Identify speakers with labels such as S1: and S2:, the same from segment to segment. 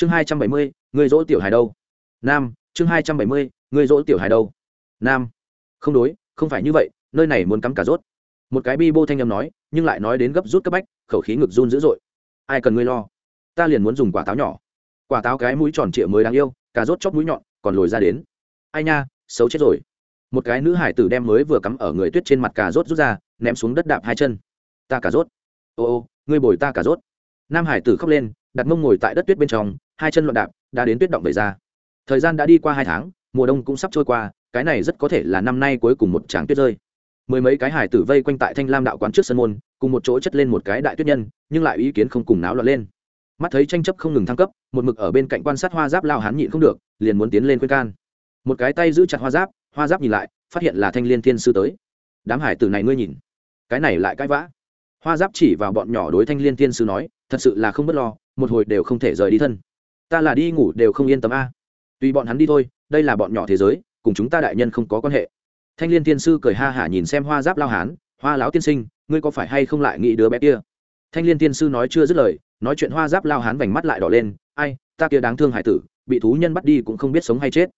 S1: chương hai trăm bảy mươi người dỗ tiểu hài đâu? Nam, chương hai trăm bảy mươi người dỗ tiểu hài đâu? Nam. Không đối, không phải như vậy, nơi này muốn cắm cả rốt. Một cái bi bô thanh âm nói, nhưng lại nói đến gấp rút cấp bách, khẩu khí ngực run dữ dội. Ai cần ngươi lo? Ta liền muốn dùng quả táo nhỏ. Quả táo cái mũi tròn trịa mới đáng yêu, cà rốt chóp mũi nhọn, còn lồi ra đến. Ai nha, xấu chết rồi. Một cái nữ hải tử đem mới vừa cắm ở người tuyết trên mặt cà rốt rút ra, ném xuống đất đạp hai chân. Ta cà rốt. Ô ô, ngươi bồi ta cà rốt. Nam hải tử khóc lên, đặt mông ngồi tại đất tuyết bên trong hai chân loạn đạp, đã đến tuyết động về ra. Thời gian đã đi qua hai tháng, mùa đông cũng sắp trôi qua, cái này rất có thể là năm nay cuối cùng một tràng tuyết rơi. Mười mấy cái hải tử vây quanh tại thanh lam đạo quán trước sân môn, cùng một chỗ chất lên một cái đại tuyết nhân, nhưng lại ý kiến không cùng náo loạn lên. Mắt thấy tranh chấp không ngừng thăng cấp, một mực ở bên cạnh quan sát hoa giáp lao hán nhịn không được, liền muốn tiến lên khuyên can. Một cái tay giữ chặt hoa giáp hoa giáp nhìn lại, phát hiện là thanh liên thiên sư tới. Đám hải tử này ngươi nhìn, cái này lại cãi vã. Hoa giáp chỉ vào bọn nhỏ đối thanh liên thiên sư nói, thật sự là không b ấ t lo, một hồi đều không thể rời đi thân ta là đi ngủ đều không yên tâm a. Tùy bọn hắn đi thôi, đây là bọn nhỏ thế giới, cùng chúng ta đại nhân không có quan hệ. Thanh liên thiên sư cười ha hả nhìn xem hoa giáp lao hán, hoa lão tiên sinh, ngươi có phải hay không lại nghĩ đứa bé kia? Thanh liên tiên sư nói chưa dứt lời, nói chuyện hoa giáp lao hán vành mắt lại đỏ lên, ai, ta kia đáng thương hải tử, bị thú nhân bắt đi cũng không biết sống hay chết.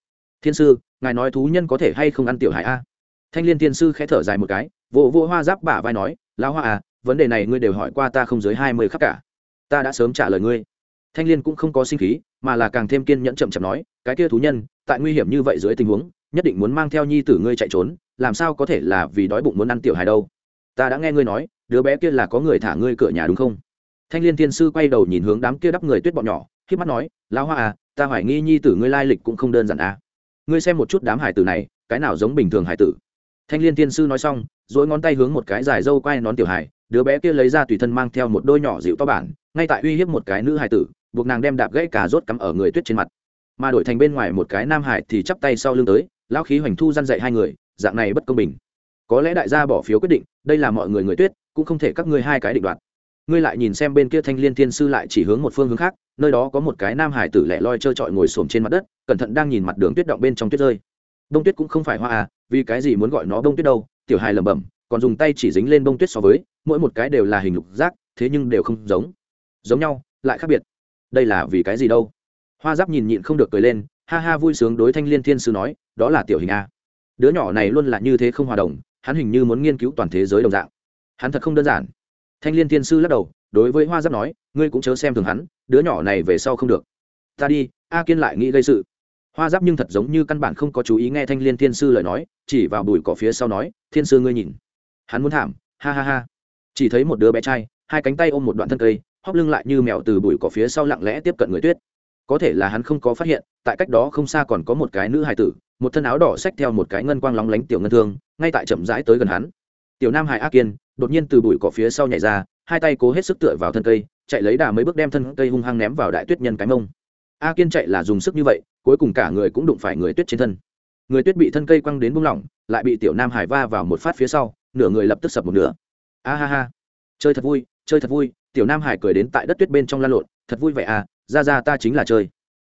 S1: Thiên sư, ngài nói thú nhân có thể hay không ăn tiểu hải a? Thanh liên tiên sư khẽ thở dài một cái, vỗ vỗ hoa giáp bả vai nói lao hoa à vấn đề này ngươi đều hỏi qua ta không dưới hai mươi khắc cả. Ta đã sớm trả lời ngươi thanh liên cũng không có sinh khí, mà là càng thêm kiên nhẫn chậm chậm nói, cái kia thú nhân, tại nguy hiểm như vậy dưới tình huống, nhất định muốn mang theo nhi tử ngươi chạy trốn, làm sao có thể là vì đói bụng muốn ăn tiểu hài đâu? Ta đã nghe ngươi nói, đứa bé kia là có người thả ngươi cửa nhà đúng không? Thanh liên thiên sư quay đầu nhìn hướng đám kia đắp người tuyết bọn nhỏ k mắt nói, lão hoa à ta hoài nghi nhi tử ngươi lai lịch cũng không đơn giản à. Ngươi xem một chút đám hải tử này, cái nào giống bình thường hải tử? Thanh liên thiên sư nói xong dỗi ngón tay hướng một cái dài dâu quay nón tiểu hải đứa bé kia lấy ra tùy thân mang theo một đôi nhỏ dịu to bản, ngay tại uy hiếp một cái nữ hải tử buộc nàng đem đạp gãy cả rốt cắm ở người tuyết trên mặt. Mà đổi thành bên ngoài một cái nam hải thì chắp tay sau lưng tới, lão khí hoành thu gian dạy hai người, dạng này bất công bình. Có lẽ đại gia bỏ phiếu quyết định, đây là mọi người người tuyết, cũng không thể các ngươi hai cái định đoạt. Ngươi lại nhìn xem bên kia thanh liên thiên sư lại chỉ hướng một phương hướng khác, nơi đó có một cái nam hải tử lẻ loi trơ trọi ngồi xổm trên mặt đất, cẩn thận đang nhìn mặt đường tuyết động bên trong tuyết rơi. Bông tuyết cũng không phải hoa à vì cái gì muốn gọi nó bông tuyết đâu, tiểu hài lẩm bẩm, còn dùng tay chỉ dính lên bông tuyết so với, mỗi một cái đều là hình lục giác, thế nhưng đều không giống. Giống nhau, lại khác biệt đây là vì cái gì đâu? Hoa giáp nhìn nhịn không được cười lên, ha ha vui sướng đối thanh liên thiên sư nói, đó là tiểu hình a. Đứa nhỏ này luôn là như thế không hòa đồng, hắn hình như muốn nghiên cứu toàn thế giới đồng dạng. Hắn thật không đơn giản. Thanh liên thiên sư lắc đầu, đối với hoa giáp nói, ngươi cũng chớ xem thường hắn, đứa nhỏ này về sau không được. Ta đi, a kiên lại nghĩ gây sự. Hoa giáp nhưng thật giống như căn bản không có chú ý nghe thanh liên thiên sư lời nói, chỉ vào bụi cỏ phía sau nói, thiên sư ngươi nhìn. Hắn muốn thảm, ha ha ha. Chỉ thấy một đứa bé trai, hai cánh tay ôm một đoạn thân cây hóp lưng lại như mèo từ bụi cỏ phía sau lặng lẽ tiếp cận người tuyết. Có thể là hắn không có phát hiện, tại cách đó không xa còn có một cái nữ hài tử, một thân áo đỏ xách theo một cái ngân quang lóng lánh tiểu ngân thương, ngay tại chậm rãi tới gần hắn. Tiểu nam hải a kiên, đột nhiên từ bụi cỏ phía sau nhảy ra, hai tay cố hết sức tựa vào thân cây, chạy lấy đà mấy bước đem thân cây hung hăng ném vào đại tuyết nhân cái mông. A kiên chạy là dùng sức như vậy, cuối cùng cả người cũng đụng phải người tuyết trên thân. Người tuyết bị thân cây quăng đến bung lỏng, lại bị tiểu nam hải va vào một phát phía sau, nửa người lập tức sập một nửa. A ha ha. Chơi thật vui, chơi thật vui tiểu nam hải cười đến tại đất tuyết bên trong lan lộn, thật vui vẻ à ra ra ta chính là chơi.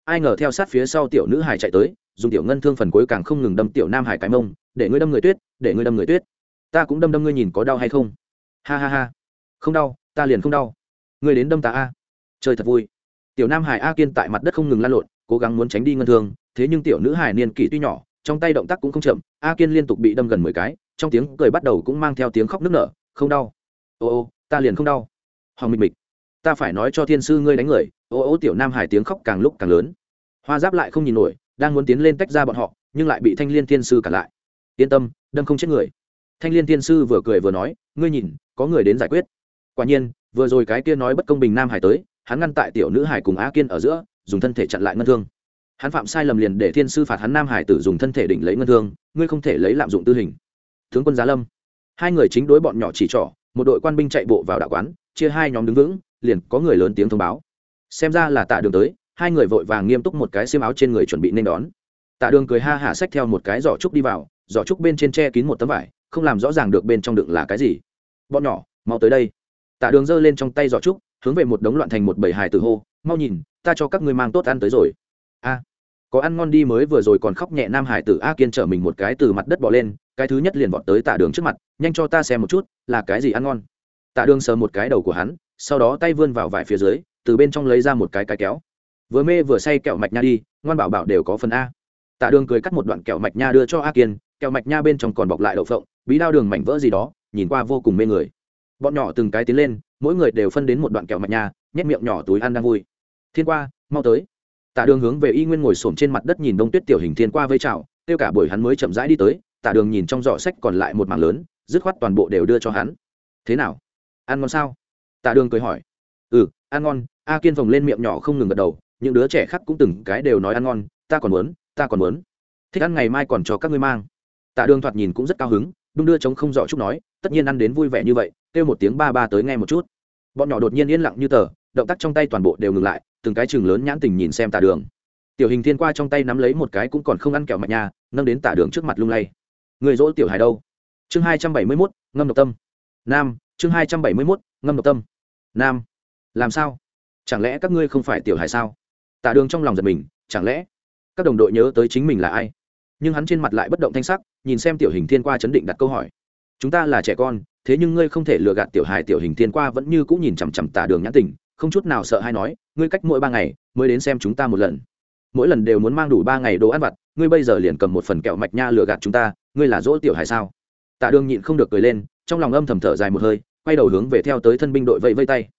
S1: Ai ngờ theo sát phía sau tiểu nữ hải chạy tới, dùng tiểu ngân thương phần cuối càng không ngừng đâm tiểu nam hải cái mông, để ngươi đâm người tuyết, để ngươi đâm người tuyết. Ta cũng đâm đâm ngươi nhìn có đau hay không. Ha ha ha. Không đau, ta liền không đau. Ngươi đến đâm ta a. Chơi thật vui. Tiểu nam hải a kiên tại mặt đất không ngừng lan lộn, cố gắng muốn tránh đi ngân thương, thế nhưng tiểu nữ hải niên kỷ tuy nhỏ, trong tay động tác cũng không chậm, a kiên liên tục bị đâm gần mười cái, trong tiếng cười bắt đầu cũng mang theo tiếng khóc nức nở, không đau. Ô ô, ta liền không đau hoàng mịch mịch, ta phải nói cho thiên sư ngươi đánh người, ô ô tiểu nam hải tiếng khóc càng lúc càng lớn. Hoa giáp lại không nhìn nổi, đang muốn tiến lên tách ra bọn họ, nhưng lại bị thanh liên thiên sư cản lại. Yên tâm, đâm không chết người. Thanh liên thiên sư vừa cười vừa nói, ngươi nhìn, có người đến giải quyết. Quả nhiên, vừa rồi cái kia nói bất công bình nam hải tới, hắn ngăn tại tiểu nữ hải cùng Á kiên ở giữa, dùng thân thể chặn lại ngân thương. Hắn phạm sai lầm liền để thiên sư phạt hắn nam hải tử dùng thân thể định lấy ngân thương, ngươi không thể lấy lạm dụng tư hình. Tướng quân giá lâm. Hai người chính đối bọn nhỏ chỉ trỏ, một đội quan binh chạy bộ vào đạo quán chia hai nhóm đứng vững, liền có người lớn tiếng thông báo. Xem ra là tạ đường tới, hai người vội vàng nghiêm túc một cái xiêm áo trên người chuẩn bị nên đón. Tạ đường cười ha hả xách theo một cái giỏ trúc đi vào, giỏ trúc bên trên che kín một tấm vải, không làm rõ ràng được bên trong đựng là cái gì. Bọn nhỏ, mau tới đây. Tạ đường giơ lên trong tay giỏ trúc, hướng về một đống loạn thành một bầy hài tử hô, mau nhìn, ta cho các ngươi mang tốt ăn tới rồi. A, có ăn ngon đi mới vừa rồi còn khóc nhẹ nam hải tử a kiên chở mình một cái từ mặt đất bỏ lên, cái thứ nhất liền vọt tới tạ đường trước mặt, nhanh cho ta xem một chút, là cái gì ăn ngon tạ đường sờ một cái đầu của hắn, sau đó tay vươn vào vải phía dưới, từ bên trong lấy ra một cái cái kéo. Vừa mê vừa say kẹo mạch nha đi, ngoan bảo bảo đều có phần a. Tạ đường cười cắt một đoạn kẹo mạch nha đưa cho a kiên, kẹo mạch nha bên trong còn bọc lại đậu phộng, bí đao đường mảnh vỡ gì đó, nhìn qua vô cùng mê người. Bọn nhỏ từng cái tiến lên, mỗi người đều phân đến một đoạn kẹo mạch nha, nhét miệng nhỏ túi ăn đang vui. Thiên qua, mau tới. Tạ đường hướng về y nguyên ngồi xổm trên mặt đất nhìn đông tuyết tiểu hình thiên qua vây trào tiêu cả buổi hắn mới chậm rãi đi tới, tạ đường nhìn trong giỏ sách còn lại một mảng lớn, dứt khoát toàn bộ đều đưa cho hắn. Thế nào? Ăn ngon sao? Tạ đường cười hỏi. Ừ ăn ngon. A kiên phồng lên miệng nhỏ không ngừng gật đầu, những đứa trẻ khác cũng từng cái đều nói ăn ngon, ta còn muốn, ta còn muốn. Thích ăn ngày mai còn cho các ngươi mang. Tạ đường thoạt nhìn cũng rất cao hứng, đung đưa chống không rõ chút nói, tất nhiên ăn đến vui vẻ như vậy, kêu một tiếng ba ba tới nghe một chút. Bọn nhỏ đột nhiên yên lặng như tờ, động tác trong tay toàn bộ đều ngừng lại, từng cái chừng lớn nhãn tình nhìn xem Tạ đường. Tiểu hình thiên qua trong tay nắm lấy một cái cũng còn không ăn kẹo mạch nhà nâng đến tả đường trước mặt lung lay. Người dỗ tiểu hài đâu? Chương hai trăm bảy mươi mốt, ngâm độc tâm. Nam chương hai trăm bảy mươi mốt, ngâm độc tâm. Nam. Làm sao? Chẳng lẽ các ngươi không phải tiểu hài sao? Tả đường trong lòng giật mình, chẳng lẽ các đồng đội nhớ tới chính mình là ai? Nhưng hắn trên mặt lại bất động thanh sắc, nhìn xem tiểu hình thiên qua chấn định đặt câu hỏi. Chúng ta là trẻ con, thế nhưng ngươi không thể lừa gạt tiểu hài tiểu hình thiên qua vẫn như cũng nhìn chằm chằm tả đường nhãn tình, không chút nào sợ hay nói, ngươi cách mỗi ba ngày mới đến xem chúng ta một lần. Mỗi lần đều muốn mang đủ ba ngày đồ ăn vặt, ngươi bây giờ liền cầm một phần kẹo mạch nha lừa gạt chúng ta, ngươi là dỗ tiểu hài sao? Tạ đường nhịn không được cười lên trong lòng âm thầm thở dài một hơi, quay đầu hướng về theo tới thân binh đội vẫy vây tay.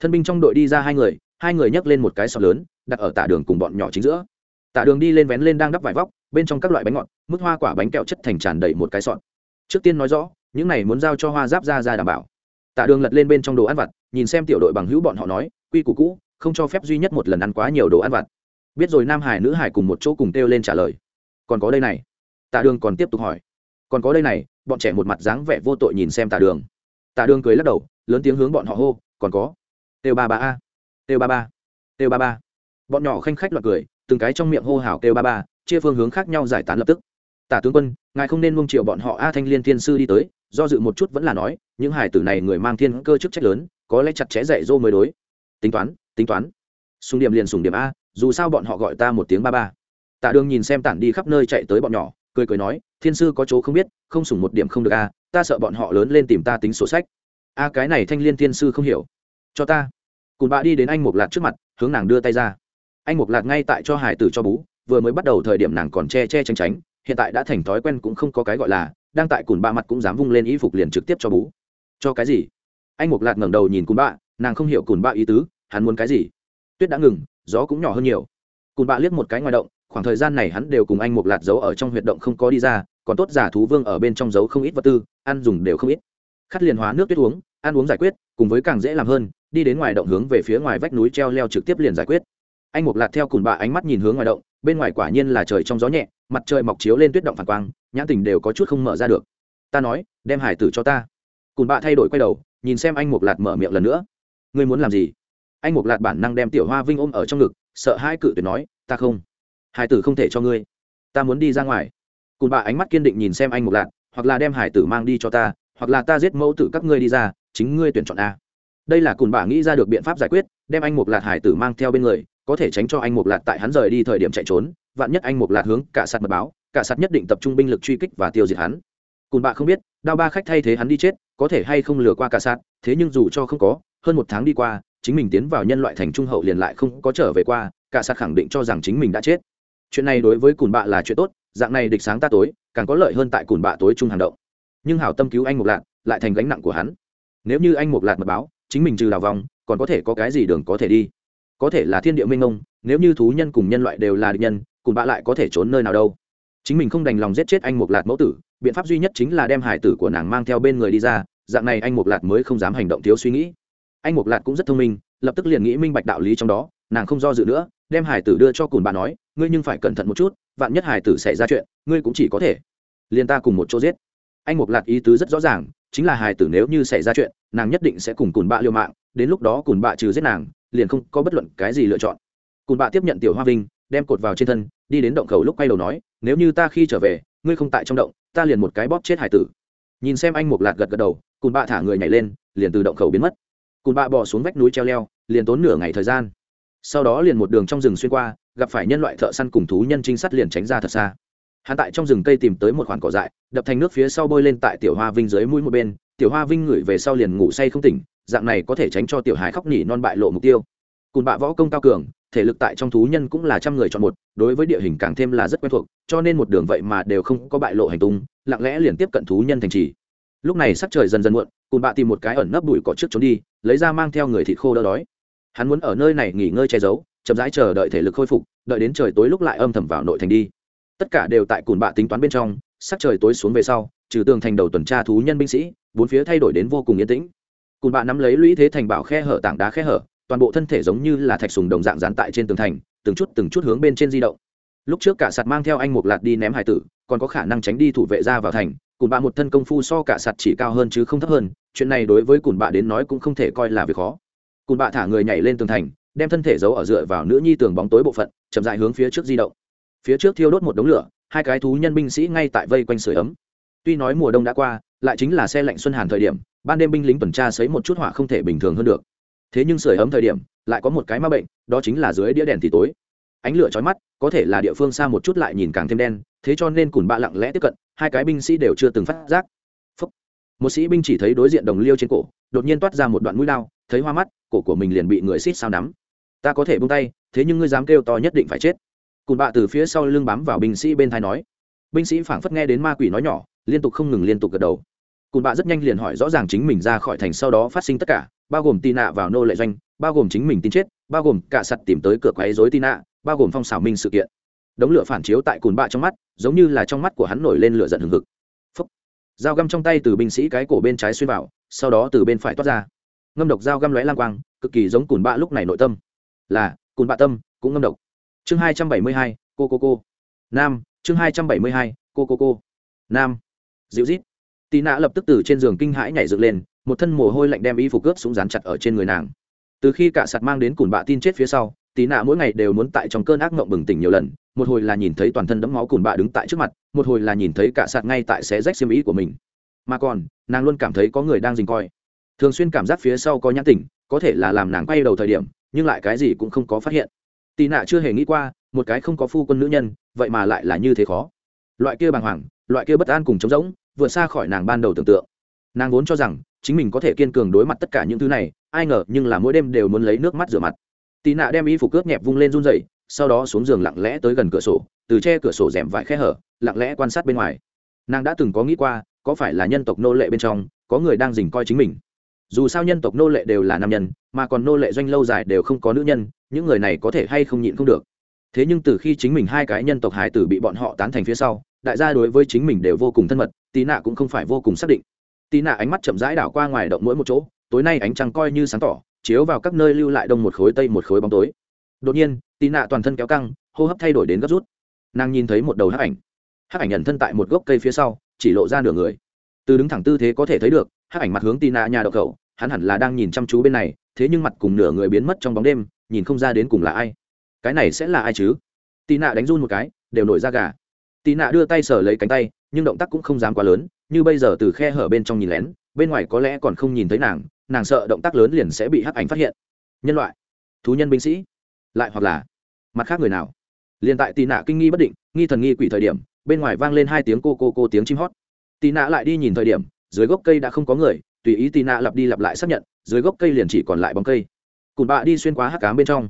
S1: Thân binh trong đội đi ra hai người hai người nhấc lên một cái sọt lớn, đặt ở tạ đường cùng bọn nhỏ chính giữa. Tạ đường đi lên vén lên đang đắp vải vóc, bên trong các loại bánh ngọt, mức hoa quả bánh kẹo chất thành tràn đầy một cái sọt. Trước tiên nói rõ, những này muốn giao cho hoa giáp ra ra đảm bảo. Tạ đường lật lên bên trong đồ ăn vặt, nhìn xem tiểu đội bằng hữu bọn họ nói, quy củ cũ, không cho phép duy nhất một lần ăn quá nhiều đồ ăn vặt. Biết rồi nam hải nữ hải cùng một chỗ cùng kêu lên trả lời. Còn có đây này. Tạ đường còn tiếp tục hỏi. Còn có đây này bọn trẻ một mặt dáng vẻ vô tội nhìn xem tạ đường. Tạ đường cười lắc đầu, lớn tiếng hướng bọn họ hô, còn có, têu ba ba a, têu ba ba, têu ba ba. Bọn nhỏ khanh khách loạt cười, từng cái trong miệng hô hào kêu ba ba, chia phương hướng khác nhau giải tán lập tức. Tả tướng quân, ngài không nên mông triệu bọn họ a thanh liên thiên sư đi tới, do dự một chút vẫn là nói, những hải tử này người mang thiên cơ chức trách lớn, có lẽ chặt chẽ dạy dô mới đối. Tính toán tính toán. Sùng điểm liền sùng điểm a, dù sao bọn họ gọi ta một tiếng ba ba. Tạ đường nhìn xem tản đi khắp nơi chạy tới bọn nhỏ, cười cười nói, thiên sư có chỗ không biết không sùng một điểm không được a, ta sợ bọn họ lớn lên tìm ta tính sổ sách. A, cái này thanh liên tiên sư không hiểu. Cho ta. Cùng bà đi đến anh mục lạt trước mặt, hướng nàng đưa tay ra. Anh mục lạt ngay tại cho hải tử cho bú, vừa mới bắt đầu thời điểm nàng còn che che tránh tránh hiện tại đã thành thói quen cũng không có cái gọi là, đang tại cùn bạ mặt cũng dám vung lên y phục liền trực tiếp cho bú. Cho cái gì? Anh mục lạt ngẩng đầu nhìn cùn bạ nàng không hiểu cùn bạ ý tứ, hắn muốn cái gì? Tuyết đã ngừng, gió cũng nhỏ hơn nhiều. Cùn bạ liếc một cái ngoài động, khoảng thời gian này hắn đều cùng anh mục lạt giấu ở trong huyệt động không có đi ra còn tốt giả thú vương ở bên trong giấu không ít vật tư, ăn dùng đều không ít. Khắt liền hóa nước tuyết uống, ăn uống giải quyết, cùng với càng dễ làm hơn, đi đến ngoài động hướng về phía ngoài vách núi treo leo trực tiếp liền giải quyết. Anh mục lạt theo cùn bạ ánh mắt nhìn hướng ngoài động, bên ngoài quả nhiên là trời trong gió nhẹ, mặt trời mọc chiếu lên tuyết động phản quang, nhãn tình đều có chút không mở ra được. Ta nói, đem hải tử cho ta. Cùn bạ thay đổi quay đầu, nhìn xem anh mục lạt mở miệng lần nữa. Ngươi muốn làm gì? Anh mục lạt bản năng đem tiểu hoa vinh ôm ở trong ngực, sợ hai cự tuyệt nói, ta không. Hải tử không thể cho ngươi. Ta muốn đi ra ngoài cùn bạ ánh mắt kiên định nhìn xem anh mục lạc hoặc là đem hải tử mang đi cho ta, hoặc là ta giết mẫu tử các ngươi đi ra, chính ngươi tuyển chọn a. Đây là cùn bạ nghĩ ra được biện pháp giải quyết, đem anh mục lạc hải tử mang theo bên người, có thể tránh cho anh mục lạc tại hắn rời đi thời điểm chạy trốn, vạn nhất anh mục lạc hướng cả sạt mật báo, cả sạt nhất định tập trung binh lực truy kích và tiêu diệt hắn. Cùn bạ không biết, đao ba khách thay thế hắn đi chết, có thể hay không lừa qua cả sạt, thế nhưng dù cho không có, hơn một tháng đi qua, chính mình tiến vào nhân loại thành trung hậu liền lại không có trở về qua, cả sạt khẳng định cho rằng chính mình đã chết. Chuyện này đối với cùn bạ là chuyện tốt dạng này địch sáng ta tối, càng có lợi hơn tại cùn bạ tối trung hàng động. Nhưng hảo tâm cứu anh mục lạc lại thành gánh nặng của hắn. Nếu như anh mục lạc mật báo, chính mình trừ đào vòng, còn có thể có cái gì đường có thể đi? Có thể là thiên địa minh ông nếu như thú nhân cùng nhân loại đều là địch nhân, cùn bạ lại có thể trốn nơi nào đâu? Chính mình không đành lòng giết chết anh mục lạt mẫu tử, biện pháp duy nhất chính là đem hải tử của nàng mang theo bên người đi ra, dạng này anh mục lạt mới không dám hành động thiếu suy nghĩ. Anh mục lạt cũng rất thông minh, lập tức liền nghĩ minh bạch đạo lý trong đó, nàng không do dự nữa, đem hải tử đưa cho cùn bà nói ngươi nhưng phải cẩn thận một chút, vạn nhất hải tử xảy ra chuyện, ngươi cũng chỉ có thể liền ta cùng một chỗ giết. Anh mục lạt ý tứ rất rõ ràng, chính là hải tử nếu như xảy ra chuyện, nàng nhất định sẽ cùng cùn bạ liều mạng, đến lúc đó cùn bạ trừ giết nàng, liền không có bất luận cái gì lựa chọn. Cùn bạ tiếp nhận tiểu hoa vinh, đem cột vào trên thân, đi đến động khẩu lúc quay đầu nói, nếu như ta khi trở về, ngươi không tại trong động, ta liền một cái bóp chết hải tử. Nhìn xem anh một lạt gật gật đầu, cùn bạ thả người nhảy lên, liền từ động khẩu biến mất. Cùn bạ bỏ xuống vách núi treo leo, liền tốn nửa ngày thời gian. Sau đó liền một đường trong rừng xuyên qua gặp phải nhân loại thợ săn cùng thú nhân trinh sát liền tránh ra thật xa. Hắn tại trong rừng cây tìm tới một khoản cỏ dại, đập thành nước phía sau bơi lên tại tiểu hoa vinh dưới mũi một bên, tiểu hoa vinh ngửi về sau liền ngủ say không tỉnh, dạng này có thể tránh cho tiểu hải khóc nỉ non bại lộ mục tiêu. Cùn bạ võ công cao cường, thể lực tại trong thú nhân cũng là trăm người chọn một, đối với địa hình càng thêm là rất quen thuộc, cho nên một đường vậy mà đều không có bại lộ hành tung, lặng lẽ liền tiếp cận thú nhân thành trì. Lúc này sắc trời dần dần muộn, cùn bạ tìm một cái ẩn nấp bụi cỏ trước trốn đi, lấy ra mang theo người thịt khô đỡ đói. Hắn muốn ở nơi này nghỉ ngơi che giấu chậm rãi chờ đợi thể lực khôi phục, đợi đến trời tối lúc lại âm thầm vào nội thành đi. Tất cả đều tại cùn bạ tính toán bên trong, sắc trời tối xuống về sau, trừ tường thành đầu tuần tra thú nhân binh sĩ, bốn phía thay đổi đến vô cùng yên tĩnh. Cùn bạ nắm lấy lũy thế thành bảo khe hở tảng đá khe hở, toàn bộ thân thể giống như là thạch sùng đồng dạng dán tại trên tường thành, từng chút từng chút hướng bên trên di động. Lúc trước cả sạt mang theo anh một lạt đi ném hải tử, còn có khả năng tránh đi thủ vệ ra vào thành, cùn bạ một thân công phu so cả sạt chỉ cao hơn chứ không thấp hơn, chuyện này đối với cùn bạ đến nói cũng không thể coi là việc khó. Cùn bạ thả người nhảy lên tường thành đem thân thể giấu ở dựa vào nữ nhi tường bóng tối bộ phận, chậm dại hướng phía trước di động. Phía trước thiêu đốt một đống lửa, hai cái thú nhân binh sĩ ngay tại vây quanh sưởi ấm. Tuy nói mùa đông đã qua, lại chính là xe lạnh xuân hàn thời điểm, ban đêm binh lính tuần tra xấy một chút hỏa không thể bình thường hơn được. Thế nhưng sưởi ấm thời điểm, lại có một cái ma bệnh, đó chính là dưới đĩa đèn thì tối. Ánh lửa chói mắt, có thể là địa phương xa một chút lại nhìn càng thêm đen, thế cho nên cùn bạ lặng lẽ tiếp cận, hai cái binh sĩ đều chưa từng phát giác. Phúc. một sĩ binh chỉ thấy đối diện đồng liêu trên cổ, đột nhiên toát ra một đoạn mũi lao, thấy hoa mắt, cổ của mình liền bị người xít sao nắm ta có thể buông tay, thế nhưng ngươi dám kêu to nhất định phải chết. Cùn bạ từ phía sau lưng bám vào binh sĩ bên thai nói. Binh sĩ phảng phất nghe đến ma quỷ nói nhỏ, liên tục không ngừng liên tục gật đầu. Cùn bạ rất nhanh liền hỏi rõ ràng chính mình ra khỏi thành sau đó phát sinh tất cả, bao gồm tị nạ vào nô lệ doanh, bao gồm chính mình tin chết, bao gồm cả sặt tìm tới cửa quấy dối tị nạ bao gồm phong xảo minh sự kiện. Đống lửa phản chiếu tại cùn bạ trong mắt, giống như là trong mắt của hắn nổi lên lửa giận hừng hực. Phấp dao găm trong tay từ binh sĩ cái cổ bên trái xuyên vào, sau đó từ bên phải toát ra. Ngâm độc dao găm lóe lang quang, cực kỳ giống cùn bạ lúc này nội tâm là cùn bạ tâm, cũng ngâm độc. Chương hai trăm bảy mươi hai, cô cô cô. Nam, chương hai trăm bảy mươi hai, cô cô cô. Nam, dịu rít tì nạ lập tức từ trên giường kinh hãi nhảy dựng lên, một thân mồ hôi lạnh đem y phục cướp súng dán chặt ở trên người nàng. Từ khi cả sạt mang đến cùn bạ tin chết phía sau, tì nạ mỗi ngày đều muốn tại trong cơn ác mộng bừng tỉnh nhiều lần, một hồi là nhìn thấy toàn thân đẫm máu cùn bạ đứng tại trước mặt, một hồi là nhìn thấy cả sạt ngay tại xé rách xiêm ý của mình. Mà còn, nàng luôn cảm thấy có người đang dình coi. Thường xuyên cảm giác phía sau có nhãn tỉnh, có thể là làm nàng quay đầu thời điểm nhưng lại cái gì cũng không có phát hiện. Tì nạ chưa hề nghĩ qua, một cái không có phu quân nữ nhân, vậy mà lại là như thế khó. Loại kia bàng hoàng, loại kia bất an cùng trống rỗng, vượt xa khỏi nàng ban đầu tưởng tượng. Nàng vốn cho rằng, chính mình có thể kiên cường đối mặt tất cả những thứ này, ai ngờ nhưng là mỗi đêm đều muốn lấy nước mắt rửa mặt. Tì nạ đem y phục cướp nhẹp vung lên run dậy sau đó xuống giường lặng lẽ tới gần cửa sổ, từ che cửa sổ rèm vải khe hở, lặng lẽ quan sát bên ngoài. Nàng đã từng có nghĩ qua, có phải là nhân tộc nô lệ bên trong, có người đang dình coi chính mình dù sao nhân tộc nô lệ đều là nam nhân, mà còn nô lệ doanh lâu dài đều không có nữ nhân, những người này có thể hay không nhịn không được. Thế nhưng từ khi chính mình hai cái nhân tộc hải tử bị bọn họ tán thành phía sau, đại gia đối với chính mình đều vô cùng thân mật Tí nạ cũng không phải vô cùng xác định. Tí nạ ánh mắt chậm rãi đảo qua ngoài động mỗi một chỗ, tối nay ánh trăng coi như sáng tỏ, chiếu vào các nơi lưu lại đông một khối tây một khối bóng tối. Đột nhiên Tí nạ toàn thân kéo căng, hô hấp thay đổi đến gấp rút. Nàng nhìn thấy một đầu hắc ảnh. Hắc ảnh nhận thân tại một gốc cây phía sau, chỉ lộ ra nửa người từ đứng thẳng tư thế có thể thấy được, hắc ảnh mặt hướng tì nạ nhà đậu khẩu, hắn hẳn là đang nhìn chăm chú bên này, thế nhưng mặt cùng nửa người biến mất trong bóng đêm, nhìn không ra đến cùng là ai. Cái này sẽ là ai chứ? Tì nạ đánh run một cái, đều nổi ra gà. Tì nạ đưa tay sờ lấy cánh tay, nhưng động tác cũng không dám quá lớn, như bây giờ từ khe hở bên trong nhìn lén, bên ngoài có lẽ còn không nhìn thấy nàng nàng sợ động tác lớn liền sẽ bị hắc ảnh phát hiện. Nhân loại, thú nhân binh sĩ, lại hoặc là mặt khác người nào? Liền tại tì nạ kinh nghi bất định, nghi thần nghi quỷ thời điểm, bên ngoài vang lên hai tiếng cô cô cô tiếng chim hót tì nạ lại đi nhìn thời điểm, dưới gốc cây đã không có người, tùy ý tì nạ lặp đi lặp lại xác nhận, dưới gốc cây liền chỉ còn lại bóng cây. Cùn bạ đi xuyên qua hắc cám bên trong.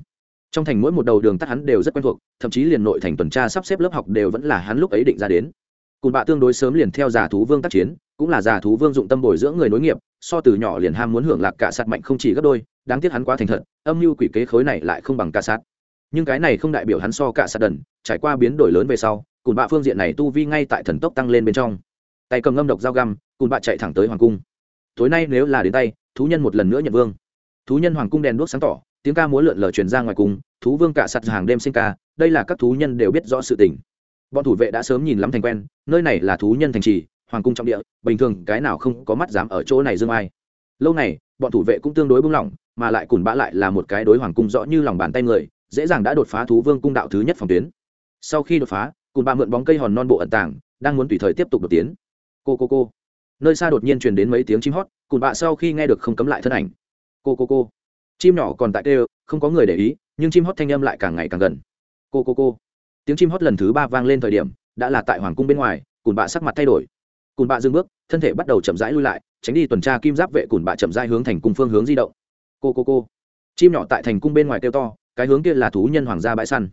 S1: Trong thành mỗi một đầu đường tắt hắn đều rất quen thuộc, thậm chí liền nội thành tuần tra sắp xếp lớp học đều vẫn là hắn lúc ấy định ra đến. Cùn bạ tương đối sớm liền theo giả thú vương tác chiến, cũng là giả thú vương dụng tâm bồi dưỡng người nối nghiệp, so từ nhỏ liền ham muốn hưởng lạc cả sạt mạnh không chỉ gấp đôi, đáng tiếc hắn quá thành thật, âm mưu quỷ kế khối này lại không bằng cả sạt. Nhưng cái này không đại biểu hắn so cả sạt đần, trải qua biến đổi lớn về sau cùn bạ phương diện này tu vi ngay tại thần tốc tăng lên bên trong tay cầm ngâm độc dao găm cùn bạn chạy thẳng tới hoàng cung. Tối nay nếu là đến tay, thú nhân một lần nữa nhận vương. Thú nhân hoàng cung đèn đuốc sáng tỏ, tiếng ca múa lượn lờ truyền ra ngoài cung, thú vương cả sạt hàng đêm sinh ca, đây là các thú nhân đều biết rõ sự tình. Bọn thủ vệ đã sớm nhìn lắm thành quen, nơi này là thú nhân thành trì, hoàng cung trọng địa, bình thường cái nào không có mắt dám ở chỗ này dương ai. Lâu này bọn thủ vệ cũng tương đối buông lỏng mà lại cùn bã lại là một cái đối hoàng cung rõ như lòng bàn tay người, dễ dàng đã đột phá thú vương cung đạo thứ nhất phòng tuyến. Sau khi đột phá, cùn bã mượn bóng cây hòn non bộ ẩn tàng, đang muốn tùy thời tiếp tục đột tiến cô cô cô. Nơi xa đột nhiên truyền đến mấy tiếng chim hót, cùn bạ sau khi nghe được không cấm lại thân ảnh. Cô cô cô. Chim nhỏ còn tại tê không có người để ý, nhưng chim hót thanh âm lại càng ngày càng gần. Cô cô cô. Tiếng chim hót lần thứ ba vang lên thời điểm, đã là tại hoàng cung bên ngoài, cùn bạ sắc mặt thay đổi. Cùn bạ dừng bước, thân thể bắt đầu chậm rãi lui lại, tránh đi tuần tra kim giáp vệ cùn bạ chậm rãi hướng thành cung phương hướng di động. Cô cô cô. Chim nhỏ tại thành cung bên ngoài kêu to, cái hướng kia là thú nhân hoàng gia bãi săn.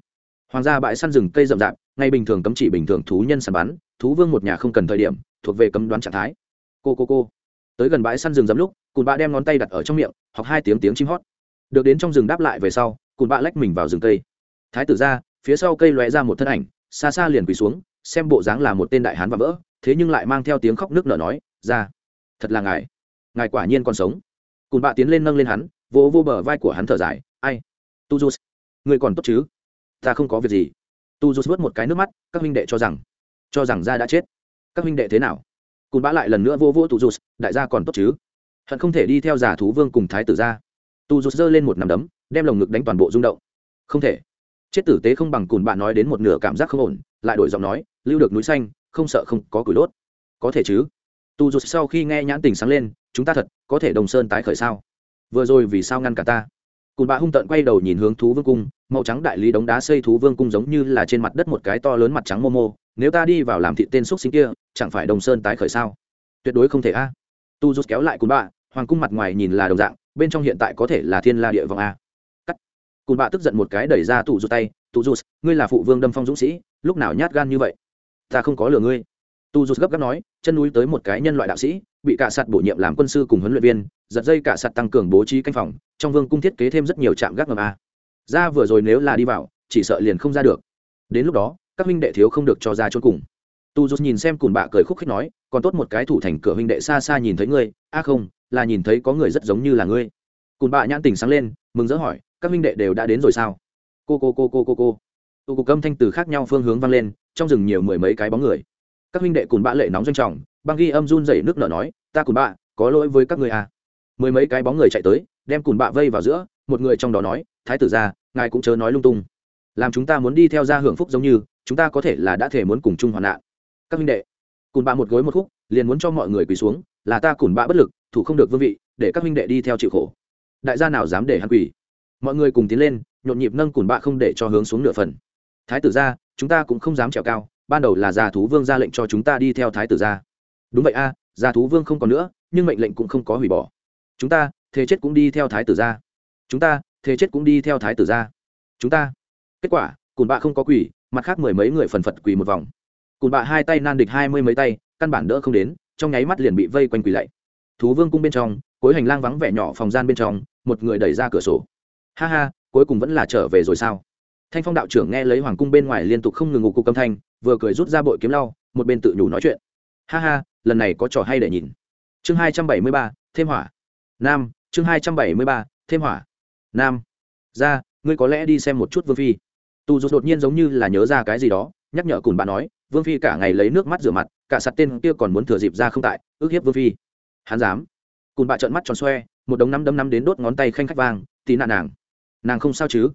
S1: Hoàng gia bãi săn rừng cây rậm rạp ngay bình thường cấm chỉ bình thường thú nhân săn bắn, thú vương một nhà không cần thời điểm thuộc về cấm đoán trạng thái. Cô cô cô. Tới gần bãi săn rừng dẫm lúc, cùn bạ đem ngón tay đặt ở trong miệng hoặc hai tiếng tiếng chim hót. Được đến trong rừng đáp lại về sau, cùn bạ lách mình vào rừng cây. Thái tử ra, phía sau cây lóe ra một thân ảnh, xa xa liền quỳ xuống, xem bộ dáng là một tên đại hán và vỡ, thế nhưng lại mang theo tiếng khóc nước nở nói, ra, thật là ngài. Ngài quả nhiên còn sống. Cùn bạ tiến lên nâng lên hắn, vỗ vô bờ vai của hắn thở dài, ai? Tu du người còn tốt chứ? Ta không có việc gì. Tu du vớt một cái nước mắt, các huynh đệ cho rằng cho rằng ra đã chết các huynh đệ thế nào? Cùn bã lại lần nữa vô vô tu dù đại gia còn tốt chứ? Hận không thể đi theo giả thú vương cùng thái tử ra. Tu dù giơ lên một nắm đấm, đem lồng ngực đánh toàn bộ rung động. Không thể. Chết tử tế không bằng cùn bạn nói đến một nửa cảm giác không ổn, lại đổi giọng nói, lưu được núi xanh, không sợ không có củi đốt. Có thể chứ. Tu dù sau khi nghe nhãn tình sáng lên, chúng ta thật có thể đồng sơn tái khởi sao? Vừa rồi vì sao ngăn cả ta? Cùn bạ hung tận quay đầu nhìn hướng thú vương cung, màu trắng đại lý đống đá xây thú vương cung giống như là trên mặt đất một cái to lớn mặt trắng mô mô, nếu ta đi vào làm thị tên xúc sinh kia chẳng phải đồng sơn tái khởi sao? Tuyệt đối không thể a. Tu rút kéo lại cùn bạ, hoàng cung mặt ngoài nhìn là đồng dạng, bên trong hiện tại có thể là thiên la địa vong a. Cắt. Cùn bạ tức giận một cái đẩy ra tụ rút tay tụ rút ngươi là phụ vương đâm phong dũng sĩ, lúc nào nhát gan như vậy? Ta không có lừa ngươi. Tu rút gấp gáp nói, chân núi tới một cái nhân loại đạo sĩ, bị cả sạt bổ nhiệm làm quân sư cùng huấn luyện viên, giật dây cả sạt tăng cường bố trí canh phòng, trong vương cung thiết kế thêm rất nhiều trạm gác ngầm a. Ra vừa rồi nếu là đi vào, chỉ sợ liền không ra được. Đến lúc đó, các huynh đệ thiếu không được cho ra chôn cùng tu rút nhìn xem cùn bạ cười khúc khích nói, còn tốt một cái thủ thành cửa huynh đệ xa xa nhìn thấy ngươi. A không, là nhìn thấy có người rất giống như là ngươi. Cùn bạ nhãn tình sáng lên, mừng rỡ hỏi, các huynh đệ đều đã đến rồi sao? Cô cô cô cô cô cô. Tu cục âm thanh từ khác nhau phương hướng vang lên, trong rừng nhiều mười mấy cái bóng người. Các huynh đệ cùn bạ lệ nóng doanh trọng, băng ghi âm run dày nước nở nói, ta cùn bạ, có lỗi với các người à. Mười mấy cái bóng người chạy tới, đem cùn bạ vây vào giữa, một người trong đó nói, thái tử ra ngài cũng chớ nói lung tung. Làm chúng ta muốn đi theo ra hưởng phúc giống như, chúng ta có thể là đã thể muốn cùng chung hoạn nạn các huynh đệ. Cùn bạ một gối một khúc liền muốn cho mọi người quỳ xuống là ta cùn bạ bất lực thủ không được vương vị để các huynh đệ đi theo chịu khổ. Đại gia nào dám để hắn quỳ? Mọi người cùng tiến lên nhộn nhịp nâng cùn bạ không để cho hướng xuống nửa phần. Thái tử ra chúng ta cũng không dám trèo cao ban đầu là già thú vương ra lệnh cho chúng ta đi theo thái tử ra đúng vậy a à, già thú vương không còn nữa nhưng mệnh lệnh cũng không có hủy bỏ. Chúng ta thế chết cũng đi theo thái tử ra chúng ta thế chết cũng đi theo thái tử ra chúng ta. Kết quả cùn bạ không có quỷ mặt khác mười mấy người phần phật quỳ một vòng cùng bạ hai tay nan địch hai mươi mấy tay, căn bản đỡ không đến, trong nháy mắt liền bị vây quanh quỳ lạy. Thú vương cung bên trong, cuối hành lang vắng vẻ nhỏ phòng gian bên trong, một người đẩy ra cửa sổ. Ha ha, cuối cùng vẫn là trở về rồi sao? Thanh phong đạo trưởng nghe lấy hoàng cung bên ngoài liên tục không ngừng ngủ cục âm thanh, vừa cười rút ra bội kiếm lau, một bên tự nhủ nói chuyện. Ha ha, lần này có trò hay để nhìn. Chương hai trăm bảy mươi ba, thêm hỏa. Nam, chương hai trăm bảy mươi ba, thêm hỏa. Nam. Ra, ngươi có lẽ đi xem một chút vương phi. Tu rút đột nhiên giống như là nhớ ra cái gì đó, nhắc nhở cùng bạn nói vương phi cả ngày lấy nước mắt rửa mặt, cả sạt tên kia còn muốn thừa dịp ra không tại, ước hiếp vương phi. Hắn dám. Cùng bạ trợn mắt tròn xoe, một đống năm đấm năm đến đốt ngón tay khanh khách vang, tì nạn nàng nàng không sao chứ?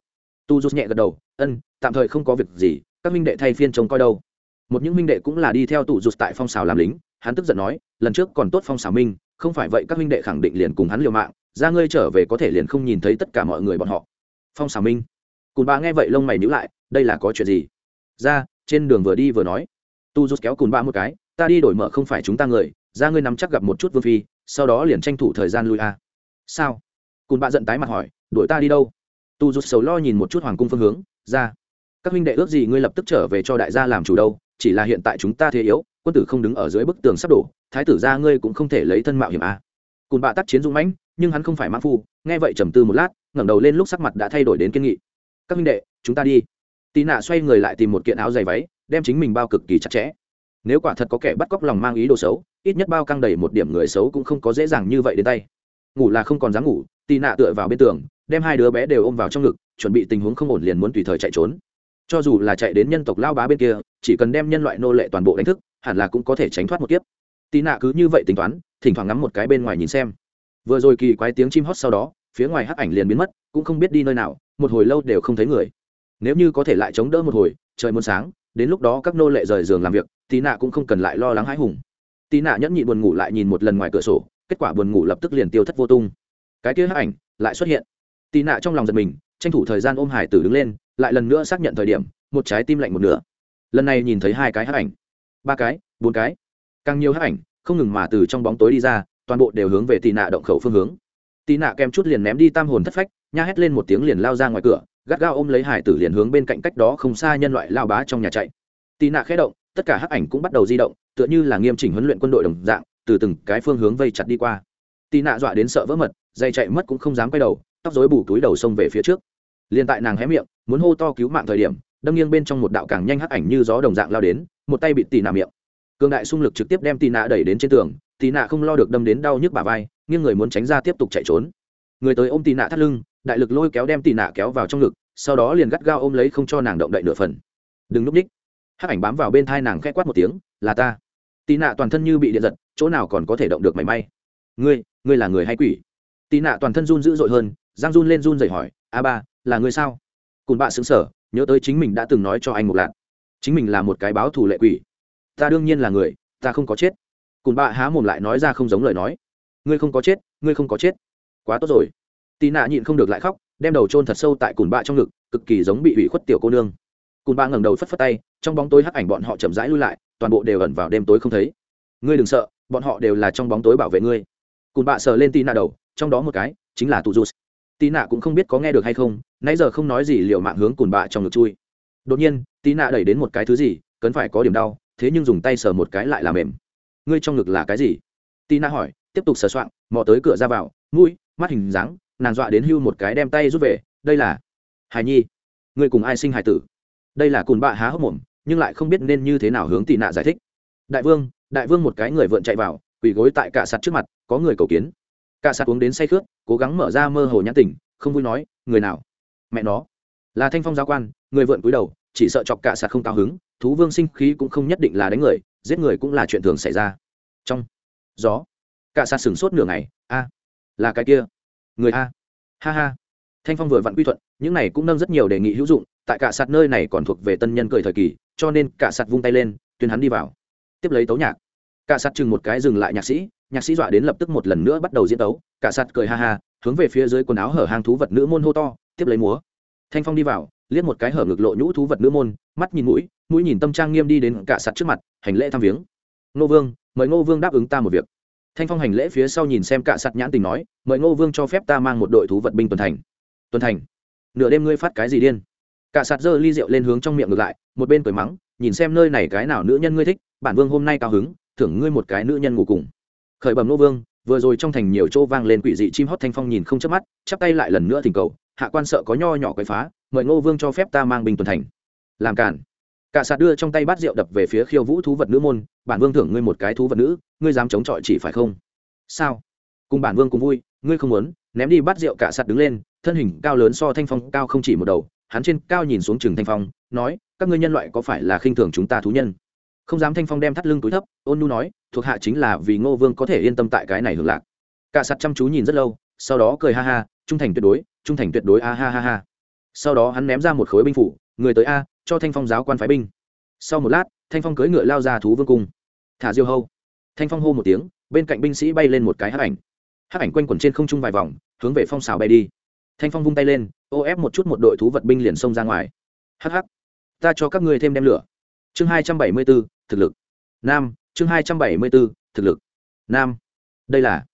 S1: Tu rút nhẹ gật đầu, ân, tạm thời không có việc gì, các minh đệ thay phiên trông coi đâu. Một những minh đệ cũng là đi theo tụ rụt tại phong xào làm lính, hắn tức giận nói, lần trước còn tốt phong xào minh, không phải vậy các minh đệ khẳng định liền cùng hắn liều mạng, ra ngươi trở về có thể liền không nhìn thấy tất cả mọi người bọn họ. Phong xào minh. Cùn bạ nghe vậy lông mày nhữ lại, đây là có chuyện gì? Ra trên đường vừa đi vừa nói, tu rút kéo cùn ba một cái, ta đi đổi mở không phải chúng ta người, ra ngươi nắm chắc gặp một chút vương phi, sau đó liền tranh thủ thời gian lui a. Sao? Cùn ba giận tái mặt hỏi, đuổi ta đi đâu? Tu rút sầu lo nhìn một chút hoàng cung phương hướng, ra, các huynh đệ ước gì ngươi lập tức trở về cho đại gia làm chủ đâu, chỉ là hiện tại chúng ta thế yếu, quân tử không đứng ở dưới bức tường sắp đổ, thái tử ra ngươi cũng không thể lấy thân mạo hiểm a. À. cùn bạ tác chiến dũng mãnh, nhưng hắn không phải mãn phu, nghe vậy trầm tư một lát, ngẩng đầu lên lúc sắc mặt đã thay đổi đến kiên nghị. Các huynh đệ, chúng ta đi tì nạ xoay người lại tìm một kiện áo dày váy, đem chính mình bao cực kỳ chặt chẽ. Nếu quả thật có kẻ bắt cóc lòng mang ý đồ xấu, ít nhất bao căng đầy một điểm người xấu cũng không có dễ dàng như vậy đến tay. Ngủ là không còn dám ngủ, tì nạ tựa vào bên tường, đem hai đứa bé đều ôm vào trong ngực, chuẩn bị tình huống không ổn liền muốn tùy thời chạy trốn. Cho dù là chạy đến nhân tộc lao bá bên kia, chỉ cần đem nhân loại nô lệ toàn bộ đánh thức, hẳn là cũng có thể tránh thoát một kiếp. Tì nạ cứ như vậy tính toán, thỉnh thoảng ngắm một cái bên ngoài nhìn xem. Vừa rồi kỳ quái tiếng chim hót sau đó, phía ngoài hắc ảnh liền biến mất, cũng không biết đi nơi nào, một hồi lâu đều không thấy người nếu như có thể lại chống đỡ một hồi, trời muốn sáng, đến lúc đó các nô lệ rời giường làm việc, tì nạ cũng không cần lại lo lắng hãi hùng. Tì nạ nhẫn nhị buồn ngủ lại nhìn một lần ngoài cửa sổ, kết quả buồn ngủ lập tức liền tiêu thất vô tung. Cái kia hắc ảnh lại xuất hiện. Tì nạ trong lòng giật mình, tranh thủ thời gian ôm hải tử đứng lên, lại lần nữa xác nhận thời điểm, một trái tim lạnh một nửa. Lần này nhìn thấy hai cái hắc ảnh. Ba cái, bốn cái. Càng nhiều hắc ảnh, không ngừng mà từ trong bóng tối đi ra, toàn bộ đều hướng về tì nạ động khẩu phương hướng. Tì nạ kèm chút liền ném đi tam hồn thất phách, nha hét lên một tiếng liền lao ra ngoài cửa gắt gao ôm lấy hải tử liền hướng bên cạnh cách đó không xa nhân loại lao bá trong nhà chạy. Tì nạ khẽ động, tất cả hắc ảnh cũng bắt đầu di động, tựa như là nghiêm chỉnh huấn luyện quân đội đồng dạng, từ từng cái phương hướng vây chặt đi qua. Tì nạ dọa đến sợ vỡ mật, dây chạy mất cũng không dám quay đầu, tóc rối bù túi đầu xông về phía trước. Liền tại nàng hé miệng, muốn hô to cứu mạng thời điểm, đâm nghiêng bên trong một đạo càng nhanh hắc ảnh như gió đồng dạng lao đến, một tay bị tì nạ miệng. Cường đại xung lực trực tiếp đem tì nạ đẩy đến trên tường, tì nạ không lo được đâm đến đau nhức bà vai, nghiêng người muốn tránh ra tiếp tục chạy trốn. Người tới ôm tì nạ thắt lưng đại lực lôi kéo đem tì nạ kéo vào trong ngực, sau đó liền gắt gao ôm lấy không cho nàng động đậy nửa phần. Đừng núp ních. Hắc ảnh bám vào bên thai nàng khẽ quát một tiếng, là ta. Tì nạ toàn thân như bị điện giật, chỗ nào còn có thể động được mảy may. Ngươi ngươi là người hay quỷ? Tì nạ toàn thân run dữ dội hơn giang run lên run dậy hỏi, a ba, là ngươi sao? Cùn bạ xứng sở nhớ tới chính mình đã từng nói cho anh một lạc chính mình là một cái báo thù lệ quỷ. Ta đương nhiên là người, ta không có chết. Cùn bạ há mồm lại nói ra không giống lời nói. Ngươi không có chết, ngươi không có chết. Quá tốt rồi tì nạ nhịn không được lại khóc, đem đầu trôn thật sâu tại cùn bạ trong ngực, cực kỳ giống bị ủy khuất tiểu cô nương. Cùn bạ ngẩng đầu phất phất tay, trong bóng tối hắc ảnh bọn họ chậm rãi lui lại, toàn bộ đều ẩn vào đêm tối không thấy. Ngươi đừng sợ, bọn họ đều là trong bóng tối bảo vệ ngươi. Cùn bạ sờ lên tì nạ đầu, trong đó một cái chính là tù dù tì nạ cũng không biết có nghe được hay không, nãy giờ không nói gì liệu mạng hướng cùn bạ trong ngực chui. Đột nhiên, tì nạ đẩy đến một cái thứ gì cấn phải có điểm đau, thế nhưng dùng tay sờ một cái lại là mềm. Ngươi trong ngực là cái gì? Tì nạ hỏi, tiếp tục sờ soạng, mò tới cửa ra vào, mũi, mắt hình dáng nàng dọa đến hưu một cái đem tay rút về, đây là hài nhi, ngươi cùng ai sinh hài tử? Đây là cùn bạ há hốc mồm, nhưng lại không biết nên như thế nào hướng tị nạ giải thích. Đại vương đại vương một cái người vượn chạy vào, quỳ gối tại cả sạt trước mặt, có người cầu kiến. Cả sạt uống đến say khướt, cố gắng mở ra mơ hồ nhãn tỉnh không vui nói, người nào? Mẹ nó, là thanh phong giáo quan, người vượn cúi đầu, chỉ sợ chọc cả sạt không cao hứng, thú vương sinh khí cũng không nhất định là đánh người, giết người cũng là chuyện thường xảy ra. Trong gió cả sạt sửng sốt nửa ngày, a, là cái kia người a. Ha ha. Thanh phong vừa vặn quy thuận, những này cũng nâng rất nhiều đề nghị hữu dụng, tại cả sạt nơi này còn thuộc về tân nhân cười thời kỳ, cho nên cả sạt vung tay lên, tuyên hắn đi vào. Tiếp lấy tấu nhạc. Cả sạt chừng một cái dừng lại nhạc sĩ nhạc sĩ dọa đến lập tức một lần nữa bắt đầu diễn tấu. Cả sạt cười ha ha, hướng về phía dưới quần áo hở hang thú vật nữ môn hô to, tiếp lấy múa. Thanh phong đi vào, liếc một cái hở ngực lộ nhũ thú vật nữ môn, mắt nhìn mũi mũi nhìn tâm trang nghiêm đi đến cả sạt trước mặt, hành lễ thăm viếng. Ngô vương, mời ngô vương đáp ứng ta một việc thanh phong hành lễ phía sau nhìn xem cả sạt nhãn tình nói, mời ngô vương cho phép ta mang một đội thú vật binh tuần thành. Tuần thành? Nửa đêm ngươi phát cái gì điên? Cả sạt giơ ly rượu lên hướng trong miệng ngược lại, một bên cười mắng, nhìn xem nơi này cái nào nữ nhân ngươi thích, bản vương hôm nay cao hứng, thưởng ngươi một cái nữ nhân ngủ cùng. Khởi bẩm ngô vương, vừa rồi trong thành nhiều chỗ vang lên quỷ dị chim hót thanh phong nhìn không chớp mắt, chắp tay lại lần nữa thỉnh cầu, hạ quan sợ có nho nhỏ quấy phá, mời ngô vương cho phép ta mang binh tuần thành. Làm cản. Cả sạt đưa trong tay bát rượu đập về phía khiêu vũ thú vật nữ môn, bản vương thưởng ngươi một cái thú vật nữ ngươi dám chống chọi chỉ phải không? Sao? Cùng bản vương cùng vui, ngươi không muốn, ném đi bát rượu cả sạt đứng lên, thân hình cao lớn so thanh phong cao không chỉ một đầu, hắn trên cao nhìn xuống trường thanh phong, nói, các ngươi nhân loại có phải là khinh thường chúng ta thú nhân? Không dám thanh phong đem thắt lưng túi thấp, ôn nu nói, thuộc hạ chính là vì ngô vương có thể yên tâm tại cái này hưởng lạc. Cả sạt chăm chú nhìn rất lâu, sau đó cười ha ha, trung thành tuyệt đối, trung thành tuyệt đối a ha ha ha. Sau đó hắn ném ra một khối binh phủ, người tới a, cho thanh phong giáo quan phái binh. Sau một lát, thanh phong cưỡi ngựa lao ra thú vương cung. Thả diêu hâu thanh phong hô một tiếng, bên cạnh binh sĩ bay lên một cái hắc ảnh. Hắc ảnh quanh quẩn trên không trung vài vòng, hướng về phong xào bay đi. Thanh phong vung tay lên, ô ép một chút một đội thú vật binh liền xông ra ngoài. Hắc hắc, ta cho các ngươi thêm đem lửa. Chương hai trăm bảy mươi b ố thực lực. Nam, chương hai trăm bảy mươi b ố thực lực. Nam, đây là.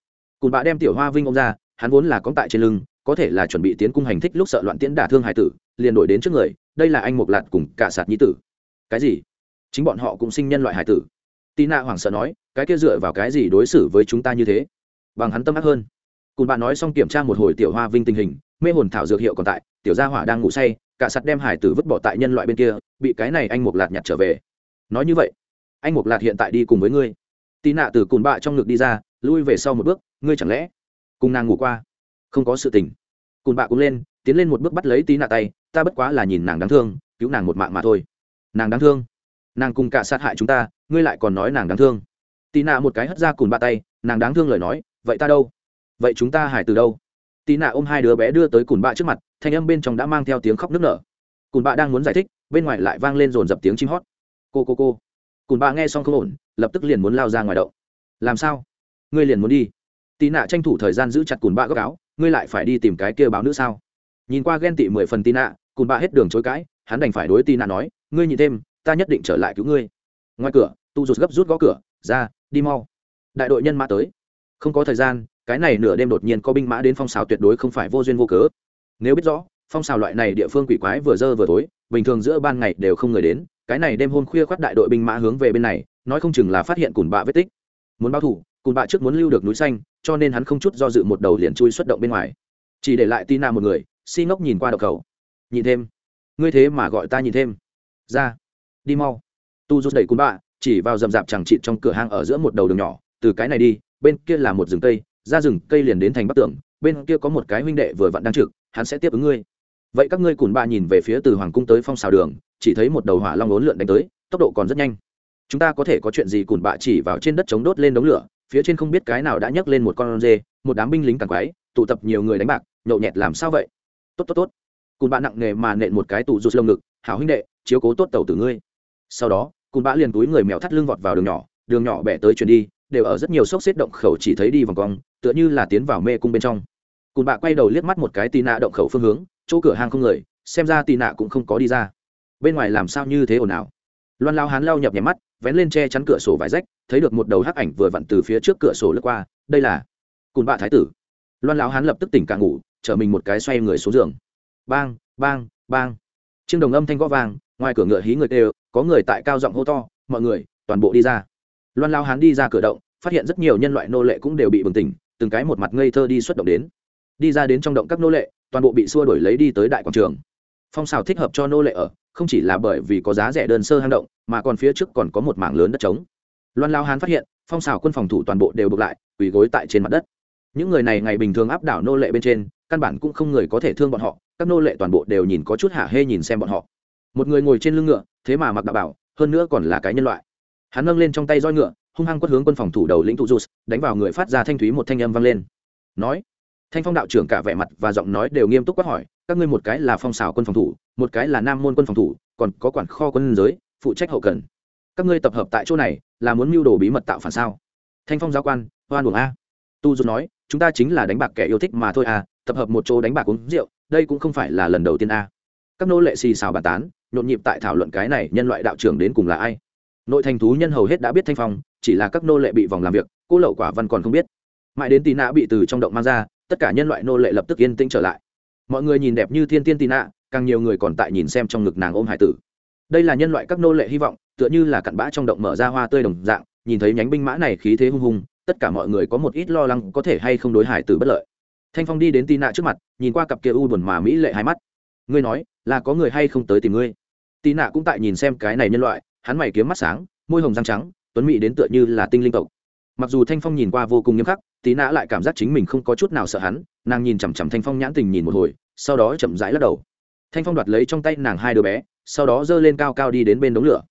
S1: Cùn bạ đem tiểu hoa vinh ông ra, hắn vốn là cóng tại trên lưng, có thể là chuẩn bị tiến cung hành thích lúc sợ loạn tiễn đả thương hải tử, liền đổi đến trước người, đây là anh mộc lạt cùng cả sạt nhi tử. Cái gì? Chính bọn họ cũng sinh nhân loại hải tử tì nạ hoảng sợ nói, cái kia dựa vào cái gì đối xử với chúng ta như thế? Bằng hắn tâm ác hơn. Cùng bạn nói xong kiểm tra một hồi tiểu hoa vinh tình hình, mê hồn thảo dược hiệu còn tại, tiểu gia hỏa đang ngủ say, cả sắt đem hải tử vứt bỏ tại nhân loại bên kia, bị cái này anh mục lạt nhặt trở về. Nói như vậy, anh mục lạt hiện tại đi cùng với ngươi. Tì nạ từ cùn bạ trong ngực đi ra, lui về sau một bước, ngươi chẳng lẽ cùng nàng ngủ qua? Không có sự tình. Cùn bạ cũng lên, tiến lên một bước bắt lấy tí nạ tay, ta bất quá là nhìn nàng đáng thương, cứu nàng một mạng mà thôi. Nàng đáng thương? Nàng cùng cả sát hại chúng ta ngươi lại còn nói nàng đáng thương. Tì nạ một cái hất ra cùn bạ tay, nàng đáng thương lời nói, vậy ta đâu? Vậy chúng ta hải từ đâu? Tì nạ ôm hai đứa bé đưa tới cùn bạ trước mặt, thanh âm bên trong đã mang theo tiếng khóc nức nở. Cùn bạ đang muốn giải thích, bên ngoài lại vang lên dồn dập tiếng chim hót. Cô cô cô. Cùn bạ nghe xong không ổn, lập tức liền muốn lao ra ngoài đậu làm sao? Ngươi liền muốn đi? Tì nạ tranh thủ thời gian giữ chặt cùn bạ gốc áo, ngươi lại phải đi tìm cái kia báo nữ sao? Nhìn qua ghen tị mười phần tì nạ, cùn bạ hết đường chối cãi, hắn đành phải đối tì nạ nói, ngươi nhị thêm, ta nhất định trở lại cứu ngươi ngoài cửa tu rụt gấp rút gõ cửa ra đi mau. Đại đội nhân mã tới. Không có thời gian cái này nửa đêm đột nhiên có binh mã đến phong xào tuyệt đối không phải vô duyên vô cớ. Nếu biết rõ phong xào loại này địa phương quỷ quái vừa dơ vừa tối bình thường giữa ban ngày đều không người đến cái này đêm hôm khuya khoác đại đội binh mã hướng về bên này nói không chừng là phát hiện cùn bạ vết tích. Muốn báo thủ cùn bạ trước muốn lưu được núi xanh cho nên hắn không chút do dự một đầu liền chui xuất động bên ngoài. Chỉ để lại tina một người si ngốc nhìn qua đậu cầu, nhìn thêm. Ngươi thế mà gọi ta nhìn thêm. Ra đi mau tu rút đầy cùn bạ, chỉ vào rậm rạp chẳng trịn trong cửa hang ở giữa một đầu đường nhỏ, từ cái này đi, bên kia là một rừng cây, ra rừng cây liền đến thành bắc tường bên kia có một cái huynh đệ vừa vặn đang trực, hắn sẽ tiếp ứng ngươi. Vậy các ngươi cùn bạ nhìn về phía từ hoàng cung tới phong xào đường, chỉ thấy một đầu hỏa long lốn lượn đánh tới, tốc độ còn rất nhanh. Chúng ta có thể có chuyện gì cùn bạ chỉ vào trên đất chống đốt lên đống lửa, phía trên không biết cái nào đã nhấc lên một con dê một đám binh lính càng quái, tụ tập nhiều người đánh bạc, nhậu nhẹt làm sao vậy? Tốt tốt tốt. Cùn bạ nặng nghề mà nện một cái tụ rụt lông ngực, hảo huynh đệ, chiếu cố tốt tàu tử ngươi sau đó, cùn bã liền túi người mèo thắt lưng vọt vào đường nhỏ đường nhỏ bẻ tới chuyển đi, đều ở rất nhiều sốc xếp động khẩu chỉ thấy đi vòng cong tựa như là tiến vào mê cung bên trong. Cùn bạ quay đầu liếc mắt một cái tì nạ động khẩu phương hướng, chỗ cửa hàng không người, xem ra tì nạ cũng không có đi ra. Bên ngoài làm sao như thế ồn ào? Loan lao hán lao nhập nhèm mắt, vén lên che chắn cửa sổ vải rách, thấy được một đầu hắc ảnh vừa vặn từ phía trước cửa sổ lướt qua, đây là cùn bạ thái tử. Loan lao hán lập tức tỉnh cả ngủ, chở mình một cái xoay người xuống giường. Bang bang bang. Chiêng đồng âm thanh gõ vàng ngoài cửa ngựa hí người đều, có người tại cao giọng hô to mọi người toàn bộ đi ra. Loan lao hán đi ra cửa động phát hiện rất nhiều nhân loại nô lệ cũng đều bị bừng tỉnh từng cái một mặt ngây thơ đi xuất động đến. Đi ra đến trong động các nô lệ toàn bộ bị xua đổi lấy đi tới đại quảng trường. Phong xào thích hợp cho nô lệ ở không chỉ là bởi vì có giá rẻ đơn sơ hang động mà còn phía trước còn có một mảng lớn đất trống. Loan lao hán phát hiện phong xào quân phòng thủ toàn bộ đều bực lại quỳ gối tại trên mặt đất. Những người này ngày bình thường áp đảo nô lệ bên trên căn bản cũng không người có thể thương bọn họ các nô lệ toàn bộ đều nhìn có chút hạ hê nhìn xem bọn họ một người ngồi trên lưng ngựa, thế mà mặc đạo bảo, hơn nữa còn là cái nhân loại. Hắn nâng lên trong tay roi ngựa, hung hăng quất hướng quân phòng thủ đầu lĩnh thụ dù đánh vào người phát ra thanh thúy một thanh âm vang lên. Nói, thanh phong đạo trưởng cả vẻ mặt và giọng nói đều nghiêm túc quát hỏi, các ngươi một cái là phong xào quân phòng thủ, một cái là nam môn quân phòng thủ, còn có quản kho quân giới, phụ trách hậu cần. Các ngươi tập hợp tại chỗ này, là muốn mưu đồ bí mật tạo phản sao? Thanh phong giáo quan, hoan buồng a. Tu dù nói, chúng ta chính là đánh bạc kẻ yêu thích mà thôi à tập hợp một chỗ đánh bạc uống rượu, đây cũng không phải là lần đầu tiên a các nô lệ xì xào bàn tán, nhộn nhịp tại thảo luận cái này nhân loại đạo trưởng đến cùng là ai. Nội thành thú nhân hầu hết đã biết thanh phong, chỉ là các nô lệ bị vòng làm việc, cô lậu quả văn còn không biết. Mãi đến tì nạ bị từ trong động mang ra, tất cả nhân loại nô lệ lập tức yên tĩnh trở lại. Mọi người nhìn đẹp như thiên tiên tì nạ càng nhiều người còn tại nhìn xem trong ngực nàng ôm hải tử. Đây là nhân loại các nô lệ hy vọng, tựa như là cặn bã trong động mở ra hoa tươi đồng dạng, nhìn thấy nhánh binh mã này khí thế hung hùng, tất cả mọi người có một ít lo lắng có thể hay không đối hải tử bất lợi. Thanh phong đi đến tì nạ trước mặt, nhìn qua cặp kia u buồn mà mỹ lệ hai mắt ngươi nói, là có người hay không tới tìm ngươi? Tì nạ cũng tại nhìn xem cái này nhân loại, hắn mày kiếm mắt sáng, môi hồng răng trắng, tuấn mỹ đến tựa như là tinh linh tộc. Mặc dù thanh phong nhìn qua vô cùng nghiêm khắc tí nã lại cảm giác chính mình không có chút nào sợ hắn, nàng nhìn chằm chằm thanh phong nhãn tình nhìn một hồi, sau đó chậm rãi lắc đầu. Thanh phong đoạt lấy trong tay nàng hai đứa bé, sau đó giơ lên cao cao đi đến bên đống lửa.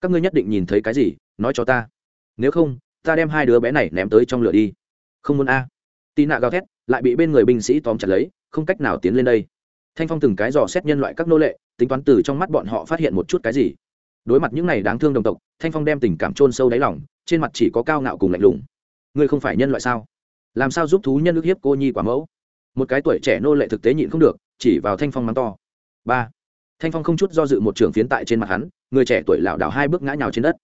S1: Các ngươi nhất định nhìn thấy cái gì, nói cho ta. Nếu không, ta đem hai đứa bé này ném tới trong lửa đi. Không muốn a. À. tì nạ gào thét, lại bị bên người binh sĩ tóm chặt lấy, không cách nào tiến lên đây thanh phong từng cái dò xét nhân loại các nô lệ, tính toán từ trong mắt bọn họ phát hiện một chút cái gì. Đối mặt những này đáng thương đồng tộc, thanh phong đem tình cảm trôn sâu đáy lòng, trên mặt chỉ có cao ngạo cùng lạnh lùng. Ngươi không phải nhân loại sao? Làm sao giúp thú nhân ức hiếp cô nhi quả mẫu? Một cái tuổi trẻ nô lệ thực tế nhịn không được, chỉ vào thanh phong mắng to. Ba. Thanh phong không chút do dự một trường phiến tại trên mặt hắn, người trẻ tuổi lảo đảo hai bước ngã nhào trên đất.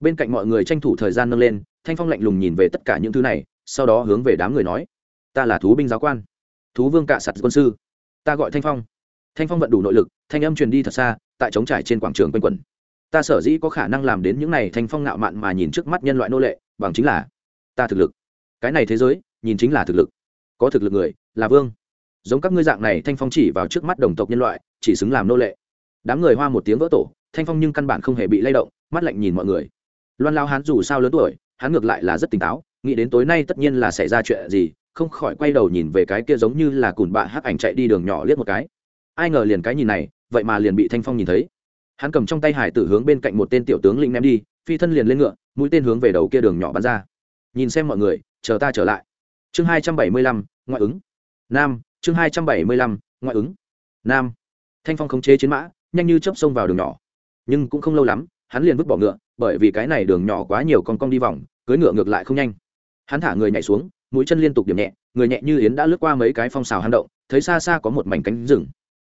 S1: Bên cạnh mọi người tranh thủ thời gian nâng lên, thanh phong lạnh lùng nhìn về tất cả những thứ này, sau đó hướng về đám người nói, ta là thú binh giáo quan. Thú vương cạ sặt quân sư ta gọi thanh phong. Thanh phong vận đủ nội lực, thanh âm truyền đi thật xa, tại trống trải trên quảng trường quanh quẩn. Ta sở dĩ có khả năng làm đến những này, thanh phong ngạo mạn mà nhìn trước mắt nhân loại nô lệ, bằng chính là, ta thực lực. Cái này thế giới, nhìn chính là thực lực. Có thực lực người, là vương. Giống các ngươi dạng này, thanh phong chỉ vào trước mắt đồng tộc nhân loại, chỉ xứng làm nô lệ. Đám người hoa một tiếng vỡ tổ, thanh phong nhưng căn bản không hề bị lay động, mắt lạnh nhìn mọi người. Loan lao hắn dù sao lớn tuổi, hắn ngược lại là rất tỉnh táo, nghĩ đến tối nay tất nhiên là xảy ra chuyện gì không khỏi quay đầu nhìn về cái kia giống như là cùn bạ hắc ảnh chạy đi đường nhỏ liếc một cái. Ai ngờ liền cái nhìn này, vậy mà liền bị thanh phong nhìn thấy. Hắn cầm trong tay hải tử hướng bên cạnh một tên tiểu tướng lĩnh ném đi, phi thân liền lên ngựa, mũi tên hướng về đầu kia đường nhỏ bắn ra. Nhìn xem mọi người, chờ ta trở lại. Chương hai trăm bảy mươi lăm, ngoại ứng. Nam, chương hai trăm bảy mươi lăm, ngoại ứng. Nam. Thanh phong khống chế chiến mã, nhanh như chớp xông vào đường nhỏ. Nhưng cũng không lâu lắm, hắn liền vứt bỏ ngựa, bởi vì cái này đường nhỏ quá nhiều con cong đi vòng cưới ngựa ngược lại không nhanh. Hắn thả người nhảy xuống mũi chân liên tục điểm nhẹ, người nhẹ như yến đã lướt qua mấy cái phong xào hang động, thấy xa xa có một mảnh cánh rừng.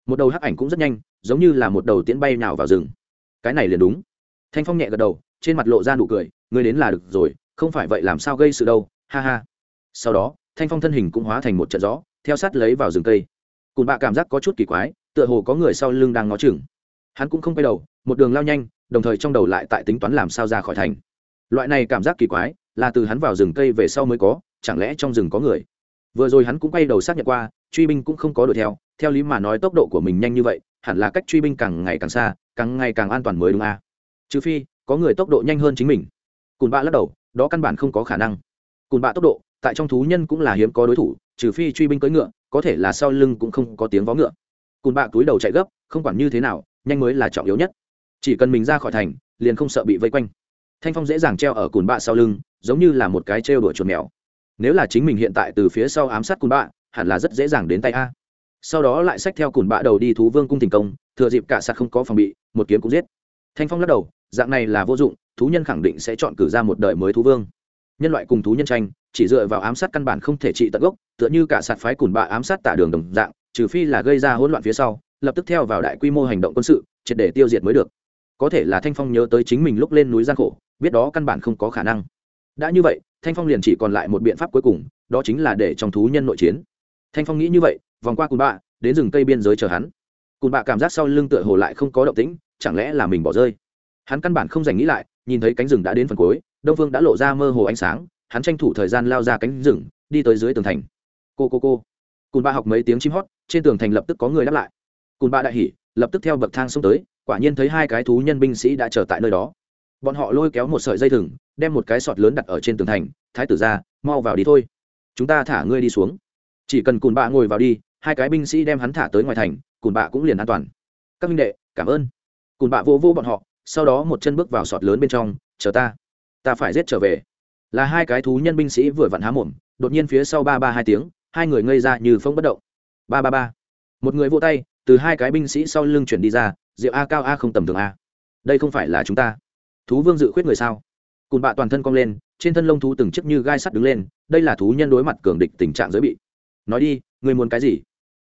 S1: Một đầu hắc ảnh cũng rất nhanh, giống như là một đầu tiễn bay nào vào rừng. Cái này liền đúng. Thanh phong nhẹ gật đầu, trên mặt lộ ra nụ cười ngươi đến là được rồi, không phải vậy làm sao gây sự đâu, ha ha. Sau đó, thanh phong thân hình cũng hóa thành một trận gió, theo sát lấy vào rừng cây. Cùn bạ cảm giác có chút kỳ quái, tựa hồ có người sau lưng đang ngó chừng. Hắn cũng không quay đầu, một đường lao nhanh, đồng thời trong đầu lại tại tính toán làm sao ra khỏi thành. Loại này cảm giác kỳ quái, là từ hắn vào rừng cây về sau mới có chẳng lẽ trong rừng có người? Vừa rồi hắn cũng quay đầu xác nhận qua, truy binh cũng không có đuổi theo theo lý mà nói tốc độ của mình nhanh như vậy, hẳn là cách truy binh càng ngày càng xa, càng ngày càng an toàn mới đúng à. trừ phi, có người tốc độ nhanh hơn chính mình. Cùn bạ lắc đầu, đó căn bản không có khả năng. Cùn bạ tốc độ, tại trong thú nhân cũng là hiếm có đối thủ, trừ phi truy binh cưỡi ngựa, có thể là sau lưng cũng không có tiếng vó ngựa. Cùn bạ túi đầu chạy gấp, không quản như thế nào, nhanh mới là trọng yếu nhất. Chỉ cần mình ra khỏi thành, liền không sợ bị vây quanh. Thanh phong dễ dàng treo ở cùn bạ sau lưng, giống như là một cái treo đuổi chuột mèo nếu là chính mình hiện tại từ phía sau ám sát cùn bạ, hẳn là rất dễ dàng đến tay a. Sau đó lại xách theo cùn bạ đầu đi thú vương cung thành công, thừa dịp cả sạt không có phòng bị, một kiếm cũng giết. Thanh phong lắc đầu, dạng này là vô dụng, thú nhân khẳng định sẽ chọn cử ra một đời mới thú vương. Nhân loại cùng thú nhân tranh, chỉ dựa vào ám sát căn bản không thể trị tận gốc, tựa như cả sạt phái cùn bạ ám sát tả đường đồng dạng, trừ phi là gây ra hỗn loạn phía sau, lập tức theo vào đại quy mô hành động quân sự, triệt để tiêu diệt mới được. Có thể là thanh phong nhớ tới chính mình lúc lên núi gian khổ, biết đó căn bản không có khả năng đã như vậy, thanh phong liền chỉ còn lại một biện pháp cuối cùng, đó chính là để trong thú nhân nội chiến. Thanh phong nghĩ như vậy, vòng qua cùn bạ, đến rừng cây biên giới chờ hắn. Cùn bạ cảm giác sau lưng tựa hồ lại không có động tĩnh, chẳng lẽ là mình bỏ rơi? Hắn căn bản không dành nghĩ lại, nhìn thấy cánh rừng đã đến phần cuối, đông phương đã lộ ra mơ hồ ánh sáng, hắn tranh thủ thời gian lao ra cánh rừng, đi tới dưới tường thành. Cô cô cô. Cùn bạ học mấy tiếng chim hót, trên tường thành lập tức có người đáp lại. Cùn bạ đại hỉ, lập tức theo bậc thang xông tới, quả nhiên thấy hai cái thú nhân binh sĩ đã chờ tại nơi đó bọn họ lôi kéo một sợi dây thừng, đem một cái sọt lớn đặt ở trên tường thành, thái tử ra, mau vào đi thôi. Chúng ta thả ngươi đi xuống. Chỉ cần cùn bạ ngồi vào đi, hai cái binh sĩ đem hắn thả tới ngoài thành, cùn bạ cũng liền an toàn. Các minh đệ, cảm ơn. Cùn bạ vô vô bọn họ, sau đó một chân bước vào sọt lớn bên trong, chờ ta ta phải giết trở về. Là hai cái thú nhân binh sĩ vừa vặn há mồm, đột nhiên phía sau ba ba hai tiếng, hai người ngây ra như phong bất động. Ba ba ba. Một người vô tay, từ hai cái binh sĩ sau lưng chuyển đi ra rượu a cao a không tầm thường a. Đây không phải là chúng ta thú vương dự khuyết người sao? Cùn bạ toàn thân cong lên, trên thân lông thú từng chiếc như gai sắt đứng lên, đây là thú nhân đối mặt cường địch tình trạng giới bị. Nói đi người muốn cái gì?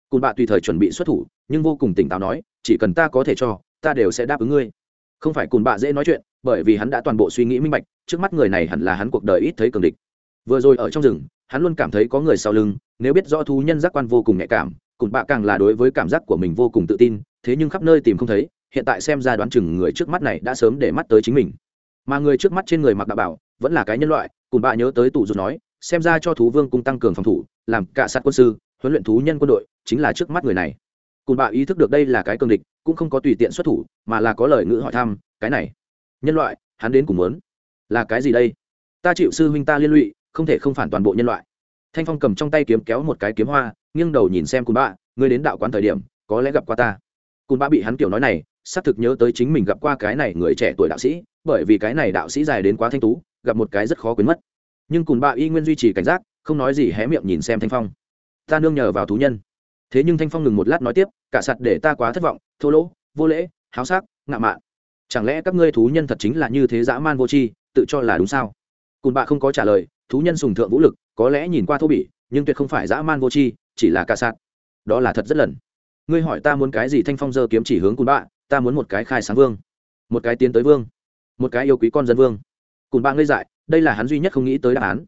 S1: Cùn bạ tùy thời chuẩn bị xuất thủ, nhưng vô cùng tỉnh táo nói, chỉ cần ta có thể cho, ta đều sẽ đáp ứng ngươi. Không phải cùn bạ dễ nói chuyện, bởi vì hắn đã toàn bộ suy nghĩ minh bạch, trước mắt người này hẳn là hắn cuộc đời ít thấy cường địch. Vừa rồi ở trong rừng, hắn luôn cảm thấy có người sau lưng, nếu biết rõ thú nhân giác quan vô cùng nhạy cảm, cùn bạ càng là đối với cảm giác của mình vô cùng tự tin, thế nhưng khắp nơi tìm không thấy hiện tại xem ra đoán chừng người trước mắt này đã sớm để mắt tới chính mình. Mà người trước mắt trên người mặc đạo bảo vẫn là cái nhân loại, cùng bà nhớ tới tủ dù nói, xem ra cho thú vương cung tăng cường phòng thủ, làm cả sát quân sư, huấn luyện thú nhân quân đội, chính là trước mắt người này. Cùng bà ý thức được đây là cái cường địch, cũng không có tùy tiện xuất thủ, mà là có lời ngữ hỏi thăm, cái này, nhân loại, hắn đến cùng muốn là cái gì đây? Ta chịu sư huynh ta liên lụy, không thể không phản toàn bộ nhân loại. Thanh phong cầm trong tay kiếm kéo một cái kiếm hoa, nghiêng đầu nhìn xem cùn bạ, ngươi đến đạo quán thời điểm, có lẽ gặp qua ta. Cùn bạ bị hắn kiểu nói này xác thực nhớ tới chính mình gặp qua cái này người trẻ tuổi đạo sĩ, bởi vì cái này đạo sĩ dài đến quá thanh tú, gặp một cái rất khó quên mất. Nhưng cùn bạ y nguyên duy trì cảnh giác, không nói gì hé miệng nhìn xem thanh phong. Ta nương nhờ vào thú nhân. Thế nhưng thanh phong ngừng một lát nói tiếp, cả sạt để ta quá thất vọng, thô lỗ, vô lễ, háo sắc ngạo mạn. Chẳng lẽ các ngươi thú nhân thật chính là như thế dã man vô tri, tự cho là đúng sao? Cùn bạ không có trả lời, thú nhân sùng thượng vũ lực, có lẽ nhìn qua thô bỉ, nhưng tuyệt không phải dã man vô tri, chỉ là cả sạt. Đó là thật rất lần. Ngươi hỏi ta muốn cái gì thanh phong giơ kiếm chỉ hướng cùn bạ ta muốn một cái khai sáng vương, một cái tiến tới vương, một cái yêu quý con dân vương. Cùng ba ngây dại, đây là hắn duy nhất không nghĩ tới đáp án.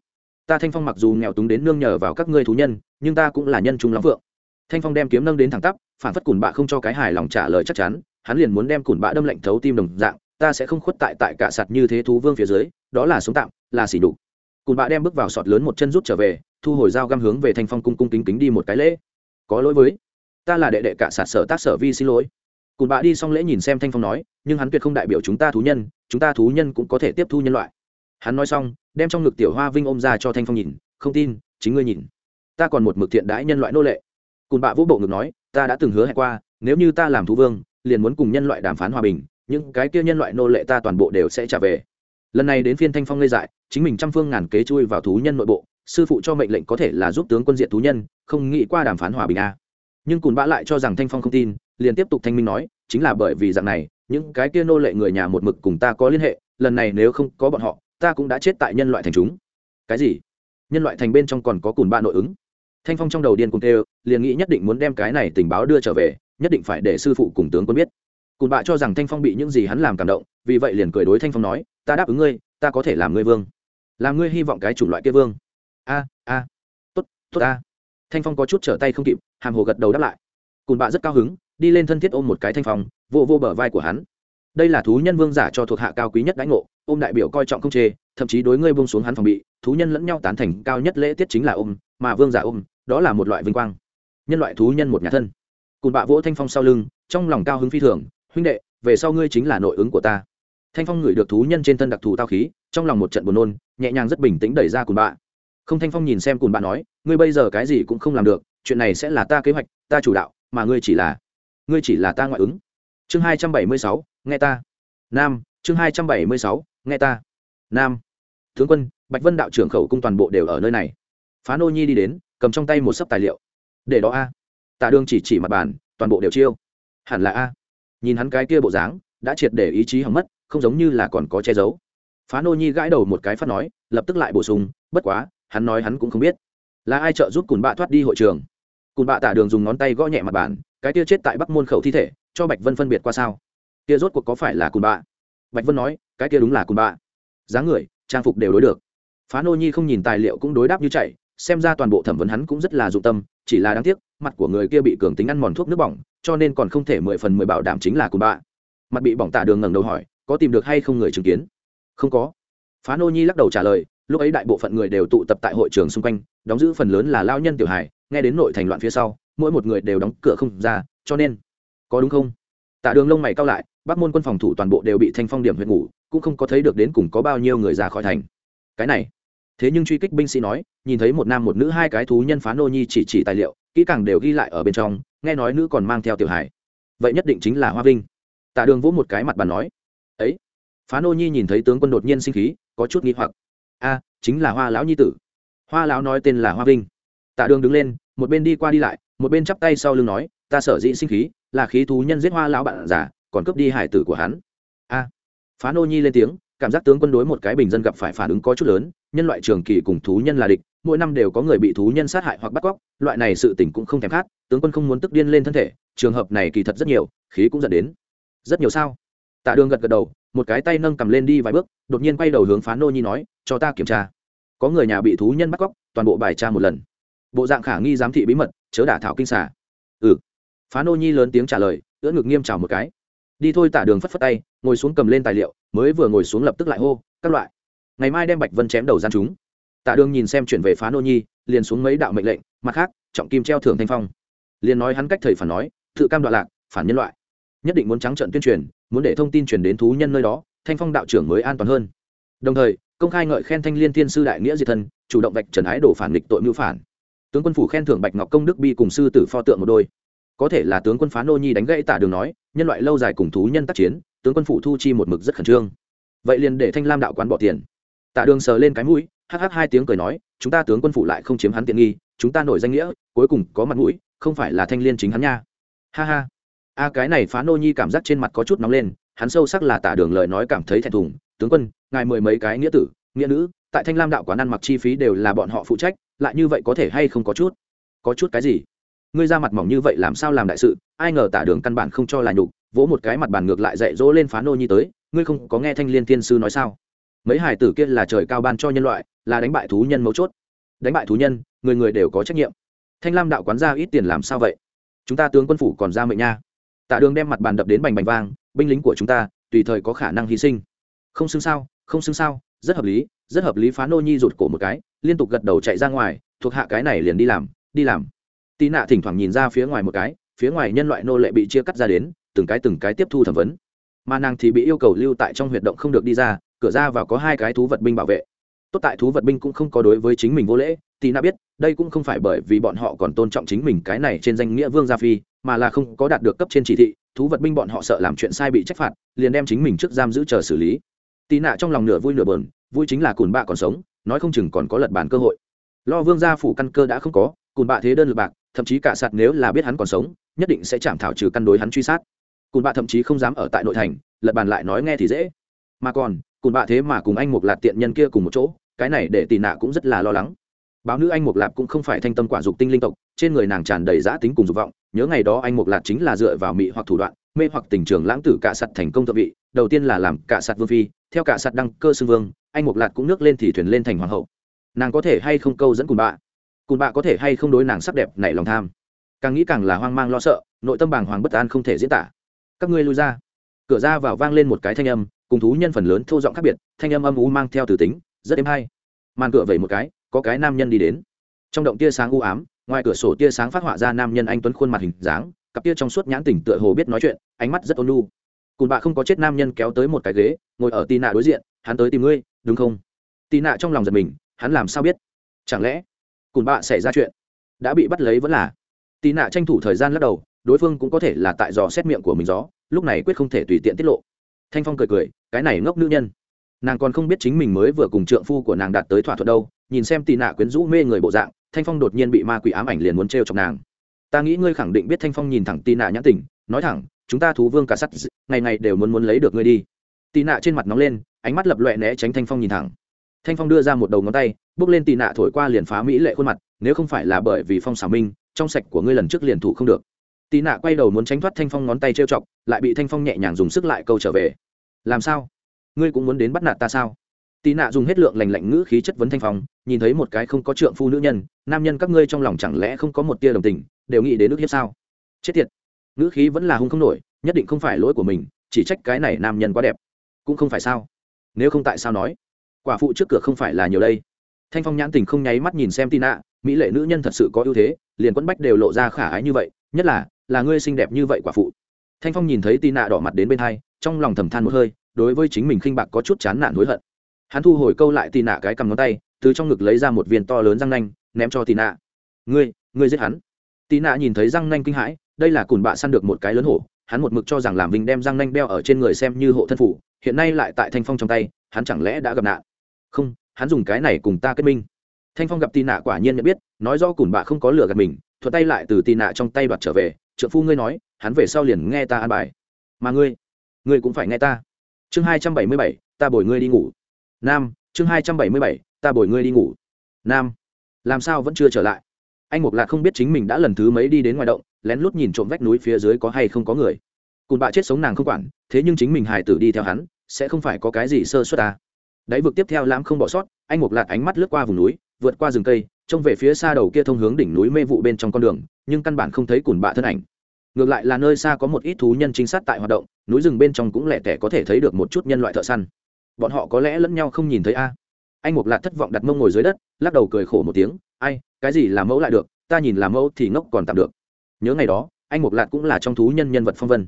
S1: Ta thanh phong mặc dù nghèo túng đến nương nhờ vào các ngươi thú nhân, nhưng ta cũng là nhân trung lắm vượng. Thanh phong đem kiếm nâng đến thẳng tắp, phản phất cùn bạ không cho cái hài lòng trả lời chắc chắn, hắn liền muốn đem cùn bạ đâm lạnh thấu tim đồng dạng, ta sẽ không khuất tại tại cả sạt như thế thú vương phía dưới, đó là sống tạm, là xỉ đục cùn bạ đem bước vào sọt lớn một chân rút trở về, thu hồi dao găm hướng về thanh phong cung cung kính kính đi một cái lễ. Có lỗi với, ta là đệ đệ cả sạt sở tác sở vi xin lỗi cùn bạ đi xong lễ nhìn xem thanh phong nói, nhưng hắn tuyệt không đại biểu chúng ta thú nhân, chúng ta thú nhân cũng có thể tiếp thu nhân loại. Hắn nói xong, đem trong ngực tiểu hoa vinh ôm ra cho thanh phong nhìn, không tin, chính ngươi nhìn. Ta còn một mực thiện đãi nhân loại nô lệ. Cùn bạ vũ bộ ngực nói, ta đã từng hứa hẹn qua, nếu như ta làm thú vương, liền muốn cùng nhân loại đàm phán hòa bình, những cái kia nhân loại nô lệ ta toàn bộ đều sẽ trả về. Lần này đến phiên thanh phong lê dại, chính mình trăm phương ngàn kế chui vào thú nhân nội bộ, sư phụ cho mệnh lệnh có thể là giúp tướng quân diện thú nhân, không nghĩ qua đàm phán hòa bình a. Nhưng cùn bã lại cho rằng thanh phong không tin liền tiếp tục thanh minh nói, chính là bởi vì dạng này, những cái kia nô lệ người nhà một mực cùng ta có liên hệ, lần này nếu không có bọn họ, ta cũng đã chết tại nhân loại thành chúng. Cái gì? Nhân loại thành bên trong còn có cùn ba nội ứng. Thanh phong trong đầu điên cùng tê liền nghĩ nhất định muốn đem cái này tình báo đưa trở về, nhất định phải để sư phụ cùng tướng quân biết. Cùn bạ cho rằng thanh phong bị những gì hắn làm cảm động, vì vậy liền cười đối thanh phong nói, ta đáp ứng ngươi, ta có thể làm ngươi vương. Làm ngươi hy vọng cái chủng loại kia vương. A a. Tốt tốt a thanh phong có chút trở tay không kịp, hàm hồ gật đầu đáp lại. Cùn bạ rất cao hứng đi lên thân thiết ôm một cái thanh phong, vô vô bờ vai của hắn. Đây là thú nhân vương giả cho thuộc hạ cao quý nhất đãi ngộ, ôm đại biểu coi trọng không chê, thậm chí đối ngươi buông xuống hắn phòng bị, thú nhân lẫn nhau tán thành cao nhất lễ tiết chính là ôm, mà vương giả ôm, đó là một loại vinh quang. Nhân loại thú nhân một nhà thân. Cùn bạ vỗ thanh phong sau lưng, trong lòng cao hứng phi thường, huynh đệ, về sau ngươi chính là nội ứng của ta. Thanh phong ngửi được thú nhân trên thân đặc thù tao khí, trong lòng một trận buồn nôn, nhẹ nhàng rất bình tĩnh đẩy ra cùn bạ. Không thanh phong nhìn xem cùn bạ nói, ngươi bây giờ cái gì cũng không làm được, chuyện này sẽ là ta kế hoạch, ta chủ đạo, mà ngươi chỉ là ngươi chỉ là ta ngoại ứng. Chương hai trăm bảy mươi sáu, nghe ta. Nam, chương hai trăm bảy mươi sáu, nghe ta. Nam. Tướng quân, bạch vân đạo trưởng khẩu cung toàn bộ đều ở nơi này. Phá nô nhi đi đến, cầm trong tay một sấp tài liệu. Để đó a. Tạ đường chỉ chỉ mặt bàn, toàn bộ đều chiêu. Hẳn là a. Nhìn hắn cái kia bộ dáng, đã triệt để ý chí hỏng mất, không giống như là còn có che giấu. Phá nô nhi gãi đầu một cái phát nói, lập tức lại bổ sung, bất quá, hắn nói hắn cũng không biết. Là ai trợ giúp cùn bạ thoát đi hội trường? Cùn bạ tả đường dùng ngón tay gõ nhẹ mặt bàn cái kia chết tại bắc môn khẩu thi thể, cho bạch vân phân biệt qua sao? Kia rốt cuộc có phải là cùn bạ? Bạch vân nói, cái kia đúng là cùn bạ. Dáng người, trang phục đều đối được. Phá nô nhi không nhìn tài liệu cũng đối đáp như chạy, xem ra toàn bộ thẩm vấn hắn cũng rất là dụng tâm, chỉ là đáng tiếc, mặt của người kia bị cường tính ăn mòn thuốc nước bỏng, cho nên còn không thể mười phần mười bảo đảm chính là cùn bạ. Mặt bị bỏng tả đường ngẩng đầu hỏi, có tìm được hay không người chứng kiến? Không có. Phá nô nhi lắc đầu trả lời, lúc ấy đại bộ phận người đều tụ tập tại hội trường xung quanh, đóng giữ phần lớn là lao nhân tiểu hài, nghe đến nội thành loạn phía sau mỗi một người đều đóng cửa không ra, cho nên, có đúng không? Tạ đường lông mày cao lại, bắc môn quân phòng thủ toàn bộ đều bị thanh phong điểm huyện ngủ, cũng không có thấy được đến cùng có bao nhiêu người ra khỏi thành. Cái này, thế nhưng truy kích binh sĩ nói, nhìn thấy một nam một nữ hai cái thú nhân phá nô nhi chỉ chỉ tài liệu, kỹ càng đều ghi lại ở bên trong, nghe nói nữ còn mang theo tiểu hải vậy nhất định chính là hoa vinh. Tạ đường vỗ một cái mặt bàn nói, ấy. Phá nô nhi nhìn thấy tướng quân đột nhiên sinh khí, có chút nghi hoặc. A, chính là hoa lão nhi tử. Hoa lão nói tên là hoa vinh. Tạ đường đứng lên, một bên đi qua đi lại một bên chắp tay sau lưng nói, ta sở dĩ sinh khí, là khí thú nhân giết hoa lão bạn giả còn cướp đi hải tử của hắn. A. Phá nô nhi lên tiếng, cảm giác tướng quân đối một cái bình dân gặp phải phản ứng có chút lớn, nhân loại trường kỳ cùng thú nhân là địch, mỗi năm đều có người bị thú nhân sát hại hoặc bắt cóc, loại này sự tình cũng không thèm khát, tướng quân không muốn tức điên lên thân thể, trường hợp này kỳ thật rất nhiều, khí cũng dẫn đến. Rất nhiều sao? Tạ đường gật gật đầu, một cái tay nâng cầm lên đi vài bước, đột nhiên quay đầu hướng phá nô nhi nói, cho ta kiểm tra. Có người nhà bị thú nhân bắt cóc, toàn bộ bài tra một lần bộ dạng khả nghi giám thị bí mật, chớ đả thảo kinh xả ừ. Phá nô nhi lớn tiếng trả lời, ưỡn ngực nghiêm chào một cái. Đi thôi tả đường phất phất tay, ngồi xuống cầm lên tài liệu, mới vừa ngồi xuống lập tức lại hô, các loại. Ngày mai đem bạch vân chém đầu gian chúng. Tạ đường nhìn xem chuyển về phá nô nhi, liền xuống mấy đạo mệnh lệnh, mặt khác, trọng kim treo thưởng thanh phong. Liền nói hắn cách thầy phản nói tự cam đoạn lạc, phản nhân loại. Nhất định muốn trắng trận tuyên truyền, muốn để thông tin truyền đến thú nhân nơi đó, thanh phong đạo trưởng mới an toàn hơn. Đồng thời, công khai ngợi khen thanh liên thiên sư đại nghĩa diệt thân, chủ động vạch trần ái đổ phản nghịch tội mưu phản tướng quân phủ khen thưởng bạch ngọc công đức bi cùng sư tử pho tượng một đôi. Có thể là tướng quân phá nô nhi đánh gãy tả đường nói, nhân loại lâu dài cùng thú nhân tác chiến, tướng quân phủ thu chi một mực rất khẩn trương. Vậy liền để thanh lam đạo quán bỏ tiền. Tạ đường sờ lên cái mũi hh hai tiếng cười nói, chúng ta tướng quân phủ lại không chiếm hắn tiện nghi, chúng ta nổi danh nghĩa, cuối cùng có mặt mũi, không phải là thanh liên chính hắn nha. Ha ha. A, cái này phá nô nhi cảm giác trên mặt có chút nóng lên, hắn sâu sắc là tả đường lời nói cảm thấy thẹn thùng. Tướng quân, ngài mười mấy cái nghĩa tử, nghĩa nữ, tại thanh lam đạo quán ăn mặc chi phí đều là bọn họ phụ trách lại như vậy có thể hay không có chút? Có chút cái gì? Ngươi ra mặt mỏng như vậy làm sao làm đại sự? Ai ngờ tả đường căn bản không cho là nhục, vỗ một cái mặt bàn ngược lại dạy dỗ lên phá nô nhi tới, ngươi không có nghe thanh liên Thiên sư nói sao? Mấy hải tử kia là trời cao ban cho nhân loại, là đánh bại thú nhân mấu chốt. Đánh bại thú nhân, người người đều có trách nhiệm. Thanh lam đạo quán ra ít tiền làm sao vậy? Chúng ta tướng quân phủ còn ra mệnh nha. Tạ đường đem mặt bàn đập đến bành bành vang, binh lính của chúng ta tùy thời có khả năng hy sinh. Không xứng sao, không xứng sao, rất hợp lý rất hợp lý phá nô nhi rụt cổ một cái, liên tục gật đầu chạy ra ngoài, thuộc hạ cái này liền đi làm đi làm. Tì nạ thỉnh thoảng nhìn ra phía ngoài một cái, phía ngoài nhân loại nô lệ bị chia cắt ra đến, từng cái từng cái tiếp thu thẩm vấn. Mà nàng thì bị yêu cầu lưu tại trong huyệt động không được đi ra, cửa ra vào có hai cái thú vật binh bảo vệ. Tốt tại thú vật binh cũng không có đối với chính mình vô lễ, tì nạ biết, đây cũng không phải bởi vì bọn họ còn tôn trọng chính mình cái này trên danh nghĩa vương gia phi, mà là không có đạt được cấp trên chỉ thị, thú vật binh bọn họ sợ làm chuyện sai bị trách phạt, liền đem chính mình trước giam giữ chờ xử lý. Tì nạ trong lòng nửa vui nửa bờn vui chính là cùn bạ còn sống, nói không chừng còn có lật bàn cơ hội. Lo vương gia phủ căn cơ đã không có, cùn bạ thế đơn lực bạc, thậm chí cả sạt nếu là biết hắn còn sống, nhất định sẽ chạm thảo trừ căn đối hắn truy sát. Cùn bạ thậm chí không dám ở tại nội thành, lật bàn lại nói nghe thì dễ. Mà còn, cùn bạ thế mà cùng anh một lạt tiện nhân kia cùng một chỗ, cái này để tì nạ cũng rất là lo lắng. Báo nữ anh mục lạp cũng không phải thanh tâm quả dục tinh linh tộc, trên người nàng tràn đầy giã tính cùng dục vọng, nhớ ngày đó anh mục lạp chính là dựa vào mị hoặc thủ đoạn, mê hoặc tình trường lãng tử cả sạt thành công thợ vị, đầu tiên là làm cả sạt vương phi, theo cả sạt đăng cơ xưng vương anh mục lạt cũng nước lên thì thuyền lên thành hoàng hậu. Nàng có thể hay không câu dẫn cùn bạ? Cùn bạ có thể hay không đối nàng sắc đẹp nảy lòng tham? Càng nghĩ càng là hoang mang lo sợ, nội tâm bàng hoàng bất an không thể diễn tả. Các ngươi lui ra. Cửa ra vào vang lên một cái thanh âm, cùng thú nhân phần lớn thô giọng khác biệt, thanh âm âm u mang theo từ tính, rất êm hay. Màn cửa vẩy một cái, có cái nam nhân đi đến. Trong động tia sáng u ám, ngoài cửa sổ tia sáng phát họa ra nam nhân anh tuấn khuôn mặt hình dáng, cặp tia trong suốt nhãn tỉnh tựa hồ biết nói chuyện, ánh mắt rất ôn lu cùn bạ không có chết nam nhân kéo tới một cái ghế, ngồi ở tì nạ đối diện, hắn tới tìm ngươi đúng không? Tì nạ trong lòng giật mình, hắn làm sao biết? Chẳng lẽ cùn bạ xảy ra chuyện đã bị bắt lấy vẫn là? Tì nạ tranh thủ thời gian lắc đầu, đối phương cũng có thể là tại dò xét miệng của mình gió, lúc này quyết không thể tùy tiện tiết lộ. Thanh phong cười cười, cái này ngốc nữ nhân. Nàng còn không biết chính mình mới vừa cùng trượng phu của nàng đạt tới thỏa thuận đâu, nhìn xem tì nạ quyến rũ mê người bộ dạng, thanh phong đột nhiên bị ma quỷ ám ảnh liền muốn t r e o chọc nàng. Ta nghĩ ngươi khẳng định biết thanh phong nhìn thẳng tì nạ nhãn tình, nói thẳng, chúng ta thú vương cả sắt, ngày ngày đều muốn muốn lấy được ngươi đi. Tì nạ trên mặt nóng lên ánh mắt lập loẹ né tránh thanh phong nhìn thẳng. Thanh phong đưa ra một đầu ngón tay, bước lên tì nạ thổi qua liền phá mỹ lệ khuôn mặt, nếu không phải là bởi vì phong xảo minh, trong sạch của ngươi lần trước liền thủ không được. Tì nạ quay đầu muốn tránh thoát thanh phong ngón tay trêu chọc, lại bị thanh phong nhẹ nhàng dùng sức lại câu trở về. Làm sao? Ngươi cũng muốn đến bắt nạt ta sao? Tì nạ dùng hết lượng lành lạnh ngữ khí chất vấn thanh phong, nhìn thấy một cái không có trượng phu nữ nhân, nam nhân các ngươi trong lòng chẳng lẽ không có một tia đồng tình, đều nghĩ đến nước hiếp sao? Chết tiệt! Ngữ khí vẫn là hung không nổi, nhất định không phải lỗi của mình, chỉ trách cái này nam nhân quá đẹp. Cũng không phải sao? Nếu không tại sao nói? Quả phụ trước cửa không phải là nhiều đây. Thanh phong nhãn tình không nháy mắt nhìn xem tin ạ mỹ lệ nữ nhân thật sự có ưu thế, liền quẫn bách đều lộ ra khả ái như vậy, nhất là là ngươi xinh đẹp như vậy quả phụ. Thanh phong nhìn thấy tin ạ đỏ mặt đến bên hai, trong lòng thầm than một hơi, đối với chính mình khinh bạc có chút chán nản hối hận. Hắn thu hồi câu lại tin ạ cái cầm ngón tay, từ trong ngực lấy ra một viên to lớn răng nanh, ném cho tin ạ ngươi ngươi giết hắn. Tin ạ nhìn thấy răng nanh kinh hãi, đây là cùn bạ săn được một cái lớn hổ, hắn một mực cho rằng làm vinh đem răng nanh đeo ở trên người xem như hộ thân phủ hiện nay lại tại thanh phong trong tay hắn chẳng lẽ đã gặp nạn không hắn dùng cái này cùng ta kết minh thanh phong gặp tì nạ quả nhiên nhận biết nói do cùn bạ không có lửa gạt mình thuật tay lại từ tì nạ trong tay đoạt trở về trợ phu ngươi nói hắn về sau liền nghe ta an bài mà ngươi ngươi cũng phải nghe ta chương hai trăm bảy mươi bảy ta bồi ngươi đi ngủ nam chương hai trăm bảy mươi bảy ta bồi ngươi đi ngủ nam làm sao vẫn chưa trở lại anh mục lạc không biết chính mình đã lần thứ mấy đi đến ngoài động lén lút nhìn trộm vách núi phía dưới có hay không có người cùn bạ chết sống nàng không quản, thế nhưng chính mình Hải tử đi theo hắn, sẽ không phải có cái gì sơ suất ta. Đáy vực tiếp theo lãm không bỏ sót, anh mục lạc ánh mắt lướt qua vùng núi, vượt qua rừng cây, trông về phía xa đầu kia thông hướng đỉnh núi mê vụ bên trong con đường, nhưng căn bản không thấy cùn bạ thân ảnh. Ngược lại là nơi xa có một ít thú nhân chính sát tại hoạt động, núi rừng bên trong cũng lẻ tẻ có thể thấy được một chút nhân loại thợ săn. Bọn họ có lẽ lẫn nhau không nhìn thấy a. Anh mục lạc thất vọng đặt mông ngồi dưới đất, lắc đầu cười khổ một tiếng, ai, cái gì làm mẫu lại được, ta nhìn làm mẫu thì ngốc còn tạm được. Nhớ ngày đó, anh mục lạc cũng là trong thú nhân nhân vật phong vân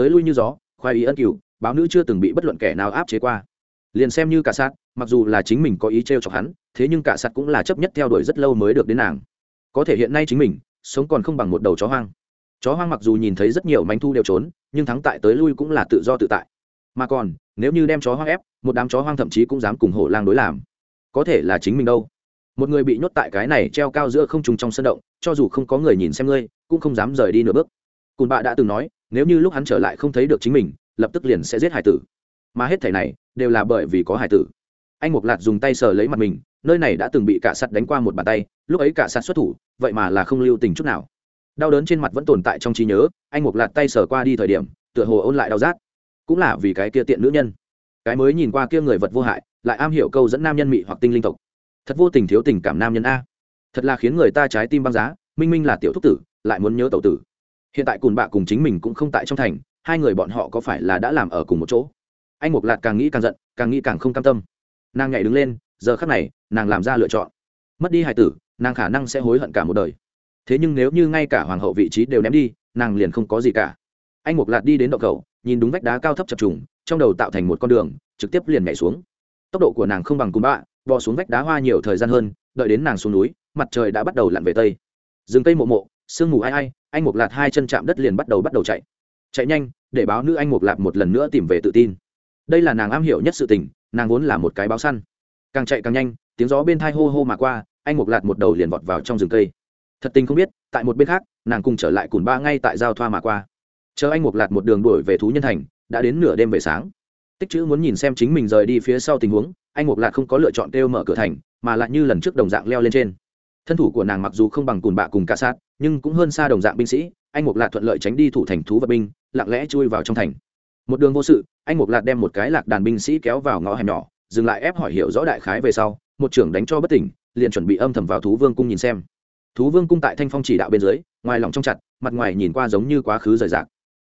S1: tới lui như gió, khoai ý ân cửu, báo nữ chưa từng bị bất luận kẻ nào áp chế qua. Liền xem như cả sát, mặc dù là chính mình có ý t r e o chọc hắn, thế nhưng cả sát cũng là chấp nhất theo đuổi rất lâu mới được đến nàng. Có thể hiện nay chính mình, sống còn không bằng một đầu chó hoang. Chó hoang mặc dù nhìn thấy rất nhiều mánh thu đều trốn, nhưng thắng tại tới lui cũng là tự do tự tại. Mà còn, nếu như đem chó hoang ép, một đám chó hoang thậm chí cũng dám cùng hổ lang đối làm. Có thể là chính mình đâu. Một người bị nhốt tại cái này treo cao giữa không trùng trong sân động, cho dù không có người nhìn xem ngươi, cũng không dám rời đi nửa bước. Cùn bạ đã từng nói nếu như lúc hắn trở lại không thấy được chính mình, lập tức liền sẽ giết hải tử. Mà hết thảy này đều là bởi vì có hải tử. Anh mục lạt dùng tay sờ lấy mặt mình, nơi này đã từng bị cả sắt đánh qua một bàn tay, lúc ấy cả sắt xuất thủ, vậy mà là không lưu tình chút nào. Đau đớn trên mặt vẫn tồn tại trong trí nhớ, anh mục lạt tay sờ qua đi thời điểm, tựa hồ ôn lại đau rát. Cũng là vì cái kia tiện nữ nhân. Cái mới nhìn qua kia người vật vô hại, lại am hiểu câu dẫn nam nhân mị hoặc tinh linh tộc. Thật vô tình thiếu tình cảm nam nhân a. Thật là khiến người ta trái tim băng giá, minh minh là tiểu thúc tử, lại muốn nhớ tẩu tử hiện tại cùn bạ cùng chính mình cũng không tại trong thành, hai người bọn họ có phải là đã làm ở cùng một chỗ? Anh mục lạt càng nghĩ càng giận, càng nghĩ càng không cam tâm. Nàng nhảy đứng lên, giờ khắc này, nàng làm ra lựa chọn. Mất đi Hải tử, nàng khả năng sẽ hối hận cả một đời. Thế nhưng nếu như ngay cả hoàng hậu vị trí đều ném đi, nàng liền không có gì cả. Anh mục lạt đi đến động cầu, nhìn đúng vách đá cao thấp chập trùng, trong đầu tạo thành một con đường, trực tiếp liền nhảy xuống. Tốc độ của nàng không bằng cùn bạ, bò xuống vách đá hoa nhiều thời gian hơn, đợi đến nàng xuống núi, mặt trời đã bắt đầu lặn về tây. Rừng cây mộ mộ, sương mù ai ai anh mục lạt hai chân chạm đất liền bắt đầu bắt đầu chạy. Chạy nhanh, để báo nữ anh mục lạt một lần nữa tìm về tự tin. Đây là nàng am hiểu nhất sự tình, nàng vốn là một cái báo săn. Càng chạy càng nhanh, tiếng gió bên thai hô hô mà qua, anh mục lạt một đầu liền vọt vào trong rừng cây. Thật tình không biết, tại một bên khác, nàng cùng trở lại cùn ba ngay tại giao thoa mà qua. Chờ anh mục lạt một đường đuổi về thú nhân thành, đã đến nửa đêm về sáng. Tích chữ muốn nhìn xem chính mình rời đi phía sau tình huống, anh mục lạt không có lựa chọn kêu mở cửa thành, mà lại như lần trước đồng dạng leo lên trên thân thủ của nàng mặc dù không bằng cùn bạ cùng ca sát, nhưng cũng hơn xa đồng dạng binh sĩ, anh mục Lạc thuận lợi tránh đi thủ thành thú vật binh, lặng lẽ chui vào trong thành. Một đường vô sự, anh mục Lạc đem một cái lạc đàn binh sĩ kéo vào ngõ hẻm nhỏ, dừng lại ép hỏi hiểu rõ đại khái về sau, một trưởng đánh cho bất tỉnh, liền chuẩn bị âm thầm vào thú vương cung nhìn xem. Thú vương cung tại thanh phong chỉ đạo bên dưới, ngoài lòng trong chặt, mặt ngoài nhìn qua giống như quá khứ rời rạc.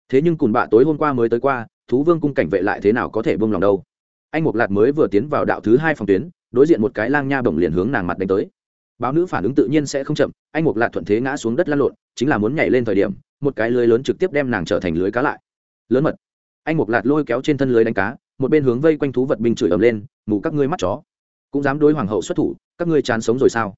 S1: Thế nhưng cùn bạ tối hôm qua mới tới qua, thú vương cung cảnh vệ lại thế nào có thể bông lòng đâu. Anh mục Lạc mới vừa tiến vào đạo thứ hai phòng tuyến, đối diện một cái lang nha bổng liền hướng nàng mặt đánh tới báo nữ phản ứng tự nhiên sẽ không chậm, anh mục lạt thuận thế ngã xuống đất lăn lộn, chính là muốn nhảy lên thời điểm, một cái lưới lớn trực tiếp đem nàng trở thành lưới cá lại. Lớn mật. Anh mục lạt lôi kéo trên thân lưới đánh cá, một bên hướng vây quanh thú vật binh chửi ầm lên mù các ngươi mắt chó. Cũng dám đối hoàng hậu xuất thủ, các ngươi chán sống rồi sao?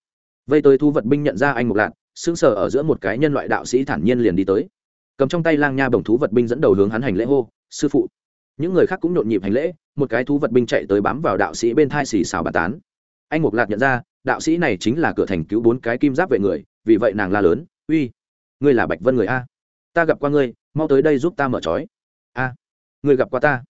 S1: Vây tới thú vật binh nhận ra anh mục lạt, sững sờ ở giữa một cái nhân loại đạo sĩ thản nhiên liền đi tới. Cầm trong tay lang nha bồng thú vật binh dẫn đầu hướng hắn hành lễ hô, sư phụ. Những người khác cũng nhộn nhịp hành lễ, một cái thú vật binh chạy tới bám vào đạo sĩ bên thai xì xào bà tán. Anh mục lạc nhận ra đạo sĩ này chính là cửa thành cứu bốn cái kim giáp vệ người, vì vậy nàng la lớn, uy, ngươi là bạch vân người a? Ta gặp qua ngươi, mau tới đây giúp ta mở trói. A, ngươi gặp qua ta?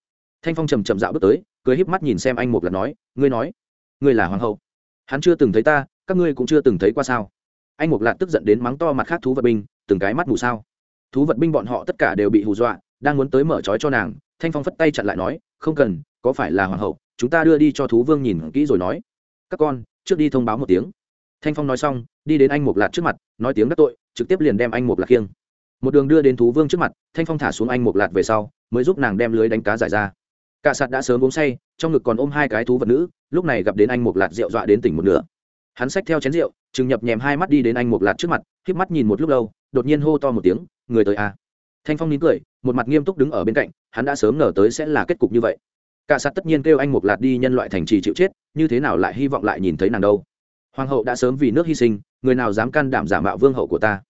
S1: Thanh phong trầm trầm dạo bước tới, cười híp mắt nhìn xem anh một lần nói, ngươi nói, ngươi là hoàng hậu. Hắn chưa từng thấy ta, các ngươi cũng chưa từng thấy qua sao? Anh một lạc tức giận đến mắng to mặt khác thú vật binh, từng cái mắt mù sao. Thú vật binh bọn họ tất cả đều bị hù dọa, đang muốn tới mở trói cho nàng, thanh phong phất tay chặn lại nói, không cần, có phải là hoàng hậu, chúng ta đưa đi cho thú vương nhìn kỹ rồi nói. Các con trước đi thông báo một tiếng. Thanh phong nói xong, đi đến anh mục lạc trước mặt, nói tiếng đắc tội, trực tiếp liền đem anh mục lạc khiêng. Một đường đưa đến thú vương trước mặt, thanh phong thả xuống anh mục lạc về sau, mới giúp nàng đem lưới đánh cá giải ra. Cả sạt đã sớm uống say, trong ngực còn ôm hai cái thú vật nữ, lúc này gặp đến anh mục lạc rượu dọa đến tỉnh một nửa. Hắn xách theo chén rượu, chừng nhập nhèm hai mắt đi đến anh mục lạc trước mặt, híp mắt nhìn một lúc lâu, đột nhiên hô to một tiếng, người tới à. thanh phong nín cười, một mặt nghiêm túc đứng ở bên cạnh, hắn đã sớm ngờ tới sẽ là kết cục như vậy cả sạt tất nhiên kêu anh mục lạt đi nhân loại thành trì chịu chết, như thế nào lại hy vọng lại nhìn thấy nàng đâu? Hoàng hậu đã sớm vì nước hy sinh, người nào dám can đảm giả mạo vương hậu của ta?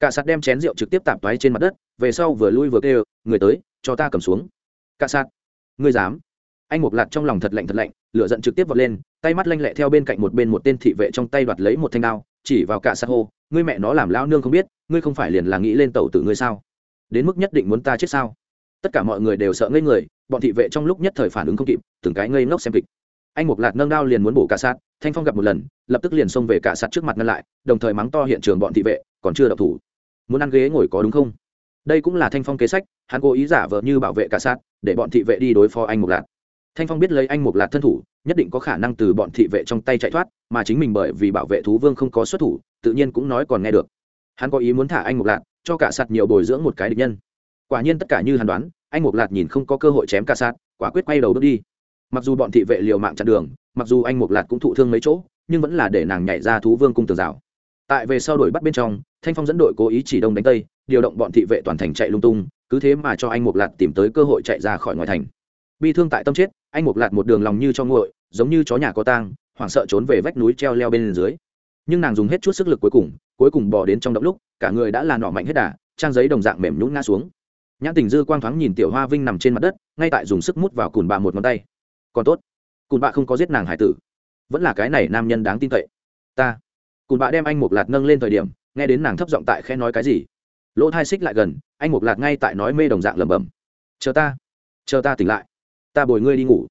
S1: Cả sạt đem chén rượu trực tiếp tạp toái trên mặt đất, về sau vừa lui vừa kêu, người tới, cho ta cầm xuống. Cả sạt ngươi dám? Anh mục lạt trong lòng thật lạnh thật lạnh, lửa giận trực tiếp vọt lên, tay mắt lanh lẹ theo bên cạnh một bên một tên thị vệ trong tay đoạt lấy một thanh đao, chỉ vào cả sạt hô, ngươi mẹ nó làm lao nương không biết, ngươi không phải liền là nghĩ lên tẩu tử ngươi sao? Đến mức nhất định muốn ta chết sao? Tất cả mọi người đều sợ ngây người bọn thị vệ trong lúc nhất thời phản ứng không kịp, từng cái ngây ngốc xem kịch. Anh mục lạt nâng đao liền muốn bổ cả sát, thanh phong gặp một lần, lập tức liền xông về cả sát trước mặt ngăn lại, đồng thời mắng to hiện trường bọn thị vệ, còn chưa đậu thủ. Muốn ăn ghế ngồi có đúng không? Đây cũng là thanh phong kế sách, hắn cố ý giả vờ như bảo vệ cả sát, để bọn thị vệ đi đối phó anh mục lạt. Thanh phong biết lấy anh mục lạt thân thủ, nhất định có khả năng từ bọn thị vệ trong tay chạy thoát, mà chính mình bởi vì bảo vệ thú vương không có xuất thủ, tự nhiên cũng nói còn nghe được. Hắn có ý muốn thả anh mục lạt, cho cả sạt nhiều bồi dưỡng một cái địch nhân. Quả nhiên tất cả như hắn đoán anh mục lạt nhìn không có cơ hội chém ca sát, quả quyết quay đầu bước đi. Mặc dù bọn thị vệ liều mạng chặn đường mặc dù anh mục lạt cũng thụ thương mấy chỗ nhưng vẫn là để nàng nhảy ra thú vương cung tường rào. Tại về sau đuổi bắt bên trong thanh phong dẫn đội cố ý chỉ đông đánh tây điều động bọn thị vệ toàn thành chạy lung tung cứ thế mà cho anh mục lạt tìm tới cơ hội chạy ra khỏi ngoài thành. Bi thương tại tâm chết anh mục lạt một đường lòng như cho nguội giống như chó nhà có tang hoảng sợ trốn về vách núi treo leo bên dưới. Nhưng nàng dùng hết chút sức lực cuối cùng cuối cùng bỏ đến trong động lúc cả người đã là nọ mạnh hết đà trang giấy đồng dạng mềm nhún ngã xuống nhãn tình dư quang thoáng nhìn tiểu hoa vinh nằm trên mặt đất, ngay tại dùng sức mút vào cùn bạ một ngón tay. Còn tốt, cùn bạ không có giết nàng hải tử. Vẫn là cái này nam nhân đáng tin cậy. Ta. Cùn bạ đem anh một lạt nâng lên thời điểm, nghe đến nàng thấp giọng tại khe nói cái gì. Lỗ thai xích lại gần, anh một lạt ngay tại nói mê đồng dạng lẩm bẩm. Chờ ta. Chờ ta tỉnh lại. Ta bồi ngươi đi ngủ.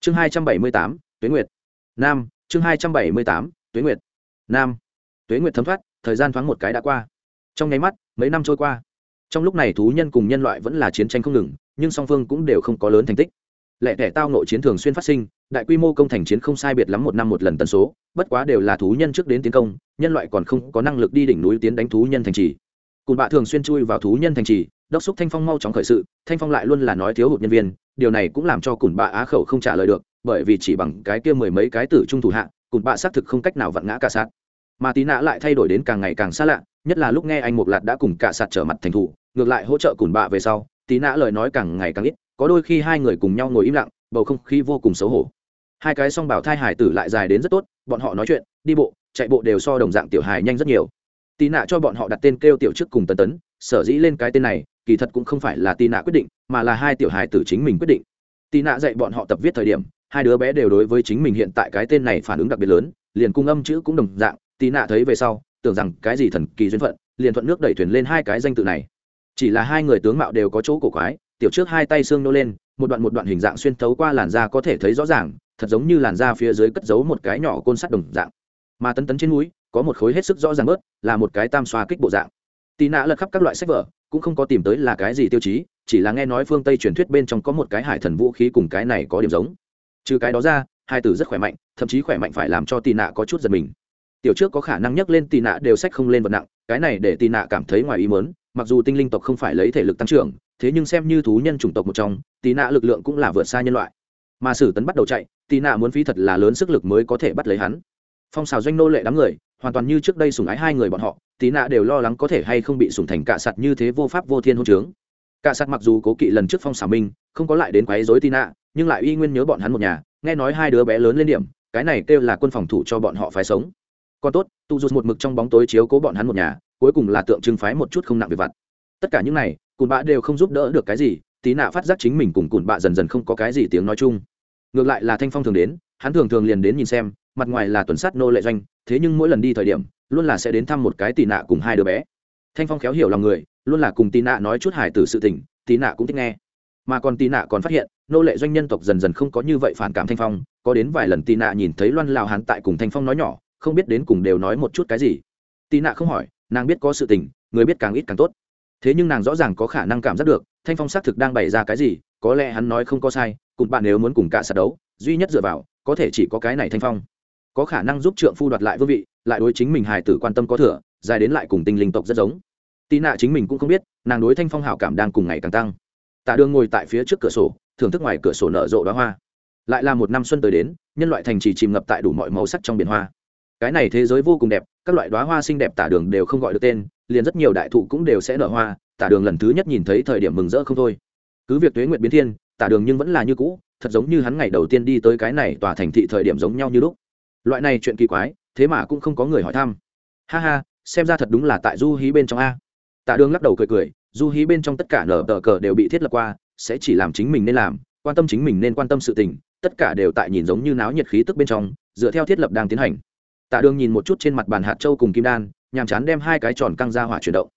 S1: Chương hai trăm bảy mươi tám, tuế nguyệt. Nam, chương hai trăm bảy mươi tám, tuế nguyệt. Nam. Tuế nguyệt thấm thoát, thời gian thoáng một cái đã qua. Trong nháy mắt, mấy năm trôi qua trong lúc này thú nhân cùng nhân loại vẫn là chiến tranh không ngừng, nhưng song phương cũng đều không có lớn thành tích. Lẻ tẻ tao nội chiến thường xuyên phát sinh, đại quy mô công thành chiến không sai biệt lắm một năm một lần tần số, bất quá đều là thú nhân trước đến tiến công, nhân loại còn không có năng lực đi đỉnh núi tiến đánh thú nhân thành trì. Cùn bạ thường xuyên chui vào thú nhân thành trì, đốc xúc thanh phong mau chóng khởi sự, thanh phong lại luôn là nói thiếu hụt nhân viên, điều này cũng làm cho cùn bạ á khẩu không trả lời được, bởi vì chỉ bằng cái kia mười mấy cái tử trung thủ hạ cùn bạ xác thực không cách nào vặn ngã cả sát. Mà tí nã lại thay đổi đến càng ngày càng xa lạ nhất là lúc nghe anh mục lạt đã cùng cả sạt trở mặt thành thủ ngược lại hỗ trợ cùng bạ về sau, tí nã lời nói càng ngày càng ít, có đôi khi hai người cùng nhau ngồi im lặng, bầu không khí vô cùng xấu hổ. Hai cái song bảo thai hải tử lại dài đến rất tốt, bọn họ nói chuyện, đi bộ, chạy bộ đều so đồng dạng tiểu hài nhanh rất nhiều. Tì nạ cho bọn họ đặt tên kêu tiểu trước cùng tấn tấn, sở dĩ lên cái tên này, kỳ thật cũng không phải là tì nạ quyết định, mà là hai tiểu hài tử chính mình quyết định. Tì nạ dạy bọn họ tập viết thời điểm, hai đứa bé đều đối với chính mình hiện tại cái tên này phản ứng đặc biệt lớn, liền cung âm chữ cũng đồng dạng tì nạ thấy về sau tưởng rằng cái gì thần kỳ duyên phận, liền thuận nước đẩy thuyền lên hai cái danh tự này. Chỉ là hai người tướng mạo đều có chỗ cổ quái, tiểu trước hai tay xương nô lên, một đoạn một đoạn hình dạng xuyên thấu qua làn da có thể thấy rõ ràng, thật giống như làn da phía dưới cất giấu một cái nhỏ côn sắt đồng dạng. Mà tấn tấn trên núi, có một khối hết sức rõ ràng bớt, là một cái tam xoa kích bộ dạng. Tì nạ lật khắp các loại sách vở, cũng không có tìm tới là cái gì tiêu chí, chỉ là nghe nói phương tây truyền thuyết bên trong có một cái hải thần vũ khí cùng cái này có điểm giống. Trừ cái đó ra, hai tử rất khỏe mạnh, thậm chí khỏe mạnh phải làm cho tì nạ có chút giật mình tiểu trước có khả năng nhấc lên tì nạ đều sách không lên vật nặng, cái này để tì nạ cảm thấy ngoài ý mớn mặc dù tinh linh tộc không phải lấy thể lực tăng trưởng, thế nhưng xem như thú nhân chủng tộc một trong tì nạ lực lượng cũng là vượt xa nhân loại. Mà sử tấn bắt đầu chạy tì nạ muốn phí thật là lớn sức lực mới có thể bắt lấy hắn. Phong xào doanh nô lệ đám người, hoàn toàn như trước đây sùng ái hai người bọn họ tì nạ đều lo lắng có thể hay không bị sùng thành cạ sạt như thế vô pháp vô thiên hôn trướng cạ sạt mặc dù cố kỵ lần trước phong xào minh không có lại đến quấy dối tì nạ, nhưng lại uy nguyên nhớ bọn hắn một nhà, nghe nói hai đứa bé lớn lên điểm, cái này kêu là quân phòng thủ cho bọn họ phải sống còn tốt tu rụt một mực trong bóng tối chiếu cố bọn hắn một nhà, cuối cùng là tượng trưng phái một chút không nặng về vặt. Tất cả những này, cùn bạ đều không giúp đỡ được cái gì, tí nạ phát giác chính mình cùng cùn bạ dần dần không có cái gì tiếng nói chung. Ngược lại là thanh phong thường đến, hắn thường thường liền đến nhìn xem, mặt ngoài là tuần sát nô lệ doanh, thế nhưng mỗi lần đi thời điểm, luôn là sẽ đến thăm một cái tì nạ cùng hai đứa bé. Thanh phong khéo hiểu lòng người, luôn là cùng tì nạ nói chút hải tử sự tình tì nạ cũng thích nghe. Mà còn tì nạ còn phát hiện, nô lệ doanh nhân tộc dần dần không có như vậy phản cảm thanh phong, có đến vài lần tì nạ nhìn thấy loan lào hắn tại cùng thanh phong nói nhỏ không biết đến cùng đều nói một chút cái gì. Tì nạ không hỏi, nàng biết có sự tình, người biết càng ít càng tốt. Thế nhưng nàng rõ ràng có khả năng cảm giác được, thanh phong xác thực đang bày ra cái gì, có lẽ hắn nói không có sai, cùng bạn nếu muốn cùng cả sạt đấu, duy nhất dựa vào, có thể chỉ có cái này thanh phong. Có khả năng giúp trượng phu đoạt lại vương vị, lại đối chính mình hài tử quan tâm có thừa, dài đến lại cùng tinh linh tộc rất giống. Tì nạ chính mình cũng không biết, nàng đối thanh phong hảo cảm đang cùng ngày càng tăng. Tạ đường ngồi tại phía trước cửa sổ, thưởng thức ngoài cửa sổ nở rộ đoá hoa. Lại là một năm xuân tới đến, nhân loại thành trì chìm ngập tại đủ mọi màu sắc trong biển hoa cái này thế giới vô cùng đẹp, các loại đoá hoa xinh đẹp tả đường đều không gọi được tên, liền rất nhiều đại thụ cũng đều sẽ nở hoa, tả đường lần thứ nhất nhìn thấy thời điểm mừng rỡ không thôi. Cứ việc tuế Nguyệt biến thiên, tả đường nhưng vẫn là như cũ, thật giống như hắn ngày đầu tiên đi tới cái này tòa thành thị thời điểm giống nhau như lúc. Loại này chuyện kỳ quái, thế mà cũng không có người hỏi thăm. Ha ha, xem ra thật đúng là tại du hí bên trong a. Tả đường lắc đầu cười cười, du hí bên trong tất cả nở tờ cờ đều bị thiết lập qua, sẽ chỉ làm chính mình nên làm, quan tâm chính mình nên quan tâm sự tình, tất cả đều tại nhìn giống như náo nhiệt khí tức bên trong, dựa theo thiết lập đang tiến hành tạ đường nhìn một chút trên mặt bàn hạt châu cùng kim đan, nhàm chán đem hai cái tròn căng ra hỏa chuyển động.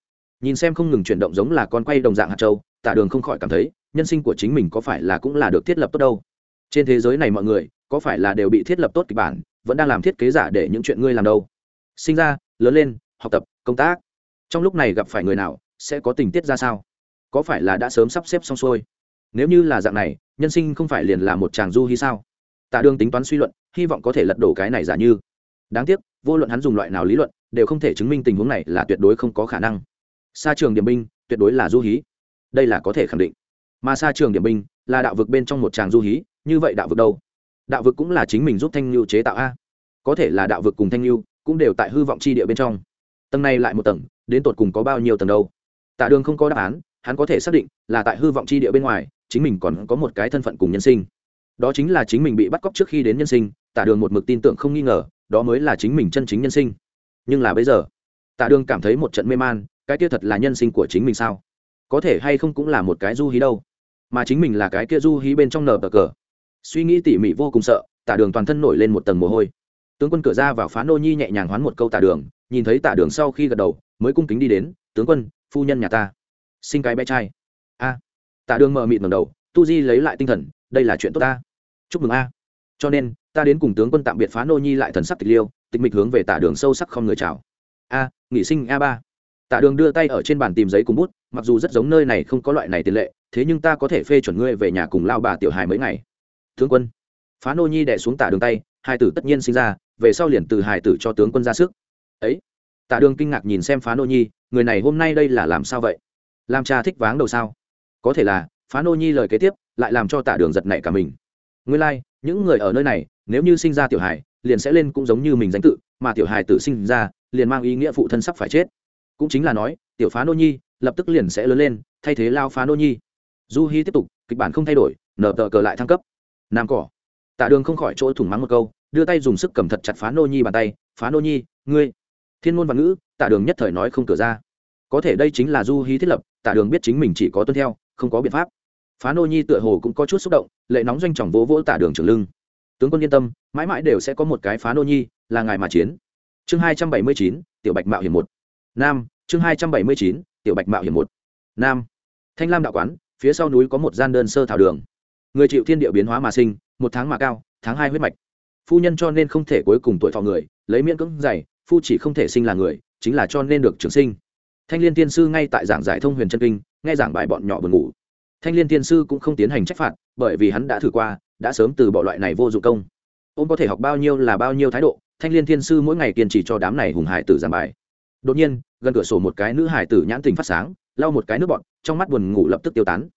S1: Nhìn xem không ngừng chuyển động giống là con quay đồng dạng hạt châu, tạ đường không khỏi cảm thấy, nhân sinh của chính mình có phải là cũng là được thiết lập tốt đâu. Trên thế giới này mọi người, có phải là đều bị thiết lập tốt kịch bản, vẫn đang làm thiết kế giả để những chuyện ngươi làm đâu? Sinh ra, lớn lên, học tập, công tác. Trong lúc này gặp phải người nào, sẽ có tình tiết ra sao? Có phải là đã sớm sắp xếp xong xuôi? Nếu như là dạng này, nhân sinh không phải liền là một chàng du hy sao? Tạ đường tính toán suy luận, hy vọng có thể lật đổ cái này giả như đáng tiếc, vô luận hắn dùng loại nào lý luận, đều không thể chứng minh tình huống này là tuyệt đối không có khả năng. Xa trường điểm binh, tuyệt đối là du hí. Đây là có thể khẳng định. Mà xa trường điểm binh, là đạo vực bên trong một tràng du hí, như vậy đạo vực đâu? Đạo vực cũng là chính mình giúp thanh lưu chế tạo a. Có thể là đạo vực cùng thanh lưu cũng đều tại hư vọng chi địa bên trong. Tầng này lại một tầng, đến tột cùng có bao nhiêu tầng đâu? Tạ đường không có đáp án, hắn có thể xác định là tại hư vọng chi địa bên ngoài, chính mình còn có một cái thân phận cùng nhân sinh. Đó chính là chính mình bị bắt cóc trước khi đến nhân sinh, tạ đường một mực tin tưởng không nghi ngờ đó mới là chính mình chân chính nhân sinh. Nhưng là bây giờ, tạ đường cảm thấy một trận mê man, cái kia thật là nhân sinh của chính mình sao? Có thể hay không cũng là một cái du hí đâu. Mà chính mình là cái kia du hí bên trong nở bờ cờ. Suy nghĩ tỉ mỉ vô cùng sợ, tạ đường toàn thân nổi lên một tầng mồ hôi. Tướng quân cửa ra vào phá nô nhi nhẹ nhàng hoán một câu tạ đường, nhìn thấy tạ đường sau khi gật đầu, mới cung kính đi đến, tướng quân, phu nhân nhà ta, sinh cái bé trai. A. Tạ đường mờ mịt ngầm đầu, tu di lấy lại tinh thần, đây là chuyện tốt ta. Chúc mừng a. Cho nên ta đến cùng tướng quân tạm biệt phá nô nhi lại thần sắc tịch liêu tịch mịch hướng về tả đường sâu sắc không người chào. A nghỉ sinh a ba. Tả đường đưa tay ở trên bàn tìm giấy cùng bút mặc dù rất giống nơi này không có loại này tiền lệ thế nhưng ta có thể phê chuẩn ngươi về nhà cùng lao bà tiểu hài mấy ngày. Tướng quân. Phá nô nhi đẻ xuống tả đường tay hai tử tất nhiên sinh ra về sau liền từ hài tử cho tướng quân ra sức. Ấy. Tạ đường kinh ngạc nhìn xem phá nô nhi người này hôm nay đây là làm sao vậy? Làm cha thích váng đầu sao? Có thể là phá nô nhi lời kế tiếp lại làm cho tạ đường giật nảy cả mình. Nguyên lai、like, những người ở nơi này nếu như sinh ra tiểu hài, liền sẽ lên cũng giống như mình danh tự, mà tiểu hài tử sinh ra, liền mang ý nghĩa phụ thân sắp phải chết. Cũng chính là nói, tiểu phá nô nhi, lập tức liền sẽ lớn lên, thay thế lao phá nô nhi. Du hi tiếp tục, kịch bản không thay đổi, nở tờ cờ lại thăng cấp. Nam cỏ. Tạ đường không khỏi chỗ thủng mắng một câu, đưa tay dùng sức cầm thật chặt phá nô nhi bàn tay, phá nô nhi, ngươi. Thiên môn văn ngữ, tạ đường nhất thời nói không cửa ra. Có thể đây chính là du hi thiết lập, tạ đường biết chính mình chỉ có tuân theo, không có biện pháp. Phá nô nhi tựa hồ cũng có chút xúc động, lệ nóng doanh trọng vỗ vỗ tạ đường trường lưng tướng quân yên tâm, mãi mãi đều sẽ có một cái phá nô nhi, là ngài mà chiến. Chương hai trăm bảy mươi chín, tiểu bạch mạo hiểm một. Nam, chương hai trăm bảy mươi chín, tiểu bạch mạo hiểm một. Nam, thanh lam đạo quán, phía sau núi có một gian đơn sơ thảo đường. Người chịu thiên địa biến hóa mà sinh, một tháng mà cao, tháng hai huyết mạch. Phu nhân cho nên không thể cuối cùng tuổi thọ người, lấy miễn cưỡng dày phu chỉ không thể sinh là người, chính là cho nên được trường sinh. Thanh liên tiên sư ngay tại giảng giải thông huyền chân kinh, nghe giảng bài bọn nhỏ buồn ngủ thanh liên Thiên sư cũng không tiến hành trách phạt, bởi vì hắn đã thử qua, đã sớm từ bỏ loại này vô dụng công. Ông có thể học bao nhiêu là bao nhiêu thái độ, thanh liên thiên sư mỗi ngày kiên trì cho đám này hùng hải tử giảng bài. Đột nhiên, gần cửa sổ một cái nữ hải tử nhãn tình phát sáng, lau một cái nước bọt, trong mắt buồn ngủ lập tức tiêu tán.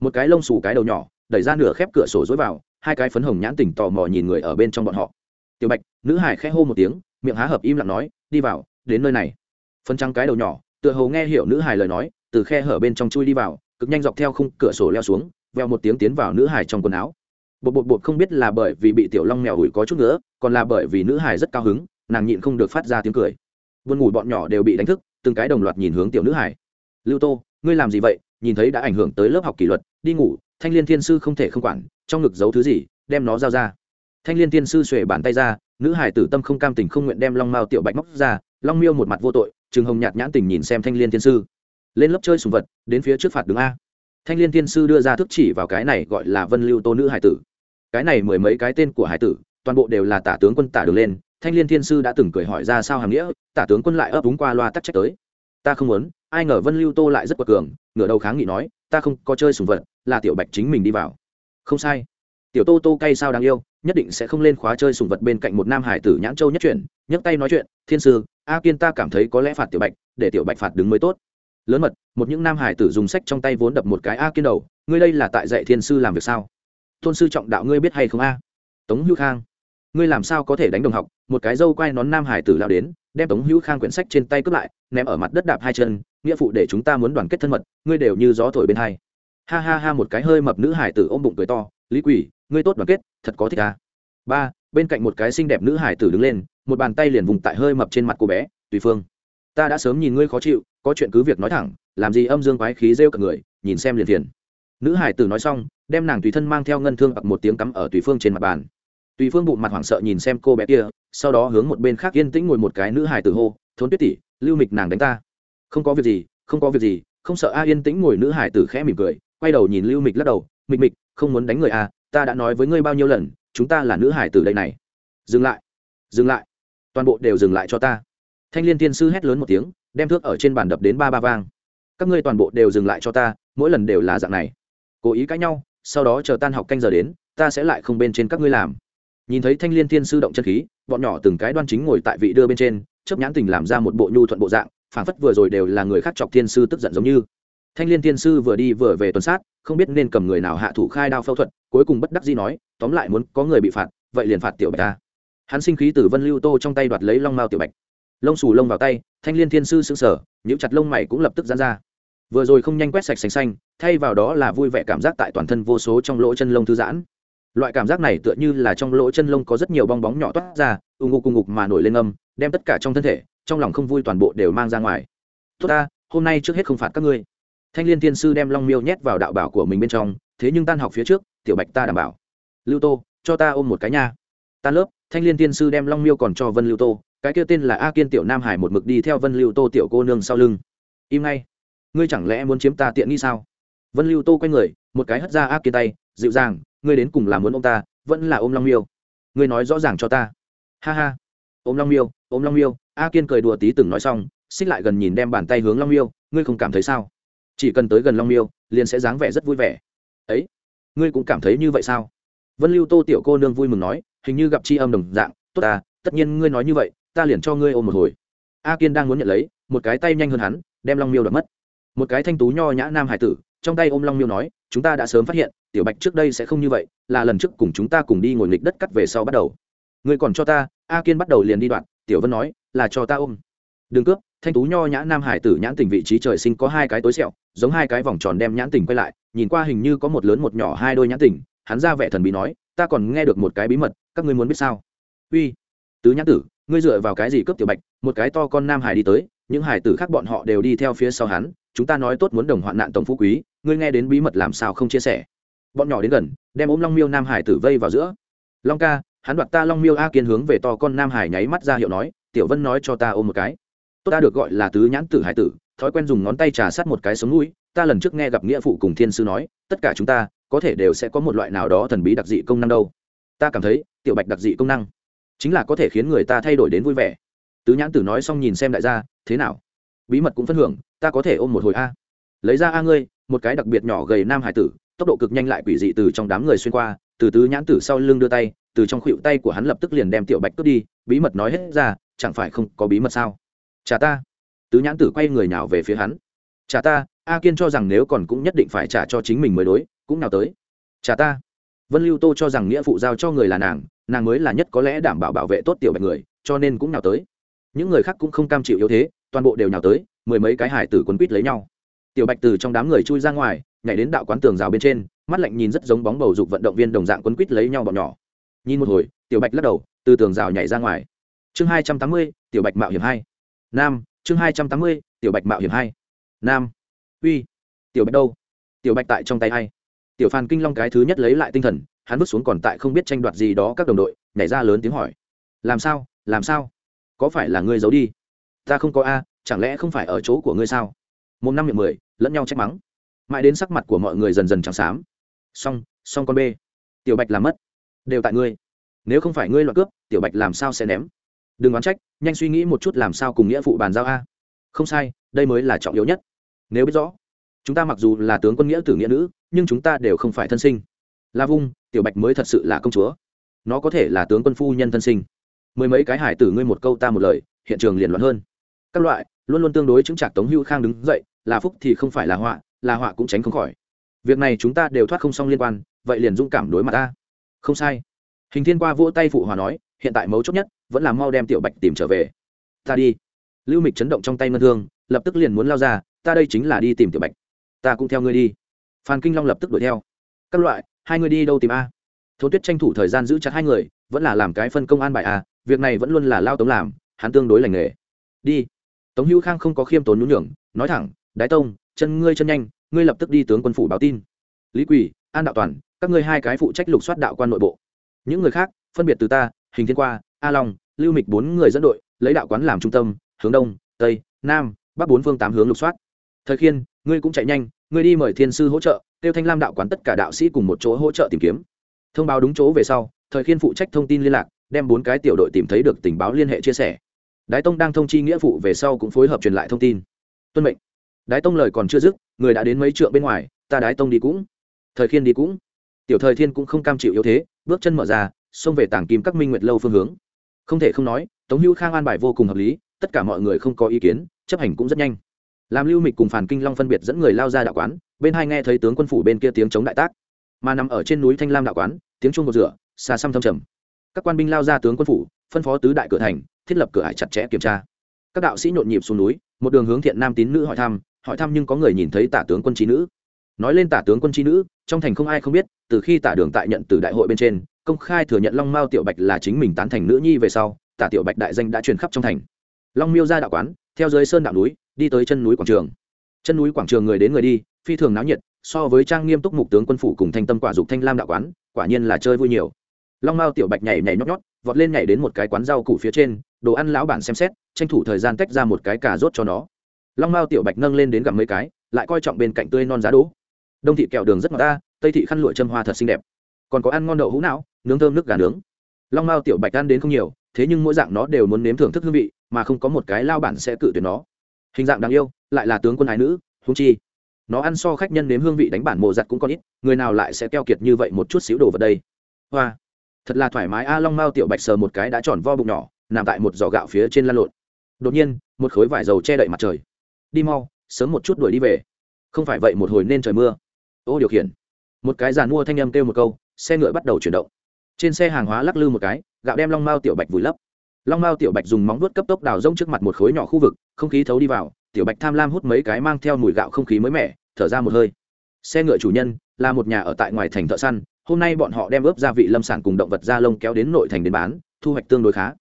S1: Một cái lông xù cái đầu nhỏ, đẩy ra nửa khép cửa sổ dối vào, hai cái phấn hồng nhãn tình tò mò nhìn người ở bên trong bọn họ. Tiểu bạch, nữ hải khẽ hô một tiếng, miệng há hợp im lặng nói, đi vào, đến nơi này. Phân trắng cái đầu nhỏ, tựa hồ nghe hiểu nữ hải lời nói, từ khe hở bên trong chui đi vào cực nhanh dọc theo khung cửa sổ leo xuống, veo một tiếng tiến vào nữ hải trong quần áo. Bột bột bột không biết là bởi vì bị tiểu long mèo ủi có chút nữa, còn là bởi vì nữ hải rất cao hứng, nàng nhịn không được phát ra tiếng cười. Buồn ngủ bọn nhỏ đều bị đánh thức, từng cái đồng loạt nhìn hướng tiểu nữ hải lưu tô, ngươi làm gì vậy? Nhìn thấy đã ảnh hưởng tới lớp học kỷ luật, đi ngủ, thanh liên thiên sư không thể không quản, trong ngực giấu thứ gì, đem nó giao ra. Thanh liên thiên sư xuề bàn tay ra, nữ hải tử tâm không cam tình không nguyện đem long mao tiểu bạch móc ra, long miêu một mặt vô tội, trường hồng nhạt nhãn tình nhìn xem thanh liên thiên sư lên lớp chơi sùng vật, đến phía trước phạt đứng a. Thanh liên thiên sư đưa ra thức chỉ vào cái này gọi là vân lưu tô nữ hải tử. Cái này mười mấy cái tên của hải tử, toàn bộ đều là tả tướng quân tả đường lên, thanh liên thiên sư đã từng cười hỏi ra sao hàm nghĩa, tả tướng quân lại ấp úng qua loa tắc trách tới. Ta không muốn, ai ngờ vân lưu tô lại rất quật cường, ngửa đầu kháng nghị nói, ta không có chơi sùng vật, là tiểu bạch chính mình đi vào. Không sai. Tiểu tô tô cay sao đáng yêu, nhất định sẽ không lên khóa chơi sùng vật bên cạnh một nam hải tử nhãn châu nhất chuyển, nhấc tay nói chuyện, thiên sư, a kiên ta cảm thấy có lẽ phạt tiểu bạch, để tiểu bạch phạt đứng mới tốt lớn mật, một những nam hải tử dùng sách trong tay vốn đập một cái a kiên đầu, ngươi đây là tại dạy thiên sư làm việc sao? Tôn sư trọng đạo ngươi biết hay không a? Tống hữu khang, ngươi làm sao có thể đánh đồng học, một cái dâu quai nón nam hải tử lao đến, đem tống hữu khang quyển sách trên tay cướp lại, ném ở mặt đất đạp hai chân, nghĩa phụ để chúng ta muốn đoàn kết thân mật, ngươi đều như gió thổi bên hai. Ha ha ha, một cái hơi mập nữ hải tử ôm bụng cười to, lý quỷ, ngươi tốt đoàn kết, thật có thích à. ba, bên cạnh một cái xinh đẹp nữ hải tử đứng lên, một bàn tay liền vùng tại hơi mập trên mặt cô bé, tùy phương, ta đã sớm nhìn ngươi khó chịu có chuyện cứ việc nói thẳng, làm gì âm dương quái khí rêu cả người, nhìn xem liền thiền nữ hải tử nói xong, đem nàng tùy thân mang theo ngân thương ập một tiếng cắm ở tùy phương trên mặt bàn. Tùy phương bụng mặt hoảng sợ nhìn xem cô bé kia, sau đó hướng một bên khác yên tĩnh ngồi một cái nữ hải tử hô, thốn tuyết tỷ, lưu mịch nàng đánh ta. Không có việc gì, không có việc gì. Không sợ a yên tĩnh ngồi nữ hải tử khẽ mỉm cười, quay đầu nhìn lưu mịch lắc đầu, mịch mịch, không muốn đánh người a ta đã nói với ngươi bao nhiêu lần, chúng ta là nữ hải tử đây này. Dừng lại dừng lại, toàn bộ đều dừng lại cho ta. Thanh liên tiên sư hét lớn một tiếng đem thước ở trên bàn đập đến ba ba vang. Các ngươi toàn bộ đều dừng lại cho ta, mỗi lần đều là dạng này. Cố ý cãi nhau, sau đó chờ tan học canh giờ đến, ta sẽ lại không bên trên các ngươi làm. Nhìn thấy thanh liên thiên sư động chân khí, bọn nhỏ từng cái đoan chính ngồi tại vị đưa bên trên chấp nhãn tình làm ra một bộ nhu thuận bộ dạng phản phất vừa rồi đều là người khác chọc thiên sư tức giận giống như. Thanh liên thiên sư vừa đi vừa về tuần sát, không biết nên cầm người nào hạ thủ khai đao phẫu thuật, cuối cùng bất đắc dĩ nói, tóm lại muốn có người bị phạt, vậy liền phạt tiểu bạch ta. Hắn sinh khí từ vân lưu tô trong tay đoạt lấy long mao tiểu bạch lông xù lông vào tay, thanh liên thiên sư sững sờ những chặt lông mày cũng lập tức giãn ra. Vừa rồi không nhanh quét sạch xanh xanh, thay vào đó là vui vẻ cảm giác tại toàn thân vô số trong lỗ chân lông thư giãn. Loại cảm giác này tựa như là trong lỗ chân lông có rất nhiều bong bóng nhỏ toát ra, u ngục ù ngục mà nổi lên âm, đem tất cả trong thân thể, trong lòng không vui toàn bộ đều mang ra ngoài. Tốt ta, hôm nay trước hết không phạt các ngươi. Thanh liên thiên sư đem long miêu nhét vào đạo bảo của mình bên trong, thế nhưng tan học phía trước, tiểu bạch ta đảm bảo. Lưu tô, cho ta ôm một cái nha. Tan lớp. Thanh liên thiên sư đem long miêu còn cho vân lưu tô cái kia tên là a kiên tiểu nam hải một mực đi theo vân lưu tô tiểu cô nương sau lưng. Im ngay. Ngươi chẳng lẽ muốn chiếm ta tiện nghi sao? Vân lưu tô quay người, một cái hất ra a kiên tay, dịu dàng, ngươi đến cùng là muốn ôm ta, vẫn là ôm long miêu. Ngươi nói rõ ràng cho ta. Ha ha. Ôm long miêu, ôm long miêu, a kiên cười đùa tí từng nói xong, xích lại gần nhìn đem bàn tay hướng long miêu, ngươi không cảm thấy sao? Chỉ cần tới gần long miêu, liền sẽ dáng vẻ rất vui vẻ. Ấy, ngươi cũng cảm thấy như vậy sao? Vân lưu tô tiểu cô nương vui mừng nói, hình như gặp c h i âm đồng dạng, tốt à tất nhiên ngươi nói như vậy ta liền cho ngươi ôm một hồi. A kiên đang muốn nhận lấy, một cái tay nhanh hơn hắn, đem long miêu đập mất. Một cái thanh tú nho nhã nam hải tử, trong tay ôm long miêu nói, chúng ta đã sớm phát hiện, tiểu bạch trước đây sẽ không như vậy, là lần trước cùng chúng ta cùng đi ngồi nghịch đất cắt về sau bắt đầu. Ngươi còn cho ta, a kiên bắt đầu liền đi đoạn, tiểu vân nói, là cho ta ôm. Đừng cướp. Thanh tú nho nhã nam hải tử nhãn tình vị trí trời sinh có hai cái tối sẹo, giống hai cái vòng tròn đem nhãn tình quay lại, nhìn qua hình như có một lớn một nhỏ hai đôi nhãn tình, hắn ra vẻ thần bí nói, ta còn nghe được một cái bí mật, các ngươi muốn biết sao? Uy. Tứ nhãn tử ngươi dựa vào cái gì cướp tiểu bạch, một cái to con nam hải đi tới, những hải tử khác bọn họ đều đi theo phía sau hắn, chúng ta nói tốt muốn đồng hoạn nạn tổng phú quý, ngươi nghe đến bí mật làm sao không chia sẻ. Bọn nhỏ đến gần, đem ôm long miêu nam hải tử vây vào giữa. Long ca, hắn đoạt ta long miêu a kiên hướng về to con nam hải nháy mắt ra hiệu nói, tiểu vân nói cho ta ôm một cái. Tốt ta được gọi là tứ nhãn tử hải tử, thói quen dùng ngón tay trà sát một cái sống mũi, ta lần trước nghe gặp nghĩa phụ cùng thiên sư nói, tất cả chúng ta, có thể đều sẽ có một loại nào đó thần bí đặc dị công năng đâu. Ta cảm thấy, tiểu bạch đặc dị công năng chính là có thể khiến người ta thay đổi đến vui vẻ. Tứ nhãn tử nói xong nhìn xem đại gia, thế nào? Bí mật cũng phân hưởng, ta có thể ôm một hồi a? Lấy ra a ngươi, một cái đặc biệt nhỏ gầy nam hải tử, tốc độ cực nhanh lại quỷ dị từ trong đám người xuyên qua. Từ tứ nhãn tử sau lưng đưa tay, từ trong khuỵu tay của hắn lập tức liền đem tiểu bạch cướp đi, bí mật nói hết ra, chẳng phải không có bí mật sao? Chả ta. Tứ nhãn tử quay người nào về phía hắn. Chả ta, a kiên cho rằng nếu còn cũng nhất định phải trả cho chính mình mới đối, cũng nào tới. Chả ta. Vân lưu tô cho rằng nghĩa phụ giao cho người là nàng nàng mới là nhất có lẽ đảm bảo bảo vệ tốt tiểu bạch người, cho nên cũng nào tới. Những người khác cũng không cam chịu yếu thế, toàn bộ đều nhào tới, mười mấy cái hải tử quấn quýt lấy nhau. Tiểu bạch từ trong đám người chui ra ngoài, nhảy đến đạo quán tường rào bên trên, mắt lạnh nhìn rất giống bóng bầu dục vận động viên đồng dạng quấn quýt lấy nhau bọn nhỏ. Nhìn một hồi, tiểu bạch lắc đầu, từ tường rào nhảy ra ngoài. Chương hai trăm tám mươi, tiểu bạch mạo hiểm hai. Nam, chương hai trăm tám mươi, tiểu bạch mạo hiểm hai. Nam. Uy. Tiểu bạch đâu? Tiểu bạch tại trong tay hay tiểu phan kinh long cái thứ nhất lấy lại tinh thần hắn bước xuống còn tại không biết tranh đoạt gì đó các đồng đội, nhảy ra lớn tiếng hỏi. Làm sao? Làm sao? Có phải là ngươi giấu đi? Ta không có a, chẳng lẽ không phải ở chỗ của ngươi sao? Một năm miệng mười, lẫn nhau trách mắng. Mãi đến sắc mặt của mọi người dần dần trắng xám. Xong xong con b tiểu bạch làm mất. Đều tại ngươi. Nếu không phải ngươi loại cướp, tiểu bạch làm sao sẽ ném? Đừng oán trách, nhanh suy nghĩ một chút làm sao cùng nghĩa phụ bàn giao a. Không sai, đây mới là trọng yếu nhất. Nếu biết rõ, chúng ta mặc dù là tướng quân nghĩa tử nghĩa nữ, nhưng chúng ta đều không phải thân sinh. La vung tiểu bạch mới thật sự là công chúa. Nó có thể là tướng quân phu nhân thân sinh. Mười mấy cái hải tử ngươi một câu ta một lời, hiện trường liền loạn hơn. Các loại, luôn luôn tương đối chứng trạc tống hữu khang đứng dậy, là phúc thì không phải là họa là họa cũng tránh không khỏi. Việc này chúng ta đều thoát không xong liên quan, vậy liền dũng cảm đối mặt ta. Không sai. Hình thiên qua vỗ tay phụ hòa nói, hiện tại mấu chốt nhất, vẫn là mau đem tiểu bạch tìm trở về. Ta đi. Lưu mịch chấn động trong tay ngân thương, lập tức liền muốn lao ra, ta đây chính là đi tìm tiểu bạch. Ta cũng theo ngươi đi. Phan kinh long lập tức đuổi theo. Các loại hai người đi đâu tìm a? Thôn tuyết tranh thủ thời gian giữ chặt hai người, vẫn là làm cái phân công an bài a, việc này vẫn luôn là lao tống làm, hắn tương đối lành nghề. Đi. Tống hữu khang không có khiêm tốn nhún nhường, nói thẳng, đái tông, chân ngươi chân nhanh, ngươi lập tức đi tướng quân phủ báo tin. Lý quỳ, an đạo toàn, các ngươi hai cái phụ trách lục soát đạo quan nội bộ. Những người khác, phân biệt từ ta, hình thiên qua, a long, lưu mịch bốn người dẫn đội, lấy đạo quán làm trung tâm, hướng đông, tây, nam, bắc bốn phương tám hướng lục soát. Thời khiên, ngươi cũng chạy nhanh, ngươi đi mời thiên sư hỗ trợ tiêu thanh lam đạo quán tất cả đạo sĩ cùng một chỗ hỗ trợ tìm kiếm. Thông báo đúng chỗ về sau, thời khiên phụ trách thông tin liên lạc, đem bốn cái tiểu đội tìm thấy được tình báo liên hệ chia sẻ. Đái tông đang thông chi nghĩa phụ về sau cũng phối hợp truyền lại thông tin. Tuân mệnh. Đái tông lời còn chưa dứt, người đã đến mấy trượng bên ngoài, ta đái tông đi cũng. Thời khiên đi cũng. Tiểu thời thiên cũng không cam chịu yếu thế, bước chân mở ra, xông về tảng kim các minh nguyệt lâu phương hướng. Không thể không nói, tống hữu khang an bài vô cùng hợp lý, tất cả mọi người không có ý kiến, chấp hành cũng rất nhanh. Làm lưu mịch cùng phản kinh long phân biệt dẫn người lao ra đạo quán bên hai nghe thấy tướng quân phủ bên kia tiếng chống đại tác, mà nằm ở trên núi thanh lam đạo quán, tiếng chuông một rửa, xa xăm thâm trầm. Các quan binh lao ra tướng quân phủ, phân phó tứ đại cửa thành, thiết lập cửa hải chặt chẽ kiểm tra. Các đạo sĩ nhộn nhịp xuống núi, một đường hướng thiện nam tín nữ hỏi thăm hỏi thăm nhưng có người nhìn thấy tả tướng quân trí nữ. Nói lên tả tướng quân trí nữ, trong thành không ai không biết, từ khi tả đường tại nhận từ đại hội bên trên, công khai thừa nhận long mao tiểu bạch là chính mình tán thành nữ nhi về sau, tả tiểu bạch đại danh đã truyền khắp trong thành. Long miêu ra đạo quán, theo dưới sơn đạo núi, đi tới chân núi quảng trường. Chân núi quảng trường người đến người đi phi thường náo nhiệt, so với trang nghiêm túc mục tướng quân phủ cùng thanh tâm quả dục thanh lam đạo quán, quả nhiên là chơi vui nhiều. Long mao tiểu bạch nhảy nhảy nhót nhót, vọt lên nhảy đến một cái quán rau củ phía trên, đồ ăn lão bản xem xét, tranh thủ thời gian tách ra một cái cà rốt cho nó. Long mao tiểu bạch nâng lên đến gặm mấy cái, lại coi trọng bên cạnh tươi non giá đỗ. Đông thị kẹo đường rất ngọt ta, tây thị khăn lụa châm hoa thật xinh đẹp. Còn có ăn ngon đậu hũ não, nướng thơm nước gà nướng. Long mao tiểu bạch ăn đến không nhiều, thế nhưng mỗi dạng nó đều muốn nếm thưởng thức hương vị, mà không có một cái lao bản sẽ cự tuyệt nó. Hình dạng đáng yêu, lại là tướng quân ái nữ húng chi nó ăn so khách nhân nếm hương vị đánh bản mộ giặt cũng còn ít, người nào lại sẽ keo kiệt như vậy một chút xíu đồ vào đây? Hoa, thật là thoải mái a, long mao tiểu bạch sờ một cái đã tròn vo bụng nhỏ, nằm tại một giỏ gạo phía trên lăn lộn. Đột nhiên, một khối vải dầu che đậy mặt trời. Đi mau, sớm một chút đuổi đi về. Không phải vậy một hồi nên trời mưa. Ô, điều khiển. Một cái giàn mua thanh âm kêu một câu, xe ngựa bắt đầu chuyển động. Trên xe hàng hóa lắc lư một cái, gạo đem long mao tiểu bạch vùi lấp. Long mao tiểu bạch dùng móng vuốt cấp tốc đào rông trước mặt một khối nhỏ khu vực, không khí thấu đi vào, tiểu bạch tham lam hút mấy cái mang theo mùi gạo không khí mới mẻ thở ra một hơi. Xe ngựa chủ nhân là một nhà ở tại ngoài thành thợ săn, hôm nay bọn họ đem ướp gia vị lâm sản cùng động vật da lông kéo đến nội thành đến bán, thu hoạch tương đối khá.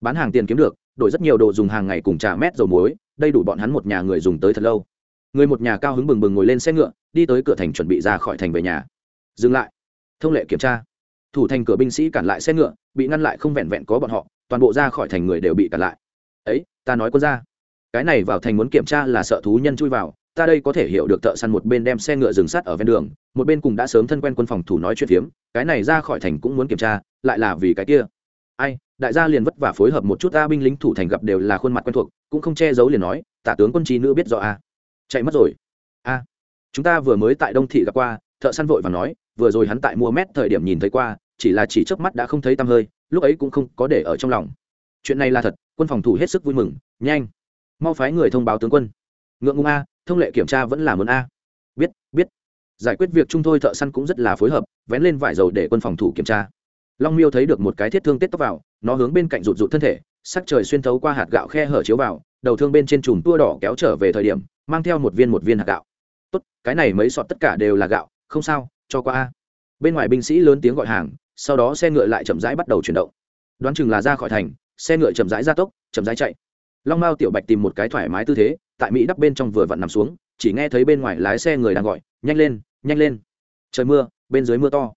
S1: Bán hàng tiền kiếm được, đổi rất nhiều đồ dùng hàng ngày cùng trà mét dầu muối đây đủ bọn hắn một nhà người dùng tới thật lâu. Người một nhà cao hứng bừng bừng ngồi lên xe ngựa, đi tới cửa thành chuẩn bị ra khỏi thành về nhà. Dừng lại. Thông lệ kiểm tra. Thủ thành cửa binh sĩ cản lại xe ngựa, bị ngăn lại không vẹn vẹn có bọn họ, toàn bộ ra khỏi thành người đều bị cản lại. Ấy, ta nói quân ra. Cái này vào thành muốn kiểm tra là sợ thú nhân chui vào ta đây có thể hiểu được thợ săn một bên đem xe ngựa dừng sát ở ven đường, một bên cùng đã sớm thân quen quân phòng thủ nói chuyện phiếm, cái này ra khỏi thành cũng muốn kiểm tra, lại là vì cái kia. Ai, đại gia liền vất vả phối hợp một chút ta binh lính thủ thành gặp đều là khuôn mặt quen thuộc, cũng không che giấu liền nói, tả tướng quân trí nữ biết rõ a chạy mất rồi. A, chúng ta vừa mới tại đông thị gặp qua, thợ săn vội và nói, vừa rồi hắn tại mua mét thời điểm nhìn thấy qua, chỉ là chỉ chớp mắt đã không thấy tăm hơi, lúc ấy cũng không có để ở trong lòng. Chuyện này là thật, quân phòng thủ hết sức vui mừng, nhanh, mau phái người thông báo tướng quân. Ngượng ngung a thông lệ kiểm tra vẫn là muốn a. Biết biết. Giải quyết việc chung thôi, thợ săn cũng rất là phối hợp, vén lên vải dầu để quân phòng thủ kiểm tra. Long miêu thấy được một cái thiết thương tết tóc vào, nó hướng bên cạnh rụt rụt thân thể, sắc trời xuyên thấu qua hạt gạo khe hở chiếu vào, đầu thương bên trên chùm tua đỏ kéo trở về thời điểm, mang theo một viên một viên hạt gạo. Tốt, cái này mấy sọt tất cả đều là gạo, không sao, cho qua a. Bên ngoài binh sĩ lớn tiếng gọi hàng, sau đó xe ngựa lại chậm rãi bắt đầu chuyển động. Đoán chừng là ra khỏi thành, xe ngựa chậm rãi ra tốc, chậm rãi chạy long mao tiểu bạch tìm một cái thoải mái tư thế, tại mỹ đắp bên trong vừa vặn nằm xuống, chỉ nghe thấy bên ngoài lái xe người đang gọi, nhanh lên nhanh lên. Trời mưa, bên dưới mưa to.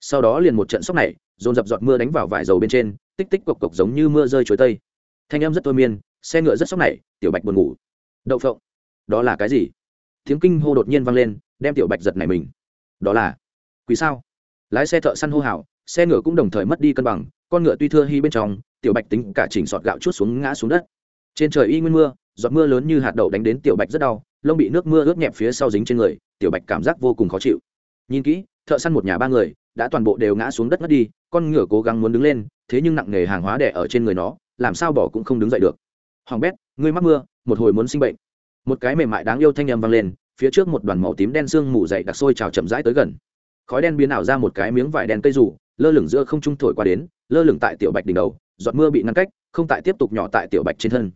S1: Sau đó liền một trận sốc này, dồn dập giọt mưa đánh vào vải dầu bên trên, tích tích cộc cộc giống như mưa rơi chuối tây. Thanh em rất thôi miên, xe ngựa rất sốc này, tiểu bạch buồn ngủ. Đậu phộng. Đó là cái gì? Tiếng kinh hô đột nhiên vang lên, đem tiểu bạch giật này mình. Đó là quỷ sao? Lái xe thợ săn hô hào, xe ngựa cũng đồng thời mất đi cân bằng, con ngựa tuy thưa hy bên trong, tiểu bạch tính cả chỉnh sọt gạo chút xuống ngã xuống đất trên trời y nguyên mưa, giọt mưa lớn như hạt đậu đánh đến tiểu bạch rất đau, lông bị nước mưa ướt nhẹp phía sau dính trên người, tiểu bạch cảm giác vô cùng khó chịu. Nhìn kỹ, thợ săn một nhà ba người, đã toàn bộ đều ngã xuống đất mất đi, con ngựa cố gắng muốn đứng lên, thế nhưng nặng nghề hàng hóa đẻ ở trên người nó, làm sao bỏ cũng không đứng dậy được. Hoàng bét, ngươi mắc mưa, một hồi muốn sinh bệnh. Một cái mềm mại đáng yêu thanh â m vang lên, phía trước một đoàn màu tím đen sương mù dậy đặc sôi trào chậm rãi tới gần. Khói đen biến ảo ra một cái miếng vải đen cây rủ, lơ lửng giữa không trung thổi qua đến, lơ lửng tại tiểu bạch đỉnh đầu, giọt mưa bị ngăn cách, không tại tiếp tục nhỏ tại tiểu bạch trên thân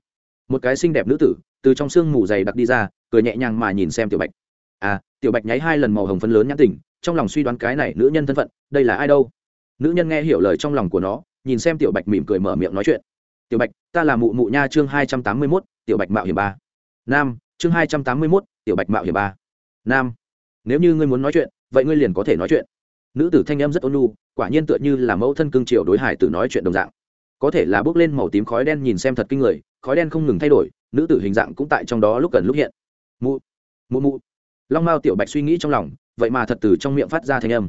S1: một cái xinh đẹp nữ tử, từ trong sương mù dày đặc đi ra, cười nhẹ nhàng mà nhìn xem tiểu bạch. À tiểu bạch nháy hai lần màu hồng phấn lớn nhãn tình, trong lòng suy đoán cái này nữ nhân thân phận, đây là ai đâu? Nữ nhân nghe hiểu lời trong lòng của nó, nhìn xem tiểu bạch mỉm cười mở miệng nói chuyện. Tiểu bạch, ta là mụ mụ nha chương hai trăm tám mươi mốt, tiểu bạch mạo hiểm ba. Nam, chương hai trăm tám mươi mốt, tiểu bạch mạo hiểm ba. Nam, nếu như ngươi muốn nói chuyện, vậy ngươi liền có thể nói chuyện. Nữ tử thanh em rất ôn nhu, quả nhiên tựa như là mẫu thân cương triều đối hải tử nói chuyện đồng dạng có thể là bước lên màu tím khói đen nhìn xem thật kinh người, khói đen không ngừng thay đổi, nữ tử hình dạng cũng tại trong đó lúc cần lúc hiện. Mụ mụ mụ. Long mao tiểu bạch suy nghĩ trong lòng, vậy mà thật từ trong miệng phát ra thanh âm.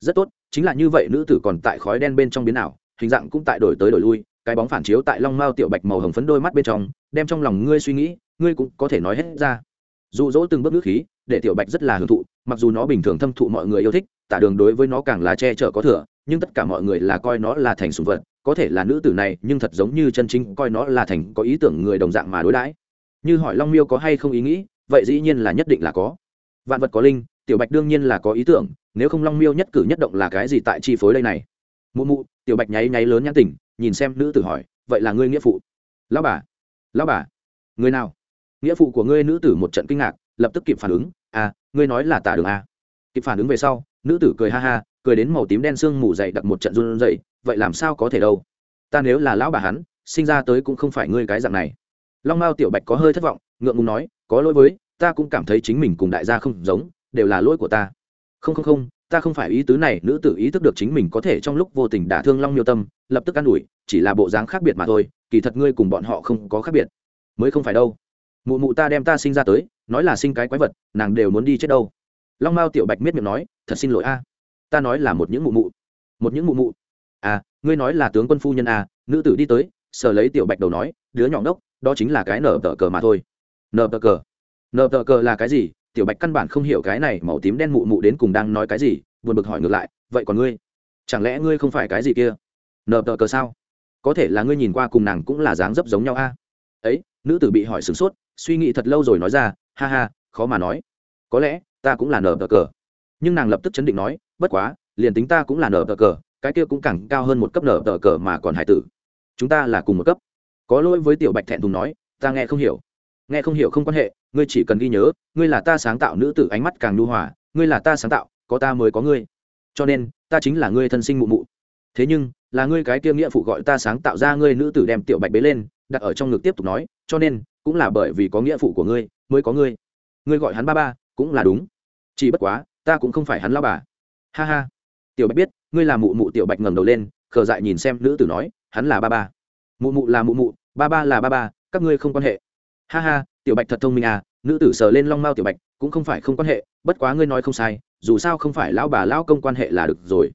S1: Rất tốt, chính là như vậy nữ tử còn tại khói đen bên trong biến ảo, hình dạng cũng tại đổi tới đổi lui, cái bóng phản chiếu tại long mao tiểu bạch màu hồng phấn đôi mắt bên trong, đem trong lòng ngươi suy nghĩ, ngươi cũng có thể nói hết ra. Dụ dỗ từng bước nước khí, để tiểu bạch rất là hưởng thụ, mặc dù nó bình thường thâm thụ mọi người yêu thích, tả đường đối với nó càng là che chở có thừa, nhưng tất cả mọi người là coi nó là thành sùng vật có thể là nữ tử này, nhưng thật giống như chân chính coi nó là thành có ý tưởng người đồng dạng mà đối đãi. Như hỏi long miêu có hay không ý nghĩ, vậy dĩ nhiên là nhất định là có. Vạn vật có linh, tiểu bạch đương nhiên là có ý tưởng, nếu không long miêu nhất cử nhất động là cái gì tại chi phối đây này? Mụ mụ, tiểu bạch nháy nháy lớn nhãn tỉnh, nhìn xem nữ tử hỏi, vậy là ngươi nghĩa phụ? Lão bà. Lão bà. Người nào? Nghĩa phụ của ngươi. Nữ tử một trận kinh ngạc, lập tức kịp phản ứng à ngươi nói là tả đường à. kịp phản ứng về sau, nữ tử cười ha ha, cười đến màu tím đen sương mù dậy đặt một trận run dậy vậy làm sao có thể đâu? Ta nếu là lão bà hắn, sinh ra tới cũng không phải ngươi cái dạng này. Long mao tiểu bạch có hơi thất vọng, ngượng ngùng nói, có lỗi với, ta cũng cảm thấy chính mình cùng đại gia không giống, đều là lỗi của ta. Không không không, ta không phải ý tứ này, nữ tử ý thức được chính mình có thể trong lúc vô tình đả thương long miêu tâm, lập tức an ủi, chỉ là bộ dáng khác biệt mà thôi, kỳ thật ngươi cùng bọn họ không có khác biệt. Mới không phải đâu. Mụ mụ ta đem ta sinh ra tới, nói là sinh cái quái vật, nàng đều muốn đi chết đâu. Long mao tiểu bạch miết miệng nói, thật xin lỗi a. Ta nói là một những mụ mụ. Một những mụ mụ à ngươi nói là tướng quân phu nhân à nữ tử đi tới sở lấy tiểu bạch đầu nói, đứa nhỏ đốc đó chính là cái nở tờ cờ mà thôi. Nở tờ cờ? Nở tờ cờ là cái gì? Tiểu bạch căn bản không hiểu cái này, màu tím đen mụ mụ đến cùng đang nói cái gì, buồn bực hỏi ngược lại, vậy còn ngươi? Chẳng lẽ ngươi không phải cái gì kia? Nở tờ cờ sao? Có thể là ngươi nhìn qua cùng nàng cũng là dáng dấp giống nhau a ấy, nữ tử bị hỏi sửng sốt, suy nghĩ thật lâu rồi nói ra, ha ha, khó mà nói. Có lẽ, ta cũng là nở tờ cờ. Nhưng nàng lập tức chấn định nói, bất quá, liền tính ta cũng là nở tờ cờ cái kia cũng càng cao hơn một cấp nở tờ cờ mà còn hải tử. Chúng ta là cùng một cấp. Có lỗi với tiểu bạch thẹn thùng nói, ta nghe không hiểu. Nghe không hiểu không quan hệ, ngươi chỉ cần ghi nhớ, ngươi là ta sáng tạo nữ tử ánh mắt càng nhu hòa, ngươi là ta sáng tạo, có ta mới có ngươi. Cho nên, ta chính là ngươi thân sinh mụ mụ. Thế nhưng, là ngươi cái kia nghĩa phụ gọi ta sáng tạo ra ngươi nữ tử đem tiểu bạch bế lên, đặt ở trong ngực tiếp tục nói, cho nên, cũng là bởi vì có nghĩa phụ của ngươi, mới có ngươi. Ngươi gọi hắn ba ba, cũng là đúng. Chỉ bất quá, ta cũng không phải hắn lao bà. Ha ha. Tiểu bạch biết ngươi là mụ mụ tiểu bạch ngẩng đầu lên, khờ dại nhìn xem nữ tử nói, hắn là ba ba. Mụ mụ là mụ mụ, ba ba là ba ba, các ngươi không quan hệ. Ha ha, tiểu bạch thật thông minh à nữ tử sờ lên long mao tiểu bạch, cũng không phải không quan hệ, bất quá ngươi nói không sai, dù sao không phải lão bà lão công quan hệ là được rồi.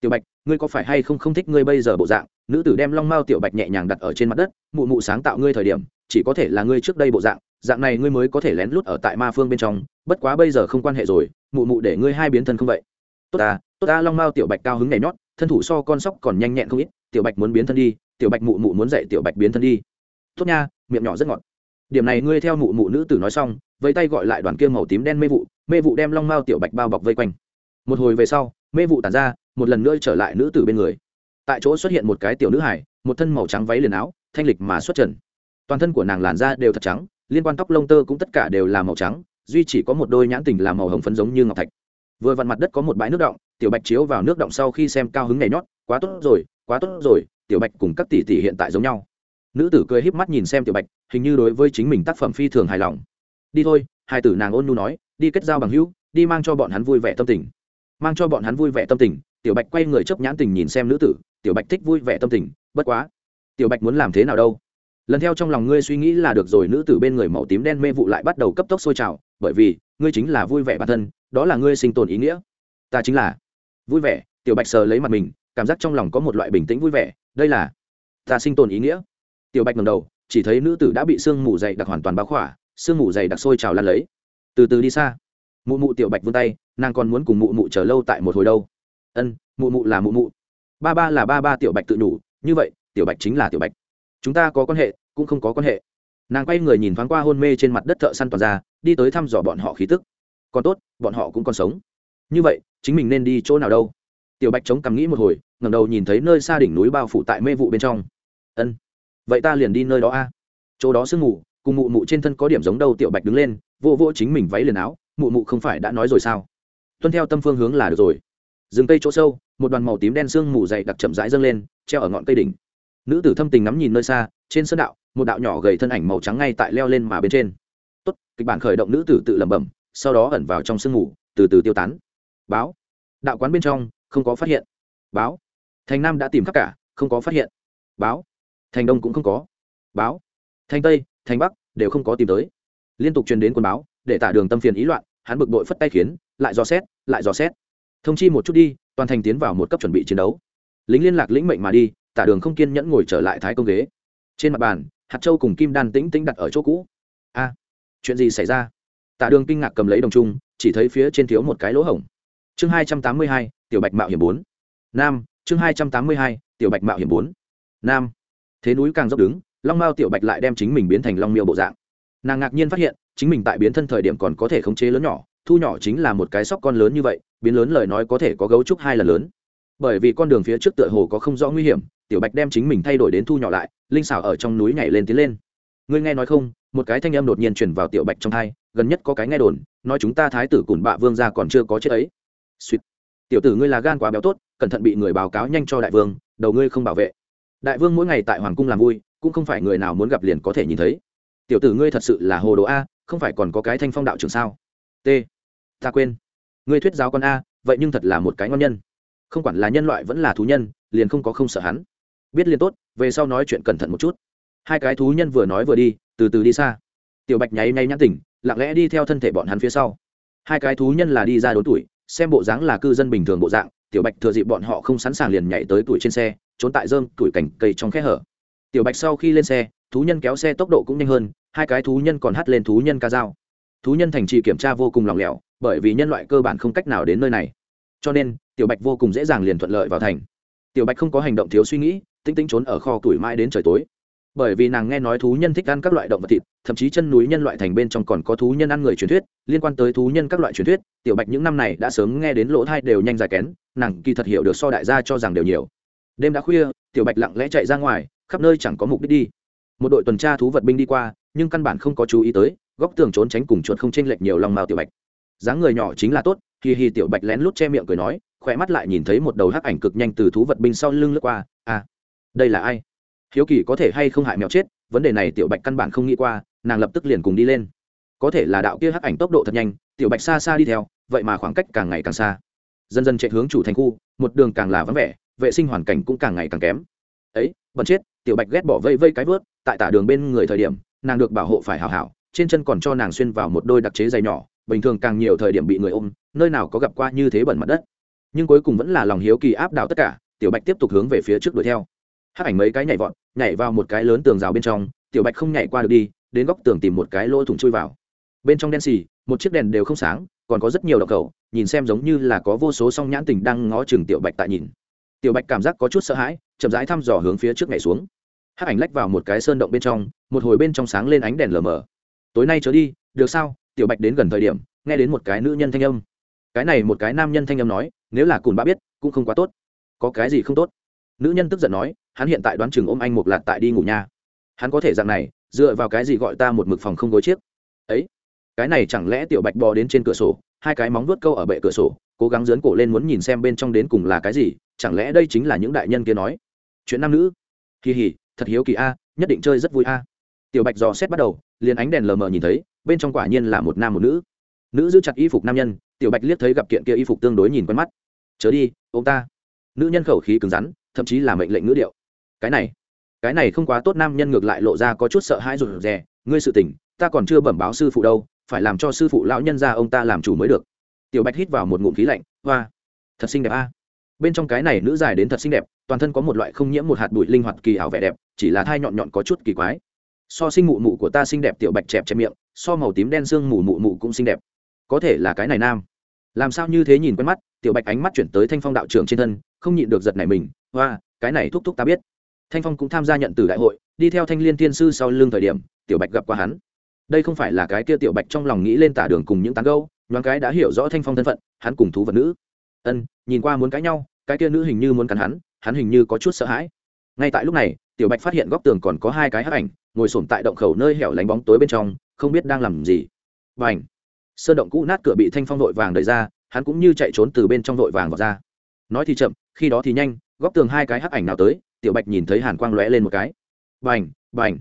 S1: Tiểu bạch, ngươi có phải hay không không thích ngươi bây giờ bộ dạng? Nữ tử đem long mao tiểu bạch nhẹ nhàng đặt ở trên mặt đất, mụ mụ sáng tạo ngươi thời điểm, chỉ có thể là ngươi trước đây bộ dạng dạng này ngươi mới có thể lén lút ở tại ma phương bên trong, bất quá bây giờ không quan hệ rồi, mụ mụ để ngươi hai biến thân không vậy? Tốt à tốt ta, long mao tiểu bạch cao hứng nhảy nhót, thân thủ so con sóc còn nhanh nhẹn không ít, tiểu bạch muốn biến thân đi, tiểu bạch mụ mụ muốn dạy tiểu bạch biến thân đi. Tốt nha, miệng nhỏ rất ngọt. Điểm này ngươi theo mụ mụ nữ tử nói xong, vẫy tay gọi lại đoàn kia màu tím đen mê vụ mê vụ đem long mao tiểu bạch bao bọc vây quanh. Một hồi về sau, mê vụ tàn ra, một lần nữa trở lại nữ tử bên người. Tại chỗ xuất hiện một cái tiểu nữ hải một thân màu trắng váy liền áo, thanh lịch mà xuất trần. Toàn thân của nàng làn da đều thật trắng, liên quan tóc lông tơ cũng tất cả đều là màu trắng, duy chỉ có một đôi nhãn tình là màu hồng phấn giống như ngọc thạch. Vừa vặn mặt đất có một bãi nước động tiểu bạch chiếu vào nước động sau khi xem cao hứng nhảy nhót, quá tốt rồi, quá tốt rồi, tiểu bạch cùng các tỷ tỷ hiện tại giống nhau. Nữ tử cười híp mắt nhìn xem tiểu bạch, hình như đối với chính mình tác phẩm phi thường hài lòng. Đi thôi, hai tử nàng ôn nu nói, đi kết giao bằng hữu, đi mang cho bọn hắn vui vẻ tâm tình. Mang cho bọn hắn vui vẻ tâm tình, tiểu bạch quay người chấp nhãn tình nhìn xem nữ tử, tiểu bạch thích vui vẻ tâm tình, bất quá, tiểu bạch muốn làm thế nào đâu? Lần theo trong lòng ngươi suy nghĩ là được rồi, nữ tử bên người màu tím đen mê vụ lại bắt đầu cấp tốc sôi trào, bởi vì, ngươi chính là vui vẻ bản thân, đó là ngươi sinh tồn ý nghĩa. Ta chính là vui vẻ, tiểu bạch sờ lấy mặt mình, cảm giác trong lòng có một loại bình tĩnh vui vẻ, đây là ta sinh tồn ý nghĩa. Tiểu bạch ngầm đầu, chỉ thấy nữ tử đã bị sương mù dày đặc hoàn toàn báo khỏa, sương mù dày đặc sôi trào lan lấy. Từ từ đi xa. Mụ mụ tiểu bạch vươn tay, nàng còn muốn cùng mụ mụ chờ lâu tại một hồi đâu. Ân, mụ mụ là mụ mụ. Ba ba là ba ba tiểu bạch tự nhủ, như vậy, tiểu bạch chính là tiểu bạch. Chúng ta có quan hệ, cũng không có quan hệ. Nàng quay người nhìn thoáng qua hôn mê trên mặt đất thợ săn toàn ra, đi tới thăm dò bọn họ khí tức. Còn tốt, bọn họ cũng còn sống. Như vậy chính mình nên đi chỗ nào đâu. Tiểu bạch chống cằm nghĩ một hồi ngầm đầu nhìn thấy nơi xa đỉnh núi bao phủ tại mê vụ bên trong. Ân, vậy ta liền đi nơi đó a. Chỗ đó sương mù, cùng mụ mụ trên thân có điểm giống đâu, tiểu bạch đứng lên vô vô chính mình váy liền áo, mụ mụ không phải đã nói rồi sao? Tuân theo tâm phương hướng là được rồi. Rừng cây chỗ sâu, một đoàn màu tím đen sương mù dày đặc chậm rãi dâng lên, treo ở ngọn cây đỉnh. Nữ tử thâm tình ngắm nhìn nơi xa, trên sân đạo, một đạo nhỏ gầy thân ảnh màu trắng ngay tại leo lên mà bên trên. Tốt. Kịch bản khởi động nữ tử tự lẩm bẩm, sau đó ẩn vào trong sương mù, từ từ tiêu tán báo. Đạo quán bên trong, không có phát hiện. Báo. Thành nam đã tìm khắp cả, không có phát hiện. Báo. Thành đông cũng không có. Báo. Thành tây, thành bắc đều không có tìm tới. Liên tục truyền đến quân báo, để tả đường tâm phiền ý loạn, hắn bực bội phất tay khiến, lại dò xét, lại dò xét. Thông chi một chút đi, toàn thành tiến vào một cấp chuẩn bị chiến đấu. Lính liên lạc lĩnh mệnh mà đi, tả đường không kiên nhẫn ngồi trở lại thái công ghế. Trên mặt bàn, hạt châu cùng kim đan tĩnh tĩnh đặt ở chỗ cũ. A, chuyện gì xảy ra? Tả đường kinh ngạc cầm lấy đồng trung, chỉ thấy phía trên thiếu một cái lỗ hổng chương hai trăm tám mươi hai, tiểu bạch mạo hiểm bốn. Nam, chương hai trăm tám mươi hai, tiểu bạch mạo hiểm bốn. Nam. Thế núi càng dốc đứng, long mao tiểu bạch lại đem chính mình biến thành long miêu bộ dạng. Nàng ngạc nhiên phát hiện, chính mình tại biến thân thời điểm còn có thể khống chế lớn nhỏ, thu nhỏ chính là một cái sóc con lớn như vậy, biến lớn lời nói có thể có gấu trúc hai lần lớn. Bởi vì con đường phía trước tựa hồ có không rõ nguy hiểm, tiểu bạch đem chính mình thay đổi đến thu nhỏ lại, linh xảo ở trong núi nhảy lên tiến lên. Ngươi nghe nói không, một cái thanh âm đột nhiên chuyển vào tiểu bạch trong thai gần nhất có cái nghe đồn, nói chúng ta thái tử cùn bạ vương ra còn chưa có chết ấy suýt tiểu tử ngươi là gan quá béo tốt, cẩn thận bị người báo cáo nhanh cho đại vương, đầu ngươi không bảo vệ. Đại vương mỗi ngày tại hoàng cung làm vui, cũng không phải người nào muốn gặp liền có thể nhìn thấy. Tiểu tử ngươi thật sự là hồ đồ a, không phải còn có cái thanh phong đạo trưởng sao? T. Ta quên. Ngươi thuyết giáo con a, vậy nhưng thật là một cái ngon nhân. Không quản là nhân loại vẫn là thú nhân, liền không có không sợ hắn. Biết liền tốt, về sau nói chuyện cẩn thận một chút. Hai cái thú nhân vừa nói vừa đi, từ từ đi xa. Tiểu bạch nháy nháy nhãn tỉnh, lặng lẽ đi theo thân thể bọn hắn phía sau. Hai cái thú nhân là đi ra đốn tuổi xem bộ dáng là cư dân bình thường bộ dạng, tiểu bạch thừa dịp bọn họ không sẵn sàng liền nhảy tới tuổi trên xe, trốn tại dơm tuổi cảnh cây trong khe hở. Tiểu bạch sau khi lên xe, thú nhân kéo xe tốc độ cũng nhanh hơn, hai cái thú nhân còn hắt lên thú nhân ca dao. Thú nhân thành trì kiểm tra vô cùng lòng lẻo, bởi vì nhân loại cơ bản không cách nào đến nơi này. Cho nên, tiểu bạch vô cùng dễ dàng liền thuận lợi vào thành. Tiểu bạch không có hành động thiếu suy nghĩ tinh tinh trốn ở kho tuổi mãi đến trời tối bởi vì nàng nghe nói thú nhân thích ăn các loại động vật thịt, thậm chí chân núi nhân loại thành bên trong còn có thú nhân ăn người truyền thuyết, liên quan tới thú nhân các loại truyền thuyết, tiểu bạch những năm này đã sớm nghe đến lỗ thai đều nhanh dài kén, nàng kỳ thật hiểu được so đại gia cho rằng đều nhiều. Đêm đã khuya, tiểu bạch lặng lẽ chạy ra ngoài, khắp nơi chẳng có mục đích đi. Một đội tuần tra thú vật binh đi qua, nhưng căn bản không có chú ý tới, góc tường trốn tránh cùng chuột không chênh lệch nhiều lòng mao tiểu bạch. Dáng người nhỏ chính là tốt hi hì tiểu bạch lén lút che miệng cười nói, khỏe mắt lại nhìn thấy một đầu hắc ảnh cực nhanh từ thú vật binh sau lưng lướt qua à đây là ai? Hiếu kỳ có thể hay không hại mèo chết, vấn đề này tiểu bạch căn bản không nghĩ qua, nàng lập tức liền cùng đi lên. Có thể là đạo kia hắc ảnh tốc độ thật nhanh, tiểu bạch xa xa đi theo, vậy mà khoảng cách càng ngày càng xa. Dần dần chạy hướng chủ thành khu, một đường càng là vắng vẻ, vệ sinh hoàn cảnh cũng càng ngày càng kém. Ấy bẩn chết, tiểu bạch ghét bỏ vây vây cái vớt, tại tả đường bên người thời điểm, nàng được bảo hộ phải hào hảo, trên chân còn cho nàng xuyên vào một đôi đặc chế giày nhỏ, bình thường càng nhiều thời điểm bị người ôm, nơi nào có gặp qua như thế bẩn mặt đất. Nhưng cuối cùng vẫn là lòng hiếu kỳ áp đảo tất cả, tiểu bạch tiếp tục hướng về phía trước đuổi theo hát ảnh mấy cái nhảy vọt, nhảy vào một cái lớn tường rào bên trong, tiểu bạch không nhảy qua được đi, đến góc tường tìm một cái lỗ thủng chui vào. Bên trong đen xì, một chiếc đèn đều không sáng, còn có rất nhiều đậu cầu nhìn xem giống như là có vô số song nhãn tình đang ngó chừng tiểu bạch tại nhìn. Tiểu bạch cảm giác có chút sợ hãi, chậm rãi thăm dò hướng phía trước nhảy xuống. Hắc ảnh lách vào một cái sơn động bên trong, một hồi bên trong sáng lên ánh đèn lờ mờ. Tối nay trở đi, được sao? Tiểu bạch đến gần thời điểm, nghe đến một cái nữ nhân thanh âm. Cái này một cái nam nhân thanh âm nói, nếu là cùn bã biết, cũng không quá tốt. Có cái gì không tốt? Nữ nhân tức giận nói hắn hiện tại đoán chừng ôm anh một lạt tại đi ngủ nha. Hắn có thể dạng này, dựa vào cái gì gọi ta một mực phòng không gối chiếc? Ấy, cái này chẳng lẽ tiểu bạch bò đến trên cửa sổ, hai cái móng vuốt câu ở bệ cửa sổ, cố gắng dướn cổ lên muốn nhìn xem bên trong đến cùng là cái gì, chẳng lẽ đây chính là những đại nhân kia nói? Chuyện nam nữ. Kỳ hỉ, thật hiếu kỳ a, nhất định chơi rất vui a. Tiểu bạch dò xét bắt đầu, liền ánh đèn lờ mờ nhìn thấy, bên trong quả nhiên là một nam một nữ. Nữ giữ chặt y phục nam nhân, tiểu bạch liếc thấy gặp kiện kia y phục tương đối nhìn quen mắt. Chớ đi ô ta. Nữ nhân khẩu khí cứng rắn, thậm chí là mệnh lệnh ngữ điệu cái này. Cái này không quá tốt, nam nhân ngược lại lộ ra có chút sợ hãi rụt rè. Ngươi sự tình, ta còn chưa bẩm báo sư phụ đâu, phải làm cho sư phụ lão nhân ra ông ta làm chủ mới được. Tiểu bạch hít vào một ngụm khí lạnh, hoa, thật xinh đẹp a. Bên trong cái này nữ dài đến thật xinh đẹp, toàn thân có một loại không nhiễm một hạt bụi linh hoạt kỳ ảo vẻ đẹp, chỉ là thai nhọn nhọn có chút kỳ quái. So sinh mụ mụ của ta xinh đẹp, tiểu bạch chẹp chẹp miệng, so màu tím đen xương mù mụ mụ cũng xinh đẹp. Có thể là cái này nam. Làm sao như thế nhìn quen mắt, tiểu bạch ánh mắt chuyển tới thanh phong đạo trưởng trên thân, không nhịn được giật này mình, hoa, cái này thúc thúc ta biết thanh phong cũng tham gia nhận từ đại hội, đi theo thanh liên Thiên sư sau lưng thời điểm, tiểu bạch gặp qua hắn. Đây không phải là cái kia tiểu bạch trong lòng nghĩ lên tả đường cùng những tán gâu nhoáng cái đã hiểu rõ thanh phong thân phận, hắn cùng thú vật nữ. Ân, nhìn qua muốn cãi nhau, cái kia nữ hình như muốn cắn hắn hắn hình như có chút sợ hãi. Ngay tại lúc này, tiểu bạch phát hiện góc tường còn có hai cái hắc ảnh, ngồi sổm tại động khẩu nơi hẻo lánh bóng tối bên trong, không biết đang làm gì. Và ảnh sơn động cũ nát cửa bị thanh phong vội vàng đẩy ra, hắn cũng như chạy trốn từ bên trong vội vàng vào ra. Nói thì chậm, khi đó thì nhanh, góc tường hai cái hắc ảnh nào tới tiểu bạch nhìn thấy hàn quang lóe lên một cái. Bành bành.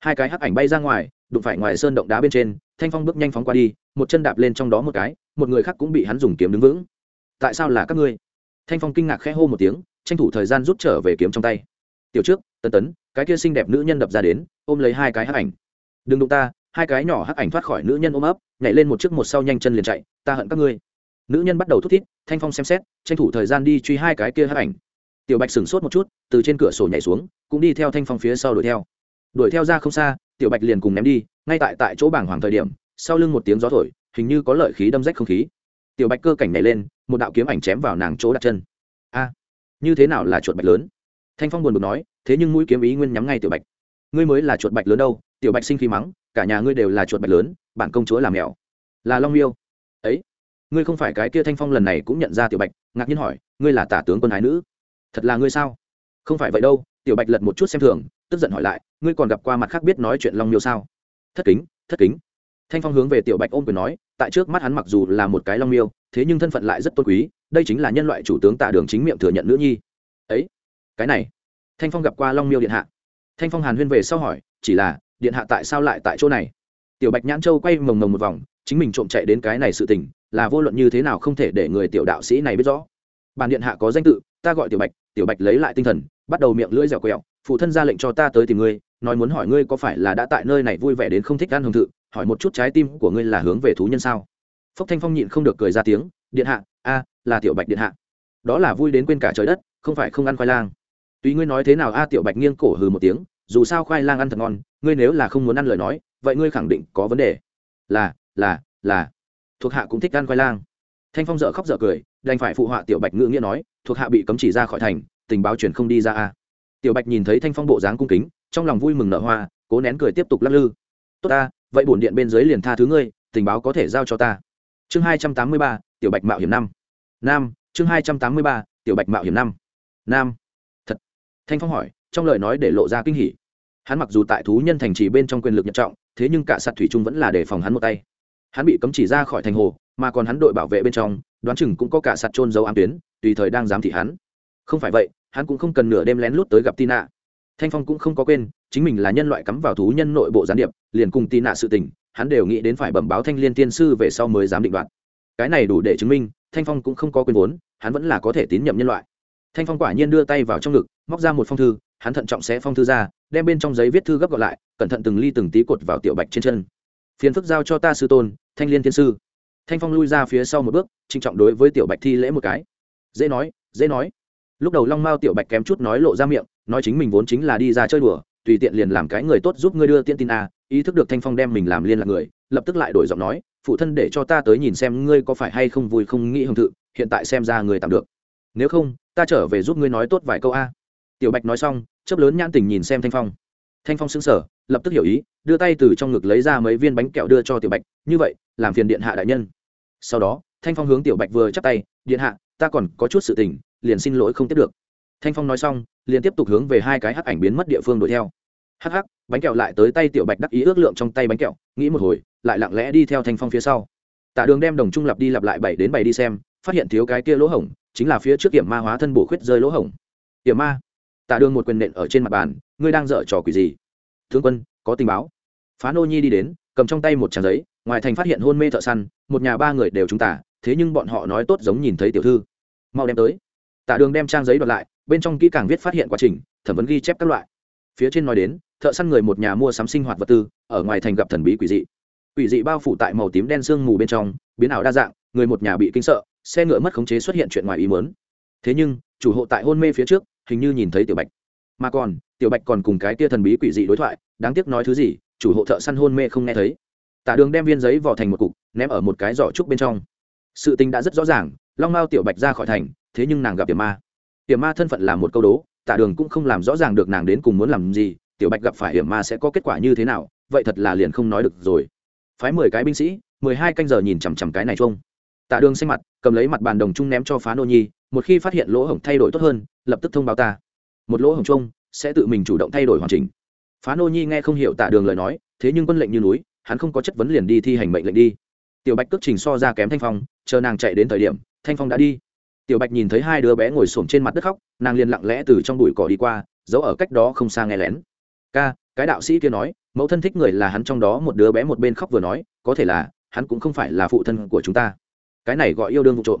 S1: Hai cái hắc ảnh bay ra ngoài đụng phải ngoài sơn động đá bên trên thanh phong bước nhanh phóng qua đi một chân đạp lên trong đó một cái một người khác cũng bị hắn dùng kiếm đứng vững. Tại sao là các ngươi? Thanh phong kinh ngạc khẽ hô một tiếng tranh thủ thời gian rút trở về kiếm trong tay. Tiểu trước tân tấn cái kia xinh đẹp nữ nhân đập ra đến ôm lấy hai cái hắc ảnh. Đừng đụng ta hai cái nhỏ hắc ảnh thoát khỏi nữ nhân ôm ấp nhảy lên một chiếc một sau nhanh chân liền chạy ta hận các ngươi. Nữ nhân bắt đầu thúc thiết, thanh phong xem xét tranh thủ thời gian đi truy hai cái kia hắc ảnh tiểu bạch sửng sốt một chút, từ trên cửa sổ nhảy xuống, cũng đi theo thanh phong phía sau đuổi theo. Đuổi theo ra không xa, tiểu bạch liền cùng ném đi, ngay tại tại chỗ bảng hoàng thời điểm, sau lưng một tiếng gió thổi, hình như có lợi khí đâm rách không khí. Tiểu bạch cơ cảnh nhảy lên, một đạo kiếm ảnh chém vào nàng chỗ đặt chân. A, như thế nào là chuột bạch lớn? Thanh phong buồn bực nói, thế nhưng mũi kiếm ý nguyên nhắm ngay tiểu bạch. Ngươi mới là chuột bạch lớn đâu, tiểu bạch sinh khí mắng, cả nhà ngươi đều là chuột bạch lớn, bản công chúa làm mèo. Là long miêu. Ấy, ngươi không phải cái kia thanh phong lần này cũng nhận ra tiểu bạch, ngạc nhiên hỏi, ngươi là tả tướng quân ái nữ? Thật là ngươi sao? Không phải vậy đâu, tiểu bạch lật một chút xem thường, tức giận hỏi lại, ngươi còn gặp qua mặt khác biết nói chuyện long miêu sao? Thất kính thất kính. Thanh phong hướng về tiểu bạch ôm quyền nói, tại trước mắt hắn mặc dù là một cái long miêu, thế nhưng thân phận lại rất tôn quý, đây chính là nhân loại chủ tướng tạ đường chính miệng thừa nhận nữ nhi. Ấy, cái này. Thanh phong gặp qua long miêu điện hạ. Thanh phong hàn huyên về sau hỏi, chỉ là, điện hạ tại sao lại tại chỗ này? Tiểu bạch nhãn châu quay mồng mồng một vòng, chính mình trộm chạy đến cái này sự tình, là vô luận như thế nào không thể để người tiểu đạo sĩ này biết rõ. Bàn điện hạ có danh tự ta gọi tiểu bạch tiểu bạch lấy lại tinh thần, bắt đầu miệng lưỡi dẻo quẹo, phụ thân ra lệnh cho ta tới tìm ngươi, nói muốn hỏi ngươi có phải là đã tại nơi này vui vẻ đến không thích ăn hương thự, hỏi một chút trái tim của ngươi là hướng về thú nhân sao? Phốc thanh phong nhịn không được cười ra tiếng, điện hạ, a, là tiểu bạch điện hạ. Đó là vui đến quên cả trời đất, không phải không ăn khoai lang. Tuy ngươi nói thế nào, a, tiểu bạch nghiêng cổ hừ một tiếng, dù sao khoai lang ăn thật ngon, ngươi nếu là không muốn ăn lời nói, vậy ngươi khẳng định có vấn đề. Là là là. Thuộc hạ cũng thích ăn khoai lang thanh phong dợ khóc dợ cười, đành phải phụ họa tiểu bạch ngữ nghĩa nói, thuộc hạ bị cấm chỉ ra khỏi thành, tình báo truyền không đi ra a. Tiểu bạch nhìn thấy thanh phong bộ dáng cung kính, trong lòng vui mừng nở hoa, cố nén cười tiếp tục lắc lư. Tốt ta, vậy bổn điện bên dưới liền tha thứ ngươi, tình báo có thể giao cho ta. Chương hai trăm tám mươi ba, tiểu bạch mạo hiểm năm. Nam, chương hai trăm tám mươi ba, tiểu bạch mạo hiểm năm. Nam. Thật. Thanh phong hỏi, trong lời nói để lộ ra kinh hỉ. Hắn mặc dù tại thú nhân thành trì bên trong quyền lực nhật trọng, thế nhưng cả sạt thủy trung vẫn là đề phòng hắn một tay hắn bị cấm chỉ ra khỏi thành hồ, mà còn hắn đội bảo vệ bên trong, đoán chừng cũng có cả sạt trôn dấu ám tuyến, tùy thời đang giám thị hắn. Không phải vậy, hắn cũng không cần nửa đêm lén lút tới gặp tina. Thanh phong cũng không có quên, chính mình là nhân loại cắm vào thú nhân nội bộ gián điệp, liền cùng tina sự tình, hắn đều nghĩ đến phải bẩm báo thanh liên tiên sư về sau mới dám định đoạt. Cái này đủ để chứng minh, thanh phong cũng không có quyền vốn, hắn vẫn là có thể tín nhiệm nhân loại. Thanh phong quả nhiên đưa tay vào trong ngực, móc ra một phong thư, hắn thận trọng sẽ phong thư ra, đem bên trong giấy viết thư gấp gọn lại, cẩn thận từng ly từng tí cột vào tiểu bạch trên chân. Phiền phức giao cho ta sư tôn thanh liên Thiên sư. Thanh phong lui ra phía sau một bước trinh trọng đối với tiểu bạch thi lễ một cái. Dễ nói dễ nói. Lúc đầu long mao tiểu bạch kém chút nói lộ ra miệng, nói chính mình vốn chính là đi ra chơi đùa, tùy tiện liền làm cái người tốt giúp ngươi đưa tiên tin a. Ý thức được thanh phong đem mình làm liên lạc người, lập tức lại đổi giọng nói, phụ thân để cho ta tới nhìn xem ngươi có phải hay không vui không nghĩ hưởng thụ hiện tại xem ra người tạm được. Nếu không, ta trở về giúp ngươi nói tốt vài câu a. Tiểu bạch nói xong, chớp lớn nhãn tình nhìn xem thanh phong. Thanh phong xứng sở lập tức hiểu ý, đưa tay từ trong ngực lấy ra mấy viên bánh kẹo đưa cho tiểu bạch, như vậy, làm phiền điện hạ đại nhân. Sau đó, thanh phong hướng tiểu bạch vừa chắp tay, điện hạ, ta còn có chút sự tình, liền xin lỗi không tiếp được. Thanh phong nói xong, liền tiếp tục hướng về hai cái hắc ảnh biến mất địa phương đuổi theo. Hắc hắc, bánh kẹo lại tới tay tiểu bạch đắc ý ước lượng trong tay bánh kẹo, nghĩ một hồi, lại lặng lẽ đi theo thanh phong phía sau. Tạ đường đem đồng trung lặp đi lặp lại bảy đến bảy đi xem, phát hiện thiếu cái kia lỗ hổng, chính là phía trước kiểm ma hóa thân bổ khuyết rơi lỗ hổng. Hiểm ma, tạ đường một quyền nện ở trên mặt bàn, ngươi đang dở trò quỷ gì? Tướng quân, có tình báo. Phá nô nhi đi đến, cầm trong tay một trang giấy, ngoài thành phát hiện hôn mê thợ săn, một nhà ba người đều chúng ta thế nhưng bọn họ nói tốt giống nhìn thấy tiểu thư. Mau đem tới. Tạ đường đem trang giấy đoạt lại, bên trong kỹ càng viết phát hiện quá trình, thẩm vấn ghi chép các loại. Phía trên nói đến, thợ săn người một nhà mua sắm sinh hoạt vật tư, ở ngoài thành gặp thần bí quỷ dị. Quỷ dị bao phủ tại màu tím đen sương mù bên trong, biến ảo đa dạng, người một nhà bị kinh sợ, xe ngựa mất khống chế xuất hiện chuyện ngoài ý muốn. Thế nhưng, chủ hộ tại hôn mê phía trước, hình như nhìn thấy tiểu bạch. Mà còn tiểu bạch còn cùng cái tia thần bí quỷ dị đối thoại, đáng tiếc nói thứ gì, chủ hộ thợ săn hôn mê không nghe thấy. Tả đường đem viên giấy vò thành một cục, ném ở một cái giỏ trúc bên trong. Sự tình đã rất rõ ràng, long mao tiểu bạch ra khỏi thành, thế nhưng nàng gặp tiểu ma. Tiểu ma thân phận là một câu đố, tả đường cũng không làm rõ ràng được nàng đến cùng muốn làm gì, tiểu bạch gặp phải hiểm ma sẽ có kết quả như thế nào, vậy thật là liền không nói được rồi. Phái mười cái binh sĩ, mười hai canh giờ nhìn chằm chằm cái này chung tạ đường xanh mặt, cầm lấy mặt bàn đồng chung ném cho phá nô nhi, một khi phát hiện lỗ hổng thay đổi tốt hơn, lập tức thông báo ta. Một lỗ hổng chung sẽ tự mình chủ động thay đổi hoàn chỉnh. Phá nô nhi nghe không hiểu tạ đường lời nói, thế nhưng quân lệnh như núi, hắn không có chất vấn liền đi thi hành mệnh lệnh đi. Tiểu bạch cước trình so ra kém thanh phong, chờ nàng chạy đến thời điểm, thanh phong đã đi. Tiểu bạch nhìn thấy hai đứa bé ngồi xổm trên mặt đất khóc, nàng liền lặng lẽ từ trong bụi cỏ đi qua, giấu ở cách đó không xa nghe lén. Ca, cái đạo sĩ kia nói, mẫu thân thích người là hắn trong đó một đứa bé một bên khóc vừa nói, có thể là, hắn cũng không phải là phụ thân của chúng ta. Cái này gọi yêu đương vụ trộm.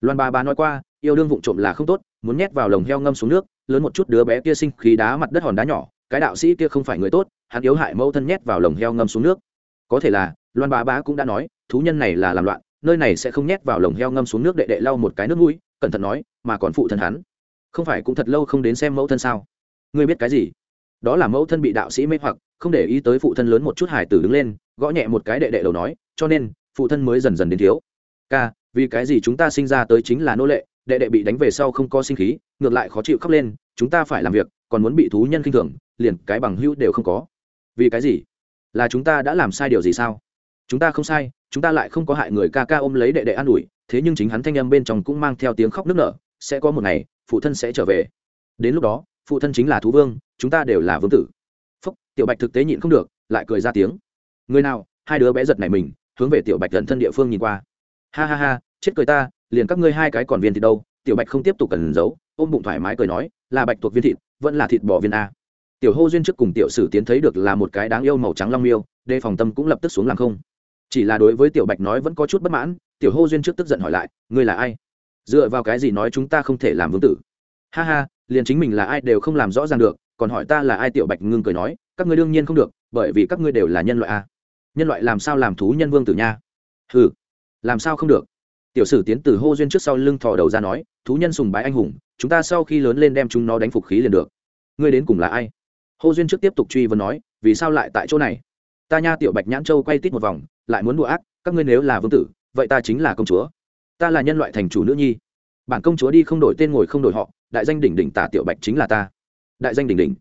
S1: Loan ba ba nói qua, yêu đương vụ trộm là không tốt, muốn nhét vào lồng heo ngâm xuống nước lớn một chút đứa bé kia sinh khí đá mặt đất hòn đá nhỏ, cái đạo sĩ kia không phải người tốt, hắn yếu hại mẫu thân nhét vào lồng heo ngâm xuống nước. Có thể là, loan bá bá cũng đã nói, thú nhân này là làm loạn, nơi này sẽ không nhét vào lồng heo ngâm xuống nước đệ đệ lau một cái nước mũi, cẩn thận nói, mà còn phụ thân hắn. Không phải cũng thật lâu không đến xem mẫu thân sao? Ngươi biết cái gì? Đó là mẫu thân bị đạo sĩ mê hoặc, không để ý tới phụ thân lớn một chút hải tử đứng lên, gõ nhẹ một cái đệ đệ đầu nói, cho nên, phụ thân mới dần dần đến thiếu. Ca, vì cái gì chúng ta sinh ra tới chính là nô lệ? Đệ đệ bị đánh về sau không có sinh khí, ngược lại khó chịu khóc lên, chúng ta phải làm việc, còn muốn bị thú nhân khinh thường, liền cái bằng hữu đều không có. Vì cái gì? Là chúng ta đã làm sai điều gì sao? Chúng ta không sai, chúng ta lại không có hại người ca ca ôm lấy đệ đệ an ủi, thế nhưng chính hắn thanh âm bên trong cũng mang theo tiếng khóc nức nở, sẽ có một ngày, phụ thân sẽ trở về. Đến lúc đó, phụ thân chính là thú vương, chúng ta đều là vương tử. Phúc, tiểu bạch thực tế nhịn không được, lại cười ra tiếng. Người nào, hai đứa bé giật này mình, hướng về tiểu bạch gần thân địa phương nhìn qua. Ha ha ha chết cười ta, liền các ngươi hai cái còn viên thịt đâu, tiểu bạch không tiếp tục cần giấu, ôm bụng thoải mái cười nói, là bạch thuộc viên thịt, vẫn là thịt bò viên a. Tiểu hô duyên trước cùng tiểu sử tiến thấy được là một cái đáng yêu màu trắng long miêu, đề phòng tâm cũng lập tức xuống làm không. Chỉ là đối với tiểu bạch nói vẫn có chút bất mãn, tiểu hô duyên trước tức giận hỏi lại, ngươi là ai? Dựa vào cái gì nói chúng ta không thể làm vương tử? Ha ha, liền chính mình là ai đều không làm rõ ràng được, còn hỏi ta là ai tiểu bạch ngưng cười nói, các ngươi đương nhiên không được, bởi vì các ngươi đều là nhân loại a. Nhân loại làm sao làm thú nhân vương tử nha? Ừ làm sao không được? Tiểu sử tiến từ hô duyên trước sau lưng thò đầu ra nói, thú nhân sùng bái anh hùng, chúng ta sau khi lớn lên đem chúng nó đánh phục khí liền được. Ngươi đến cùng là ai? Hô duyên trước tiếp tục truy vấn nói, vì sao lại tại chỗ này? Ta nha tiểu bạch nhãn châu quay tít một vòng, lại muốn đùa ác, các ngươi nếu là vương tử, vậy ta chính là công chúa. Ta là nhân loại thành chủ nữ nhi. Bản công chúa đi không đổi tên ngồi không đổi họ, đại danh đỉnh đỉnh tả tiểu bạch chính là ta. Đại danh đỉnh đỉnh.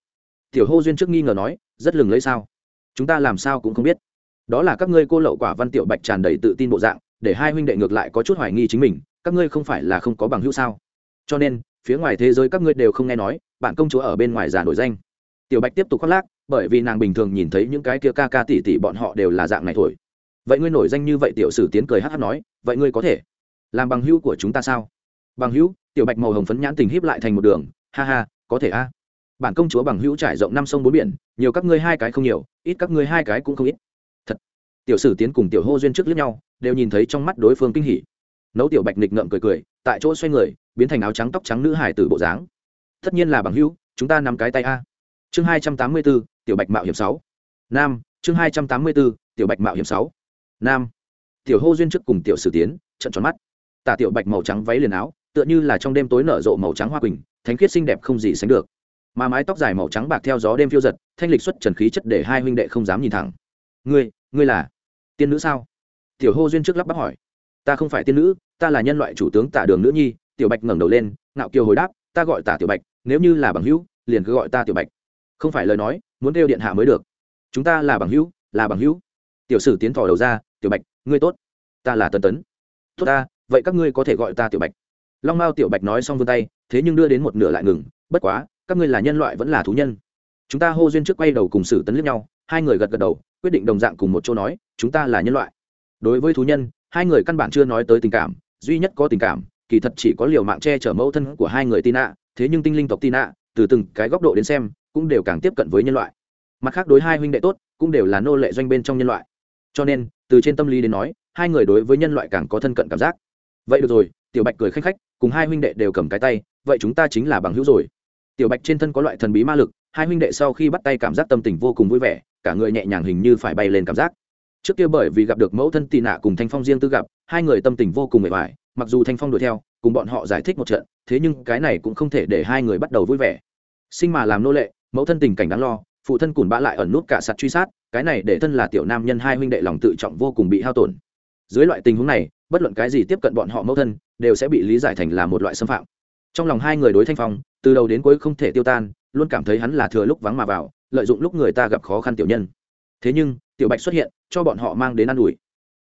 S1: Tiểu hô duyên trước nghi ngờ nói, rất lừng lấy sao? Chúng ta làm sao cũng không biết. Đó là các ngươi cô lậu quả văn tiểu bạch tràn đầy tự tin bộ dạng để hai huynh đệ ngược lại có chút hoài nghi chính mình, các ngươi không phải là không có bằng hữu sao? Cho nên, phía ngoài thế giới các ngươi đều không nghe nói, bạn công chúa ở bên ngoài giả nổi danh. Tiểu bạch tiếp tục khoác lác, bởi vì nàng bình thường nhìn thấy những cái kia ca ca tỉ tỉ bọn họ đều là dạng này thổi vậy ngươi nổi danh như vậy tiểu sử tiến cười hát hát nói, vậy ngươi có thể làm bằng hữu của chúng ta sao? Bằng hữu? Tiểu bạch màu hồng phấn nhãn tình híp lại thành một đường, ha ha, có thể a. Bản công chúa bằng hữu trải rộng năm sông bốn biển, nhiều các ngươi hai cái không nhiều, ít các ngươi hai cái cũng không ít. Thật. Tiểu sử tiến cùng tiểu hô duyên trước lướt nhau đều nhìn thấy trong mắt đối phương kinh hỉ. Nấu tiểu bạch nịch ngậm cười cười, tại chỗ xoay người, biến thành áo trắng tóc trắng nữ hải tử bộ dáng. Tất nhiên là bằng hữu, chúng ta nắm cái tay a. Chương hai trăm tám mươi bốn, tiểu bạch mạo hiểm sáu. Nam, chương hai trăm tám mươi bốn, tiểu bạch mạo hiểm sáu. Nam. Tiểu hô duyên trước cùng tiểu sử tiến trận tròn mắt. Tả tiểu bạch màu trắng váy liền áo, tựa như là trong đêm tối nở rộ màu trắng hoa quỳnh, thánh khiết xinh đẹp không gì sánh được. Mà mái tóc dài màu trắng bạc theo gió đêm phiêu giật, thanh lịch xuất trần khí chất để hai huynh đệ không dám nhìn thẳng. Ngươi ngươi là tiên nữ sao? Tiểu hô duyên trước lắp bắp hỏi. Ta không phải tiên nữ, ta là nhân loại chủ tướng tả đường nữ nhi, tiểu bạch ngẩng đầu lên, ngạo kiều hồi đáp, ta gọi tả tiểu bạch, nếu như là bằng hữu, liền cứ gọi ta tiểu bạch. Không phải lời nói, muốn kêu điện hạ mới được. Chúng ta là bằng hữu, là bằng hữu. Tiểu sử tiến thò đầu ra, tiểu bạch, ngươi tốt. Ta là tần tấn. Tốt ta, vậy các ngươi có thể gọi ta tiểu bạch. Long mao tiểu bạch nói xong vươn tay, thế nhưng đưa đến một nửa lại ngừng, bất quá, các ngươi là nhân loại vẫn là thú nhân. Chúng ta hô duyên trước quay đầu cùng sử tấn liếc nhau, hai người gật gật đầu, quyết định đồng dạng cùng một chỗ nói, chúng ta là nhân loại đối với thú nhân, hai người căn bản chưa nói tới tình cảm, duy nhất có tình cảm, kỳ thật chỉ có liều mạng che chở mẫu thân của hai người tin ạ thế nhưng tinh linh tộc tin ạ từ từng cái góc độ đến xem, cũng đều càng tiếp cận với nhân loại. Mặt khác đối hai huynh đệ tốt, cũng đều là nô lệ doanh bên trong nhân loại. Cho nên, từ trên tâm lý đến nói, hai người đối với nhân loại càng có thân cận cảm giác. Vậy được rồi, tiểu bạch cười khanh khách, cùng hai huynh đệ đều cầm cái tay, vậy chúng ta chính là bằng hữu rồi. Tiểu bạch trên thân có loại thần bí ma lực, hai huynh đệ sau khi bắt tay cảm giác tâm tình vô cùng vui vẻ, cả người nhẹ nhàng hình như phải bay lên cảm giác trước kia bởi vì gặp được mẫu thân tị nạ cùng thanh phong riêng tư gặp, hai người tâm tình vô cùng mệt mỏi mặc dù thanh phong đuổi theo, cùng bọn họ giải thích một trận, thế nhưng cái này cũng không thể để hai người bắt đầu vui vẻ. Sinh mà làm nô lệ, mẫu thân tình cảnh đáng lo, phụ thân cùn bã lại ẩn nút cả sạt truy sát, cái này để thân là tiểu nam nhân hai huynh đệ lòng tự trọng vô cùng bị hao tổn. Dưới loại tình huống này, bất luận cái gì tiếp cận bọn họ mẫu thân, đều sẽ bị lý giải thành là một loại xâm phạm. Trong lòng hai người đối thanh phong, từ đầu đến cuối không thể tiêu tan, luôn cảm thấy hắn là thừa lúc vắng mà vào, lợi dụng lúc người ta gặp khó khăn tiểu nhân thế nhưng, tiểu bạch xuất hiện, cho bọn họ mang đến ă n ủi,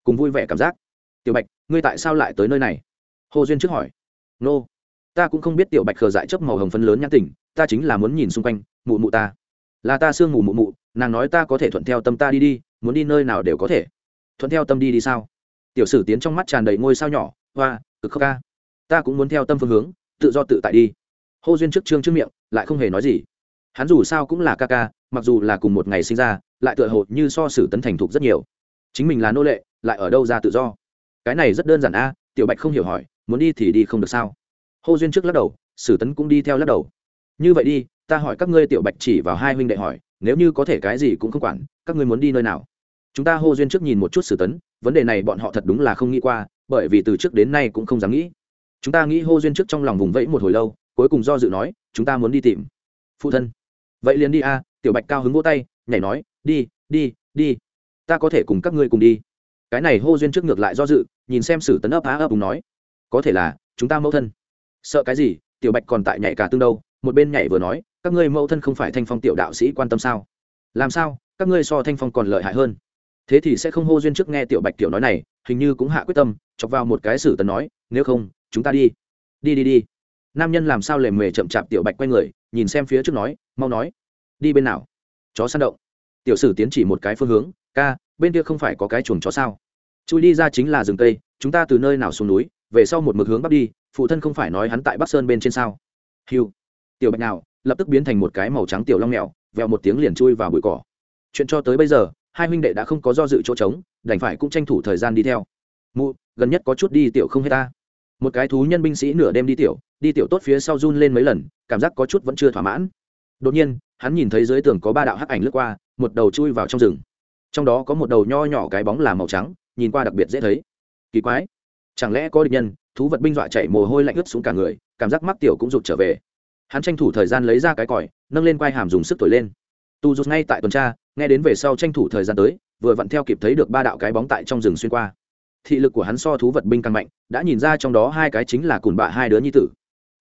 S1: cùng vui vẻ cảm giác. Tiểu bạch, ngươi tại sao lại tới nơi này? Hồ duyên trước hỏi. Nô, ta cũng không biết tiểu bạch khờ dại chấp màu hồng phấn lớn nhãn tình, ta chính là muốn nhìn xung quanh, mụ mụ ta. Là ta sương mù mụ mụ, nàng nói ta có thể thuận theo tâm ta đi đi, muốn đi nơi nào đều có thể. Thuận theo tâm đi đi sao? Tiểu sử tiến trong mắt tràn đầy ngôi sao nhỏ, hoa, cực khóc ca. Ta cũng muốn theo tâm phương hướng, tự do tự tại đi. Hô duyên trước trương trước miệng, lại không hề nói gì. Hắn dù sao cũng là ca ca, mặc dù là cùng một ngày sinh ra lại tựa hồ như so sử tấn thành thục rất nhiều. Chính mình là nô lệ, lại ở đâu ra tự do? Cái này rất đơn giản a, tiểu bạch không hiểu hỏi, muốn đi thì đi không được sao? Hô duyên trước lắc đầu, sử tấn cũng đi theo lắc đầu. Như vậy đi, ta hỏi các ngươi tiểu bạch chỉ vào hai huynh đệ hỏi, nếu như có thể cái gì cũng không quản, các ngươi muốn đi nơi nào? Chúng ta hô duyên trước nhìn một chút sử tấn, vấn đề này bọn họ thật đúng là không nghĩ qua, bởi vì từ trước đến nay cũng không dám nghĩ. Chúng ta nghĩ hô duyên trước trong lòng vùng vẫy một hồi lâu, cuối cùng do dự nói, chúng ta muốn đi tìm phụ thân. Vậy liền đi a. Tiểu bạch cao hứng vỗ tay, nhảy nói đi đi đi. Ta có thể cùng các ngươi cùng đi. Cái này hô duyên trước ngược lại do dự, nhìn xem sử tấn ấp á ấp cùng nói. Có thể là, chúng ta mẫu thân. Sợ cái gì, tiểu bạch còn tại nhảy cả tương đâu, một bên nhảy vừa nói, các ngươi mẫu thân không phải thanh phong tiểu đạo sĩ quan tâm sao? Làm sao, các ngươi so thanh phong còn lợi hại hơn? Thế thì sẽ không hô duyên trước nghe tiểu bạch tiểu nói này, hình như cũng hạ quyết tâm, chọc vào một cái sử tấn nói, nếu không, chúng ta đi. Đi đi đi. Nam nhân làm sao lề mề chậm chạp tiểu bạch quay người, nhìn xem phía trước nói, mau nói. Đi bên nào? Chó săn động tiểu sử tiến chỉ một cái phương hướng, ca, bên kia không phải có cái chuồng chó sao? Chui đi ra chính là rừng cây, chúng ta từ nơi nào xuống núi, về sau một mực hướng bắc đi, phụ thân không phải nói hắn tại bắc sơn bên trên sao? Hiu tiểu bạch nào lập tức biến thành một cái màu trắng tiểu long mèo vèo một tiếng liền chui vào bụi cỏ. Chuyện cho tới bây giờ, hai huynh đệ đã không có do dự chỗ trống, đành phải cũng tranh thủ thời gian đi theo. Mụ, gần nhất có chút đi tiểu không hết ta. Một cái thú nhân binh sĩ nửa đêm đi tiểu đi tiểu tốt phía sau run lên mấy lần, cảm giác có chút vẫn chưa thỏa mãn. Đột nhiên, hắn nhìn thấy dưới tường có ba đạo hắc ảnh lướt qua một đầu chui vào trong rừng. Trong đó có một đầu nho nhỏ cái bóng là màu trắng, nhìn qua đặc biệt dễ thấy. Kỳ quái. Chẳng lẽ có địch nhân, thú vật binh dọa chạy mồ hôi lạnh ướt xuống cả người, cảm giác mắc tiểu cũng rụt trở về. Hắn tranh thủ thời gian lấy ra cái còi, nâng lên quai hàm dùng sức thổi lên. Tu rụt ngay tại tuần tra, nghe đến về sau tranh thủ thời gian tới, vừa vặn theo kịp thấy được ba đạo cái bóng tại trong rừng xuyên qua. Thị lực của hắn so thú vật binh càng mạnh, đã nhìn ra trong đó hai cái chính là cùn bạ hai đứa nhi tử.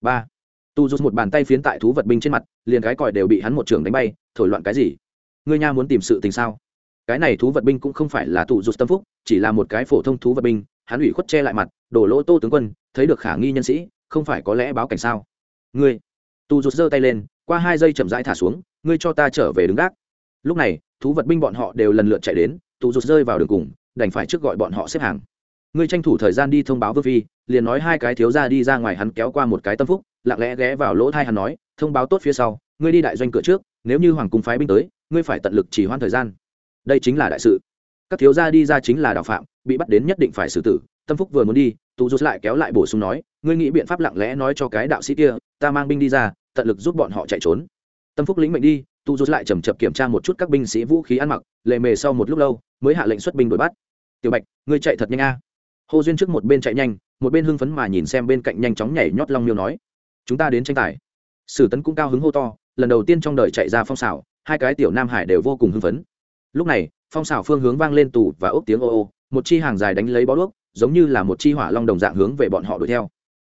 S1: Ba. Tu rút một bàn tay phiến tại thú vật binh trên mặt, liền cái còi đều bị hắn một trường đánh bay, thổi loạn cái gì? Ngươi nha muốn tìm sự tình sao? Cái này thú vật binh cũng không phải là tụ dục tâm phúc, chỉ là một cái phổ thông thú vật binh, hắn ủy khuất che lại mặt, đổ lỗ tô tướng quân, thấy được khả nghi nhân sĩ, không phải có lẽ báo cảnh sao? Ngươi tu dục giơ tay lên, qua hai giây chậm rãi thả xuống, ngươi cho ta trở về đứng gác. Lúc này, thú vật binh bọn họ đều lần lượt chạy đến, tụ dục rơi vào đường cùng, đành phải trước gọi bọn họ xếp hàng. Ngươi tranh thủ thời gian đi thông báo vương phi, liền nói hai cái thiếu ra đi ra ngoài hắn kéo qua một cái tâm phúc, lặng lẽ ghé vào lỗ thai hắn nói, thông báo tốt phía sau, ngươi đi đại doanh cửa trước, nếu như hoàng cung phái binh tới ngươi phải tận lực chỉ hoãn thời gian. Đây chính là đại sự. Các thiếu gia đi ra chính là đạo phạm, bị bắt đến nhất định phải xử tử. Tâm phúc vừa muốn đi Tu rút lại kéo lại bổ sung nói, ngươi nghĩ biện pháp lặng lẽ nói cho cái đạo sĩ kia, ta mang binh đi ra, tận lực giúp bọn họ chạy trốn. Tâm phúc lĩnh mệnh đi Tu rút lại chầm chập kiểm tra một chút các binh sĩ vũ khí ăn mặc lệ mề sau một lúc lâu, mới hạ lệnh xuất binh đuổi bắt. Tiểu bạch, ngươi chạy thật nhanh a. Hồ duyên trước một bên chạy nhanh, một bên hưng phấn mà nhìn xem bên cạnh nhanh chóng nhảy nhót long miêu nói, chúng ta đến tranh tài. Sử tấn cũng cao hứng hô to, lần đầu tiên trong đời chạy ra phong xảo hai cái tiểu nam hải đều vô cùng hưng phấn. Lúc này, phong xảo phương hướng vang lên tù và ốc tiếng ô ô, một chi hàng dài đánh lấy bó đuốc, giống như là một chi hỏa long đồng dạng hướng về bọn họ đuổi theo.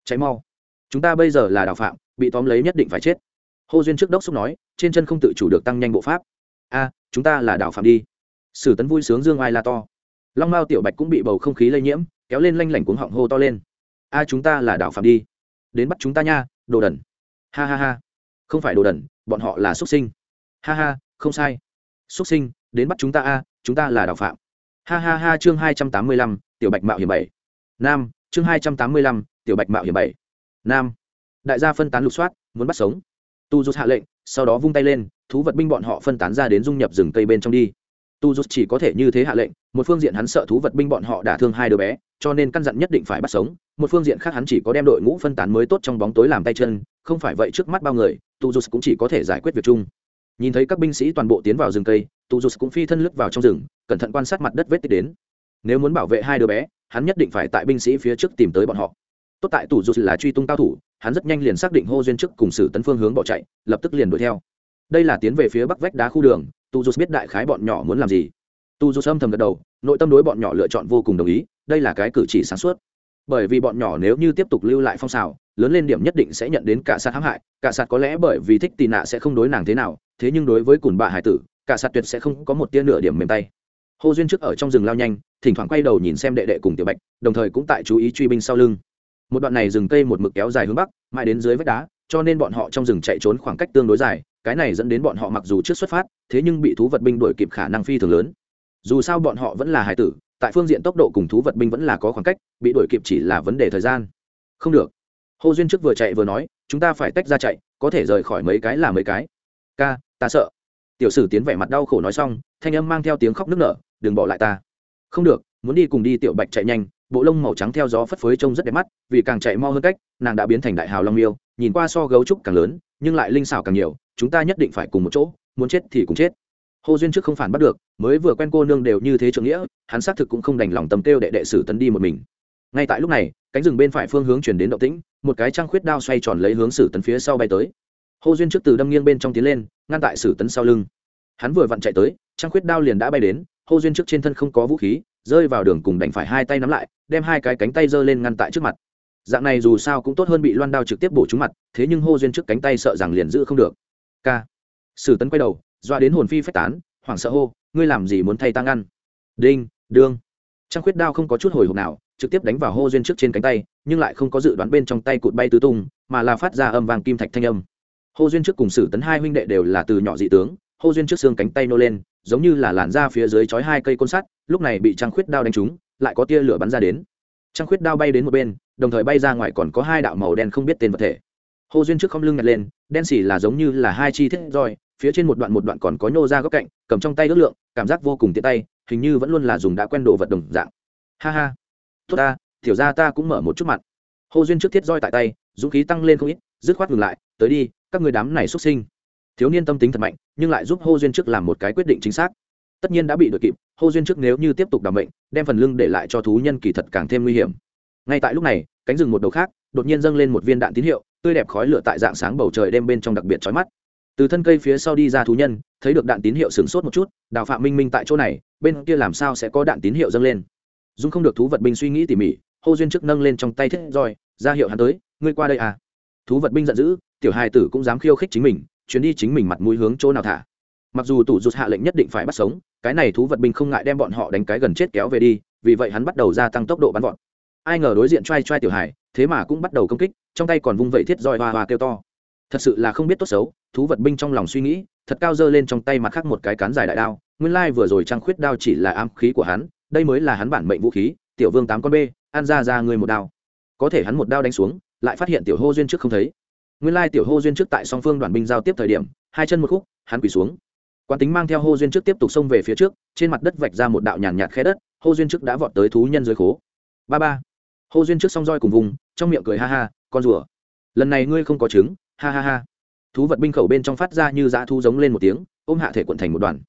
S1: Cháy mau. Chúng ta bây giờ là đào phạm, bị tóm lấy nhất định phải chết. Hô duyên trước đốc xúc nói, trên chân không tự chủ được tăng nhanh bộ pháp. A, chúng ta là đào phạm đi. Sử tấn vui sướng dương ai la to. Long mao tiểu bạch cũng bị bầu không khí lây nhiễm, kéo lên lanh lảnh cuống họng hô to lên. A, chúng ta là đào phạm đi. Đến bắt chúng ta nha, đồ đần. Ha ha ha. Không phải đồ đần, bọn họ là xuất sinh ha ha, không sai. Xuất sinh, đến bắt chúng ta a, chúng ta là đạo phạm. Ha ha ha, chương hai trăm tám mươi lăm, tiểu bạch mạo hiểm bảy. Nam, chương hai trăm tám mươi lăm, tiểu bạch mạo hiểm bảy. Nam. Đại gia phân tán lục soát, muốn bắt sống. Tu rút hạ lệnh, sau đó vung tay lên, thú vật binh bọn họ phân tán ra đến dung nhập rừng cây bên trong đi. Tu rút chỉ có thể như thế hạ lệnh, một phương diện hắn sợ thú vật binh bọn họ đả thương hai đứa bé, cho nên căn dặn nhất định phải bắt sống. Một phương diện khác hắn chỉ có đem đội ngũ phân tán mới tốt trong bóng tối làm tay chân, không phải vậy trước mắt bao người, tu rút cũng chỉ có thể giải quyết việc chung nhìn thấy các binh sĩ toàn bộ tiến vào rừng cây tu dù cũng phi thân lướt vào trong rừng, cẩn thận quan sát mặt đất vết tích đến. Nếu muốn bảo vệ hai đứa bé, hắn nhất định phải tại binh sĩ phía trước tìm tới bọn họ. Tốt tại tù dù là truy tung cao thủ, hắn rất nhanh liền xác định hô duyên trước cùng sử tấn phương hướng bỏ chạy, lập tức liền đuổi theo. Đây là tiến về phía bắc vách đá khu đường tu dù biết đại khái bọn nhỏ muốn làm gì. Tu dù âm thầm gật đầu, nội tâm đối bọn nhỏ lựa chọn vô cùng đồng ý, đây là cái cử chỉ sáng suốt. Bởi vì bọn nhỏ nếu như tiếp tục lưu lại phong xào lớn lên điểm nhất định sẽ nhận đến cả sạt hãm hại, cả sạt có lẽ bởi vì thích tì nạ sẽ không đối nàng thế nào, thế nhưng đối với cùn bạ hải tử, cả sạt tuyệt sẽ không có một tia nửa điểm mềm tay. Hồ duyên trước ở trong rừng lao nhanh, thỉnh thoảng quay đầu nhìn xem đệ đệ cùng tiểu bạch, đồng thời cũng tại chú ý truy binh sau lưng. Một đoạn này rừng cây một mực kéo dài hướng bắc, mãi đến dưới vách đá, cho nên bọn họ trong rừng chạy trốn khoảng cách tương đối dài, cái này dẫn đến bọn họ mặc dù trước xuất phát, thế nhưng bị thú vật binh đuổi kịp khả năng phi thường lớn. Dù sao bọn họ vẫn là hải tử, tại phương diện tốc độ cùng thú vật binh vẫn là có khoảng cách, bị đuổi kịp chỉ là vấn đề thời gian. Không được hồ duyên trước vừa chạy vừa nói, chúng ta phải tách ra chạy, có thể rời khỏi mấy cái là mấy cái. Ca, ta sợ. Tiểu sử tiến vẻ mặt đau khổ nói xong, thanh âm mang theo tiếng khóc nức nở, đừng bỏ lại ta. Không được, muốn đi cùng đi tiểu bạch chạy nhanh. Bộ lông màu trắng theo gió phất phới trông rất đẹp mắt, vì càng chạy mau hơn cách, nàng đã biến thành đại hào long miêu nhìn qua so gấu trúc càng lớn, nhưng lại linh xảo càng nhiều, chúng ta nhất định phải cùng một chỗ, muốn chết thì cùng chết. Hồ duyên trước không phản bắt được, mới vừa quen cô nương đều như thế trưởng nghĩa, hắn xác thực cũng không đành lòng tầm kêu đệ đệ sử tấn đi một mình ngay tại lúc này, cánh rừng bên phải phương hướng chuyển đến động tĩnh, một cái trăng khuyết đao xoay tròn lấy hướng sử tấn phía sau bay tới. Hồ duyên trước từ đâm nghiêng bên trong tiến lên, ngăn tại sử tấn sau lưng. Hắn vừa vặn chạy tới, trăng khuyết đao liền đã bay đến hồ duyên trước trên thân không có vũ khí, rơi vào đường cùng đành phải hai tay nắm lại, đem hai cái cánh tay giơ lên ngăn tại trước mặt. Dạng này dù sao cũng tốt hơn bị loan đao trực tiếp bổ trúng mặt, thế nhưng hô duyên trước cánh tay sợ rằng liền giữ không được. K sử tấn quay đầu, doa đến hồn phi phách tán, hoảng sợ hô, ngươi làm gì muốn thay tăng ăn đinh, đương. Trăng khuyết đao không có chút hồi hộp nào trực tiếp đánh vào hô duyên trước trên cánh tay, nhưng lại không có dự đoán bên trong tay cụt bay tứ tung, mà là phát ra âm vàng kim thạch thanh âm. Hô duyên trước cùng sử tấn hai huynh đệ đều là từ nhỏ dị tướng, hô duyên trước xương cánh tay nô lên, giống như là làn da phía dưới chói hai cây côn sắt, lúc này bị trăng khuyết đao đánh trúng, lại có tia lửa bắn ra đến. Trăng khuyết đao bay đến một bên, đồng thời bay ra ngoài còn có hai đạo màu đen không biết tên vật thể. Hồ duyên trước không lưng nhặt lên, đen xỉ là giống như là hai chi thiết roi, phía trên một đoạn một đoạn còn có nhô ra góc cạnh, cầm trong tay ước lượng, cảm giác vô cùng tiện tay, hình như vẫn luôn là dùng đã quen đồ vật đồng dạng. Ha ha tốt ta thiểu ra ta cũng mở một chút mặt. Hồ duyên trước thiết roi tại tay, dũng khí tăng lên không ít, dứt khoát ngừng lại, tới đi, các người đám này xuất sinh. Thiếu niên tâm tính thật mạnh, nhưng lại giúp hô duyên trước làm một cái quyết định chính xác. Tất nhiên đã bị đội kịp hô duyên trước nếu như tiếp tục đảm bệnh đem phần lưng để lại cho thú nhân kỳ thật càng thêm nguy hiểm. Ngay tại lúc này, cánh rừng một đầu khác, đột nhiên dâng lên một viên đạn tín hiệu, tươi đẹp khói lửa tại dạng sáng bầu trời đêm bên trong đặc biệt trói mắt. Từ thân cây phía sau đi ra thú nhân, thấy được đạn tín hiệu sửng sốt một chút, đào phạm minh minh tại chỗ này, bên kia làm sao sẽ có đạn tín hiệu dâng lên? Dung không được thú vật binh suy nghĩ tỉ mỉ, hô duyên trước nâng lên trong tay thiết roi, ra hiệu hắn tới, ngươi qua đây à. Thú vật binh giận dữ, tiểu hài tử cũng dám khiêu khích chính mình, chuyến đi chính mình mặt mũi hướng chỗ nào thả. Mặc dù tủ rụt hạ lệnh nhất định phải bắt sống, cái này thú vật binh không ngại đem bọn họ đánh cái gần chết kéo về đi, vì vậy hắn bắt đầu gia tăng tốc độ bắn vọt. Ai ngờ đối diện t r a i t r a i tiểu hải thế mà cũng bắt đầu công kích, trong tay còn vung vẩy thiết roi hoa hoa kêu to. Thật sự là không biết tốt xấu, thú vật binh trong lòng suy nghĩ, thật cao dơ lên trong tay mặt khác một cái cán dài đại đao, nguyên lai vừa rồi trăng khuyết đao chỉ là am khí của hắn đây mới là hắn bản mệnh vũ khí, tiểu vương tám con b ăn ra ra người một đao. Có thể hắn một đao đánh xuống, lại phát hiện tiểu hô duyên trước không thấy. Nguyên lai tiểu hô duyên trước tại song phương đoàn binh giao tiếp thời điểm, hai chân một khúc, hắn quỳ xuống. Quán tính mang theo hô duyên trước tiếp tục xông về phía trước, trên mặt đất vạch ra một đạo nhàn nhạt khe đất, hô duyên trước đã vọt tới thú nhân dưới khố. Ba ba. Hô duyên trước song roi cùng vùng, trong miệng cười ha ha, con rùa, lần này ngươi không có trứng, ha ha ha. Thú vật binh khẩu bên trong phát ra như dã thu giống lên một tiếng, ôm hạ thể quận thành một đoàn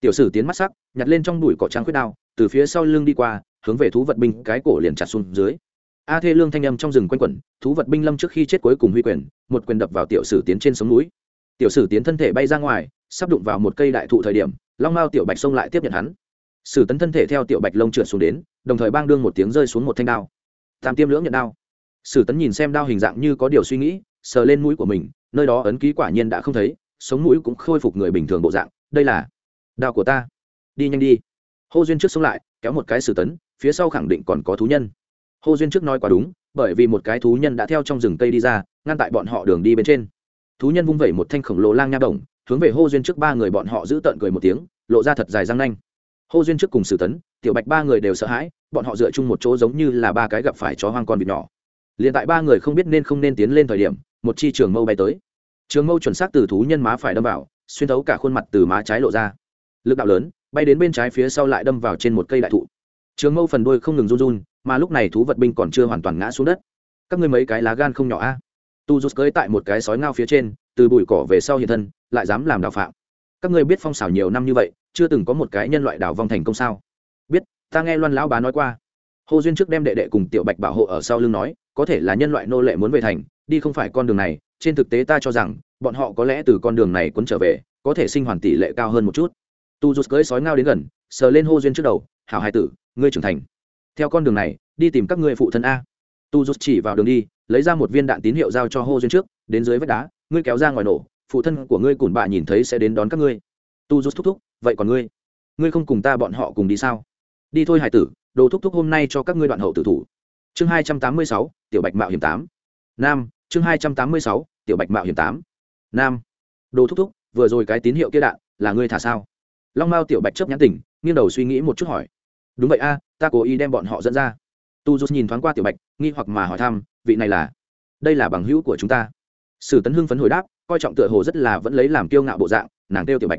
S1: tiểu sử tiến mắt sắc, nhặt lên trong đùi cỏ trắng khuyết đao, từ phía sau lưng đi qua, hướng về thú vật binh cái cổ liền chặt xuống dưới. A thê lương thanh âm trong rừng quanh quẩn, thú vật binh lâm trước khi chết cuối cùng huy quyền, một quyền đập vào tiểu sử tiến trên sống núi. Tiểu sử tiến thân thể bay ra ngoài, sắp đụng vào một cây đại thụ thời điểm, long mao tiểu bạch xông lại tiếp nhận hắn. Sử tấn thân thể theo tiểu bạch lông trượt xuống đến, đồng thời bang đương một tiếng rơi xuống một thanh đao. Tam tiêm lưỡng nhận đao. Sử tấn nhìn xem đao hình dạng như có điều suy nghĩ, sờ lên mũi của mình, nơi đó ấn ký quả nhiên đã không thấy, sống mũi cũng khôi phục người bình thường bộ dạng, đây là đao của ta. Đi nhanh đi. Hô duyên trước xông lại, kéo một cái sử tấn, phía sau khẳng định còn có thú nhân. Hô duyên trước nói quá đúng, bởi vì một cái thú nhân đã theo trong rừng cây đi ra, ngăn tại bọn họ đường đi bên trên. Thú nhân vung vẩy một thanh khổng lồ lang nha đồng, hướng về hô duyên trước ba người bọn họ giữ tợn cười một tiếng, lộ ra thật dài răng nanh. Hô duyên trước cùng sử tấn, tiểu bạch ba người đều sợ hãi, bọn họ dựa chung một chỗ giống như là ba cái gặp phải chó hoang con vịt nhỏ. Liền tại ba người không biết nên không nên tiến lên thời điểm, một chi trường mâu bay tới. Trường mâu chuẩn xác từ thú nhân má phải đâm vào, xuyên thấu cả khuôn mặt từ má trái lộ ra lực đạo lớn, bay đến bên trái phía sau lại đâm vào trên một cây đại thụ. Trường mâu phần đuôi không ngừng run run, mà lúc này thú vật binh còn chưa hoàn toàn ngã xuống đất. Các ngươi mấy cái lá gan không nhỏ a. Tu rút cưới tại một cái sói ngao phía trên, từ bụi cỏ về sau hiện thân, lại dám làm đào phạm. Các ngươi biết phong xảo nhiều năm như vậy, chưa từng có một cái nhân loại đào vong thành công sao? Biết, ta nghe loan lão bá nói qua. Hồ duyên trước đem đệ đệ cùng tiểu bạch bảo hộ ở sau lưng nói, có thể là nhân loại nô lệ muốn về thành, đi không phải con đường này, trên thực tế ta cho rằng, bọn họ có lẽ từ con đường này quấn trở về, có thể sinh hoàn tỷ lệ cao hơn một chút tu rút cưỡi sói ngao đến gần, sờ lên hô duyên trước đầu, hảo hai tử, ngươi trưởng thành. Theo con đường này, đi tìm các ngươi phụ thân a. Tu rút chỉ vào đường đi, lấy ra một viên đạn tín hiệu giao cho hô duyên trước, đến dưới vách đá, ngươi kéo ra ngoài nổ, phụ thân của ngươi cùn bạ nhìn thấy sẽ đến đón các ngươi. Tu rút thúc thúc, vậy còn ngươi? Ngươi không cùng ta bọn họ cùng đi sao? Đi thôi hải tử, đồ thúc thúc hôm nay cho các ngươi đoạn hậu tử thủ. Chương hai trăm tám mươi sáu, tiểu bạch mạo hiểm tám. Nam, chương hai trăm tám mươi sáu, tiểu bạch mạo hiểm tám. Nam, đồ thúc thúc, vừa rồi cái tín hiệu kia đạn là ngươi thả sao? Long mao tiểu bạch chấp nhãn tỉnh, nghiêng đầu suy nghĩ một chút hỏi. Đúng vậy a, ta cố ý đem bọn họ dẫn ra. Tu rút nhìn thoáng qua tiểu bạch, nghi hoặc mà hỏi thăm, vị này là? Đây là bằng hữu của chúng ta. Sử tấn hưng phấn hồi đáp, coi trọng tựa hồ rất là vẫn lấy làm kiêu ngạo bộ dạng, nàng kêu tiểu bạch.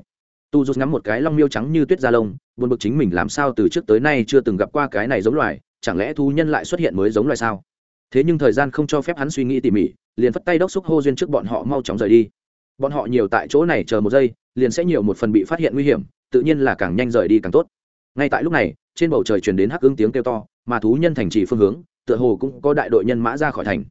S1: Tu rút ngắm một cái long miêu trắng như tuyết da lông, buồn bực chính mình làm sao từ trước tới nay chưa từng gặp qua cái này giống loài, chẳng lẽ thu nhân lại xuất hiện mới giống loài sao? Thế nhưng thời gian không cho phép hắn suy nghĩ tỉ mỉ, liền phất tay đốc xúc hô duyên trước bọn họ mau chóng rời đi. Bọn họ nhiều tại chỗ này chờ một giây, liền sẽ nhiều một phần bị phát hiện nguy hiểm tự nhiên là càng nhanh rời đi càng tốt. Ngay tại lúc này, trên bầu trời truyền đến hắc ứng tiếng kêu to, mà thú nhân thành trì phương hướng, tựa hồ cũng có đại đội nhân mã ra khỏi thành.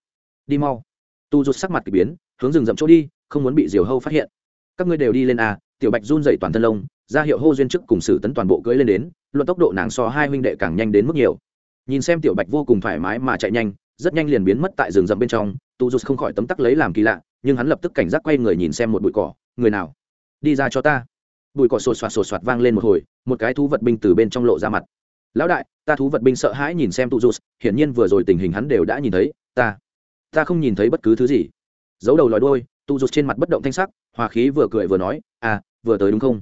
S1: Đi mau. Tu rút sắc mặt k ỳ biến, hướng rừng rậm chỗ đi, không muốn bị diều hâu phát hiện. Các ngươi đều đi lên à tiểu bạch run dậy toàn thân lông, ra hiệu hô duyên chức cùng sử tấn toàn bộ cưỡi lên đến, luận tốc độ nàng so hai huynh đệ càng nhanh đến mức nhiều. Nhìn xem tiểu bạch vô cùng thoải mái mà chạy nhanh, rất nhanh liền biến mất tại rừng rậm bên trong, tu rút không khỏi tấm tắc lấy làm kỳ lạ, nhưng hắn lập tức cảnh giác quay người nhìn xem một bụi cỏ, người nào? Đi ra cho ta bụi cỏ sột soạt sột soạt vang lên một hồi, một cái thú vật binh từ bên trong lộ ra mặt. Lão đại, ta thú vật binh sợ hãi nhìn xem tu rụt, hiển nhiên vừa rồi tình hình hắn đều đã nhìn thấy, ta ta không nhìn thấy bất cứ thứ gì. Giấu đầu lòi đôi tu rụt trên mặt bất động thanh sắc, hòa khí vừa cười vừa nói à vừa tới đúng không?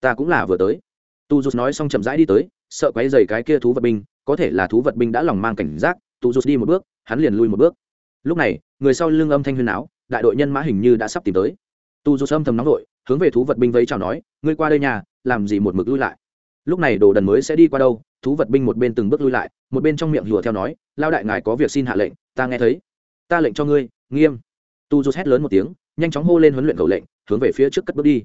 S1: Ta cũng là vừa tới. Tu rụt nói xong chậm rãi đi tới, sợ quấy dày cái kia thú vật binh, có thể là thú vật binh đã lòng mang cảnh giác tu rụt đi một bước, hắn liền lui một bước. Lúc này, người sau lưng âm thanh huyên áo, đại đội nhân mã hình như đã sắp tìm tới. Tu dù âm thầm nóng đội hướng về thú vật binh vẫy chào nói, ngươi qua đây nhà, làm gì một mực lui lại? Lúc này đồ đần mới sẽ đi qua đâu? Thú vật binh một bên từng bước lui lại, một bên trong miệng hùa theo nói lao đại ngài có việc xin hạ lệnh, ta nghe thấy. Ta lệnh cho ngươi, nghiêm. Tu rút hét lớn một tiếng, nhanh chóng hô lên huấn luyện khẩu lệnh, hướng về phía trước cất bước đi.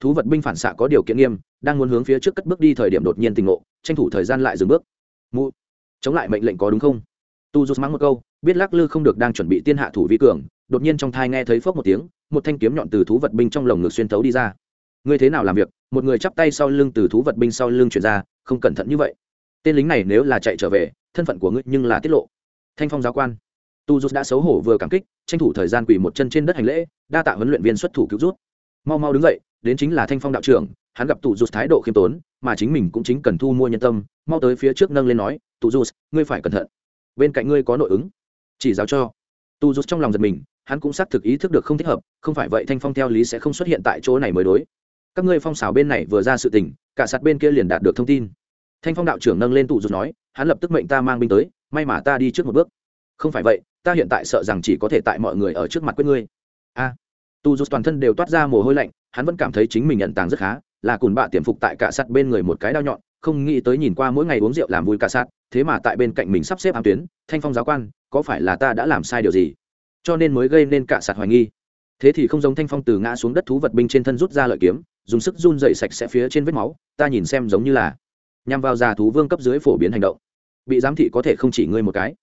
S1: Thú vật binh phản xạ có điều kiện nghiêm, đang muốn hướng phía trước cất bước đi thời điểm đột nhiên tình ngộ, tranh thủ thời gian lại dừng bước. Mụ, chống lại mệnh lệnh có đúng không? Tu rút mắng một câu, biết lắc lư không được đang chuẩn bị tiên hạ thủ vi cường đột nhiên trong thai nghe thấy phốc một tiếng, một thanh kiếm nhọn từ thú vật binh trong lồng ngực xuyên thấu đi ra. Ngươi thế nào làm việc? Một người chắp tay sau lưng từ thú vật binh sau lưng chuyển ra, không cẩn thận như vậy. Tên lính này nếu là chạy trở về, thân phận của ngươi nhưng là tiết lộ. Thanh phong giáo quan. Tu rút đã xấu hổ vừa cảm kích, tranh thủ thời gian quỳ một chân trên đất hành lễ, đa tạ huấn luyện viên xuất thủ cứu rút mau mau đứng dậy, đến chính là thanh phong đạo trưởng, hắn gặp tụ rút thái độ khiêm tốn, mà chính mình cũng chính cần thu mua nhân tâm, mau tới phía trước nâng lên nói tụ rút ngươi phải cẩn thận. Bên cạnh ngươi có nội ứng. Chỉ giáo cho. Tu rút trong lòng giật mình hắn cũng xác thực ý thức được không thích hợp không phải vậy thanh phong theo lý sẽ không xuất hiện tại chỗ này mới đối. Các ngươi phong xào bên này vừa ra sự tình cả sạt bên kia liền đạt được thông tin. Thanh phong đạo trưởng nâng lên tụ rụt nói hắn lập tức mệnh ta mang binh tới may mà ta đi trước một bước. Không phải vậy ta hiện tại sợ rằng chỉ có thể tại mọi người ở trước mặt quyết ngươi. A. À, tu rút toàn thân đều toát ra mồ hôi lạnh hắn vẫn cảm thấy chính mình nhận tàng rất khá là cùn bạ tiềm phục tại cả sạt bên người một cái đao nhọn không nghĩ tới nhìn qua mỗi ngày uống rượu làm vui cả sạt thế mà tại bên cạnh mình sắp xếp ám tuyến. Thanh phong giáo quan có phải là ta đã làm sai điều gì? Cho nên mới gây nên cả sạt hoài nghi. Thế thì không giống thanh phong từ ngã xuống đất thú vật binh trên thân rút ra lợi kiếm, dùng sức run dậy sạch sẽ phía trên vết máu, ta nhìn xem giống như là nhằm vào già thú vương cấp dưới phổ biến hành động. Bị giám thị có thể không chỉ ngươi một cái.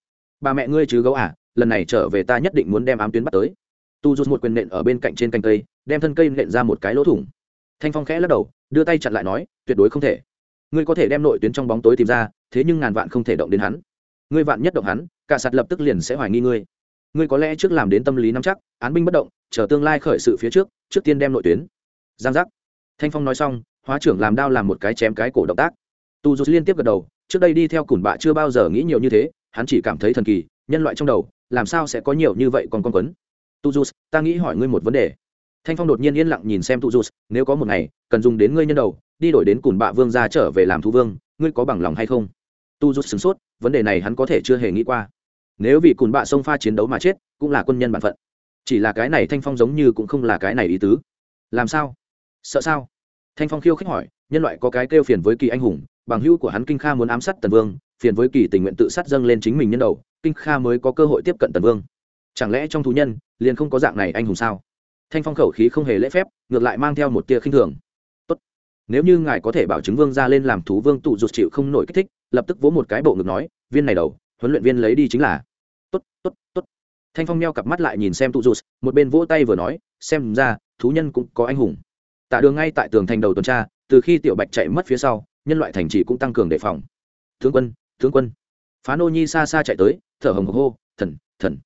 S1: Bà mẹ ngươi chứ gấu à lần này trở về ta nhất định muốn đem ám tuyến bắt tới. Tu rút một quyền nện ở bên cạnh trên cành cây, đem thân cây nện ra một cái lỗ thủng. Thanh phong khẽ lắc đầu, đưa tay chặn lại nói, tuyệt đối không thể. Ngươi có thể đem nội tuyến trong bóng tối tìm ra, thế nhưng ngàn vạn không thể động đến hắn. Ngươi vạn nhất động hắn, cả sạt lập tức liền sẽ hoài nghi ngươi ngươi có lẽ trước làm đến tâm lý nắm chắc, án binh bất động, chờ tương lai khởi sự phía trước trước tiên đem nội tuyến. Giang giác. Thanh phong nói xong, hóa trưởng làm đao làm một cái chém cái cổ động tác. Tu dù liên tiếp gật đầu, trước đây đi theo cùn bạ chưa bao giờ nghĩ nhiều như thế, hắn chỉ cảm thấy thần kỳ, nhân loại trong đầu, làm sao sẽ có nhiều như vậy còn con quấn. Tu dù ta nghĩ hỏi ngươi một vấn đề. Thanh phong đột nhiên yên lặng nhìn xem tu dù nếu có một ngày, cần dùng đến ngươi nhân đầu, đi đổi đến cùn bạ vương ra trở về làm thú vương, ngươi có bằng lòng hay không? Tu dù sửng sốt, vấn đề này hắn có thể chưa hề nghĩ qua nếu vì cùn bạ sông pha chiến đấu mà chết, cũng là quân nhân bản phận. Chỉ là cái này thanh phong giống như cũng không là cái này ý tứ. Làm sao? Sợ sao? Thanh phong khiêu khích hỏi, nhân loại có cái kêu phiền với kỳ anh hùng, bằng hữu của hắn kinh kha muốn ám sát tần vương, phiền với kỳ tình nguyện tự sát dâng lên chính mình nhân đầu, kinh kha mới có cơ hội tiếp cận tần vương. Chẳng lẽ trong thú nhân, liền không có dạng này anh hùng sao? Thanh phong khẩu khí không hề lễ phép, ngược lại mang theo một tia khinh thường. Tốt. nếu như ngài có thể bảo chứng vương ra lên làm thú vương tụ rụt chịu không nổi kích thích, lập tức vỗ một cái bộ ngực nói, viên này đầu, huấn luyện viên lấy đi chính là thanh phong meo cặp mắt lại nhìn xem tụ rụt một bên vỗ tay vừa nói, xem ra, thú nhân cũng có anh hùng. Tạ đường ngay tại tường thành đầu tuần tra, từ khi tiểu bạch chạy mất phía sau, nhân loại thành trì cũng tăng cường đề phòng. Tướng quân tướng quân. Phá nô nhi xa xa chạy tới, thở hồng hộc hô, thần thần.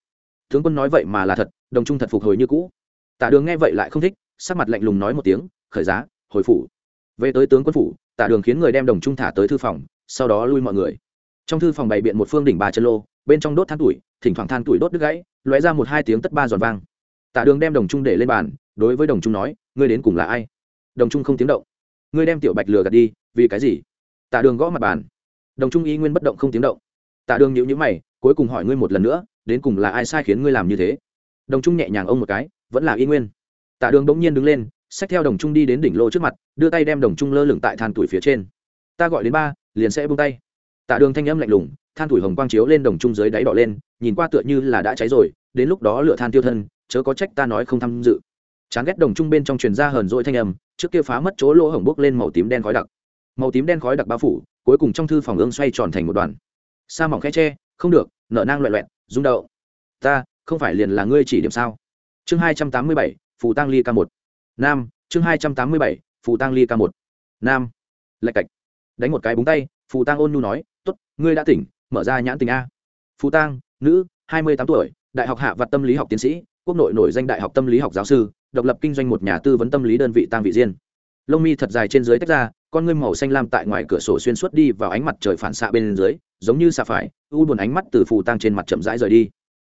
S1: Tướng quân nói vậy mà là thật, đồng trung thật phục hồi như cũ. Tạ đường nghe vậy lại không thích, sắc mặt lạnh lùng nói một tiếng, khởi giá, hồi phủ. Về tới tướng quân phủ, tạ đường khiến người đem đồng trung thả tới thư phòng, sau đó lui mọi người. Trong thư phòng bày biện một phương đỉnh ba chân lô, bên trong đốt than tuổi thỉnh thoảng than tuổi đốt đứt gãy, lóe ra một hai tiếng tất ba giòn vang. Tạ đường đem đồng trung để lên bàn, đối với đồng trung nói, ngươi đến cùng là ai? Đồng trung không tiếng động. Ngươi đem tiểu bạch lừa gạt đi, vì cái gì? Tạ đường gõ mặt bàn. Đồng trung y nguyên bất động không tiếng động. Tạ đường nhữ nhữ mày, cuối cùng hỏi ngươi một lần nữa, đến cùng là ai sai khiến ngươi làm như thế? Đồng trung nhẹ nhàng ông một cái, vẫn là y nguyên. Tạ đường bỗng nhiên đứng lên, xách theo đồng trung đi đến đỉnh lô trước mặt, đưa tay đem đồng trung lơ lửng tại than tuổi phía trên. Ta gọi đến ba, liền sẽ bung tay. Tạ đường thanh âm lạnh lùng, than tuổi hồng quang chiếu lên đồng trung dưới đáy đỏ lên nhìn qua tựa như là đã cháy rồi, đến lúc đó lửa than tiêu thân, chớ có trách ta nói không tham dự. Chán ghét đồng trung bên trong truyền ra hờn dỗi thanh âm, trước kia phá mất chỗ lỗ hổng bốc lên màu tím đen khói đặc. Màu tím đen khói đặc bao phủ, cuối cùng trong thư phòng ương xoay tròn thành một đoàn. Sa mỏng khe tre không được nợ nang loẹ loẹt, rung đậu ta, không phải liền là ngươi chỉ điểm sao? Chương hai trăm tám mươi bảy, phù tăng ly ca một. Nam, chương hai trăm tám mươi bảy, phù tăng ly ca một. Nam, lạch cạch. Đánh một cái búng tay, phù tăng ôn nhu nói t ố t ngươi đã tỉnh, mở ra nhãn tình a. Phù tăng nữ, hai mươi tám tuổi, đại học hạ và tâm lý học tiến sĩ, quốc nội nổi danh đại học tâm lý học giáo sư, độc lập kinh doanh một nhà tư vấn tâm lý đơn vị tăng vị diên. Lông mi thật dài trên dưới tách ra, con ngươi màu xanh lam tại ngoài cửa sổ xuyên suốt đi vào ánh mặt trời phản xạ bên dưới, giống như xà phải, u buồn ánh mắt từ phù tăng trên mặt chậm rãi rời đi.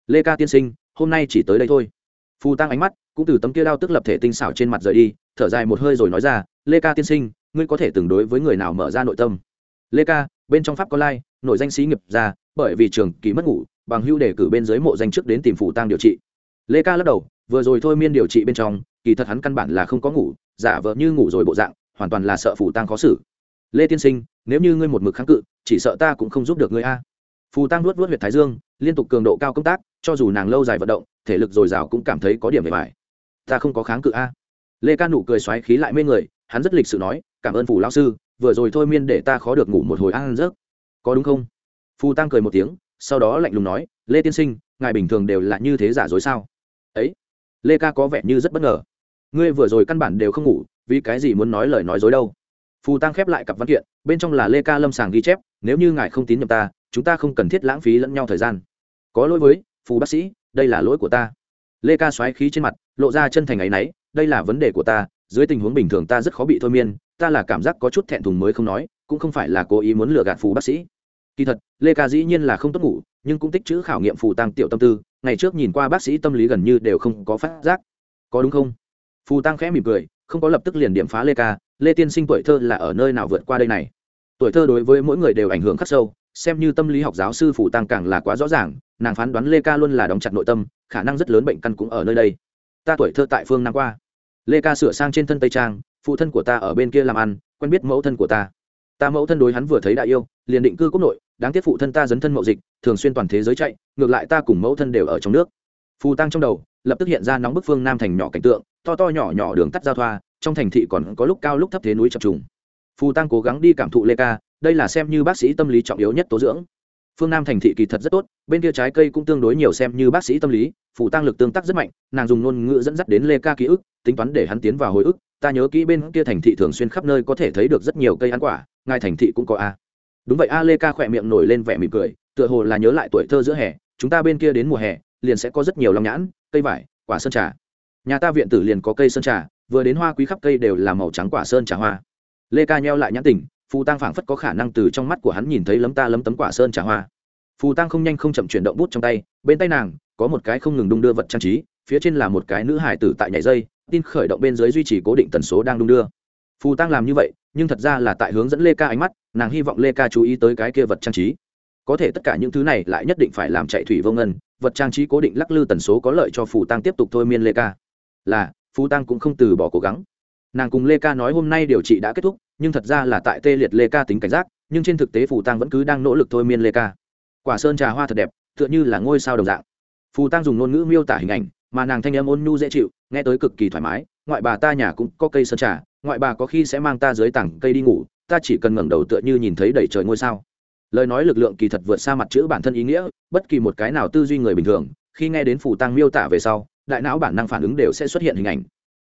S1: Lê ca tiên sinh, hôm nay chỉ tới đây thôi. Phù tăng ánh mắt cũng từ tấm kia đao tức lập thể tinh xảo trên mặt rời đi, thở dài một hơi rồi nói ra, lê ca tiên sinh, ngươi có thể từng đối với người nào mở ra nội tâm? Lê ca, bên trong pháp có lai nội danh sĩ nghiệp ra bởi vì trường kỳ mất ngủ bằng hưu đề cử bên dưới mộ danh trước đến tìm phù tang điều trị. Lê ca lắc đầu, vừa rồi thôi miên điều trị bên trong, kỳ thật hắn căn bản là không có ngủ, giả vờ như ngủ rồi bộ dạng, hoàn toàn là sợ phù tang khó xử. Lê tiên sinh, nếu như ngươi một mực kháng cự, chỉ sợ ta cũng không giúp được ngươi a. Phù tăng luốt luốt huyệt thái dương, liên tục cường độ cao công tác, cho dù nàng lâu dài vận động, thể lực dồi dào cũng cảm thấy có điểm về bài ta không có kháng cự a. Lê ca nụ cười xoáy khí lại mê người, hắn rất lịch sự nói, cảm ơn phù lao sư, vừa rồi thôi miên để ta khó được ngủ một hồi ăn rớt có đúng không? Phù tăng cười một tiếng sau đó lạnh lùng nói, lê tiên sinh, ngài bình thường đều là như thế giả dối sao? Ấy? Lê ca có vẻ như rất bất ngờ. Ngươi vừa rồi căn bản đều không ngủ, vì cái gì muốn nói lời nói dối đâu? Phù tăng khép lại cặp văn kiện, bên trong là lê ca lâm sàng ghi chép, nếu như ngài không tín nhiệm ta, chúng ta không cần thiết lãng phí lẫn nhau thời gian. Có lỗi với, phù bác sĩ, đây là lỗi của ta. Lê ca xoáy khí trên mặt, lộ ra chân thành ấ y đây là vấn đề của ta, dưới tình huống bình thường ta rất khó bị thôi miên, ta là cảm giác có chút thẹn thùng mới không nói, cũng không phải là cố ý muốn lừa gạt phù bác sĩ kỳ thật, lê ca dĩ nhiên là không tốt ngủ, nhưng cũng tích chữ khảo nghiệm phù tăng tiểu tâm tư, ngày trước nhìn qua bác sĩ tâm lý gần như đều không có phát giác. Có đúng không? Phù tăng khẽ mỉm cười, không có lập tức liền điểm phá lê ca, lê tiên sinh tuổi thơ là ở nơi nào vượt qua đây này? Tuổi thơ đối với mỗi người đều ảnh hưởng khắc sâu, xem như tâm lý học giáo sư phù tăng càng là quá rõ ràng, nàng phán đoán lê ca luôn là đóng chặt nội tâm, khả năng rất lớn bệnh căn cũng ở nơi đây. Ta tuổi thơ tại phương nam qua. Lê ca sửa sang trên thân tây trang, phụ thân của ta ở bên kia làm ăn, quen biết mẫu thân của ta. Ta mẫu thân đối hắn vừa thấy đại yêu, liền định cư quốc nội đáng tiếc phụ thân ta dấn thân mậu dịch, thường xuyên toàn thế giới chạy, ngược lại ta cùng mẫu thân đều ở trong nước. Phù tăng trong đầu, lập tức hiện ra nóng bức phương nam thành nhỏ cảnh tượng, to to nhỏ nhỏ đường tắt giao thoa, trong thành thị còn có lúc cao lúc thấp thế núi chập trùng. Phù tăng cố gắng đi cảm thụ lê ca, đây là xem như bác sĩ tâm lý trọng yếu nhất tố dưỡng. Phương nam thành thị kỳ thật rất tốt, bên kia trái cây cũng tương đối nhiều xem như bác sĩ tâm lý, phù tăng lực tương tác rất mạnh, nàng dùng ngôn ngữ dẫn dắt đến lê ca ký ức, tính toán để hắn tiến vào hồi ức, ta nhớ kỹ bên kia thành thị thường xuyên khắp nơi có thể thấy được rất nhiều cây ăn quả, ngài thành thị cũng có a đúng vậy, a lê ca khỏe miệng nổi lên vẻ mỉm cười, tựa hồ là nhớ lại tuổi thơ giữa hè, chúng ta bên kia đến mùa hè, liền sẽ có rất nhiều long nhãn, cây vải, quả sơn trà. Nhà ta viện tử liền có cây sơn trà, vừa đến hoa quý khắp cây đều là màu trắng quả sơn trà hoa. Lê ca nheo lại nhãn tỉnh phù tăng phảng phất có khả năng từ trong mắt của hắn nhìn thấy lấm ta lấm tấm quả sơn trà hoa. Phù tăng không nhanh không chậm chuyển động bút trong tay, bên tay nàng, có một cái không ngừng đung đưa vật trang trí, phía trên là một cái nữ hải tử tại nhảy dây, tin khởi động bên dưới duy trì cố định tần số đang đung đưa. Phù tăng làm như vậy nhưng thật ra là tại hướng dẫn lê ca ánh mắt, nàng hy vọng lê ca chú ý tới cái kia vật trang trí. Có thể tất cả những thứ này lại nhất định phải làm chạy thủy vô ngân, vật trang trí cố định lắc lư tần số có lợi cho phù tăng tiếp tục thôi miên lê ca. Là, phù tăng cũng không từ bỏ cố gắng. Nàng cùng lê ca nói hôm nay điều trị đã kết thúc, nhưng thật ra là tại tê liệt lê ca tính cảnh giác, nhưng trên thực tế phù tăng vẫn cứ đang nỗ lực thôi miên lê ca. Quả sơn trà hoa thật đẹp, tựa như là ngôi sao đồng dạng. Phù tăng dùng ngôn ngữ miêu tả hình ảnh, mà nàng thanh âm ôn nhu dễ chịu, nghe tới cực kỳ thoải mái ngoại bà ta nhà cũng có cây sơn trà, ngoại bà có khi sẽ mang ta dưới tảng cây đi ngủ, ta chỉ cần ngẩng đầu tựa như nhìn thấy đầy trời ngôi sao. Lời nói lực lượng kỳ thật vượt xa mặt chữ bản thân ý nghĩa, bất kỳ một cái nào tư duy người bình thường, khi nghe đến phù tăng miêu tả về sau, đại não bản năng phản ứng đều sẽ xuất hiện hình ảnh.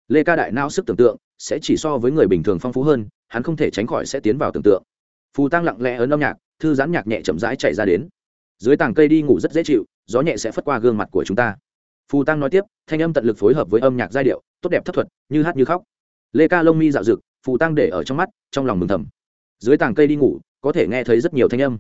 S1: Lê ca đại não sức tưởng tượng sẽ chỉ so với người bình thường phong phú hơn, hắn không thể tránh khỏi sẽ tiến vào tưởng tượng. Phù tăng lặng lẽ ấn âm nhạc, thư giãn nhạc nhẹ chậm rãi chạy ra đến. Dưới tảng cây đi ngủ rất dễ chịu, gió nhẹ sẽ phất qua gương mặt của chúng ta phù tăng nói tiếp, thanh âm tận lực phối hợp với âm nhạc giai điệu, tốt đẹp thất thuật, như hát như khóc. Lê ca lông mi dạo rực phù tăng để ở trong mắt, trong lòng mừng thầm. Dưới tàng cây đi ngủ, có thể nghe thấy rất nhiều thanh âm.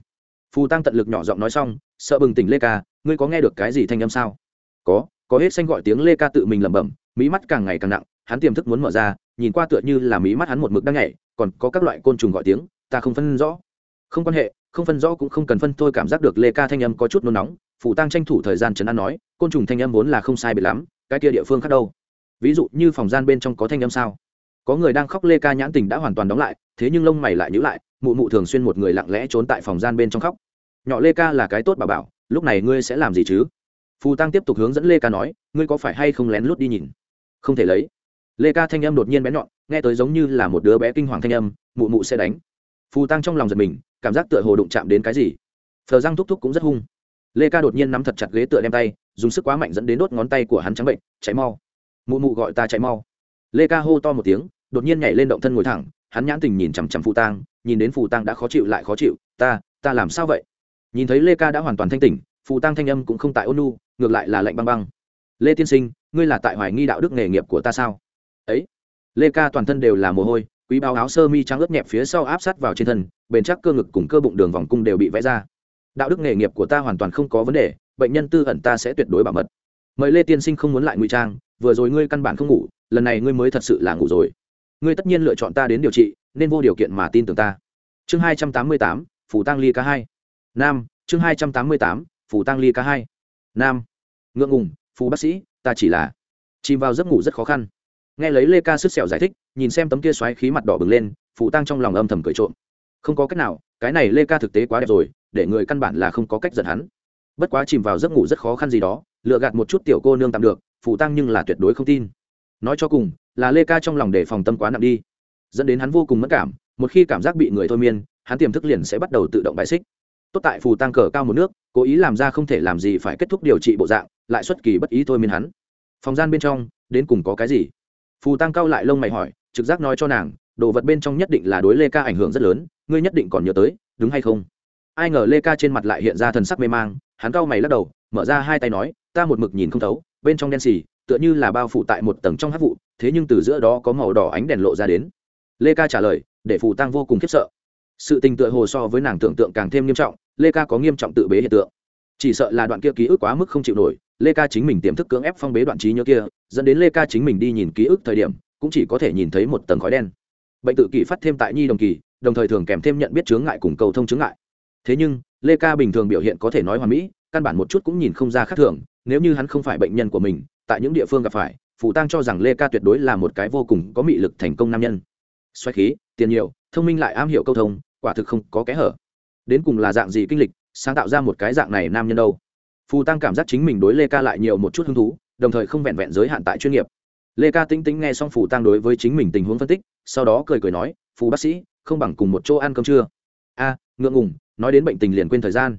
S1: Phù tăng tận lực nhỏ giọng nói xong, sợ bừng tỉnh lê ca, ngươi có nghe được cái gì thanh âm sao? Có có hết xanh gọi tiếng lê ca tự mình lẩm bẩm, mí mắt càng ngày càng nặng, hắn tiềm thức muốn mở ra, nhìn qua tựa như là mí mắt hắn một mực đang nhảy, còn có các loại côn trùng gọi tiếng, ta không phân rõ. Không quan hệ, không phân rõ cũng không cần phân, thôi cảm giác được lê ca thanh âm có chút nôn nóng Phù tăng tranh thủ thời gian chấn an nói côn trùng thanh âm vốn là không sai biệt lắm, cái kia địa phương khác đâu? Ví dụ như phòng gian bên trong có thanh âm sao? Có người đang khóc lê ca nhãn tình đã hoàn toàn đóng lại, thế nhưng lông mày lại nhữ lại, mụ mụ thường xuyên một người lặng lẽ trốn tại phòng gian bên trong khóc. Nhỏ lê ca là cái tốt bà bảo, lúc này ngươi sẽ làm gì chứ? Phù tăng tiếp tục hướng dẫn lê ca nói, ngươi có phải hay không lén lút đi nhìn? Không thể lấy. Lê ca thanh âm đột nhiên bé nhọn, nghe tới giống như là một đứa bé kinh hoàng thanh âm, mụ mụ sẽ đánh. Phù tăng trong lòng giật mình, cảm giác tựa hồ đụng chạm đến cái gì? Thờ răng thúc thúc cũng rất hung lê ca đột nhiên nắm thật chặt ghế tựa đem tay, dùng sức quá mạnh dẫn đến đốt ngón tay của hắn trắng bệnh, chạy mau. Mụ mụ gọi ta chạy mau. Lê ca hô to một tiếng, đột nhiên nhảy lên động thân ngồi thẳng, hắn nhãn tình nhìn chằm chằm phù tang, nhìn đến phù tang đã khó chịu lại khó chịu, ta ta làm sao vậy? Nhìn thấy lê ca đã hoàn toàn thanh tỉnh, phù tang thanh âm cũng không tại ôn nu ngược lại là lạnh băng băng. Lê tiên sinh, ngươi là tại hoài nghi đạo đức nghề nghiệp của ta sao? Ấy. Lê ca toàn thân đều là mồ hôi, quý báo áo sơ mi trắng ướt nhẹp phía sau áp sát vào trên thân, bền chắc cơ ngực cùng cơ bụng đường vòng cung đều bị vẽ ra đạo đức nghề nghiệp của ta hoàn toàn không có vấn đề, bệnh nhân tư ẩn ta sẽ tuyệt đối bảo mật. Mời lê tiên sinh không muốn lại ngụy trang, vừa rồi ngươi căn bản không ngủ, lần này ngươi mới thật sự là ngủ rồi. Ngươi tất nhiên lựa chọn ta đến điều trị, nên vô điều kiện mà tin tưởng ta. Chương hai trăm tám mươi tám phủ tăng ly ca hai. Nam, chương hai trăm tám mươi tám phủ tăng ly ca hai. Nam. Ngượng ngùng, phù bác sĩ, ta chỉ là chìm vào giấc ngủ rất khó khăn. Nghe lấy lê ca sức sẹo giải thích, nhìn xem tấm kia xoáy khí mặt đỏ bừng lên phụ tăng trong lòng âm thầm cười trộm. Không có cách nào, cái này lê ca thực tế quá đẹp rồi để người căn bản là không có cách giận hắn. Bất quá chìm vào giấc ngủ rất khó khăn gì đó lựa gạt một chút tiểu cô nương tạm được, phụ tăng nhưng là tuyệt đối không tin. Nói cho cùng, là lê ca trong lòng để phòng tâm quá nặng đi. Dẫn đến hắn vô cùng mất cảm, một khi cảm giác bị người thôi miên, hắn tiềm thức liền sẽ bắt đầu tự động bài xích. Tốt tại phù tăng cờ cao một nước, cố ý làm ra không thể làm gì phải kết thúc điều trị bộ dạng, lại xuất kỳ bất ý thôi miên hắn. Phòng gian bên trong, đến cùng có cái gì? Phù tăng cao lại lông mày hỏi, trực giác nói cho nàng, đồ vật bên trong nhất định là đối lê ca ảnh hưởng rất lớn, ngươi nhất định còn nhớ tới, đúng hay không? Ai ngờ lê ca trên mặt lại hiện ra thần sắc mê mang, hắn cau mày lắc đầu, mở ra hai tay nói, ta một mực nhìn không thấu, bên trong đen xì, tựa như là bao phủ tại một tầng trong hát vụ, thế nhưng từ giữa đó có màu đỏ ánh đèn lộ ra đến. Lê ca trả lời, để phù tăng vô cùng khiếp sợ. Sự tình tựa hồ so với nàng tưởng tượng càng thêm nghiêm trọng, lê ca có nghiêm trọng tự bế hiện tượng. Chỉ sợ là đoạn kia ký ức quá mức không chịu nổi, lê ca chính mình tiềm thức cưỡng ép phong bế đoạn trí nhớ kia, dẫn đến lê ca chính mình đi nhìn ký ức thời điểm, cũng chỉ có thể nhìn thấy một tầng khói đen. Bệnh tự kỷ phát thêm tại nhi đồng kỳ, đồng thời thường kèm thêm nhận biết chướng ngại cùng cầu thông chướng ngại thế nhưng, lê ca bình thường biểu hiện có thể nói hoàn mỹ, căn bản một chút cũng nhìn không ra khác thường, nếu như hắn không phải bệnh nhân của mình, tại những địa phương gặp phải phủ tăng cho rằng lê ca tuyệt đối là một cái vô cùng có mị lực thành công nam nhân. Xoay khí, tiền nhiều, thông minh lại am hiểu câu thông, quả thực không có kẽ hở. Đến cùng là dạng gì kinh lịch, sáng tạo ra một cái dạng này nam nhân đâu? Phù tăng cảm giác chính mình đối lê ca lại nhiều một chút hứng thú, đồng thời không vẹn vẹn giới hạn tại chuyên nghiệp. Lê ca tinh tinh nghe xong phù tăng đối với chính mình tình huống phân tích, sau đó cười cười nói, phù bác sĩ, không bằng cùng một chỗ ăn cơm trưa. A, ngượng ngùng nói đến bệnh tình liền quên thời gian.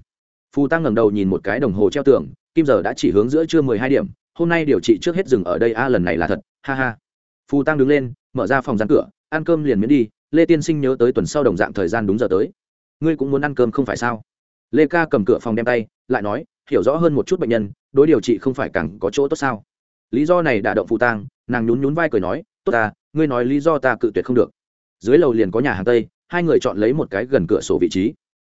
S1: Phù tăng ngẩng đầu nhìn một cái đồng hồ treo tường, kim giờ đã chỉ hướng giữa trưa mười hai điểm, hôm nay điều trị trước hết dừng ở đây, a, lần này là thật, ha ha. Phù tăng đứng lên, mở ra phòng gián cửa, ăn cơm liền miễn đi, lê tiên sinh nhớ tới tuần sau đồng dạng thời gian đúng giờ tới. Ngươi cũng muốn ăn cơm không phải sao? Lê ca cầm cửa phòng đem tay, lại nói, hiểu rõ hơn một chút bệnh nhân, đối điều trị không phải càng có chỗ tốt sao? Lý do này đả động phù tang nàng nhún nhún vai cười nói, tốt ta, ngươi nói lý do ta cự tuyệt không được. Dưới lầu liền có nhà hàng tây, hai người chọn lấy một cái gần cửa sổ vị trí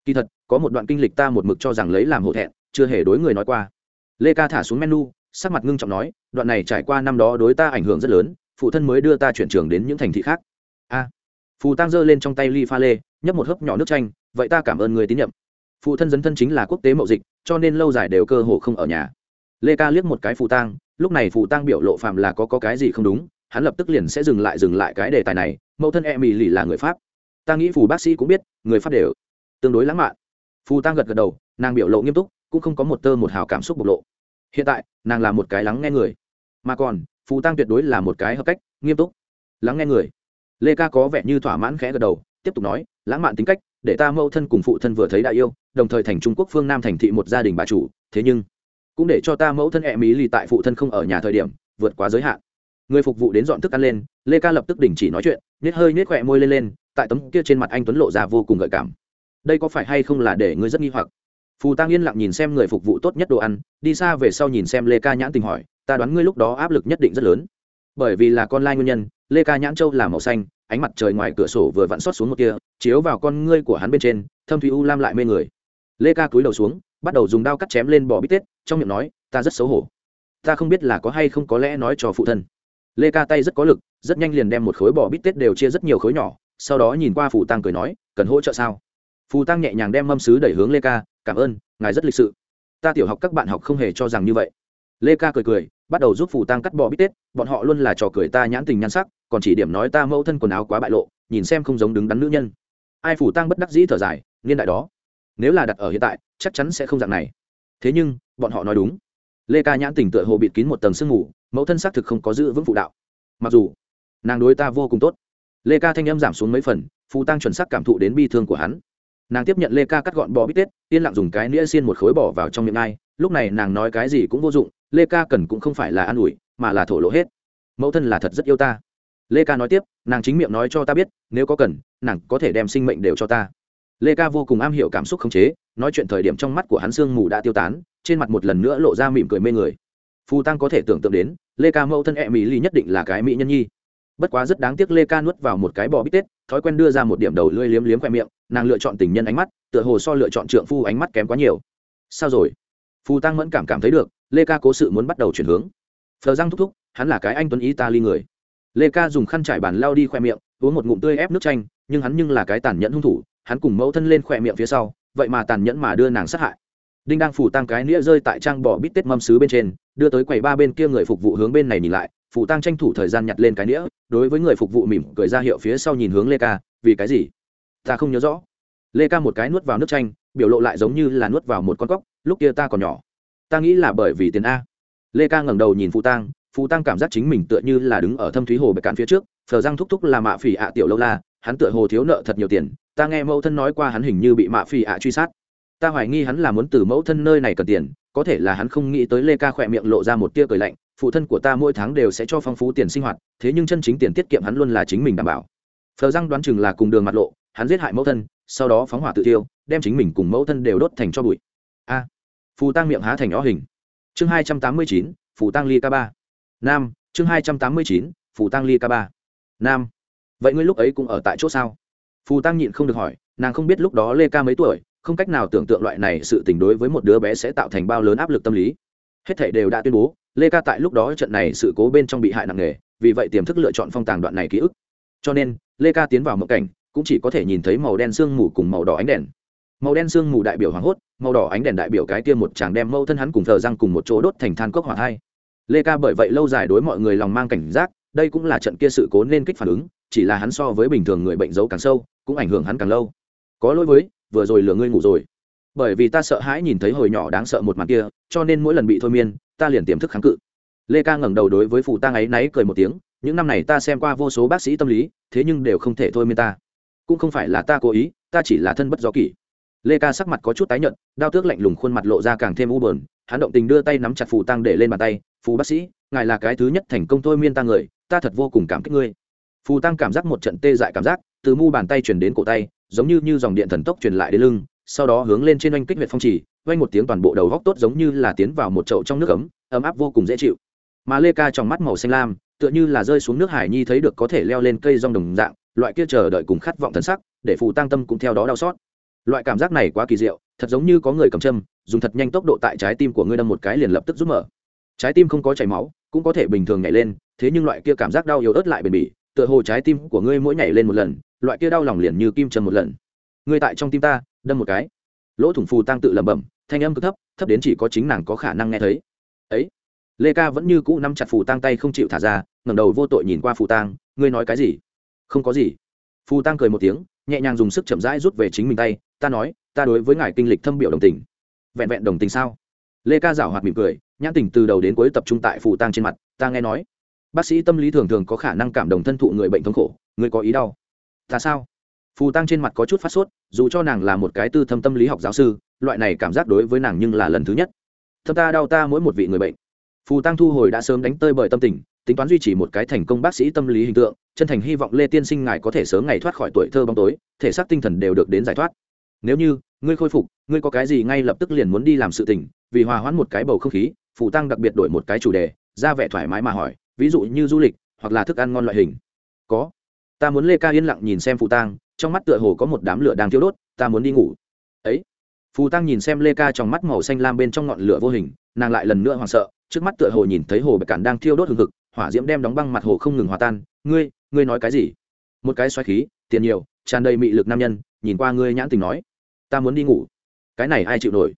S1: kỳ thật có một đoạn kinh lịch ta một mực cho rằng lấy làm hổ thẹn chưa hề đối người nói qua. Lê ca thả xuống menu sắc mặt ngưng trọng nói đoạn này trải qua năm đó đối ta ảnh hưởng rất lớn phụ thân mới đưa ta chuyển trường đến những thành thị khác. A. Phù tăng giơ lên trong tay ly pha lê nhấp một hớp nhỏ nước chanh vậy ta cảm ơn người tín nhiệm. Phụ thân dấn thân chính là quốc tế mậu dịch cho nên lâu dài đều cơ hồ không ở nhà. Lê ca liếc một cái phù tăng, lúc này phù tăng biểu lộ phạm là có, có cái gì không đúng hắn lập tức liền sẽ dừng lại dừng lại cái đề tài này mẫu thân e mỹ lì là người pháp. Ta nghĩ phù bác sĩ cũng biết người pháp đều tương đối lãng mạn. Phù tang gật gật đầu, nàng biểu lộ nghiêm túc, cũng không có một tơ một hào cảm xúc bộc lộ. Hiện tại, nàng là một cái lắng nghe người. Mà còn, phù tăng tuyệt đối là một cái hợp cách, nghiêm túc, lắng nghe người. Lê ca có vẻ như thỏa mãn khẽ gật đầu, tiếp tục nói, lãng mạn tính cách, để ta mâu thân cùng phụ thân vừa thấy đại yêu, đồng thời thành trung quốc phương nam thành thị một gia đình bà chủ, thế nhưng cũng để cho ta mẫu thân e mỹ lì tại phụ thân không ở nhà thời điểm, vượt quá giới hạn. Người phục vụ đến dọn thức ăn lên, lê ca lập tức đình chỉ nói chuyện nết hơi nết khỏe môi lên lên, tại tấm kia trên mặt anh tuấn lộ ra vô cùng gợi cảm đây có phải hay không là để ngươi rất nghi hoặc? Phù tăng yên lặng nhìn xem người phục vụ tốt nhất đồ ăn, đi xa về sau nhìn xem lê ca nhãn tình hỏi, ta đoán ngươi lúc đó áp lực nhất định rất lớn. Bởi vì là con lai nguyên nhân, lê ca nhãn châu là màu xanh, ánh mặt trời ngoài cửa sổ vừa vặn xót xuống một kia chiếu vào con ngươi của hắn bên trên, thâm thủy u lam lại mê người. Lê ca cúi đầu xuống, bắt đầu dùng đao cắt chém lên bò bít tết, trong miệng nói, ta rất xấu hổ. Ta không biết là có hay không có lẽ nói cho phụ thân. Lê ca tay rất có lực, rất nhanh liền đem một khối bò bít tết đều chia rất nhiều khối nhỏ, sau đó nhìn qua phù tăng cười nói, cần hỗ trợ sao? Phù tăng nhẹ nhàng đem mâm sứ đẩy hướng lê ca, cảm ơn, ngài rất lịch sự. Ta tiểu học các bạn học không hề cho rằng như vậy. Lê ca cười cười, bắt đầu giúp phù tăng cắt bỏ bít tết, bọn họ luôn là trò cười ta nhãn tình nhan sắc, còn chỉ điểm nói ta mẫu thân quần áo quá bại lộ, nhìn xem không giống đứng đắn nữ nhân. Ai phù tăng bất đắc dĩ thở dài, niên đại đó, nếu là đặt ở hiện tại, chắc chắn sẽ không dạng này. Thế nhưng, bọn họ nói đúng. Lê ca nhãn tình tựa hồ bịt kín một tầng sương mù, mẫu thân xác thực không có giữ vững phụ đạo. Mặc dù, nàng đối ta vô cùng tốt. Lê ca thanh âm giảm xuống mấy phần, phù tăng chuẩn sắc cảm thụ đến bi thương của hắn nàng tiếp nhận lê ca cắt gọn bò bít tết, yên lặng dùng cái nĩa xiên một khối bỏ vào trong miệng ai. Lúc này nàng nói cái gì cũng vô dụng, lê ca cần cũng không phải là an ủi, mà là thổ lộ hết. Mẫu thân là thật rất yêu ta. Lê ca nói tiếp, nàng chính miệng nói cho ta biết, nếu có cần, nàng có thể đem sinh mệnh đều cho ta. Lê ca vô cùng am hiểu cảm xúc khống chế, nói chuyện thời điểm trong mắt của hắn sương mù đã tiêu tán, trên mặt một lần nữa lộ ra mỉm cười mê người. Phù tăng có thể tưởng tượng đến, lê ca mẫu thân e mỹ ly nhất định là cái mỹ nhân nhi. Bất quá rất đáng tiếc lê ca nuốt vào một cái bò bít tết, thói quen đưa ra một điểm đầu lưỡi liếm liếm khoe miệng nàng lựa chọn tình nhân ánh mắt, tựa hồ so lựa chọn trượng phu ánh mắt kém quá nhiều. Sao rồi? Phù tăng mẫn cảm cảm thấy được, lê ca cố sự muốn bắt đầu chuyển hướng. Phờ răng thúc thúc, hắn là cái anh tuấn ý ta ly người. Lê ca dùng khăn trải bàn lao đi khoe miệng, uống một ngụm tươi ép nước chanh, nhưng hắn nhưng là cái tàn nhẫn hung thủ, hắn cùng mẫu thân lên khoe miệng phía sau, vậy mà tàn nhẫn mà đưa nàng sát hại. Đinh đang phủ tăng cái nĩa rơi tại trang bỏ bít tết mâm xứ bên trên, đưa tới quầy ba bên kia người phục vụ hướng bên này nhìn lại phủ tăng tranh thủ thời gian nhặt lên cái nĩa, đối với người phục vụ mỉm cười ra hiệu phía sau nhìn hướng lê ca, vì cái gì? Ta không nhớ rõ. Lê ca một cái nuốt vào nước chanh, biểu lộ lại giống như là nuốt vào một con cóc, lúc kia ta còn nhỏ. Ta nghĩ là bởi vì tiền a. Lê ca ngẩng đầu nhìn phụ tăng phụ tăng cảm giác chính mình tựa như là đứng ở thâm thúy hồ bạch cạn phía trước phờ răng thúc thúc là mạ phỉ ạ tiểu lâu la, hắn tựa hồ thiếu nợ thật nhiều tiền, ta nghe mẫu thân nói qua hắn hình như bị mạ phỉ ạ truy sát. Ta hoài nghi hắn là muốn từ mẫu thân nơi này cần tiền, có thể là hắn không nghĩ tới lê ca khỏe miệng lộ ra một tia cười lạnh, phụ thân của ta mỗi tháng đều sẽ cho phong phú tiền sinh hoạt, thế nhưng chân chính tiền tiết kiệm hắn luôn là chính mình đảm bảo. Phờ răng đoán chừng là cùng đường mặt lộ hắn giết hại mẫu thân, sau đó phóng hỏa tự tiêu đem chính mình cùng mẫu thân đều đốt thành cho bụi. A. Phù tăng miệng há thành ó hình. Chương hai trăm tám mươi chín, phù tăng ly ca ba. Nam, chương hai trăm tám mươi chín, phù tăng ly ca ba. Nam. Vậy ngươi lúc ấy cũng ở tại chỗ sao? Phù tăng nhịn không được hỏi, nàng không biết lúc đó lê ca mấy tuổi, không cách nào tưởng tượng loại này sự tình đối với một đứa bé sẽ tạo thành bao lớn áp lực tâm lý. Hết thảy đều đã tuyên bố, lê ca tại lúc đó trận này sự cố bên trong bị hại nặng nề, vì vậy tiềm thức lựa chọn phong tàng đoạn này ký ức. Cho nên, lê ca tiến vào một cảnh cũng chỉ có thể nhìn thấy màu đen sương mù cùng màu đỏ ánh đèn. Màu đen sương mù đại biểu hoảng hốt, màu đỏ ánh đèn đại biểu cái kia một chàng đem mâu thân hắn cùng thờ răng cùng một chỗ đốt thành than cốc hỏa hai. Lê ca bởi vậy lâu dài đối mọi người lòng mang cảnh giác, đây cũng là trận kia sự cố nên kích phản ứng, chỉ là hắn so với bình thường người bệnh giấu càng sâu, cũng ảnh hưởng hắn càng lâu. Có lỗi với, vừa rồi lừa ngươi ngủ rồi. Bởi vì ta sợ hãi nhìn thấy hồi nhỏ đáng sợ một màn kia, cho nên mỗi lần bị thôi miên, ta liền tiềm thức kháng cự. Lê ca ngẩng đầu đối với phụ tang ấy náy cười một tiếng, những năm này ta xem qua vô số bác sĩ tâm lý, thế nhưng đều không thể thôi miên ta cũng không phải là ta cố ý, ta chỉ là thân bất do kỷ. Lê ca sắc mặt có chút tái nhợt đao tước lạnh lùng khuôn mặt lộ ra càng thêm u bờn hắn động tình đưa tay nắm chặt phù tăng để lên bàn tay, phù bác sĩ, ngài là cái thứ nhất thành công thôi miên ta người, ta thật vô cùng cảm kích ngươi. Phù tăng cảm giác một trận tê dại cảm giác, từ mu bàn tay chuyển đến cổ tay, giống như như dòng điện thần tốc truyền lại đến lưng, sau đó hướng lên trên oanh kích huyện phong trì oanh một tiếng toàn bộ đầu góc tốt giống như là tiến vào một chậu trong nước ấm ấm áp vô cùng dễ chịu. Mà lê ca trong mắt màu xanh lam, tựa như là rơi xuống nước hải nhi thấy được có thể leo lên cây rong đồng dạng loại kia chờ đợi cùng khát vọng thần sắc, để phù tăng tâm cũng theo đó đau xót. Loại cảm giác này quá kỳ diệu, thật giống như có người cầm châm, dùng thật nhanh tốc độ tại trái tim của ngươi đâm một cái liền lập tức rút mở. Trái tim không có chảy máu, cũng có thể bình thường nhảy lên, thế nhưng loại kia cảm giác đau yếu ớt lại bền bỉ, tựa hồ trái tim của ngươi mỗi nhảy lên một lần, loại kia đau lòng liền như kim châm một lần. Ngươi tại trong tim ta, đâm một cái. Lỗ thủng phù tăng tự lẩm bẩm, thanh âm cứ thấp thấp đến chỉ có chính nàng có khả năng nghe thấy. Ấy, lê ca vẫn như cũ nắm chặt phù tăng tay không chịu thả ra, ngẩng đầu vô tội nhìn qua phù tăng, ngươi nói cái gì? Không có gì. Phù tăng cười một tiếng, nhẹ nhàng dùng sức chậm rãi rút về chính mình tay, ta nói, ta đối với ngài kinh lịch thâm biểu đồng tình. Vẹn vẹn đồng tình sao? Lê ca giảo hoạt mỉm cười, nhãn tình từ đầu đến cuối tập trung tại phù tăng trên mặt, ta nghe nói, bác sĩ tâm lý thường thường có khả năng cảm đồng thân thụ người bệnh thống khổ, người có ý đau. Ta sao? Phù tăng trên mặt có chút phát sốt, dù cho nàng là một cái tư thâm tâm lý học giáo sư, loại này cảm giác đối với nàng nhưng là lần thứ nhất. Thâm ta đau ta mỗi một vị người bệnh. Phù tăng thu hồi đã sớm đánh tơi bởi tâm tình tính toán duy trì một cái thành công bác sĩ tâm lý hình tượng, chân thành hy vọng lê tiên sinh ngài có thể sớm ngày thoát khỏi tuổi thơ bóng tối, thể xác tinh thần đều được đến giải thoát. Nếu như, ngươi khôi phục, ngươi có cái gì ngay lập tức liền muốn đi làm sự tình, vì hòa hoãn một cái bầu không khí phù tăng đặc biệt đổi một cái chủ đề, ra vẻ thoải mái mà hỏi, ví dụ như du lịch, hoặc là thức ăn ngon loại hình. Có. Ta muốn lê ca yên lặng nhìn xem phù tăng, trong mắt tựa hồ có một đám lửa đang thiêu đốt, ta muốn đi ngủ. Ấy. Phù tăng nhìn xem lê ca trong mắt màu xanh lam bên trong ngọn lửa vô hình, nàng lại lần nữa hoảng sợ, trước mắt tựa hồ nhìn thấy hồ bạch cản đang thiêu đốt hừng hực hỏa diễm đem đóng băng mặt hồ không ngừng hòa tan. Ngươi ngươi nói cái gì? Một cái xoáy khí, tiền nhiều, tràn đầy mị lực nam nhân, nhìn qua ngươi nhãn tình nói. Ta muốn đi ngủ. Cái này ai chịu nổi?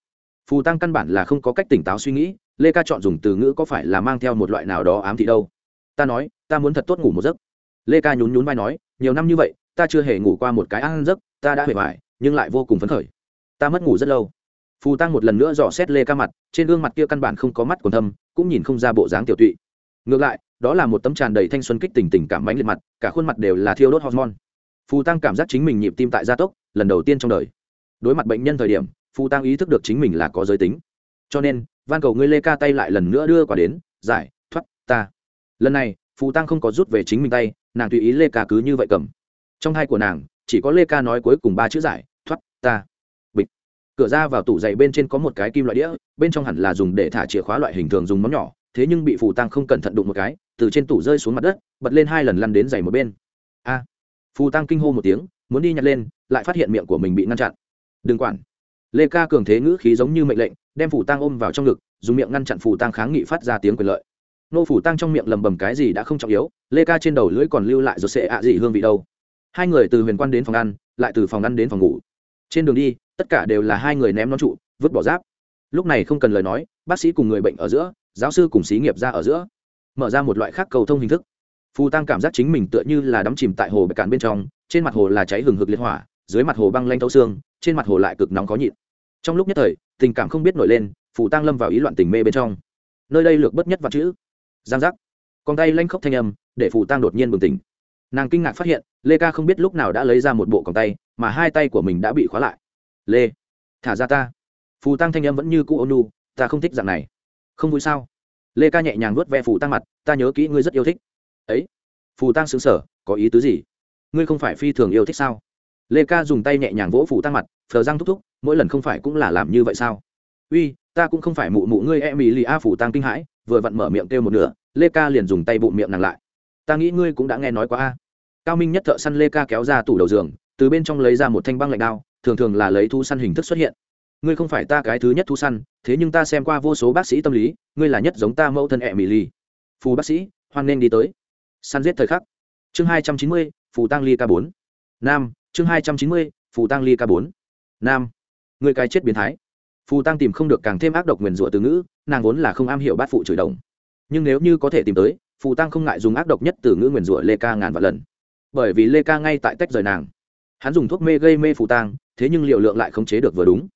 S1: Phù tăng căn bản là không có cách tỉnh táo suy nghĩ, lê ca chọn dùng từ ngữ có phải là mang theo một loại nào đó ám thị đâu? Ta nói, ta muốn thật tốt ngủ một giấc. Lê ca nhún nhún vai nói, nhiều năm như vậy, ta chưa hề ngủ qua một cái ăn giấc, ta đã hề hoài, nhưng lại vô cùng phấn khởi. Ta mất ngủ rất lâu. Phù tăng một lần nữa dò xét lê ca mặt, trên gương mặt kia căn bản không có mắt còn thâm, cũng nhìn không ra bộ dáng tiểu tụy ngược lại, đó là một tấm tràn đầy thanh xuân kích tình tình cảm mãnh liệt mặt, cả khuôn mặt đều là thiêu đốt hormone. Phù tăng cảm giác chính mình nhịp tim tại gia tốc, lần đầu tiên trong đời. Đối mặt bệnh nhân thời điểm, phù tăng ý thức được chính mình là có giới tính. Cho nên, van cầu ngươi lê ca tay lại lần nữa đưa quả đến, giải, thoát, ta. Lần này, phù tăng không có rút về chính mình tay, nàng tùy ý lê ca cứ như vậy cầm. Trong hai của nàng, chỉ có lê ca nói cuối cùng ba chữ giải, thoát, ta. Bịch. Cửa ra vào tủ giày bên trên có một cái kim loại đĩa, bên trong hẳn là dùng để thả chìa khóa loại hình thường dùng món nhỏ thế nhưng bị phù tăng không cẩn thận đụng một cái, từ trên tủ rơi xuống mặt đất, bật lên hai lần lăn đến giày một bên. A. Phù tăng kinh hô một tiếng, muốn đi nhặt lên, lại phát hiện miệng của mình bị ngăn chặn. Đừng quản. Lê ca cường thế ngữ khí giống như mệnh lệnh, đem phù tăng ôm vào trong ngực, dùng miệng ngăn chặn phù tăng kháng nghị phát ra tiếng quyền lợi. Nô phủ tăng trong miệng lầm bầm cái gì đã không trọng yếu, lê ca trên đầu lưỡi còn lưu lại rồi sẽ ạ gì hương vị đâu. Hai người từ huyền quan đến phòng ăn, lại từ phòng ăn đến phòng ngủ. Trên đường đi, tất cả đều là hai người ném nón trụ, vứt bỏ giáp. Lúc này không cần lời nói, bác sĩ cùng người bệnh ở giữa giáo sư cùng xí nghiệp ra ở giữa, mở ra một loại khác cầu thông hình thức. Phù tăng cảm giác chính mình tựa như là đắm chìm tại hồ bạch cạn bên trong, trên mặt hồ là cháy hừng hực liệt hỏa, dưới mặt hồ băng lanh thấu xương, trên mặt hồ lại cực nóng khó nhịn. Trong lúc nhất thời, tình cảm không biết nổi lên, phù tăng lâm vào ý loạn tình mê bên trong. Nơi đây lược bất nhất vật chữ. Giang giác. Con tay lanh khóc thanh âm, để phù tăng đột nhiên bừng tỉnh. Nàng kinh ngạc phát hiện, lê ca không biết lúc nào đã lấy ra một bộ còng tay, mà hai tay của mình đã bị khóa lại. Lê, thả ra ta. Phù tăng thanh âm vẫn như cũ ônu ta không thích dạng này không vui sao? Lê ca nhẹ nhàng nuốt ve phù tăng mặt, ta nhớ kỹ ngươi rất yêu thích. Ấy? Phù tăng xứng sở có ý tứ gì? Ngươi không phải phi thường yêu thích sao? Lê ca dùng tay nhẹ nhàng vỗ phù tăng mặt, phờ răng thúc thúc, mỗi lần không phải cũng là làm như vậy sao? Uy, ta cũng không phải mụ mụ ngươi, em ý lì a. Phù tăng kinh hãi, vừa vặn mở miệng kêu một nửa, lê ca liền dùng tay bụng miệng nàng lại. Ta nghĩ ngươi cũng đã nghe nói quá a. Cao minh nhất thợ săn lê ca kéo ra tủ đầu giường, từ bên trong lấy ra một thanh băng lạnh đao, thường thường là lấy thu săn hình thức xuất hiện ngươi không phải ta cái thứ nhất thu săn, thế nhưng ta xem qua vô số bác sĩ tâm lý, ngươi là nhất giống ta mẫu thân ẹ mỹ ly phù bác sĩ, hoan nên đi tới. Săn giết thời khắc. Chương hai trăm chín mươi, phù tăng ly k bốn. Nam, chương hai trăm chín mươi, phù tăng ly k bốn. Nam. Người cái chết biến thái. Phù tăng tìm không được càng thêm ác độc nguyền rủa từ ngữ, nàng vốn là không am hiểu bát phụ chửi đồng. Nhưng nếu như có thể tìm tới, phù tăng không ngại dùng ác độc nhất từ ngữ nguyền rủa lê ca ngàn vạn lần. Bởi vì lê ca ngay tại tách rời nàng. Hắn dùng thuốc mê gây mê phù tăng thế nhưng liệu lượng lại không chế được vừa đúng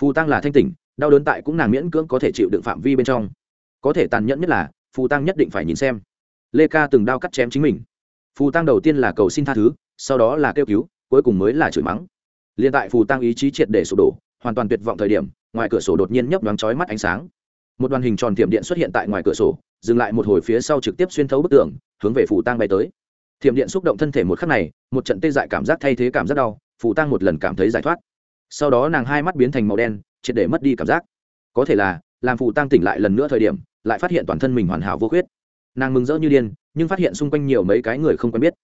S1: phù tăng là thanh tỉnh, đau đớn tại cũng nàng miễn cưỡng có thể chịu đựng phạm vi bên trong. Có thể tàn nhẫn nhất là, phù tăng nhất định phải nhìn xem. Lê ca từng đao cắt chém chính mình. Phù tăng đầu tiên là cầu xin tha thứ, sau đó là kêu cứu, cuối cùng mới là chửi mắng. Liên tại phù tăng ý chí triệt để sụp đổ, hoàn toàn tuyệt vọng thời điểm, ngoài cửa sổ đột nhiên nhấp đoán chói mắt ánh sáng. Một đoàn hình tròn tiệm điện xuất hiện tại ngoài cửa sổ, dừng lại một hồi phía sau trực tiếp xuyên thấu bức tường, hướng về phù tăng bay tới. Thiểm điện xúc động thân thể một khắc này, một trận tê dại cảm giác thay thế cảm giác đau, phù tăng một lần cảm thấy giải thoát sau đó nàng hai mắt biến thành màu đen, triệt để mất đi cảm giác. Có thể là, làm phù tăng tỉnh lại lần nữa thời điểm, lại phát hiện toàn thân mình hoàn hảo vô khuyết. Nàng mừng rỡ như điên, nhưng phát hiện xung quanh nhiều mấy cái người không quen biết.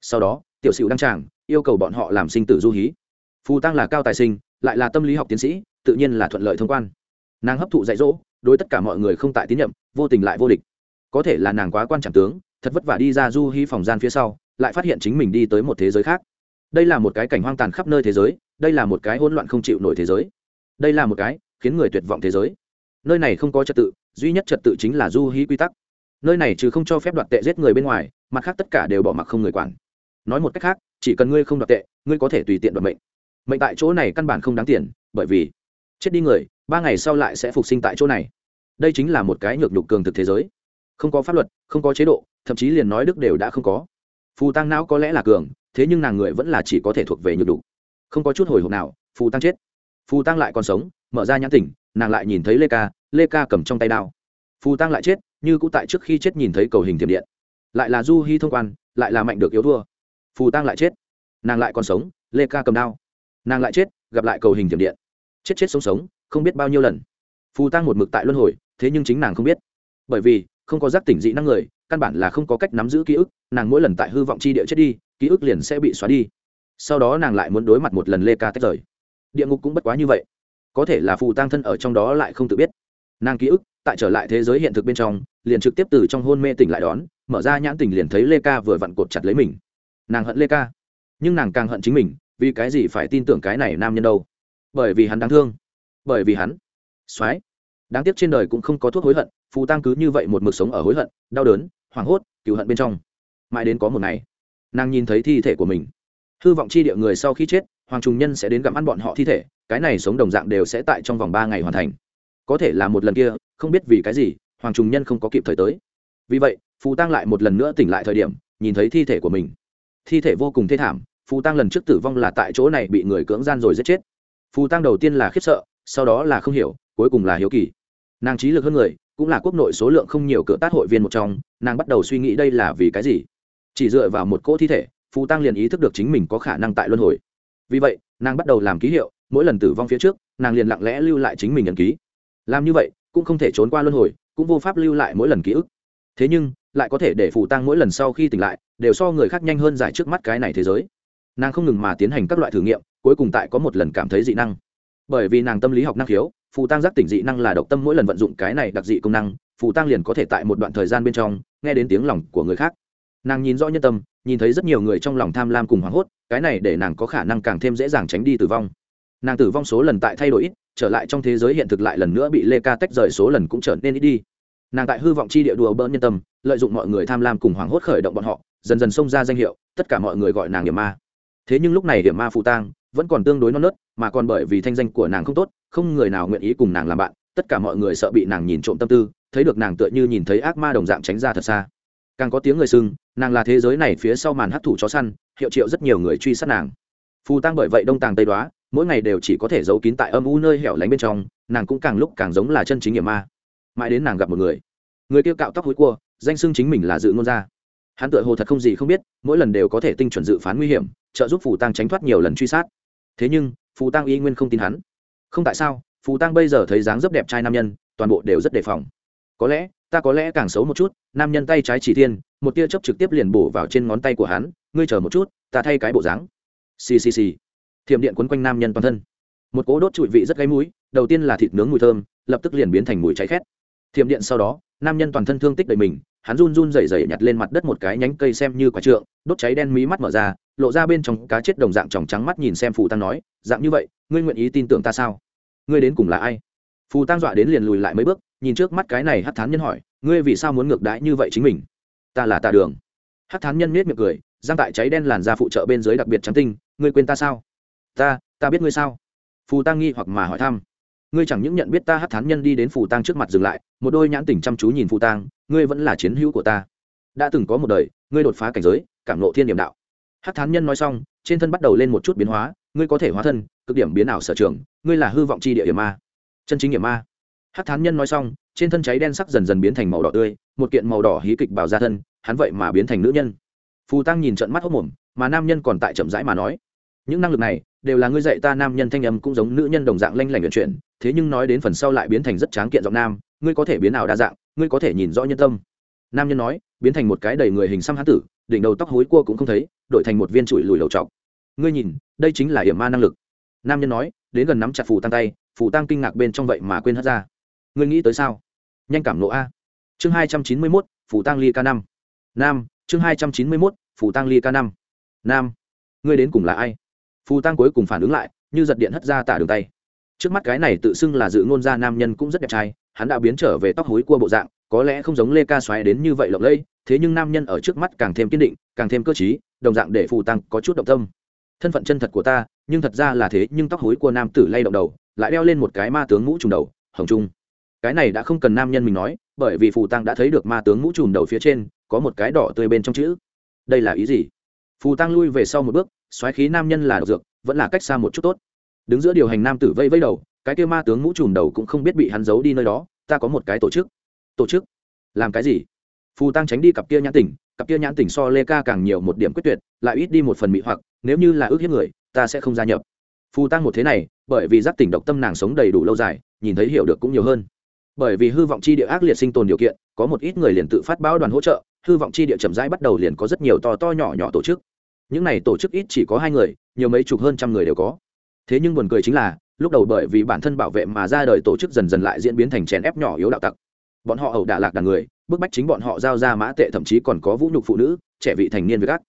S1: Sau đó, tiểu sửu đăng tràng, yêu cầu bọn họ làm sinh tử du hí. Phù tăng là cao tài sinh, lại là tâm lý học tiến sĩ, tự nhiên là thuận lợi thông quan. Nàng hấp thụ dạy dỗ, đối tất cả mọi người không tại tín nhiệm, vô tình lại vô địch. Có thể là nàng quá quan trọng tướng, thật vất vả đi ra du hí phòng gian phía sau, lại phát hiện chính mình đi tới một thế giới khác. Đây là một cái cảnh hoang tàn khắp nơi thế giới đây là một cái hỗn loạn không chịu nổi thế giới. Đây là một cái khiến người tuyệt vọng thế giới. Nơi này không có trật tự, duy nhất trật tự chính là du hí quy tắc. Nơi này trừ không cho phép đoạt tệ giết người bên ngoài, mặt khác tất cả đều bỏ mặc không người quản. Nói một cách khác, chỉ cần ngươi không đoạt tệ, ngươi có thể tùy tiện đoạt mệnh. Mệnh tại chỗ này căn bản không đáng tiền, bởi vì chết đi người, ba ngày sau lại sẽ phục sinh tại chỗ này. Đây chính là một cái nhược nhục cường thực thế giới. Không có pháp luật, không có chế độ, thậm chí liền nói đức đều đã không có. Phù tăng não có lẽ là cường, thế nhưng nàng người vẫn là chỉ có thể thuộc về nhược đục không có chút hồi hộp nào, phù tăng chết. Phù tăng lại còn sống, mở ra nhãn tỉnh, nàng lại nhìn thấy lê ca lê ca cầm trong tay đao. Phù tăng lại chết, như cũng tại trước khi chết nhìn thấy cầu hình tiềm điện. Lại là du hy thông quan, lại là mạnh được yếu thua. Phù tăng lại chết, nàng lại còn sống, lê ca cầm đao. Nàng lại chết, gặp lại cầu hình tiềm điện. Chết chết sống sống, không biết bao nhiêu lần. Phù tăng một mực tại luân hồi, thế nhưng chính nàng không biết. Bởi vì, không có giác tỉnh dị năng người, căn bản là không có cách nắm giữ ký ức, nàng mỗi lần tại hư vọng chi địa chết đi, ký ức liền sẽ bị xóa đi sau đó nàng lại muốn đối mặt một lần lê ca tách rời. Địa ngục cũng bất quá như vậy. Có thể là phù tăng thân ở trong đó lại không tự biết. Nàng ký ức, tại trở lại thế giới hiện thực bên trong, liền trực tiếp từ trong hôn mê tỉnh lại đón, mở ra nhãn tình liền thấy lê ca vừa vặn cột chặt lấy mình. Nàng hận lê ca, nhưng nàng càng hận chính mình, vì cái gì phải tin tưởng cái này nam nhân đâu? Bởi vì hắn đáng thương. Bởi vì hắn. Soái đáng tiếc trên đời cũng không có thuốc hối hận, phù tăng cứ như vậy một mực sống ở hối hận, đau đớn, hoảng hốt cựu hận bên trong. Mãi đến có một ngày, nàng nhìn thấy thi thể của mình hư vọng chi địa người sau khi chết, hoàng trùng nhân sẽ đến gặm ăn bọn họ thi thể, cái này sống đồng dạng đều sẽ tại trong vòng ba ngày hoàn thành. Có thể là một lần kia, không biết vì cái gì, hoàng trùng nhân không có kịp thời tới. Vì vậy, phù tăng lại một lần nữa tỉnh lại thời điểm, nhìn thấy thi thể của mình. Thi thể vô cùng thê thảm, phù tăng lần trước tử vong là tại chỗ này bị người cưỡng gian rồi giết chết. Phù tăng đầu tiên là khiếp sợ, sau đó là không hiểu, cuối cùng là hiếu kỳ. Nàng trí lực hơn người, cũng là quốc nội số lượng không nhiều cửa tát hội viên một trong, nàng bắt đầu suy nghĩ đây là vì cái gì. Chỉ dựa vào một cỗ thi thể phù tăng liền ý thức được chính mình có khả năng tại luân hồi vì vậy nàng bắt đầu làm ký hiệu mỗi lần tử vong phía trước nàng liền lặng lẽ lưu lại chính mình nhận ký làm như vậy cũng không thể trốn qua luân hồi cũng vô pháp lưu lại mỗi lần ký ức thế nhưng lại có thể để phù tăng mỗi lần sau khi tỉnh lại đều so người khác nhanh hơn giải trước mắt cái này thế giới nàng không ngừng mà tiến hành các loại thử nghiệm cuối cùng tại có một lần cảm thấy dị năng bởi vì nàng tâm lý học năng khiếu phù tăng giác tỉnh dị năng là độc tâm mỗi lần vận dụng cái này đặc dị công năng phù tăng liền có thể tại một đoạn thời gian bên trong nghe đến tiếng lòng của người khác nàng nhìn rõ nhân tâm, nhìn thấy rất nhiều người trong lòng tham lam cùng hoảng hốt, cái này để nàng có khả năng càng thêm dễ dàng tránh đi tử vong. Nàng tử vong số lần tại thay đổi ít, trở lại trong thế giới hiện thực lại lần nữa bị lê ca tách rời số lần cũng trở nên ít đi. Nàng tại hư vọng chi địa đùa bỡn nhân tâm, lợi dụng mọi người tham lam cùng hoảng hốt khởi động bọn họ, dần dần xông ra danh hiệu, tất cả mọi người gọi nàng điểm ma. Thế nhưng lúc này điểm ma phụ tang vẫn còn tương đối non nớt, mà còn bởi vì thanh danh của nàng không tốt, không người nào nguyện ý cùng nàng làm bạn, tất cả mọi người sợ bị nàng nhìn trộm tâm tư, thấy được nàng tựa như nhìn thấy ác ma đồng dạng tránh ra thật xa càng có tiếng người sưng, nàng là thế giới này phía sau màn hấp thụ chó săn, hiệu triệu rất nhiều người truy sát nàng. Phù tăng bởi vậy đông tàng tây đoá, mỗi ngày đều chỉ có thể giấu kín tại âm u nơi hẻo lánh bên trong, nàng cũng càng lúc càng giống là chân chính nghiệm ma. Mãi đến nàng gặp một người người kia cạo tóc hối cua, danh xưng chính mình là dự ngôn gia. Hắn tựa hồ thật không gì không biết, mỗi lần đều có thể tinh chuẩn dự phán nguy hiểm, trợ giúp phù tăng tránh thoát nhiều lần truy sát. Thế nhưng, phù tăng y nguyên không tin hắn. Không tại sao, phù tăng bây giờ thấy dáng rất đẹp trai nam nhân, toàn bộ đều rất đề phòng. Có lẽ ta có lẽ càng xấu một chút, nam nhân tay trái chỉ thiên, một tia chớp trực tiếp liền bổ vào trên ngón tay của hắn, ngươi chờ một chút, ta thay cái bộ dáng. Xì xì xì. Thiểm điện quấn quanh nam nhân toàn thân. Một cỗ đốt trụi vị rất gáy mũi, đầu tiên là thịt nướng mùi thơm, lập tức liền biến thành mùi cháy khét. Thiểm điện sau đó, nam nhân toàn thân thương tích đầy mình, hắn run run rẩy rẩy nhặt lên mặt đất một cái nhánh cây xem như quả trượng, đốt cháy đen mí mắt mở ra, lộ ra bên trong cá chết đồng dạng tròng trắng mắt nhìn xem phù tăng nói, dạng như vậy, ngươi nguyện ý tin tưởng ta sao? Ngươi đến cùng là ai? Phù tăng dọa đến liền lùi lại mấy bước nhìn trước mắt cái này hát thán nhân hỏi, ngươi vì sao muốn ngược đãi như vậy chính mình? Ta là tà đường. Hát thán nhân miết miệng cười, giang tại cháy đen làn ra phụ trợ bên dưới đặc biệt trắng tinh, ngươi quên ta sao? Ta ta biết ngươi sao? Phù tăng nghi hoặc mà hỏi thăm, ngươi chẳng những nhận biết ta hát thán nhân đi đến phù tăng trước mặt dừng lại, một đôi nhãn tình chăm chú nhìn phù tăng ngươi vẫn là chiến hữu của ta. Đã từng có một đời, ngươi đột phá cảnh giới, cảm nộ thiên điểm đạo. Hát thán nhân nói xong, trên thân bắt đầu lên một chút biến hóa, ngươi có thể hóa thân, cực điểm biến ảo sở trường, ngươi là hư vọng c h i địa hiểm ma. Chân chính hiểm ma hát thán nhân nói xong, trên thân cháy đen sắc dần dần biến thành màu đỏ tươi, một kiện màu đỏ hí kịch bảo ra thân, hắn vậy mà biến thành nữ nhân. Phù tăng nhìn trận mắt hốc mồm, mà nam nhân còn tại chậm rãi mà nói, những năng lực này đều là ngươi dạy ta nam nhân thanh âm cũng giống nữ nhân đồng dạng lanh lảnh luyện chuyển, thế nhưng nói đến phần sau lại biến thành rất tráng kiện giọng nam, ngươi có thể biến ảo đa dạng, ngươi có thể nhìn rõ nhân tâm. Nam nhân nói, biến thành một cái đầy người hình xăm hán tử, đỉnh đầu tóc hối cua cũng không thấy, đổi thành một viên trụi lùi lầu trọc. Ngươi nhìn, đây chính là hiểm ma năng lực. Nam nhân nói, đến gần nắm chặt phù tăng tay, phù tăng kinh ngạc bên trong vậy mà quên hất ra ngươi nghĩ tới sao? Nhanh cảm nộ a. Chương hai trăm chín mươi mốt, phù tăng ly k năm. Nam, chương hai trăm chín mươi mốt, phù tăng ly k năm. Nam, ngươi đến cùng là ai? Phù tăng cuối cùng phản ứng lại, như giật điện hất ra tả đường tay. Trước mắt cái này tự xưng là dự ngôn gia nam nhân cũng rất đẹp trai, hắn đã biến trở về tóc hối cua bộ dạng, có lẽ không giống lê ca xoáy đến như vậy lộng lẫy, thế nhưng nam nhân ở trước mắt càng thêm kiên định, càng thêm cơ t đồng dạng để phù tăng có chút động tâm. Thân phận chân thật của ta, nhưng thật ra là thế nhưng tóc hối của nam tử lay động đầu, lại đeo lên một cái ma tướng mũ trùng đầu, hồng trung cái này đã không cần nam nhân mình nói, bởi vì phù tăng đã thấy được ma tướng mũ trùm đầu phía trên, có một cái đỏ tươi bên trong chữ. Đây là ý gì? Phù tăng lui về sau một bước, xoáy khí nam nhân là độc dược, vẫn là cách xa một chút tốt. Đứng giữa điều hành nam tử vây vây đầu, cái kia ma tướng mũ trùm đầu cũng không biết bị hắn giấu đi nơi đó, ta có một cái tổ chức. Tổ chức? Làm cái gì? Phù tăng tránh đi cặp kia nhãn tỉnh, cặp kia nhãn tỉnh so lê ca càng nhiều một điểm quyết tuyệt, lại ít đi một phần mị hoặc, nếu như là ước hiếp người, ta sẽ không gia nhập. Phù tăng một thế này, bởi vì giác tỉnh độc tâm nàng sống đầy đủ lâu dài, nhìn thấy hiểu được cũng nhiều hơn bởi vì hư vọng chi địa ác liệt sinh tồn điều kiện, có một ít người liền tự phát báo đoàn hỗ trợ, hư vọng chi địa chậm rãi bắt đầu liền có rất nhiều to to nhỏ nhỏ tổ chức. Những này tổ chức ít chỉ có hai người, nhiều mấy chục hơn trăm người đều có. Thế nhưng buồn cười chính là, lúc đầu bởi vì bản thân bảo vệ mà ra đời tổ chức dần dần lại diễn biến thành chèn ép nhỏ yếu đạo tặc. Bọn họ ẩu đả lạc đàn người, bức bách chính bọn họ giao ra mã tệ thậm chí còn có vũ nhục phụ nữ, trẻ vị thành niên với gác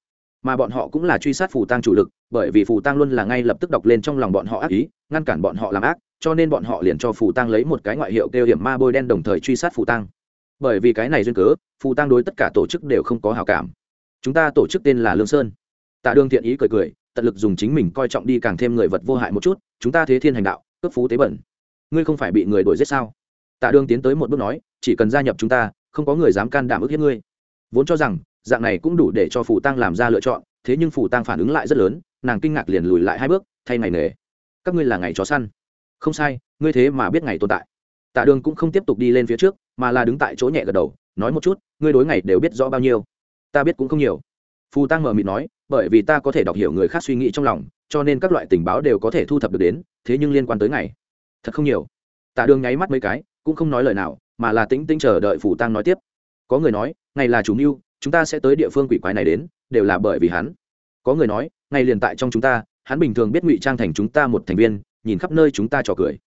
S1: mà bọn họ cũng là truy sát phù tăng chủ lực, bởi vì phù tăng luôn là ngay lập tức đọc lên trong lòng bọn họ ác ý, ngăn cản bọn họ làm ác cho nên bọn họ liền cho phù tăng lấy một cái ngoại hiệu kêu hiểm ma bôi đen đồng thời truy sát phù tăng bởi vì cái này duyên cớ, phù tăng đối tất cả tổ chức đều không có hào cảm. Chúng ta tổ chức tên là lương sơn. Tạ đương thiện ý cười cười, tận lực dùng chính mình coi trọng đi càng thêm người vật vô hại một chút, chúng ta thế thiên hành đạo, cướp phú tế bẩn. Ngươi không phải bị người đuổi giết sao? Tạ đương tiến tới một bước nói, chỉ cần gia nhập chúng ta, không có người dám can đảm ức hiếp ngươi. Vốn cho rằng, dạng này cũng đủ để cho phủ tăng làm ra lựa chọn, thế nhưng phủ tăng phản ứng lại rất lớn, nàng kinh ngạc liền lùi lại hai bước, thay ngày nghề. Các ngươi là ngày chó săn không sai, ngươi thế mà biết ngày tồn tại. Tạ đường cũng không tiếp tục đi lên phía trước, mà là đứng tại chỗ nhẹ gật đầu, nói một chút, ngươi đối ngày đều biết rõ bao nhiêu. Ta biết cũng không nhiều. Phù tăng mờ mịt nói, bởi vì ta có thể đọc hiểu người khác suy nghĩ trong lòng, cho nên các loại tình báo đều có thể thu thập được đến, thế nhưng liên quan tới ngày, thật không nhiều. Tạ đường nháy mắt mấy cái, cũng không nói lời nào, mà là tĩnh tĩnh chờ đợi phù tăng nói tiếp. Có người nói, ngày là chủ mưu, chúng ta sẽ tới địa phương quỷ quái này đến, đều là bởi vì hắn. Có người nói, ngày liền tại trong chúng ta, hắn bình thường biết ngụy trang thành chúng ta một thành viên nhìn khắp nơi chúng ta trò cười.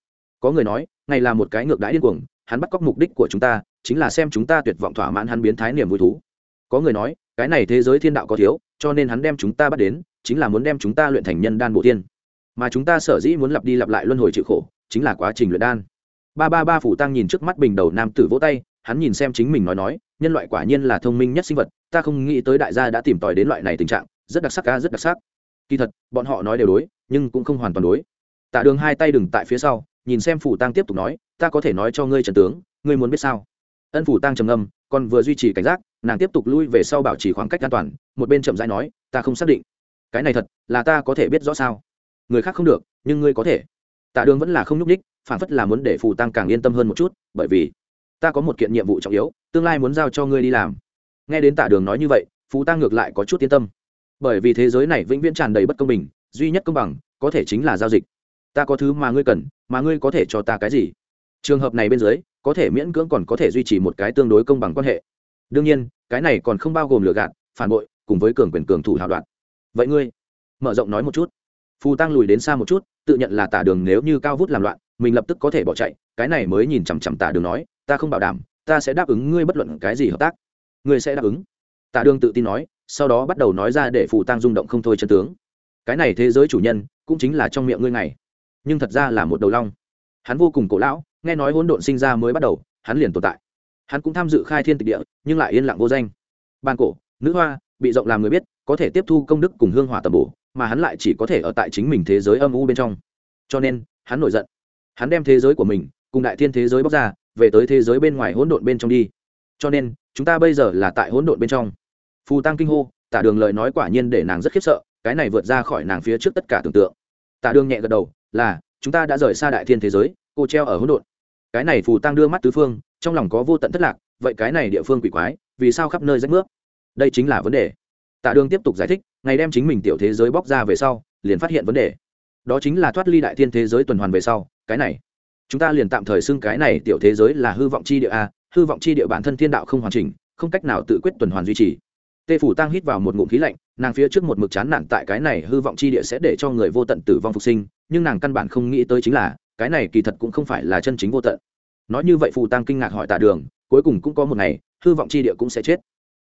S1: Có người nói, ngày là một cái ngược đãi điên cuồng, hắn bắt cóc mục đích của chúng ta chính là xem chúng ta tuyệt vọng thỏa mãn hắn biến thái niềm vui thú. Có người nói, cái này thế giới thiên đạo có thiếu, cho nên hắn đem chúng ta bắt đến, chính là muốn đem chúng ta luyện thành nhân đan bộ tiên. Mà chúng ta sở dĩ muốn lặp đi lặp lại luân hồi chịu khổ, chính là quá trình luyện đan. Ba ba ba phủ tăng nhìn trước mắt bình đầu nam tử vỗ tay, hắn nhìn xem chính mình nói nói, nhân loại quả nhiên là thông minh nhất sinh vật, ta không nghĩ tới đại gia đã tìm tòi đến loại này tình trạng, rất đặc sắc ca rất đặc sắc. Kỳ thật, bọn họ nói đều đối, nhưng cũng không hoàn toàn đối tạ đường hai tay đừng tại phía sau, nhìn xem phủ tăng tiếp tục nói, ta có thể nói cho ngươi trần tướng, ngươi muốn biết sao? Ân phủ tăng trầm ngâm, còn vừa duy trì cảnh giác, nàng tiếp tục lui về sau bảo trì khoảng cách an toàn, một bên chậm rãi nói, ta không xác định. Cái này thật, là ta có thể biết rõ sao? Người khác không được, nhưng ngươi có thể. Tạ đường vẫn là không nhúc ních phản phất là muốn để phù tăng càng yên tâm hơn một chút, bởi vì ta có một kiện nhiệm vụ trọng yếu, tương lai muốn giao cho ngươi đi làm. Nghe đến tạ đường nói như vậy phù tăng ngược lại có chút yên tâm. Bởi vì thế giới này vĩnh viễn tràn đầy bất công bình, duy nhất công bằng, có thể chính là giao dịch ta có thứ mà ngươi cần, mà ngươi có thể cho ta cái gì? Trường hợp này bên dưới, có thể miễn cưỡng còn có thể duy trì một cái tương đối công bằng quan hệ. Đương nhiên, cái này còn không bao gồm lừa gạt, phản bội, cùng với cường quyền cường thủ hào đoạn vậy ngươi, mở rộng nói một chút. Phù tăng lùi đến xa một chút, tự nhận là tả đường nếu như cao vút làm loạn, mình lập tức có thể bỏ chạy, cái này mới nhìn chằm chằm tả đường nói, ta không bảo đảm, ta sẽ đáp ứng ngươi bất luận cái gì hợp tác. Ngươi sẽ đáp ứng. Tả đường tự tin nói, sau đó bắt đầu nói ra để phù tăng rung động không thôi chân tướng. Cái này thế giới chủ nhân, cũng chính là trong miệng ngươi này nhưng thật ra là một đầu long. Hắn vô cùng cổ lão, nghe nói hỗn độn sinh ra mới bắt đầu, hắn liền tồn tại. Hắn cũng tham dự khai thiên tịch địa, nhưng lại yên lặng vô danh. Ban cổ, nữ hoa, bị rộng làm người biết, có thể tiếp thu công đức cùng hương hỏa tầm bổ, mà hắn lại chỉ có thể ở tại chính mình thế giới âm u bên trong. Cho nên, hắn nổi giận. Hắn đem thế giới của mình, cùng đại thiên thế giới bóc ra, về tới thế giới bên ngoài hỗn độn bên trong đi. Cho nên, chúng ta bây giờ là tại hỗn độn bên trong. Phù tăng kinh hô, tả đường lời nói quả nhiên để nàng rất khiếp sợ, cái này vượt ra khỏi nàng phía trước tất cả tưởng tượng. Tạ đường nhẹ gật đầu, là, chúng ta đã rời xa đại thiên thế giới, cô treo ở hỗn độn. Cái này phù tăng đưa mắt tứ phương, trong lòng có vô tận thất lạc, vậy cái này địa phương quỷ quái, vì sao khắp nơi rách nước đây chính là vấn đề. Tạ đường tiếp tục giải thích, ngày đem chính mình tiểu thế giới bóc ra về sau, liền phát hiện vấn đề. Đó chính là thoát ly đại thiên thế giới tuần hoàn về sau, cái này. Chúng ta liền tạm thời xưng cái này tiểu thế giới là hư vọng chi địa a, hư vọng chi địa bản thân thiên đạo không hoàn chỉnh, không cách nào tự quyết tuần hoàn duy trì. Tê phủ tăng hít vào một ngụm khí lạnh nàng phía trước một mực chán nản tại cái này hư vọng chi địa sẽ để cho người vô tận tử vong phục sinh, nhưng nàng căn bản không nghĩ tới chính là, cái này kỳ thật cũng không phải là chân chính vô tận. Nói như vậy phù tăng kinh ngạc hỏi tạ đường, cuối cùng cũng có một ngày, hư vọng chi địa cũng sẽ chết.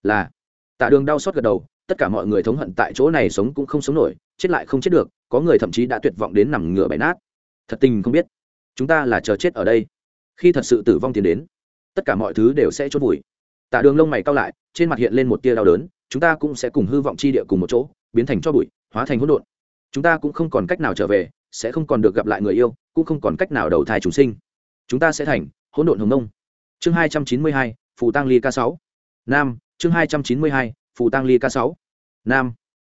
S1: Là. Tạ đường đau xót gật đầu, tất cả mọi người thống hận tại chỗ này sống cũng không sống nổi, chết lại không chết được, có người thậm chí đã tuyệt vọng đến nằm ngửa bày nát. Thật tình không biết. Chúng ta là chờ chết ở đây. Khi thật sự tử vong tiến đến, tất cả mọi thứ đều sẽ chốt vùi. Tạ đường lông mày cao lại, trên mặt hiện lên một tia đau đớn chúng ta cũng sẽ cùng hư vọng chi địa cùng một chỗ, biến thành cho bụi, hóa thành hỗn độn. Chúng ta cũng không còn cách nào trở về, sẽ không còn được gặp lại người yêu, cũng không còn cách nào đầu thai chúng sinh. Chúng ta sẽ thành hỗn độn hồng nông chương hai trăm chín mươi hai, phù tăng ly k sáu. Nam, chương hai trăm chín mươi hai, phù tăng ly k sáu. Nam,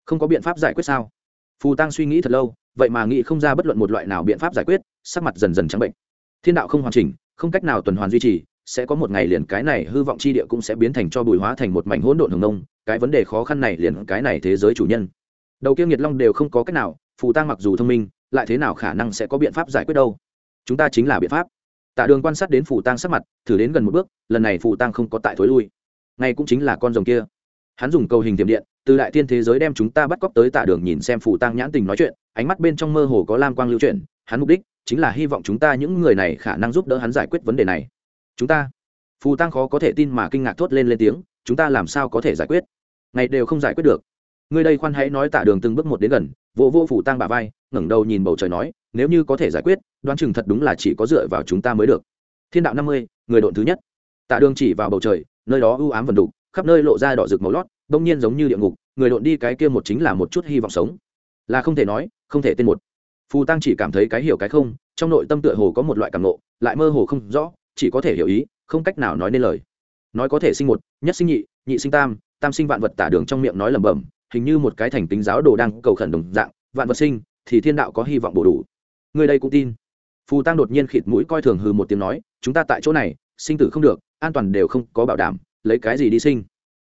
S1: không có biện pháp giải quyết sao? Phù tăng suy nghĩ thật lâu, vậy mà nghĩ không ra bất luận một loại nào biện pháp giải quyết, sắc mặt dần dần trắng bệnh. Thiên đạo không hoàn chỉnh, không cách nào tuần hoàn duy trì sẽ có một ngày liền cái này hư vọng chi địa cũng sẽ biến thành cho bùi hóa thành một mảnh hỗn độn hồng nông, cái vấn đề khó khăn này liền cái này thế giới chủ nhân. Đầu kia nghiệt long đều không có cách nào, phù tang mặc dù thông minh, lại thế nào khả năng sẽ có biện pháp giải quyết đâu? Chúng ta chính là biện pháp. Tạ đường quan sát đến phù tang sắc mặt, thử đến gần một bước, lần này phù tang không có tại thối lui. Ngay cũng chính là con rồng kia. Hắn dùng cầu hình tiềm điện, từ đại tiên thế giới đem chúng ta bắt cóc tới tạ đường nhìn xem phù tang nhãn tình nói chuyện, ánh mắt bên trong mơ hồ có lam quang lưu chuyển, hắn mục đích chính là hy vọng chúng ta những người này khả năng giúp đỡ hắn giải quyết vấn đề này chúng ta? Phù tăng khó có thể tin mà kinh ngạc thốt lên lên tiếng, chúng ta làm sao có thể giải quyết? Ngày đều không giải quyết được. Người đây khoan hãy nói tạ đường từng bước một đến gần vô vô phủ tăng bà vai, ngẩng đầu nhìn bầu trời nói, nếu như có thể giải quyết, đoán chừng thật đúng là chỉ có dựa vào chúng ta mới được. Thiên đạo năm mươi, người độn thứ nhất. Tạ đường chỉ vào bầu trời, nơi đó ưu ám vần đục, khắp nơi lộ ra đỏ rực màu lót bỗng nhiên giống như địa ngục, người độn đi cái kia một chính là một chút hy vọng sống. Là không thể nói, không thể tên một. Phù tăng chỉ cảm thấy cái hiểu cái không, trong nội tâm tựa hồ có một loại cảm nộ lại mơ hồ không rõ chỉ có thể hiểu ý, không cách nào nói nên lời. Nói có thể sinh một, nhất sinh nhị nhị sinh tam tam sinh vạn vật tả đường trong miệng nói lẩm bẩm, hình như một cái thành tính giáo đồ đang cầu khẩn đồng dạng, vạn vật sinh, thì thiên đạo có hy vọng bổ đủ. Người đây cũng tin. Phù tăng đột nhiên khịt mũi coi thường hừ một tiếng nói, chúng ta tại chỗ này, sinh tử không được, an toàn đều không có bảo đảm, lấy cái gì đi sinh?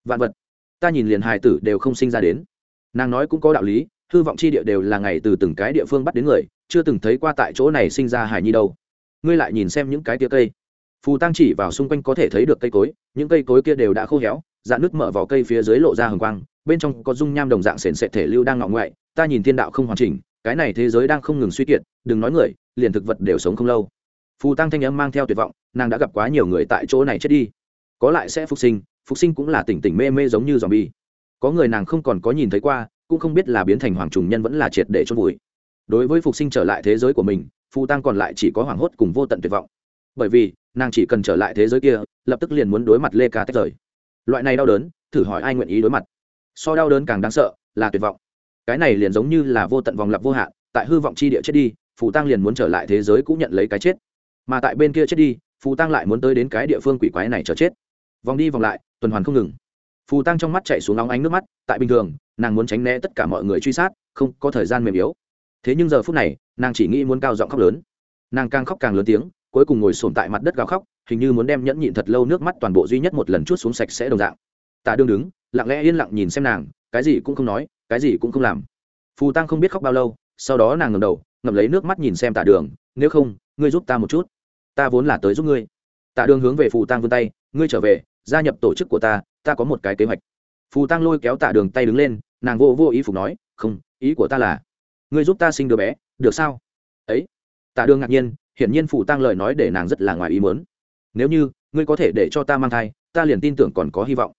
S1: Vạn vật. Ta nhìn liền hài tử đều không sinh ra đến. Nàng nói cũng có đạo lý, hư vọng chi địa đều là ngày từ từng cái địa phương bắt đến người, chưa từng thấy qua tại chỗ này sinh ra hài nhi đâu. Ngươi lại nhìn xem những cái tia cây phù tăng chỉ vào xung quanh có thể thấy được cây cối, những cây cối kia đều đã khô héo, dạn nước mở vào cây phía dưới lộ ra hồng quang, bên trong có dung nham đồng dạng sền sệt thể lưu đang ngọ ngoại, ta nhìn thiên đạo không hoàn chỉnh, cái này thế giới đang không ngừng suy kiệt, đừng nói người, liền thực vật đều sống không lâu. Phù tăng thanh âm mang theo tuyệt vọng, nàng đã gặp quá nhiều người tại chỗ này chết đi. Có lại sẽ phục sinh phục sinh cũng là tỉnh tỉnh mê mê giống như dòm bi có người nàng không còn có nhìn thấy qua, cũng không biết là biến thành hoàng trùng nhân vẫn là triệt để chôn vùi. Đối với phục sinh trở lại thế giới của mình, phù tăng còn lại chỉ có hoảng hốt cùng vô tận tuyệt vọng. Bởi vì nàng chỉ cần trở lại thế giới kia, lập tức liền muốn đối mặt lê ca tách rời. Loại này đau đớn, thử hỏi ai nguyện ý đối mặt. So đau đớn càng đáng sợ, là tuyệt vọng. Cái này liền giống như là vô tận vòng lặp vô hạn, tại hư vọng chi địa chết đi, phù tăng liền muốn trở lại thế giới cũng nhận lấy cái chết. Mà tại bên kia chết đi, phù tăng lại muốn tới đến cái địa phương quỷ quái này chờ chết. Vòng đi vòng lại, tuần hoàn không ngừng. Phù tăng trong mắt chạy xuống nóng ánh nước mắt, tại bình thường, nàng muốn tránh né tất cả mọi người truy sát, không có thời gian mềm yếu. Thế nhưng giờ phút này, nàng chỉ nghĩ muốn cao giọng khóc lớn. Nàng càng khóc càng lớn tiếng cuối cùng ngồi sồn tại mặt đất gào khóc, hình như muốn đem nhẫn nhịn thật lâu nước mắt toàn bộ duy nhất một lần chút xuống sạch sẽ đồng dạng. Tạ đương đứng, lặng lẽ yên lặng nhìn xem nàng, cái gì cũng không nói, cái gì cũng không làm. Phù tăng không biết khóc bao lâu, sau đó nàng ngầm đầu, ngậm lấy nước mắt nhìn xem tạ đường, nếu không, ngươi giúp ta một chút. Ta vốn là tới giúp ngươi. Tạ đường hướng về phù tăng vươn tay, ngươi trở về, gia nhập tổ chức của ta ta có một cái kế hoạch. Phù tăng lôi kéo tạ đường tay đứng lên, nàng vô vô ý phục nói, không, ý của ta là, ngươi giúp ta sinh đứa bé, được sao? Ấy tạ đường ngạc nhiên hiển nhiên phù tăng lời nói để nàng rất là ngoài ý mớn nếu như, ngươi có thể để cho ta mang thai, ta liền tin tưởng còn có hy vọng.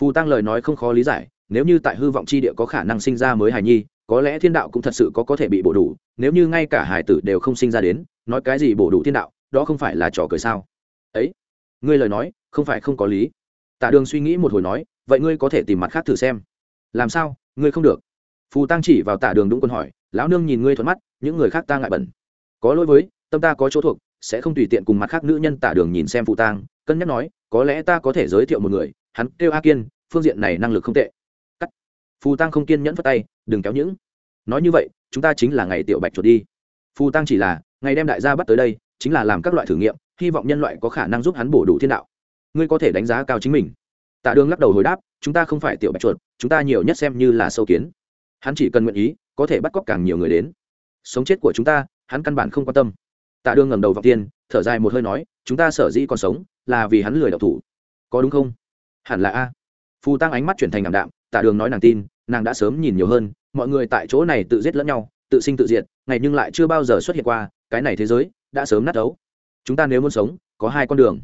S1: Phù tăng lời nói không khó lý giải, nếu như tại hư vọng c h i địa có khả năng sinh ra mới hài nhi, có lẽ thiên đạo cũng thật sự có có thể bị bổ đủ, nếu như ngay cả hải tử đều không sinh ra đến, nói cái gì bổ đủ thiên đạo, đó không phải là trò cười sao? Ấy, ngươi lời nói, không phải không có lý. Tạ đường suy nghĩ một hồi nói, vậy ngươi có thể tìm mặt khác thử xem. Làm sao, ngươi không được? Phù tăng chỉ vào tạ đường đúng quân hỏi, lão nương nhìn ngươi thuận mắt, những người khác ta ngại bẩn. Có lỗi với tâm ta có chỗ thuộc, sẽ không tùy tiện cùng mặt khác nữ nhân tạ đường nhìn xem phù tang, cân nhắc nói, có lẽ ta có thể giới thiệu một người, hắn kêu a kiên, phương diện này năng lực không tệ. Cắt. Phù tăng không kiên nhẫn phất tay, đừng kéo những. Nói như vậy, chúng ta chính là ngày tiểu bạch chuột đi. Phù tăng chỉ là, ngày đem đại gia bắt tới đây, chính là làm các loại thử nghiệm, hy vọng nhân loại có khả năng giúp hắn bổ đủ thiên đạo. Ngươi có thể đánh giá cao chính mình. Tạ đường lắc đầu hồi đáp, chúng ta không phải tiểu bạch chuột, chúng ta nhiều nhất xem như là sâu kiến. Hắn chỉ cần nguyện ý, có thể bắt cóc càng nhiều người đến. Sống chết của chúng ta, hắn căn bản không quan tâm tạ đường ngẩng đầu vào tiên, thở dài một hơi nói, chúng ta sở dĩ còn sống là vì hắn lười độc thủ. Có đúng không? Hẳn là a. Phù tăng ánh mắt chuyển thành ảm đạm, tạ đường nói nàng tin, nàng đã sớm nhìn nhiều hơn, mọi người tại chỗ này tự giết lẫn nhau, tự sinh tự diệt, ngày nhưng lại chưa bao giờ xuất hiện qua, cái này thế giới đã sớm nát đấu chúng ta nếu muốn sống, có hai con đường.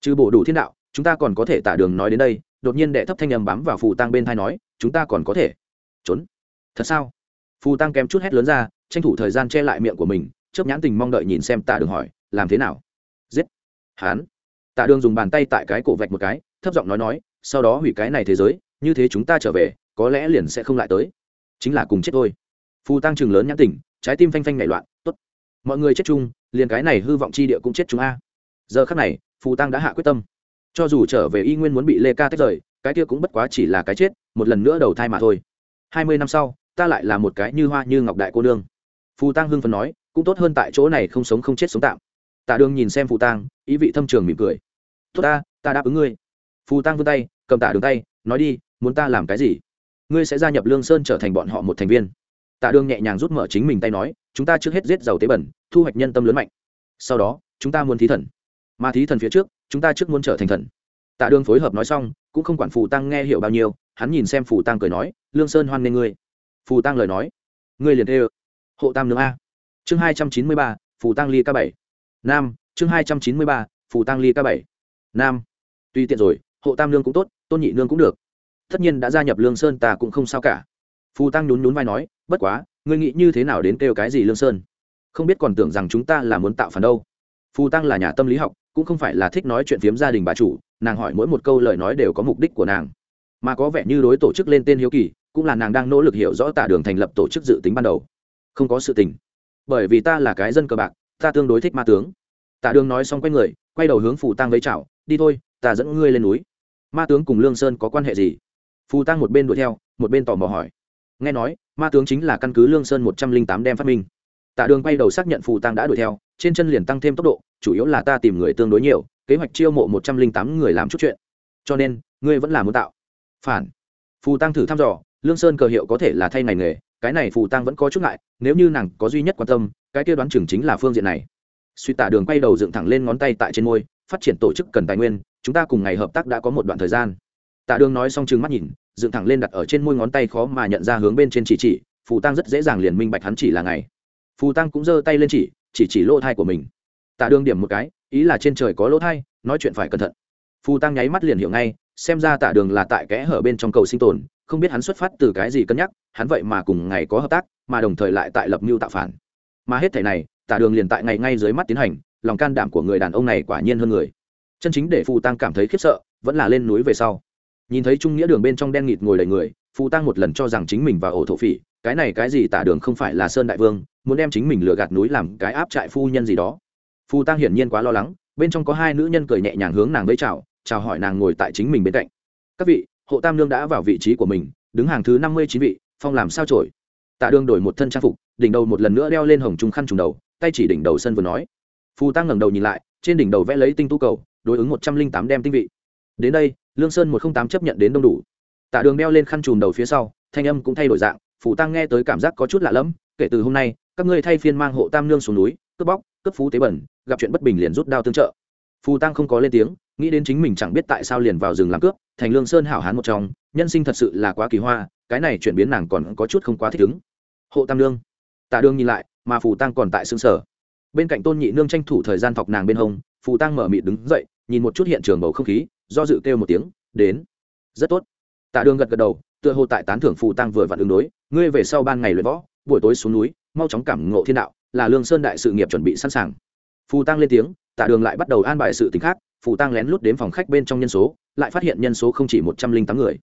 S1: Trừ bổ đủ thiên đạo, chúng ta còn có thể tả đường nói đến đây, đột nhiên đệ thấp thanh âm bám vào phù tăng bên thai nói, chúng ta còn có thể. Trốn. Thật sao? Phù tăng kém chút hét lớn ra, tranh thủ thời gian che lại miệng của mình chớp nhãn tình mong đợi nhìn xem tạ đường hỏi, làm thế nào? Giết. Hán. Tạ đường dùng bàn tay tại cái cổ vạch một cái, thấp giọng nói nói, sau đó hủy cái này thế giới, như thế chúng ta trở về, có lẽ liền sẽ không lại tới. Chính là cùng chết thôi. Phù tăng chừng lớn nhãn tình, trái tim phanh phanh nảy loạn, tốt. Mọi người chết chung, liền cái này hư vọng chi địa cũng chết chúng a. Giờ khắc này, phù tăng đã hạ quyết tâm. Cho dù trở về y nguyên muốn bị lê ca tách rời, cái kia cũng bất quá chỉ là cái chết, một lần nữa đầu thai mà thôi. Hai mươi năm sau, ta lại là một cái như hoa như ngọc đại cô nương. Phù tăng hưng phần nói cũng tốt hơn tại chỗ này không sống không chết sống tạm. Tạ đường nhìn xem phù tang, ý vị thâm trường mỉm cười. Tốt ta ta đáp ứng ngươi. Phù tang vươn tay cầm tạ đường tay nói đi muốn ta làm cái gì? Ngươi sẽ gia nhập lương sơn trở thành bọn họ một thành viên. Tạ đường nhẹ nhàng rút mở chính mình tay nói chúng ta trước hết giết giàu tế bẩn thu hoạch nhân tâm lớn mạnh. Sau đó chúng ta muốn thí thần. Mà thí thần phía trước chúng ta trước muốn trở thành thần. Tạ đường phối hợp nói xong cũng không quản phù tăng nghe hiểu bao nhiêu hắn nhìn xem phù tăng cười nói lương sơn hoan nghê ngươi. Phù tăng lời nói ngươi liền ê hộ tam nương a chương hai trăm chín mươi ba, phù tăng ly k bảy. Nam, chương hai trăm chín mươi ba, phù tăng ly k bảy. Nam. Tuy tiện rồi, hộ tam lương cũng tốt, tôn nhị lương cũng được. Tất nhiên đã gia nhập lương sơn ta cũng không sao cả. Phù tăng nhún nhún vai nói, bất quá, ngươi nghĩ như thế nào đến kêu cái gì lương sơn? Không biết còn tưởng rằng chúng ta là muốn tạo phản đâu. Phù tăng là nhà tâm lý học, cũng không phải là thích nói chuyện phiếm gia đình bà chủ, nàng hỏi mỗi một câu lời nói đều có mục đích của nàng. Mà có vẻ như đối tổ chức lên tên hiếu kỳ, cũng là nàng đang nỗ lực hiểu rõ tả đường thành lập tổ chức dự tính ban đầu. Không có sự tình bởi vì ta là cái dân cờ bạc ta tương đối thích ma tướng. Tạ đường nói xong quay người quay đầu hướng phù tăng với chảo, đi thôi ta dẫn ngươi lên núi. Ma tướng cùng lương sơn có quan hệ gì? Phù tăng một bên đuổi theo một bên tò mò hỏi. Nghe nói ma tướng chính là căn cứ lương sơn một trăm linh tám đem phát minh. Tạ đường quay đầu xác nhận phù tăng đã đuổi theo trên chân liền tăng thêm tốc độ chủ yếu là ta tìm người tương đối nhiều kế hoạch chiêu mộ một trăm linh tám người làm chút chuyện. Cho nên ngươi vẫn là muốn tạo. Phản. Phù tăng thử thăm dò lương sơn cờ hiệu có thể là thay ngành nghề cái này phù tăng vẫn có chút ngại, nếu như nàng có duy nhất quan tâm, cái kia đoán chừng chính là phương diện này. Suy tả đường quay đầu dựng thẳng lên ngón tay tại trên môi, phát triển tổ chức cần tài nguyên, chúng ta cùng ngày hợp tác đã có một đoạn thời gian. Tạ đường nói xong chừng mắt nhìn, dựng thẳng lên đặt ở trên môi ngón tay khó mà nhận ra hướng bên trên chỉ chỉ, phù tăng rất dễ dàng liền minh bạch hắn chỉ là ngày. Phù tăng cũng giơ tay lên chỉ chỉ chỉ lỗ thai của mình. Tạ đường điểm một cái, ý là trên trời có lỗ thai, nói chuyện phải cẩn thận. Phù tăng nháy mắt liền hiểu ngay, xem ra tạ đường là tại kẽ hở bên trong cầu sinh tồn không biết hắn xuất phát từ cái gì cân nhắc, hắn vậy mà cùng ngày có hợp tác, mà đồng thời lại tại lập mưu tạo phản. Mà hết thể này, Tả đường liền tại ngày ngay dưới mắt tiến hành, lòng can đảm của người đàn ông này quả nhiên hơn người. Chân chính để phù tăng cảm thấy khiếp sợ, vẫn là lên núi về sau. Nhìn thấy trung nghĩa đường bên trong đen nghịt ngồi đầy người, phù tăng một lần cho rằng chính mình và ổ thổ phỉ, cái này cái gì tả đường không phải là sơn đại vương, muốn đem chính mình lừa gạt núi làm cái áp trại phu nhân gì đó. Phù tăng hiển nhiên quá lo lắng, bên trong có hai nữ nhân cười nhẹ nhàng hướng nàng với chào chào hỏi nàng ngồi tại chính mình bên cạnh. Các vị hộ tam lương đã vào vị trí của mình, đứng hàng thứ năm mươi chín vị, phong làm sao trổi? Tạ đường đổi một thân trang phục, đỉnh đầu một lần nữa đeo lên hồng trung khăn trùng đầu, tay chỉ đỉnh đầu sân vừa nói. Phù tăng ngẩng đầu nhìn lại, trên đỉnh đầu vẽ lấy tinh tu cầu, đối ứng một trăm linh tám đem tinh vị. Đến đây, lương sơn một trăm tám chấp nhận đến đông đủ. Tạ đường đeo lên khăn trùm đầu phía sau, thanh âm cũng thay đổi dạng phủ tăng nghe tới cảm giác có chút lạ lẫm, kể từ hôm nay, các ngươi thay phiên mang hộ tam nương xuống núi, cướp bóc, cướp phú tế bẩn, gặp chuyện bất bình liền rút đao tương trợ phù tăng không có lên tiếng, nghĩ đến chính mình chẳng biết tại sao liền vào rừng làm cướp, thành lương sơn hảo hán một trong, nhân sinh thật sự là quá kỳ hoa, cái này chuyển biến nàng còn có chút không quá thích ứng. Hộ tam nương. Tạ đương nhìn lại, mà phù tăng còn tại xương sở bên cạnh tôn nhị nương tranh thủ thời gian thọc nàng bên hông, phù tăng mở mịt đứng dậy, nhìn một chút hiện trường bầu không khí, do dự kêu một tiếng, đến. Rất tốt. Tạ đương gật gật đầu, tựa hồ tại tán thưởng phù tăng vừa vặn ứng đối, ngươi về sau ban ngày luyện võ, buổi tối xuống núi, mau chóng cảm ngộ thiên đạo, là lương sơn đại sự nghiệp chuẩn bị sẵn sàng. Phù tăng lên tiếng tạ đường lại bắt đầu an bài sự t khác phù tăng lén lút đến phòng khách bên trong nhân số, lại phát hiện nhân số không chỉ một trăm linh tám người.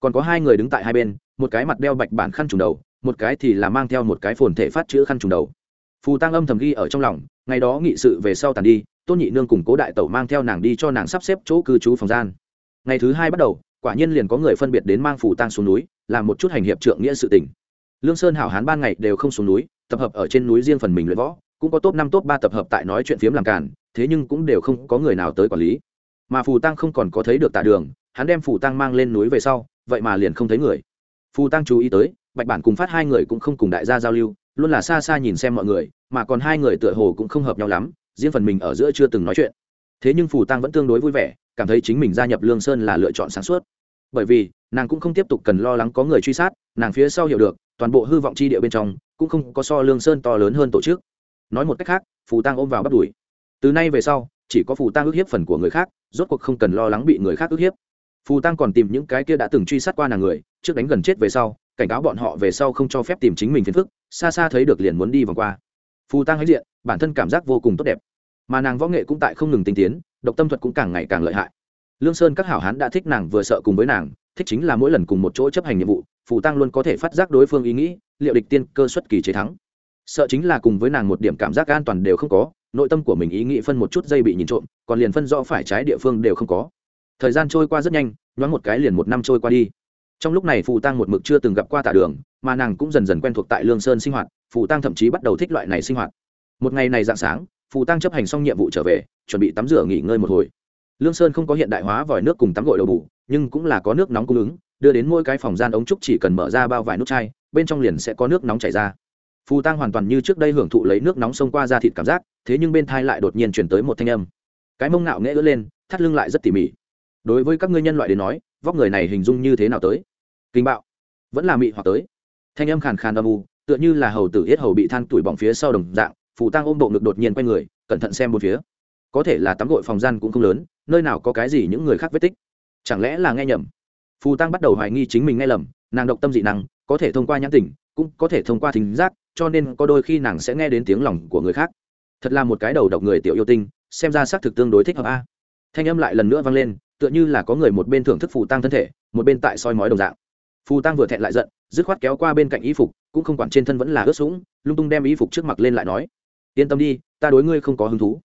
S1: Còn có hai người đứng tại hai bên, một cái mặt đeo bạch bản khăn trùng đầu, một cái thì là mang theo một cái phồn thể phát chữ khăn trùng đầu. Phù tăng âm thầm ghi ở trong lòng, ngày đó nghị sự về sau tàn đi, tôn nhị nương cùng cố đại tẩu mang theo nàng đi cho nàng sắp xếp chỗ cư trú phòng gian. Ngày thứ hai bắt đầu, quả nhiên liền có người phân biệt đến mang phù tăng xuống núi, làm một chút hành hiệp trượng nghĩa sự tình. Lương sơn hảo hán ban ngày đều không xuống núi, tập hợp ở trên núi riêng phần mình luyện võ, cũng có top năm, top ba tập hợp tại nói chuyện phiếm làm càn thế nhưng cũng đều không có người nào tới quản lý. Mà phù tăng không còn có thấy được tả đường, hắn đem phù tăng mang lên núi về sau, vậy mà liền không thấy người. Phù tăng chú ý tới, bạch bản cùng phát hai người cũng không cùng đại gia giao lưu, luôn là xa xa nhìn xem mọi người, mà còn hai người tựa hồ cũng không hợp nhau lắm, riêng phần mình ở giữa chưa từng nói chuyện. Thế nhưng phù tăng vẫn tương đối vui vẻ, cảm thấy chính mình gia nhập lương sơn là lựa chọn sáng suốt. Bởi vì, nàng cũng không tiếp tục cần lo lắng có người truy sát, nàng phía sau hiểu được, toàn bộ hư vọng chi địa bên trong cũng không có so lương sơn to lớn hơn tổ chức. Nói một cách khác, phù tăng ôm vào bắt đuổi từ nay về sau, chỉ có phù tăng ước hiếp phần của người khác, rốt cuộc không cần lo lắng bị người khác ước hiếp. Phù tăng còn tìm những cái kia đã từng truy sát qua nàng người, trước đánh gần chết về sau, cảnh cáo bọn họ về sau không cho phép tìm chính mình phiền phức, xa xa thấy được liền muốn đi vòng qua. Phù tăng hãnh diện, bản thân cảm giác vô cùng tốt đẹp. Mà nàng võ nghệ cũng tại không ngừng tinh tiến, độc tâm thuật cũng càng ngày càng lợi hại. Lương sơn các hảo hán đã thích nàng vừa sợ cùng với nàng, thích chính là mỗi lần cùng một chỗ chấp hành nhiệm vụ, phù tăng luôn có thể phát giác đối phương ý nghĩ, liệu địch tiên cơ xuất kỳ chế thắng. Sợ chính là cùng với nàng một điểm cảm giác an toàn đều không có nội tâm của mình ý nghĩ phân một chút dây bị nhìn trộm, còn liền phân rõ phải trái địa phương đều không có. Thời gian trôi qua rất nhanh, nhoáng một cái liền một năm trôi qua đi. Trong lúc này phù tăng một mực chưa từng gặp qua tả đường, mà nàng cũng dần dần quen thuộc tại lương sơn sinh hoạt, phù tăng thậm chí bắt đầu thích loại này sinh hoạt. Một ngày này dạng sáng, phù tăng chấp hành xong nhiệm vụ trở về, chuẩn bị tắm rửa nghỉ ngơi một hồi. Lương sơn không có hiện đại hóa vòi nước cùng tắm gội đầu bù, nhưng cũng là có nước nóng cung ứng, đưa đến mỗi cái phòng gian ống trúc chỉ cần mở ra bao vài nút chai, bên trong liền sẽ có nước nóng chảy ra phù tăng hoàn toàn như trước đây hưởng thụ lấy nước nóng xông qua da thịt cảm giác, thế nhưng bên thai lại đột nhiên chuyển tới một thanh âm. Cái mông ngạo nghễ ứa lên, thắt lưng lại rất tỉ mỉ. Đối với các ngươi nhân loại đến nói, vóc người này hình dung như thế nào tới? Kinh bạo. Vẫn là mị hoặc tới. Thanh âm khàn khàn âm u, tựa như là hầu tử hết hầu bị than tuổi bỏng phía sau đồng dạng, phù tăng ôm bộ ngực đột nhiên quay người, cẩn thận xem một phía. Có thể là tắm gội phòng gian cũng không lớn, nơi nào có cái gì những người khác vết tích. Chẳng lẽ là nghe nhầm? Phù tăng bắt đầu hoài nghi chính mình nghe lầm, nàng độc tâm dị năng, có thể thông qua nhãn tỉnh cũng có thể thông qua thính giác, cho nên có đôi khi nàng sẽ nghe đến tiếng lòng của người khác. Thật là một cái đầu độc người tiểu yêu tinh, xem ra xác thực tương đối thích hợp a. Thanh âm lại lần nữa vang lên, tựa như là có người một bên thưởng thức phù tăng thân thể, một bên tại soi mói đồng dạng. Phù tăng vừa thẹn lại giận, dứt khoát kéo qua bên cạnh y phục, cũng không quản trên thân vẫn là ướt sũng, lung tung đem y phục trước mặt lên lại nói, yên tâm đi, ta đối ngươi không có hứng thú.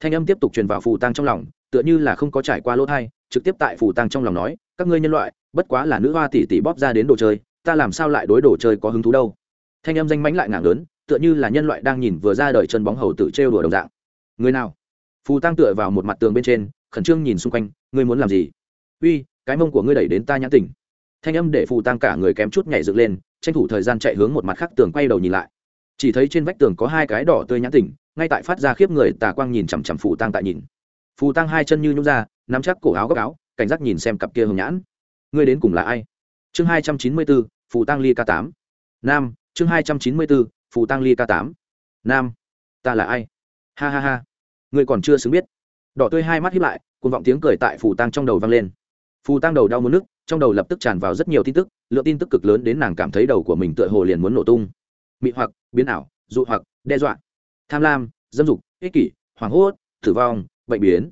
S1: Thanh âm tiếp tục truyền vào phù tăng trong lòng, tựa như là không có trải qua lỗ thai, trực tiếp tại phù tăng trong lòng nói, các ngươi nhân loại, bất quá là nữ hoa tỷ tỷ bóp ra đến đồ chơi ta làm sao lại đối đồ chơi có hứng thú đâu? Thanh âm danh mánh lại ngảng lớn tựa như là nhân loại đang nhìn vừa ra đời chân bóng hầu tự trêu đùa đồng dạng. Người nào? Phù tăng tựa vào một mặt tường bên trên, khẩn trương nhìn xung quanh, ngươi muốn làm gì? Uy, cái mông của ngươi đẩy đến ta nhãn tỉnh. Thanh âm để phù tăng cả người kém chút nhảy dựng lên, tranh thủ thời gian chạy hướng một mặt khác tường quay đầu nhìn lại. Chỉ thấy trên vách tường có hai cái đỏ tươi nhãn tỉnh, ngay tại phát ra khiếp người, tà quang nhìn chằm chằm phù tăng tại nhìn. Phù tăng hai chân như nhúc ra, nắm chắc cổ áo góc áo, cảnh giác nhìn xem cặp kia hồng nhãn. Ngươi đến cùng là ai? Chương hai trăm chín mươi bốn phù tăng ly k tám. Nam, chương hai trăm chín mươi bốn, phù tăng ly k tám. Nam, ta là ai? Ha ha ha. Người còn chưa xứng biết. Đỏ tươi hai mắt hiếp lại cùng vọng tiếng cười tại phù tăng trong đầu vang lên. Phù tăng đầu đau muốn nước, trong đầu lập tức tràn vào rất nhiều tin tức, lượng tin tức cực lớn đến nàng cảm thấy đầu của mình tựa hồ liền muốn nổ tung. Mị hoặc, biến ảo, dụ hoặc, đe dọa. Tham lam, dâm dục, ích kỷ, hoảng hốt, tử vong, bệnh biến.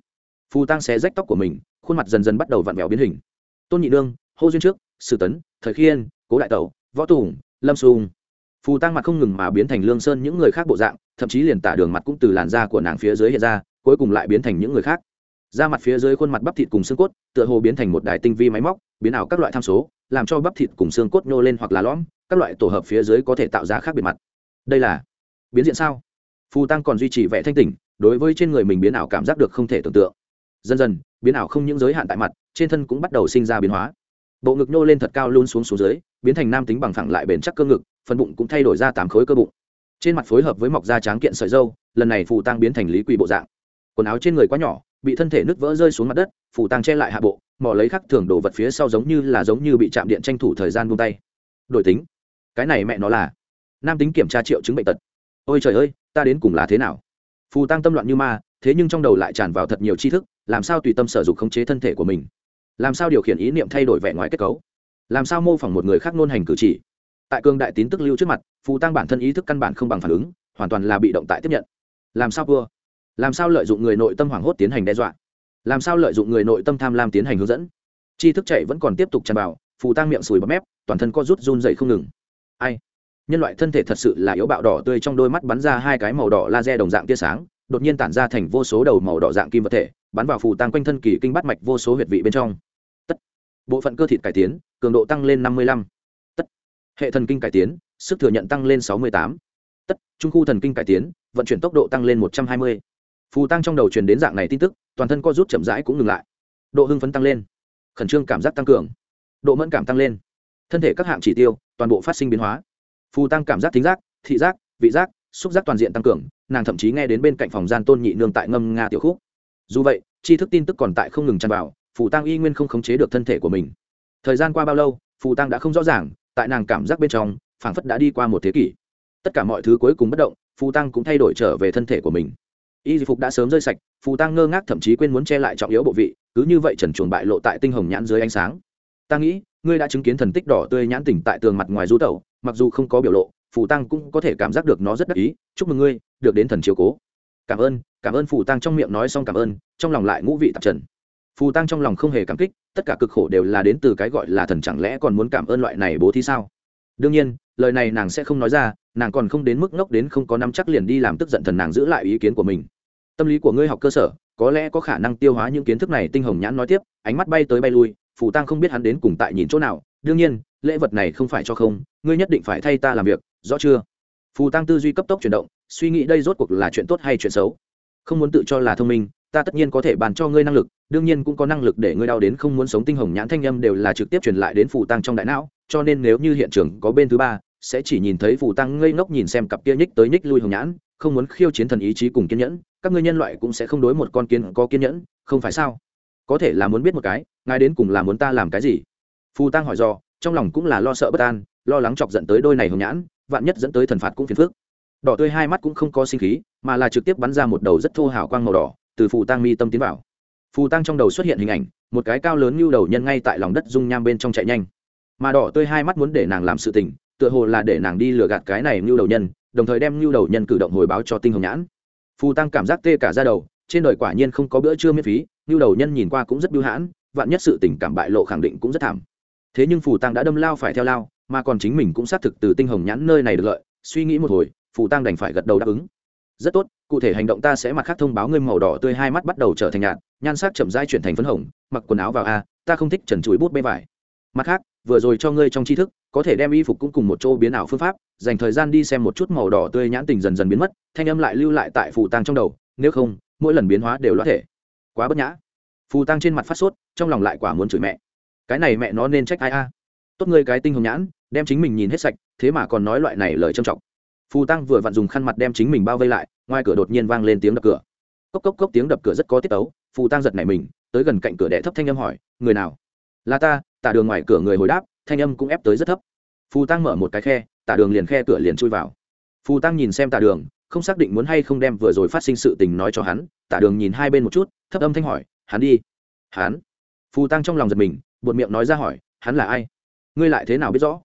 S1: Phù tăng xé rách tóc của mình, khuôn mặt dần dần bắt đầu vặn vẹo biến hình. Tôn nhị đương hô duyên trước, sử tấn, thời khiên cố đại tẩu võ tùng lâm xung, phù tăng mặt không ngừng mà biến thành lương sơn những người khác bộ dạng thậm chí liền tả đường mặt cũng từ làn da của nàng phía dưới hiện ra cuối cùng lại biến thành những người khác. Da mặt phía dưới khuôn mặt bắp thịt cùng xương cốt tựa hồ biến thành một đài tinh vi máy móc biến ảo các loại tham số làm cho bắp thịt cùng xương cốt nhô lên hoặc là lõm các loại tổ hợp phía dưới có thể tạo ra khác biệt mặt. Đây là biến diện sao? Phù tăng còn duy trì vẻ thanh tỉnh đối với trên người mình biến ảo cảm giác được không thể tưởng tượng. Dần dần biến ảo không những giới hạn tại mặt trên thân cũng bắt đầu sinh ra biến hóa. Bộ ngực nhô lên thật cao luôn xuống xuống dưới biến thành nam tính bằng phẳng lại bền chắc cơ ngực, phần bụng cũng thay đổi ra tám khối cơ bụng. Trên mặt phối hợp với mọc da tráng kiện sợi dâu, lần này phù tăng biến thành lý quỳ bộ dạng. Quần áo trên người quá nhỏ, bị thân thể nứt vỡ rơi xuống mặt đất, phù tăng che lại hạ bộ mò lấy khắc thường đồ vật phía sau giống như là giống như bị chạm điện tranh thủ thời gian buông tay. Đổi tính. Cái này mẹ nó là nam tính kiểm tra triệu chứng bệnh tật. Ôi trời ơi, ta đến cùng là thế nào? Phù tăng tâm loạn như ma, thế nhưng trong đầu lại tràn vào thật nhiều tri thức, làm sao tùy tâm sở dục khống chế thân thể của mình? Làm sao điều khiển ý niệm thay đổi vẻ ngoài kết cấu? Làm sao mô phỏng một người khác nôn hành cử chỉ? Tại cương đại tín tức lưu trước mặt phù tăng bản thân ý thức căn bản không bằng phản ứng hoàn toàn là bị động tại tiếp nhận. Làm sao vừa, làm sao lợi dụng người nội tâm hoảng hốt tiến hành đe dọa? Làm sao lợi dụng người nội tâm tham lam tiến hành hướng dẫn? Chi thức chạy vẫn còn tiếp tục tràn vào phù tăng miệng sùi bấm mép toàn thân co rút run dậy không ngừng. Ai? Nhân loại thân thể thật sự là yếu bạo đỏ tươi trong đôi mắt bắn ra hai cái màu đỏ laser đồng dạng tia sáng đột nhiên tản ra thành vô số đầu màu đỏ dạng kim vật thể bắn vào phù tăng quanh thân kỳ kinh bắt mạch vô số huyệt vị bên trong. Tất. Bộ phận cơ thịt cải tiến cường độ tăng lên năm mươi lăm. Tất. Hệ thần kinh cải tiến, sức thừa nhận tăng lên sáu mươi tám. Tất. Trung khu thần kinh cải tiến, vận chuyển tốc độ tăng lên một trăm hai mươi. Phù tăng trong đầu truyền đến dạng này tin tức, toàn thân co rút chậm rãi cũng ngừng lại. Độ hưng phấn tăng lên. Khẩn trương cảm giác tăng cường. Độ mẫn cảm tăng lên. Thân thể các hạng chỉ tiêu, toàn bộ phát sinh biến hóa. Phù tăng cảm giác thính giác, thị giác, vị giác, xúc giác toàn diện tăng cường, nàng thậm chí nghe đến bên cạnh phòng gian tôn nhị nương tại ngâm nga tiểu khúc. Dù vậy, tri thức tin tức còn tại không ngừng tràn vào, phù tăng y nguyên không khống chế được thân thể của mình thời gian qua bao lâu, phù tăng đã không rõ ràng, tại nàng cảm giác bên trong, phảng phất đã đi qua một thế kỷ. Tất cả mọi thứ cuối cùng bất động, phù tăng cũng thay đổi trở về thân thể của mình. Y phục đã sớm rơi sạch, phù tăng ngơ ngác thậm chí quên muốn che lại trọng yếu bộ vị, cứ như vậy trần chuồng bại lộ tại tinh hồng nhãn dưới ánh sáng. Ta nghĩ, ngươi đã chứng kiến thần tích đỏ tươi nhãn tỉnh tại tường mặt ngoài du tẩu, mặc dù không có biểu lộ, phù tăng cũng có thể cảm giác được nó rất đắc ý. Chúc mừng ngươi, được đến thần chiếu cố. Cảm ơn cảm ơn phù tăng trong miệng nói xong cảm ơn, trong lòng lại ngũ vị tạp trần phù tăng trong lòng không hề cảm kích, tất cả cực khổ đều là đến từ cái gọi là thần chẳng lẽ còn muốn cảm ơn loại này bố thí sao? Đương nhiên, lời này nàng sẽ không nói ra, nàng còn không đến mức ngốc đến không có năm chắc liền đi làm tức giận thần nàng giữ lại ý kiến của mình. Tâm lý của ngươi học cơ sở, có lẽ có khả năng tiêu hóa những kiến thức này, tinh hồng nhãn nói tiếp, ánh mắt bay tới bay lui, phù tăng không biết hắn đến cùng tại nhìn chỗ nào, đương nhiên, lễ vật này không phải cho không, ngươi nhất định phải thay ta làm việc, rõ chưa? Phù tăng tư duy cấp tốc chuyển động, suy nghĩ đây rốt cuộc là chuyện tốt hay chuyện xấu? Không muốn tự cho là thông minh ta tất nhiên có thể bàn cho ngươi năng lực, đương nhiên cũng có năng lực để ngươi đau đến không muốn sống. Tinh hồng nhãn thanh âm đều là trực tiếp truyền lại đến phù tăng trong đại não, cho nên nếu như hiện trường có bên thứ ba, sẽ chỉ nhìn thấy phù tăng ngây ngốc nhìn xem cặp kia nhích tới nhích lui hồng nhãn, không muốn khiêu chiến thần ý chí cùng kiên nhẫn. Các ngươi nhân loại cũng sẽ không đối một con kiến có kiên nhẫn, không phải sao? Có thể là muốn biết một cái, ngài đến cùng là muốn ta làm cái gì? Phù tăng hỏi do trong lòng cũng là lo sợ bất an, lo lắng chọc dẫn tới đôi này hồng nhãn, vạn nhất dẫn tới thần phạt cũng phiền phức. Đỏ tươi hai mắt cũng không có sinh khí, mà là trực tiếp bắn ra một đầu rất thô hào quang màu đỏ từ phù tăng mi tâm tiến vào. Phù tăng trong đầu xuất hiện hình ảnh, một cái cao lớn như đầu nhân ngay tại lòng đất dung nham bên trong chạy nhanh. Mà đỏ tươi hai mắt muốn để nàng làm sự tình, tựa hồ là để nàng đi lừa gạt cái này như đầu nhân, đồng thời đem như đầu nhân cử động hồi báo cho tinh hồng nhãn. Phù tăng cảm giác tê cả ra đầu, trên đời quả nhiên không có bữa trưa miễn phí, như đầu nhân nhìn qua cũng rất bưu hãn, vạn nhất sự tình cảm bại lộ khẳng định cũng rất thảm. Thế nhưng phù tăng đã đâm lao phải theo lao, mà còn chính mình cũng xác thực từ tinh hồng nhãn nơi này được lợi, suy nghĩ một hồi, phù tăng đành phải gật đầu đáp ứng. Rất tốt cụ thể hành động ta sẽ mặt khác thông báo ngươi màu đỏ tươi hai mắt bắt đầu trở thành nhạt, nhan sắc chậm rãi chuyển thành phấn hồng, mặc quần áo vào a, ta không thích trần chuối bút bê vải. Mặt khác, vừa rồi cho ngươi trong tri thức, có thể đem y phục cũng cùng một chỗ biến ảo phương pháp, dành thời gian đi xem một chút màu đỏ tươi nhãn tình dần dần biến mất, thanh âm lại lưu lại tại phù tăng trong đầu, nếu không, mỗi lần biến hóa đều loát thể. Quá bất nhã. Phù tăng trên mặt phát sốt, trong lòng lại quả muốn chửi mẹ. Cái này mẹ nó nên trách ai a? Tốt ngươi cái tinh hồng nhãn, đem chính mình nhìn hết sạch, thế mà còn nói loại này lời trầm trọng phù tăng vừa vặn dùng khăn mặt đem chính mình bao vây lại, ngoài cửa đột nhiên vang lên tiếng đập cửa. Cốc cốc cốc tiếng đập cửa rất có tiết tấu, phù tăng giật nảy mình, tới gần cạnh cửa đẻ thấp thanh âm hỏi, người nào? Là ta, tả đường ngoài cửa người hồi đáp, thanh âm cũng ép tới rất thấp. Phù tăng mở một cái khe, tả đường liền khe cửa liền chui vào. Phù tăng nhìn xem tả đường, không xác định muốn hay không đem vừa rồi phát sinh sự tình nói cho hắn, tả đường nhìn hai bên một chút, thấp âm thanh hỏi, hắn đi. Hắn? Phù tăng trong lòng giật mình, buột miệng nói ra hỏi, hắn là ai? Ngươi lại thế nào biết rõ?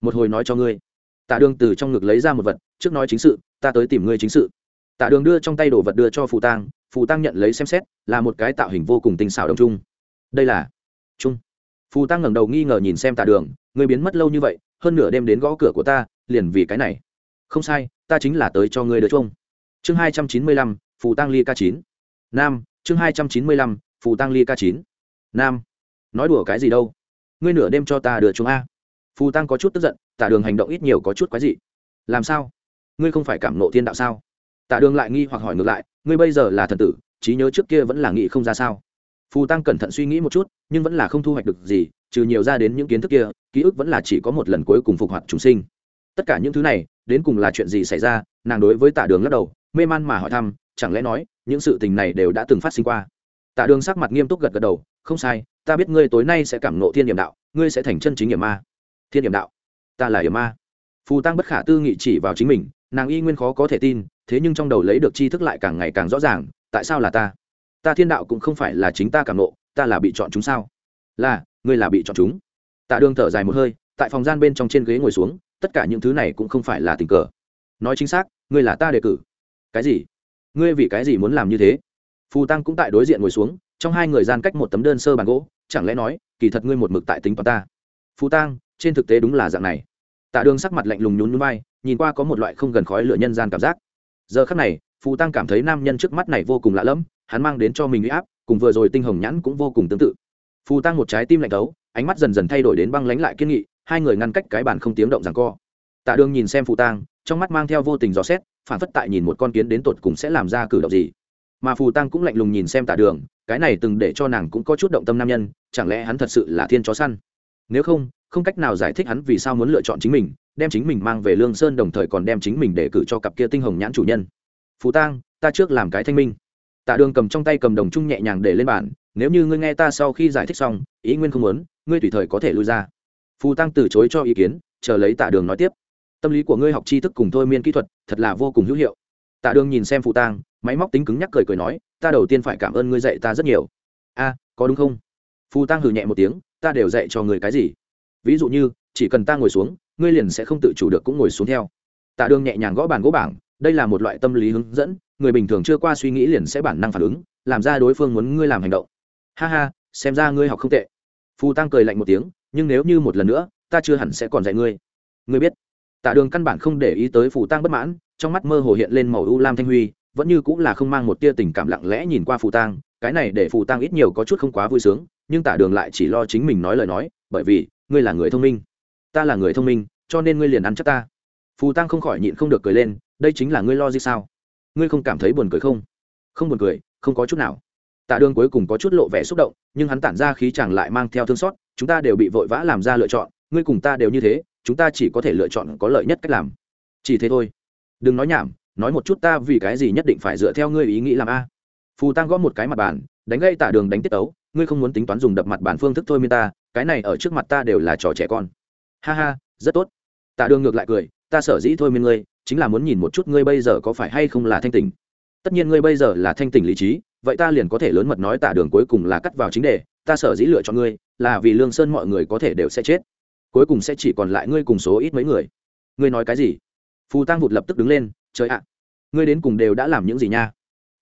S1: Một hồi nói cho ngươi tạ đường từ trong ngực lấy ra một vật, trước nói chính sự, ta tới tìm ngươi chính sự. Tạ đường đưa trong tay đồ vật đưa cho phù tăng phù tăng nhận lấy xem xét, là một cái tạo hình vô cùng tinh xảo đồng trung. Đây là trung. Phù tăng ngẩng đầu nghi ngờ nhìn xem tạ đường, ngươi biến mất lâu như vậy, hơn nửa đêm đến gõ cửa của ta, liền vì cái này. Không sai, ta chính là tới cho ngươi đưa chung chương hai trăm chín mươi lăm, phù tăng ly Ca chín. Nam, chương hai trăm chín mươi lăm, phù tăng ly Ca chín. Nam, nói đùa cái gì đâu? Ngươi nửa đêm cho ta đưa chúng a phù tăng có chút tức giận tạ đường hành động ít nhiều có chút quái dị. Làm sao? Ngươi không phải cảm nộ thiên đạo sao? Tạ đường lại nghi hoặc hỏi ngược lại, ngươi bây giờ là thần tử, trí nhớ trước kia vẫn là nghĩ không ra sao? Phù tăng cẩn thận suy nghĩ một chút, nhưng vẫn là không thu hoạch được gì, trừ nhiều ra đến những kiến thức kia, ký ức vẫn là chỉ có một lần cuối cùng phục hoạt chúng sinh. Tất cả những thứ này, đến cùng là chuyện gì xảy ra? Nàng đối với tạ đường lắc đầu, mê man mà hỏi thăm, chẳng lẽ nói, những sự tình này đều đã từng phát sinh qua? Tạ đường sắc mặt nghiêm túc gật gật đầu, không sai, ta biết ngươi tối nay sẽ cảm nộ thiên điểm đạo, ngươi sẽ thành chân chính hiểm ma thiên điểm đạo. Ta là hiểm ma. Phù tăng bất khả tư nghị chỉ vào chính mình, nàng y nguyên khó có thể tin, thế nhưng trong đầu lấy được tri thức lại càng ngày càng rõ ràng, tại sao là ta? Ta thiên đạo cũng không phải là chính ta cảm nộ, ta là bị chọn chúng sao? Là, ngươi là bị chọn chúng. Tạ đường thở dài một hơi, tại phòng gian bên trong trên ghế ngồi xuống, tất cả những thứ này cũng không phải là tình cờ. Nói chính xác, ngươi là ta đề cử. Cái gì? Ngươi vì cái gì muốn làm như thế? Phù tăng cũng tại đối diện ngồi xuống, trong hai người gian cách một tấm đơn sơ bàn gỗ, chẳng lẽ nói, kỳ thật ngươi một mực tại tính toán ta? Phù tăng trên thực tế đúng là dạng này. Tạ đường sắc mặt lạnh lùng nhún nhún vai, nhìn qua có một loại không gần khói lửa nhân gian cảm giác. Giờ khắc này, phù tăng cảm thấy nam nhân trước mắt này vô cùng lạ lẫm, hắn mang đến cho mình uy áp, cùng vừa rồi tinh hồng nhãn cũng vô cùng tương tự. Phù tăng một trái tim lạnh tấu ánh mắt dần dần thay đổi đến băng lánh lại kiên nghị, hai người ngăn cách cái bàn không tiếng động rằng co. Tạ đường nhìn xem phù tăng, trong mắt mang theo vô tình gió xét, phản phất tại nhìn một con kiến đến tột cùng sẽ làm ra cử động gì. Mà phù tăng cũng lạnh lùng nhìn xem tạ đường, cái này từng để cho nàng cũng có chút động tâm nam nhân, chẳng lẽ hắn thật sự là thiên chó săn? Nếu không không cách nào giải thích hắn vì sao muốn lựa chọn chính mình, đem chính mình mang về lương sơn đồng thời còn đem chính mình để cử cho cặp kia tinh hồng nhãn chủ nhân. Phú tang, ta trước làm cái thanh minh. Tạ đường cầm trong tay cầm đồng chung nhẹ nhàng để lên bàn, nếu như ngươi nghe ta sau khi giải thích xong, ý nguyên không muốn, ngươi tùy thời có thể lui ra. Phù tăng từ chối cho ý kiến, chờ lấy tạ đường nói tiếp, tâm lý của ngươi học tri thức cùng thôi miên kỹ thuật thật là vô cùng hữu hiệu. Tạ đường nhìn xem phù tăng máy móc tính cứng nhắc cười cười nói, ta đầu tiên phải cảm ơn ngươi dạy ta rất nhiều. A, có đúng không? Phù tăng hừ nhẹ một tiếng, ta đều dạy cho người cái gì? Ví dụ như, chỉ cần ta ngồi xuống, ngươi liền sẽ không tự chủ được cũng ngồi xuống theo. Tạ đường nhẹ nhàng gõ bàn gỗ bảng, đây là một loại tâm lý hướng dẫn, người bình thường chưa qua suy nghĩ liền sẽ bản năng phản ứng, làm ra đối phương muốn ngươi làm hành động. Ha ha, xem ra ngươi học không tệ. Phù tăng cười lạnh một tiếng, nhưng nếu như một lần nữa, ta chưa hẳn sẽ còn dạy ngươi. Ngươi biết, tạ đường căn bản không để ý tới phù tăng bất mãn, trong mắt mơ hồ hiện lên màu u lam thanh huy, vẫn như cũng là không mang một tia tình cảm lặng lẽ nhìn qua phù tăng, cái này để phù tăng ít nhiều có chút không quá vui sướng nhưng tạ đường lại chỉ lo chính mình nói lời nói, bởi vì, ngươi là người thông minh. Ta là người thông minh, cho nên ngươi liền ăn chắc ta. Phù tăng không khỏi nhịn không được cười lên, đây chính là ngươi lo gì sao? Ngươi không cảm thấy buồn cười không? Không buồn cười, không có chút nào. Tạ đường cuối cùng có chút lộ vẻ xúc động, nhưng hắn tản ra khí chàng lại mang theo thương xót, chúng ta đều bị vội vã làm ra lựa chọn, ngươi cùng ta đều như thế, chúng ta chỉ có thể lựa chọn có lợi nhất cách làm. Chỉ thế thôi. Đừng nói nhảm, nói một chút ta vì cái gì nhất định phải dựa theo ngươi ý nghĩ làm a. Phù tăng gõ một cái mặt bàn, đánh gây tạ đường đánh tiết tấu ngươi không muốn tính toán dùng đập mặt bản phương thức thôi miên ta, cái này ở trước mặt ta đều là trò trẻ con. Ha ha, rất tốt. Tạ đường ngược lại cười, ta sở dĩ thôi miên ngươi, chính là muốn nhìn một chút ngươi bây giờ có phải hay không là thanh tỉnh. Tất nhiên ngươi bây giờ là thanh tỉnh lý trí, vậy ta liền có thể lớn mật nói tạ đường cuối cùng là cắt vào chính đề, ta sở dĩ lựa chọn ngươi, là vì lương sơn mọi người có thể đều sẽ chết. Cuối cùng sẽ chỉ còn lại ngươi cùng số ít mấy người. Ngươi nói cái gì? Phù tăng vụt lập tức đứng lên, trời ạ, ngươi đến cùng đều đã làm những gì nha?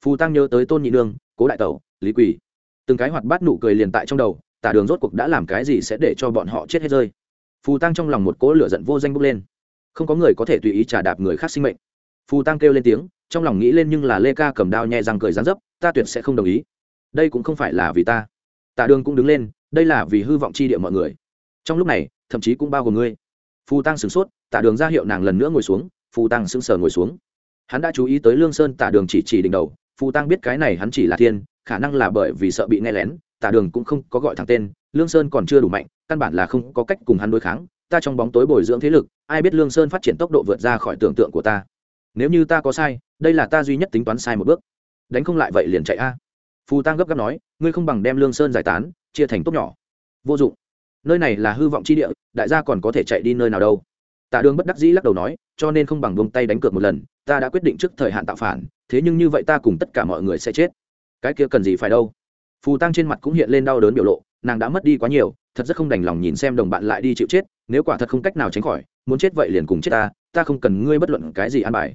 S1: Phù tăng nhớ tới tôn nhị nương, cố đại tẩu, lý quỳ từng cái hoạt bát nụ cười liền tại trong đầu, tả đường rốt cuộc đã làm cái gì sẽ để cho bọn họ chết hết rơi. Phù tăng trong lòng một cỗ lửa giận vô danh bốc lên. Không có người có thể tùy ý trả đạp người khác sinh mệnh. Phù tăng kêu lên tiếng, trong lòng nghĩ lên nhưng là lê ca cầm đao nhẹ răng cười rán dấp, ta tuyệt sẽ không đồng ý. Đây cũng không phải là vì ta. Tạ đường cũng đứng lên, đây là vì hư vọng chi địa mọi người. Trong lúc này, thậm chí cũng bao gồm ngươi. Phù tăng sửng sốt tạ đường ra hiệu nàng lần nữa ngồi xuống, phù tăng sững sờ ngồi xuống. Hắn đã chú ý tới lương sơn tạ đường chỉ chỉ đỉnh đầu, phù tăng biết cái này hắn chỉ là thiên khả năng là bởi vì sợ bị nghe lén tạ đường cũng không có gọi thẳng tên, lương sơn còn chưa đủ mạnh, căn bản là không có cách cùng hắn đối kháng, ta trong bóng tối bồi dưỡng thế lực, ai biết lương sơn phát triển tốc độ vượt ra khỏi tưởng tượng của ta. Nếu như ta có sai, đây là ta duy nhất tính toán sai một bước. Đánh không lại vậy liền chạy a. Phù tăng gấp gáp nói, ngươi không bằng đem lương sơn giải tán, chia thành tốt nhỏ. Vô dụng. Nơi này là hư vọng chi địa, đại gia còn có thể chạy đi nơi nào đâu. Tạ đường bất đắc dĩ lắc đầu nói, cho nên không bằng buông tay đánh cược một lần, ta đã quyết định trước thời hạn tạo phản, thế nhưng như vậy ta cùng tất cả mọi người sẽ chết cái kia cần gì phải đâu. Phù tăng trên mặt cũng hiện lên đau đớn biểu lộ, nàng đã mất đi quá nhiều, thật rất không đành lòng nhìn xem đồng bạn lại đi chịu chết, nếu quả thật không cách nào tránh khỏi, muốn chết vậy liền cùng chết ta ta không cần ngươi bất luận cái gì an bài.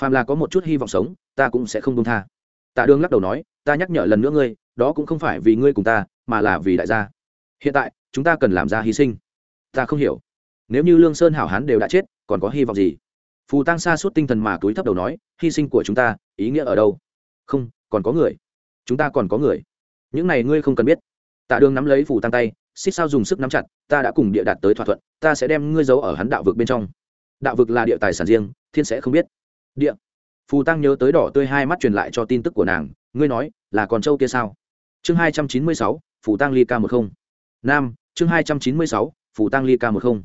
S1: Phàm là có một chút hy vọng sống, ta cũng sẽ không buông tha. Tạ đường lắc đầu nói, ta nhắc nhở lần nữa ngươi, đó cũng không phải vì ngươi cùng ta, mà là vì đại gia. Hiện tại, chúng ta cần làm ra hy sinh. Ta không hiểu. Nếu như lương sơn hảo hán đều đã chết, còn có hy vọng gì? Phù tăng xa suốt tinh thần mà túi thấp đầu nói, hy sinh của chúng ta, ý nghĩa ở đâu? Không, còn có người chúng ta còn có người. Những này ngươi không cần biết. Tạ đường nắm lấy phù tăng tay, xích sao dùng sức nắm chặt, ta đã cùng địa đạt tới thỏa thuận, ta sẽ đem ngươi giấu ở hắn đạo vực bên trong. Đạo vực là địa tài sản riêng, thiên sẽ không biết. Địa. Phù tăng nhớ tới đỏ tươi hai mắt truyền lại cho tin tức của nàng, ngươi nói, là con trâu kia sao? Chương hai trăm chín mươi sáu, phù tăng ly ca một không. Nam, chương hai trăm chín mươi sáu, phù tăng ly ca một không.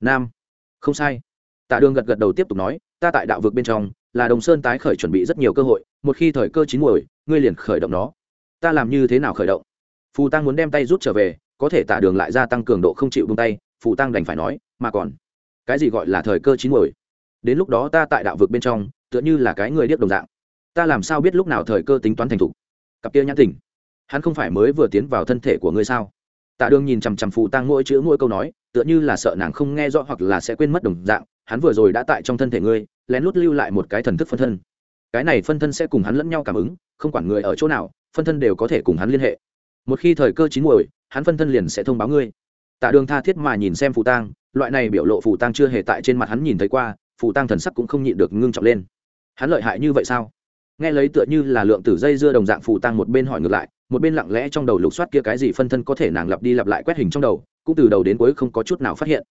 S1: Nam. Không sai. Tạ đường gật gật đầu tiếp tục nói, ta tại đạo vực bên trong, là đồng sơn tái khởi chuẩn bị rất nhiều cơ hội, một khi thời cơ chín muồi ngươi liền khởi động nó. Ta làm như thế nào khởi động? Phù tăng muốn đem tay rút trở về, có thể tạ đường lại gia tăng cường độ không chịu bung tay, phù tăng đành phải nói, mà còn, cái gì gọi là thời cơ chín muồi? Đến lúc đó ta tại đạo vực bên trong, tựa như là cái người điếc đồng dạng. Ta làm sao biết lúc nào thời cơ tính toán thành thục? Cặp kia nhãn tình, hắn không phải mới vừa tiến vào thân thể của ngươi sao? Tạ đường nhìn chằm chằm phù tăng mỗi chữ mỗi câu nói, tựa như là sợ nàng không nghe rõ hoặc là sẽ quên mất đồng dạng, hắn vừa rồi đã tại trong thân thể ngươi, lén lút lưu lại một cái thần thức phân thân cái này phân thân sẽ cùng hắn lẫn nhau cảm ứng, không quản người ở chỗ nào, phân thân đều có thể cùng hắn liên hệ. Một khi thời cơ chín muồi, hắn phân thân liền sẽ thông báo ngươi. Tạ đường tha thiết mà nhìn xem phù tang, loại này biểu lộ phù tang chưa hề tại trên mặt hắn nhìn thấy qua, phù tang thần sắc cũng không nhịn được ngưng trọng lên. Hắn lợi hại như vậy sao? Nghe lấy tựa như là lượng tử dây dưa đồng dạng phù tang một bên hỏi ngược lại, một bên lặng lẽ trong đầu lục soát kia cái gì phân thân có thể nàng lặp đi lặp lại quét hình trong đầu, cũng từ đầu đến cuối không có chút nào phát hiện.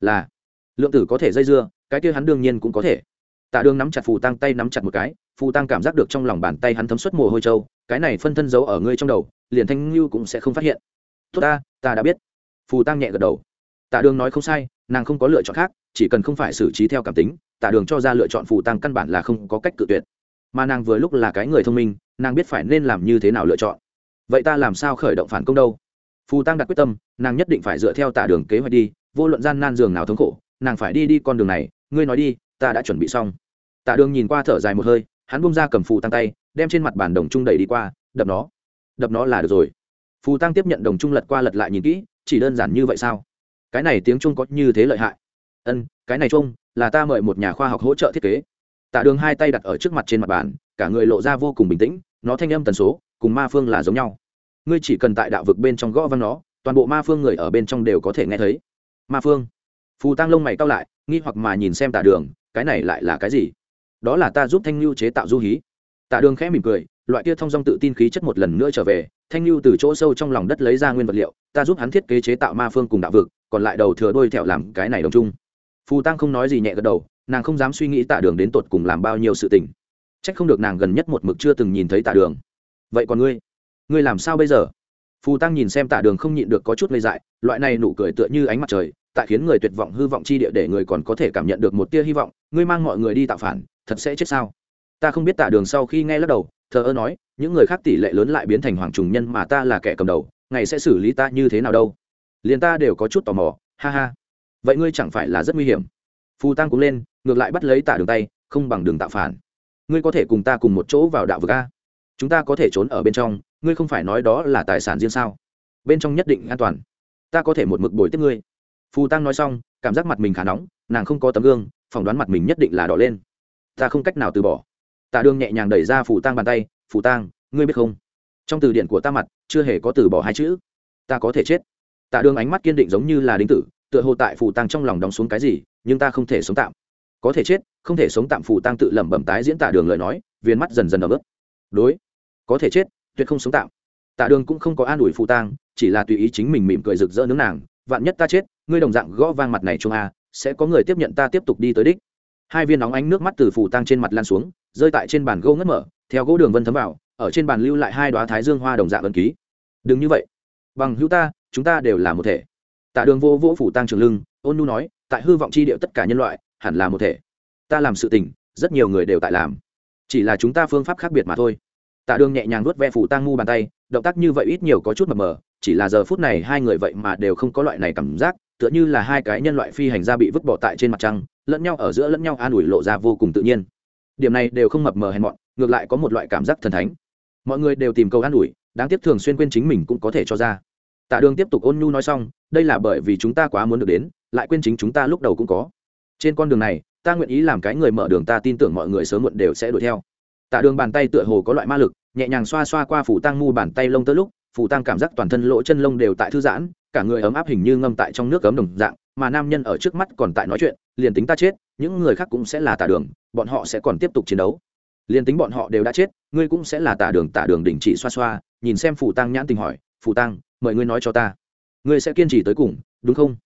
S1: Là, lượng tử có thể dây dưa, cái kia hắn đương nhiên cũng có thể. Tạ đường nắm chặt phù tăng tay nắm chặt một cái phù tăng cảm giác được trong lòng bàn tay hắn thấm suất mồ hôi trâu, cái này phân thân giấu ở ngươi trong đầu, liền thanh lưu cũng sẽ không phát hiện. Tốt ta ta đã biết. Phù tăng nhẹ gật đầu. Tạ đường nói không sai, nàng không có lựa chọn khác, chỉ cần không phải xử trí theo cảm tính, tạ đường cho ra lựa chọn phù tăng căn bản là không có cách cự tuyệt. Mà nàng vừa lúc là cái người thông minh, nàng biết phải nên làm như thế nào lựa chọn. Vậy ta làm sao khởi động phản công đâu? Phù tăng đặt quyết tâm, nàng nhất định phải dựa theo tạ đường kế hoạch đi, vô luận gian nan giường nào thống khổ, nàng phải đi đi con đường này, ngươi nói đi, ta đã chuẩn bị xong. Tạ đường nhìn qua thở dài một hơi hắn bung ra cầm phù tăng tay, đem trên mặt bàn đồng trung đẩy đi qua, đập nó. Đập nó là được rồi. Phù tăng tiếp nhận đồng trung lật qua lật lại nhìn kỹ, chỉ đơn giản như vậy sao? Cái này tiếng trung có như thế lợi hại. Ân, cái này trung, là ta mời một nhà khoa học hỗ trợ thiết kế. Tạ đường hai tay đặt ở trước mặt trên mặt bàn, cả người lộ ra vô cùng bình tĩnh, nó thanh âm tần số, cùng ma phương là giống nhau. Ngươi chỉ cần tại đạo vực bên trong gõ văn nó, toàn bộ ma phương người ở bên trong đều có thể nghe thấy. Ma phương. Phù tăng lông mày cao lại, nghi hoặc mà nhìn xem tạ đường, cái này lại là cái gì? Đó là ta giúp thanh lưu chế tạo du hí. Tạ đường khẽ mỉm cười, loại kia thông dong tự tin khí chất một lần nữa trở về, thanh lưu từ chỗ sâu trong lòng đất lấy ra nguyên vật liệu, ta giúp hắn thiết kế chế tạo ma phương cùng đạo vực, còn lại đầu thừa đôi thẹo làm cái này đồng chung. Phù tăng không nói gì nhẹ gật đầu, nàng không dám suy nghĩ tạ đường đến tột cùng làm bao nhiêu sự tình. C h ắ c không được nàng gần nhất một mực chưa từng nhìn thấy tạ đường. Vậy còn ngươi? Ngươi làm sao bây giờ? Phù tăng nhìn xem tạ đường không nhịn được có chút ngây dại, loại này nụ cười tựa như ánh mặt trời tại khiến người tuyệt vọng hư vọng chi địa để người còn có thể cảm nhận được một tia hy vọng, ngươi mang mọi người đi tạo phản, thật sẽ chết sao? Ta không biết tạ đường sau khi nghe lắc đầu, thờ ơ nói, những người khác tỷ lệ lớn lại biến thành hoàng trùng nhân mà ta là kẻ cầm đầu, ngày sẽ xử lý ta như thế nào đâu? Liền ta đều có chút tò mò, ha ha. Vậy ngươi chẳng phải là rất nguy hiểm. Phù tăng cũng lên, ngược lại bắt lấy tạ đường tay, không bằng đường tạo phản. Ngươi có thể cùng ta cùng một chỗ vào đạo vực a? Chúng ta có thể trốn ở bên trong, ngươi không phải nói đó là tài sản riêng sao? Bên trong nhất định an toàn. Ta có thể một mực bồi tiếp ngươi phù tăng nói xong, cảm giác mặt mình khá nóng, nàng không có tấm gương, phỏng đoán mặt mình nhất định là đỏ lên. Ta không cách nào từ bỏ. Tạ đường nhẹ nhàng đẩy ra phù tăng bàn tay phù tăng, ngươi biết không? Trong từ điển của ta mặt, chưa hề có từ bỏ hai chữ. Ta có thể chết. Tạ đường ánh mắt kiên định giống như là đính tử, tựa hồ tại phù tăng trong lòng đóng xuống cái gì, nhưng ta không thể sống tạm. Có thể chết, không thể sống tạm phù tăng tự lẩm bẩm tái diễn tạ đường lời nói, viên mắt dần dần ấm ướt. Đối, có thể chết, tuyệt không sống tạm. Tạ đường cũng không có an ủi phù tăng, chỉ là tùy ý chính mình mỉm cười rực rỡ nướng nàng, vạn nhất ta chết ngươi đồng dạng gõ vang mặt này chung a, sẽ có người tiếp nhận ta tiếp tục đi tới đích. Hai viên nóng ánh nước mắt từ phủ tăng trên mặt lan xuống, rơi tại trên bàn gỗ ngất mở, theo gỗ đường vân thấm vào, ở trên bàn lưu lại hai đoá thái dương hoa đồng dạng ấn ký. Đừng như vậy. Bằng hữu ta, chúng ta đều là một thể. Tạ đường vô vỗ phủ tăng trường lưng, ôn nu nói, tại hư vọng chi điệu tất cả nhân loại, hẳn là một thể. Ta làm sự tình, rất nhiều người đều tại làm. Chỉ là chúng ta phương pháp khác biệt mà thôi. Tạ đường nhẹ nhàng nuốt ve phủ tăng ngu bàn tay, động tác như vậy ít nhiều có chút mập mờ, chỉ là giờ phút này hai người vậy mà đều không có loại này cảm giác tựa như là hai cái nhân loại phi hành gia bị vứt bỏ tại trên mặt trăng, lẫn nhau ở giữa lẫn nhau an ủi lộ ra vô cùng tự nhiên. Điểm này đều không mập mờ hèn mọn, ngược lại có một loại cảm giác thần thánh. Mọi người đều tìm câu an ủi, đáng tiếc thường xuyên quên chính mình cũng có thể cho ra. Tạ đường tiếp tục ôn nhu nói xong, đây là bởi vì chúng ta quá muốn được đến, lại quên chính chúng ta lúc đầu cũng có. Trên con đường này, ta nguyện ý làm cái người mở đường ta tin tưởng mọi người sớm muộn đều sẽ đuổi theo. Tạ đường bàn tay tựa hồ có loại ma lực, nhẹ nhàng xoa xoa qua phủ tăng mu bàn tay lông tới lúc, phủ tăng cảm giác toàn thân lỗ chân lông đều tại thư giãn cả người ấm áp hình như ngâm tại trong nước cấm đồng dạng, mà nam nhân ở trước mắt còn tại nói chuyện, liền tính ta chết, những người khác cũng sẽ là tả đường, bọn họ sẽ còn tiếp tục chiến đấu. Liền tính bọn họ đều đã chết, ngươi cũng sẽ là tả đường tả đường đình chỉ xoa xoa, nhìn xem phủ tăng nhãn tình hỏi phủ tăng, mời ngươi nói cho ta. Ngươi sẽ kiên trì tới cùng, đúng không?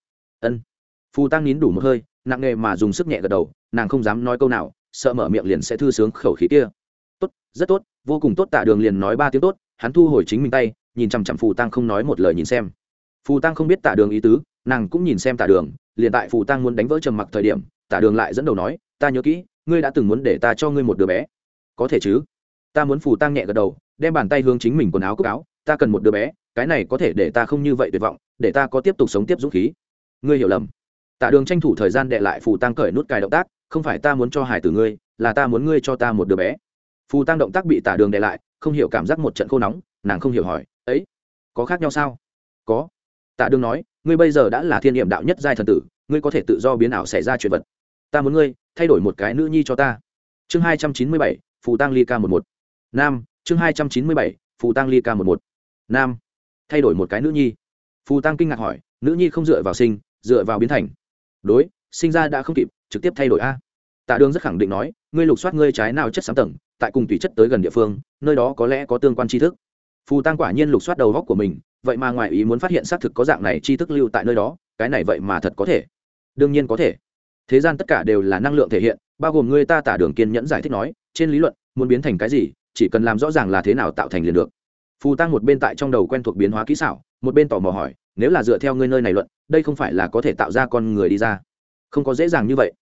S1: Ân. Phù tăng nín đủ một hơi, nặng nghề mà dùng sức nhẹ gật đầu, nàng không dám nói câu nào, sợ mở miệng liền sẽ thư sướng khẩu khí kia. Tốt, rất tốt, vô cùng tốt tạ đường liền nói ba tiếng tốt, hắn thu hồi chính mình tay, nhìn chằm chằm phù tăng không nói một lời nhìn xem phù tăng không biết Tả đường ý tứ, nàng cũng nhìn xem Tả đường, liền tại phù tăng muốn đánh vỡ trầm mặc thời điểm, Tả đường lại dẫn đầu nói, ta nhớ kỹ, ngươi đã từng muốn để ta cho ngươi một đứa bé. Có thể chứ. Ta muốn phù tăng nhẹ gật đầu, đem bàn tay hướng chính mình quần áo cúc áo, ta cần một đứa bé, cái này có thể để ta không như vậy tuyệt vọng, để ta có tiếp tục sống tiếp dũng khí. Ngươi hiểu lầm. Tả đường tranh thủ thời gian đệ lại phù tăng cởi nút cài động tác, không phải ta muốn cho hải tử ngươi, là ta muốn ngươi cho ta một đứa bé. Phù tăng động tác bị Tả đường đệ lại, không hiểu cảm giác một trận khô nóng, nàng không hiểu hỏi, ấy, có khác nhau sao? Có tạ đường nói, ngươi bây giờ đã là thiên niệm đạo nhất giai thần tử, ngươi có thể tự do biến ảo xảy ra chuyện vật. Ta muốn ngươi, thay đổi một cái nữ nhi cho ta. Chương hai trăm chín mươi bảy, phù tăng ly ca một một. Nam, chương hai trăm chín mươi bảy, phù tăng ly ca một một. Nam, thay đổi một cái nữ nhi. Phù tăng kinh ngạc hỏi, nữ nhi không dựa vào sinh, dựa vào biến thành. Đối, sinh ra đã không kịp, trực tiếp thay đổi a. Tạ đường rất khẳng định nói, ngươi lục soát ngươi trái nào chất sáng tầng, tại cùng tùy chất tới gần địa phương, nơi đó có lẽ có tương quan tri thức. Phù tăng quả nhiên lục soát đầu góc của mình vậy mà ngoài ý muốn phát hiện xác thực có dạng này tri thức lưu tại nơi đó, cái này vậy mà thật có thể. Đương nhiên có thể. Thế gian tất cả đều là năng lượng thể hiện, bao gồm người ta tả đường kiên nhẫn giải thích nói, trên lý luận, muốn biến thành cái gì, chỉ cần làm rõ ràng là thế nào tạo thành liền được. Phù tăng một bên tại trong đầu quen thuộc biến hóa kỹ xảo, một bên tò mò hỏi, nếu là dựa theo ngươi nơi này luận, đây không phải là có thể tạo ra con người đi ra? Không có dễ dàng như vậy.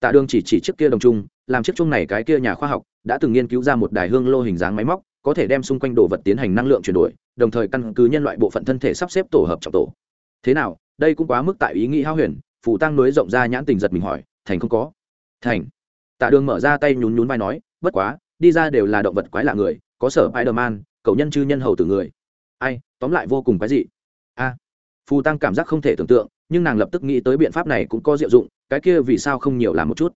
S1: Tạ đường chỉ chỉ chiếc kia đồng trung làm chiếc chung này cái kia nhà khoa học, đã từng nghiên cứu ra một đài hương lô hình dáng máy móc có thể đem xung quanh đồ vật tiến hành năng lượng chuyển đổi, đồng thời căn cứ nhân loại bộ phận thân thể sắp xếp tổ hợp trọng tổ. Thế nào, đây cũng quá mức tại ý nghĩ hao huyền phủ tăng nối rộng ra nhãn tình giật mình hỏi, thành không có? Thành. Tạ đường mở ra tay nhún nhún vai nói, bất quá, đi ra đều là động vật quái lạ người, có sở spiderman, cậu nhân chư nhân hầu từ người. Ai, tóm lại vô cùng quái dị. A. Phù tăng cảm giác không thể tưởng tượng, nhưng nàng lập tức nghĩ tới biện pháp này cũng có diệu dụng, cái kia vì sao không nhiều làm một chút?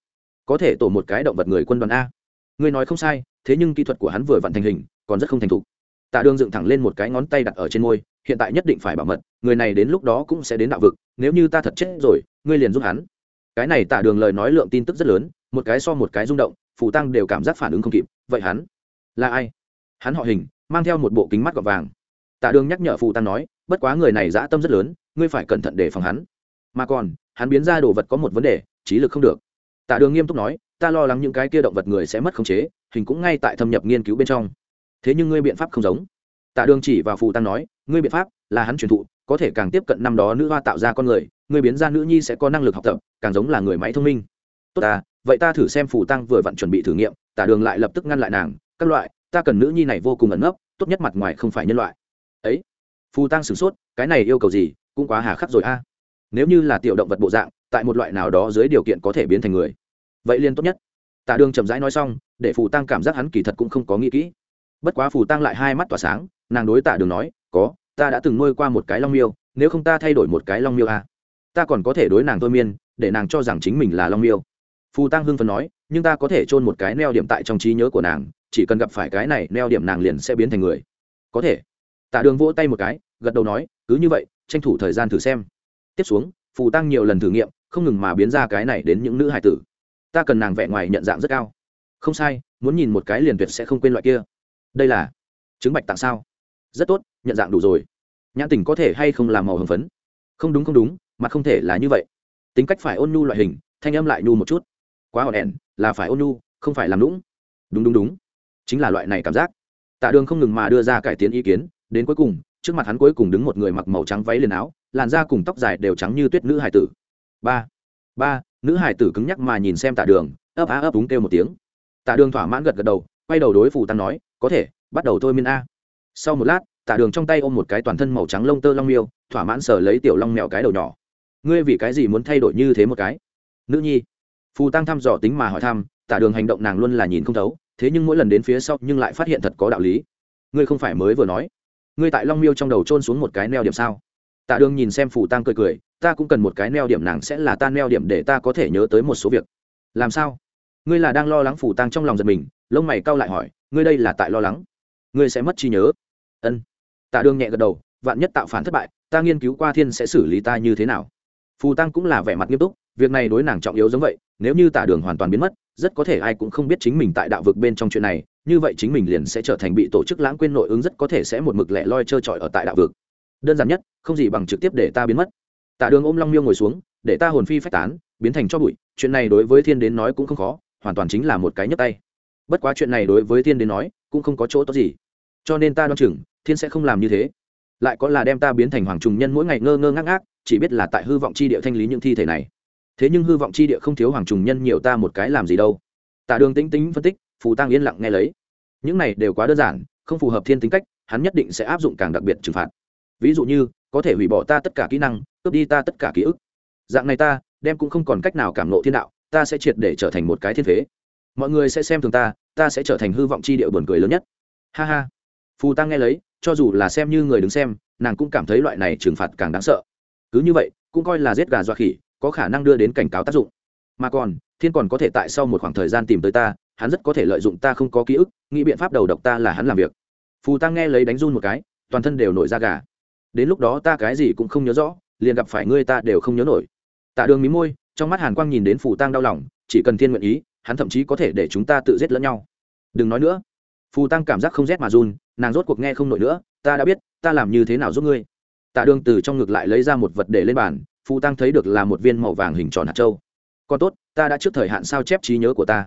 S1: Có thể tổ một cái động vật người quân đoàn a ngươi nói không sai, thế nhưng kỹ thuật của hắn vừa vặn thành hình, còn rất không thành thục. Tạ đường dựng thẳng lên một cái ngón tay đặt ở trên môi, hiện tại nhất định phải bảo mật, người này đến lúc đó cũng sẽ đến đạo vực, nếu như ta thật chết rồi, ngươi liền giúp hắn. Cái này tạ đường lời nói lượng tin tức rất lớn, một cái so một cái rung động, phù tăng đều cảm giác phản ứng không kịp, vậy hắn là ai? Hắn họ hình, mang theo một bộ kính mắt gọt vàng. Tạ đường nhắc nhở phù tăng nói, bất quá người này dã tâm rất lớn, ngươi phải cẩn thận để phòng hắn. Mà còn, hắn biến ra đồ vật có một vấn đề, trí lực không được. Tạ đường nghiêm túc nói ta lo lắng những cái kia động vật người sẽ mất khống chế, hình cũng ngay tại thâm nhập nghiên cứu bên trong. Thế nhưng ngươi biện pháp không giống. Tạ đường chỉ vào phù tăng nói, ngươi biện pháp là hắn truyền thụ, có thể càng tiếp cận năm đó nữ hoa tạo ra con người người biến ra nữ nhi sẽ có năng lực học tập, càng giống là người máy thông minh. Tốt ta, vậy ta thử xem phù tăng vừa vặn chuẩn bị thử nghiệm, tạ đường lại lập tức ngăn lại nàng, các loại, ta cần nữ nhi này vô cùng ẩn nấp, tốt nhất mặt ngoài không phải nhân loại. Ấy, phù tăng sửng sốt, cái này yêu cầu gì, cũng quá hà khắc rồi a. Nếu như là tiểu động vật bộ dạng, tại một loại nào đó dưới điều kiện có thể biến thành người vậy liên tốt nhất. Tạ đường chậm rãi nói xong, để phù tăng cảm giác hắn kỳ thật cũng không có nghĩ kỹ. Bất quá phù tăng lại hai mắt tỏa sáng, nàng đối tạ đường nói, có, ta đã từng nuôi qua một cái long miêu, nếu không ta thay đổi một cái long miêu à. ta còn có thể đối nàng thôi miên, để nàng cho rằng chính mình là long miêu. Phù tăng hưng phần nói, nhưng ta có thể chôn một cái neo điểm tại trong trí nhớ của nàng, chỉ cần gặp phải cái này neo điểm nàng liền sẽ biến thành người. Có thể. Tạ đường vỗ tay một cái, gật đầu nói, cứ như vậy, tranh thủ thời gian thử xem. Tiếp xuống, phù tăng nhiều lần thử nghiệm, không ngừng mà biến ra cái này đến những nữ hải tử ta cần nàng vẽ ngoài nhận dạng rất cao. Không sai, muốn nhìn một cái liền tuyệt sẽ không quên loại kia. Đây là chứng bạch tặng sao? Rất tốt, nhận dạng đủ rồi. Nhãn tình có thể hay không làm màu hồng phấn? Không đúng không đúng mặt không thể là như vậy. Tính cách phải ôn nhu loại hình, thanh âm lại nhu một chút. Quá hòn đèn là phải ôn nhu, không phải làm lũng đúng đúng đúng. Chính là loại này cảm giác. Tạ đường không ngừng mà đưa ra cải tiến ý kiến, đến cuối cùng, trước mặt hắn cuối cùng đứng một người mặc màu trắng váy liền áo, làn da cùng tóc dài đều trắng như tuyết nữ hải tử. Ba ba nữ hải tử cứng nhắc mà nhìn xem tạ đường, ấp á ấp đúng kêu một tiếng. Tạ đường thỏa mãn gật gật đầu, quay đầu đối phủ tăng nói, có thể, bắt đầu thôi miên a. Sau một lát, tạ đường trong tay ôm một cái toàn thân màu trắng lông tơ long miêu, thỏa mãn sờ lấy tiểu long mèo cái đầu nhỏ. Ngươi vì cái gì muốn thay đổi như thế một cái? Nữ nhi. Phù tăng thăm dò tính mà hỏi thăm, tạ đường hành động nàng luôn là nhìn không thấu, thế nhưng mỗi lần đến phía sau nhưng lại phát hiện thật có đạo lý. Ngươi không phải mới vừa nói, ngươi tại long miêu trong đầu trôn xuống một cái neo điểm sao? Tạ đường nhìn xem phù tăng cười cười, ta cũng cần một cái neo điểm nàng sẽ là ta neo điểm để ta có thể nhớ tới một số việc. Làm sao? Ngươi là đang lo lắng phù tăng trong lòng giật mình. Lông mày cau lại hỏi, ngươi đây là tại lo lắng? Ngươi sẽ mất trí nhớ? Ân. Tạ đường nhẹ gật đầu, vạn nhất tạo phản thất bại, ta nghiên cứu qua thiên sẽ xử lý ta như thế nào. Phù tăng cũng là vẻ mặt nghiêm túc, việc này đối nàng trọng yếu giống vậy, nếu như tạ đường hoàn toàn biến mất, rất có thể ai cũng không biết chính mình tại đạo vực bên trong chuyện này, như vậy chính mình liền sẽ trở thành bị tổ chức lãng quên nội ứng rất có thể sẽ một mực lẻ loi trơ trọi ở tại đạo vực đơn giản nhất, không gì bằng trực tiếp để ta biến mất. Tạ đường ôm long miêu ngồi xuống, để ta hồn phi phách tán, biến thành cho bụi, chuyện này đối với thiên đến nói cũng không khó, hoàn toàn chính là một cái nhấp tay. Bất quá chuyện này đối với thiên đến nói, cũng không có chỗ tốt gì. Cho nên ta đoán chừng, thiên sẽ không làm như thế. Lại có là đem ta biến thành hoàng trùng nhân mỗi ngày ngơ ngơ ngác ngác, chỉ biết là tại hư vọng chi địa thanh lý những thi thể này. Thế nhưng hư vọng chi địa không thiếu hoàng trùng nhân nhiều ta một cái làm gì đâu. Tạ đường tính tính phân tích, phù tăng yên lặng nghe lấy. Những này đều quá đơn giản, không phù hợp thiên tính cách, hắn nhất định sẽ áp dụng càng đặc biệt trừng phạt ví dụ như, có thể hủy bỏ ta tất cả kỹ năng, cướp đi ta tất cả ký ức. Dạng này ta, đem cũng không còn cách nào cảm nộ thiên đạo, ta sẽ triệt để trở thành một cái thiên phế. Mọi người sẽ xem thường ta ta sẽ trở thành hư vọng chi địa buồn cười lớn nhất. Ha ha. Phù tăng nghe lấy, cho dù là xem như người đứng xem, nàng cũng cảm thấy loại này trừng phạt càng đáng sợ. Cứ như vậy, cũng coi là giết gà dọa khỉ, có khả năng đưa đến cảnh cáo tác dụng. Mà còn, thiên còn có thể tại sau một khoảng thời gian tìm tới ta, hắn rất có thể lợi dụng ta không có ký ức, nghĩ biện pháp đầu độc ta là hắn làm việc. Phù tăng nghe lấy đánh run một cái, toàn thân đều nổi da gà đến lúc đó ta cái gì cũng không nhớ rõ, liền gặp phải ngươi ta đều không nhớ nổi. Tạ đường mí môi, trong mắt hàn quang nhìn đến phù tăng đau lòng, chỉ cần thiên nguyện ý, hắn thậm chí có thể để chúng ta tự giết lẫn nhau. Đừng nói nữa. Phù tăng cảm giác không rét mà run, nàng rốt cuộc nghe không nổi nữa, ta đã biết, ta làm như thế nào giúp ngươi. Tạ đường từ trong ngực lại lấy ra một vật để lên bàn, phù tăng thấy được là một viên màu vàng hình tròn hạt châu. Còn tốt, ta đã trước thời hạn sao chép trí nhớ của ta.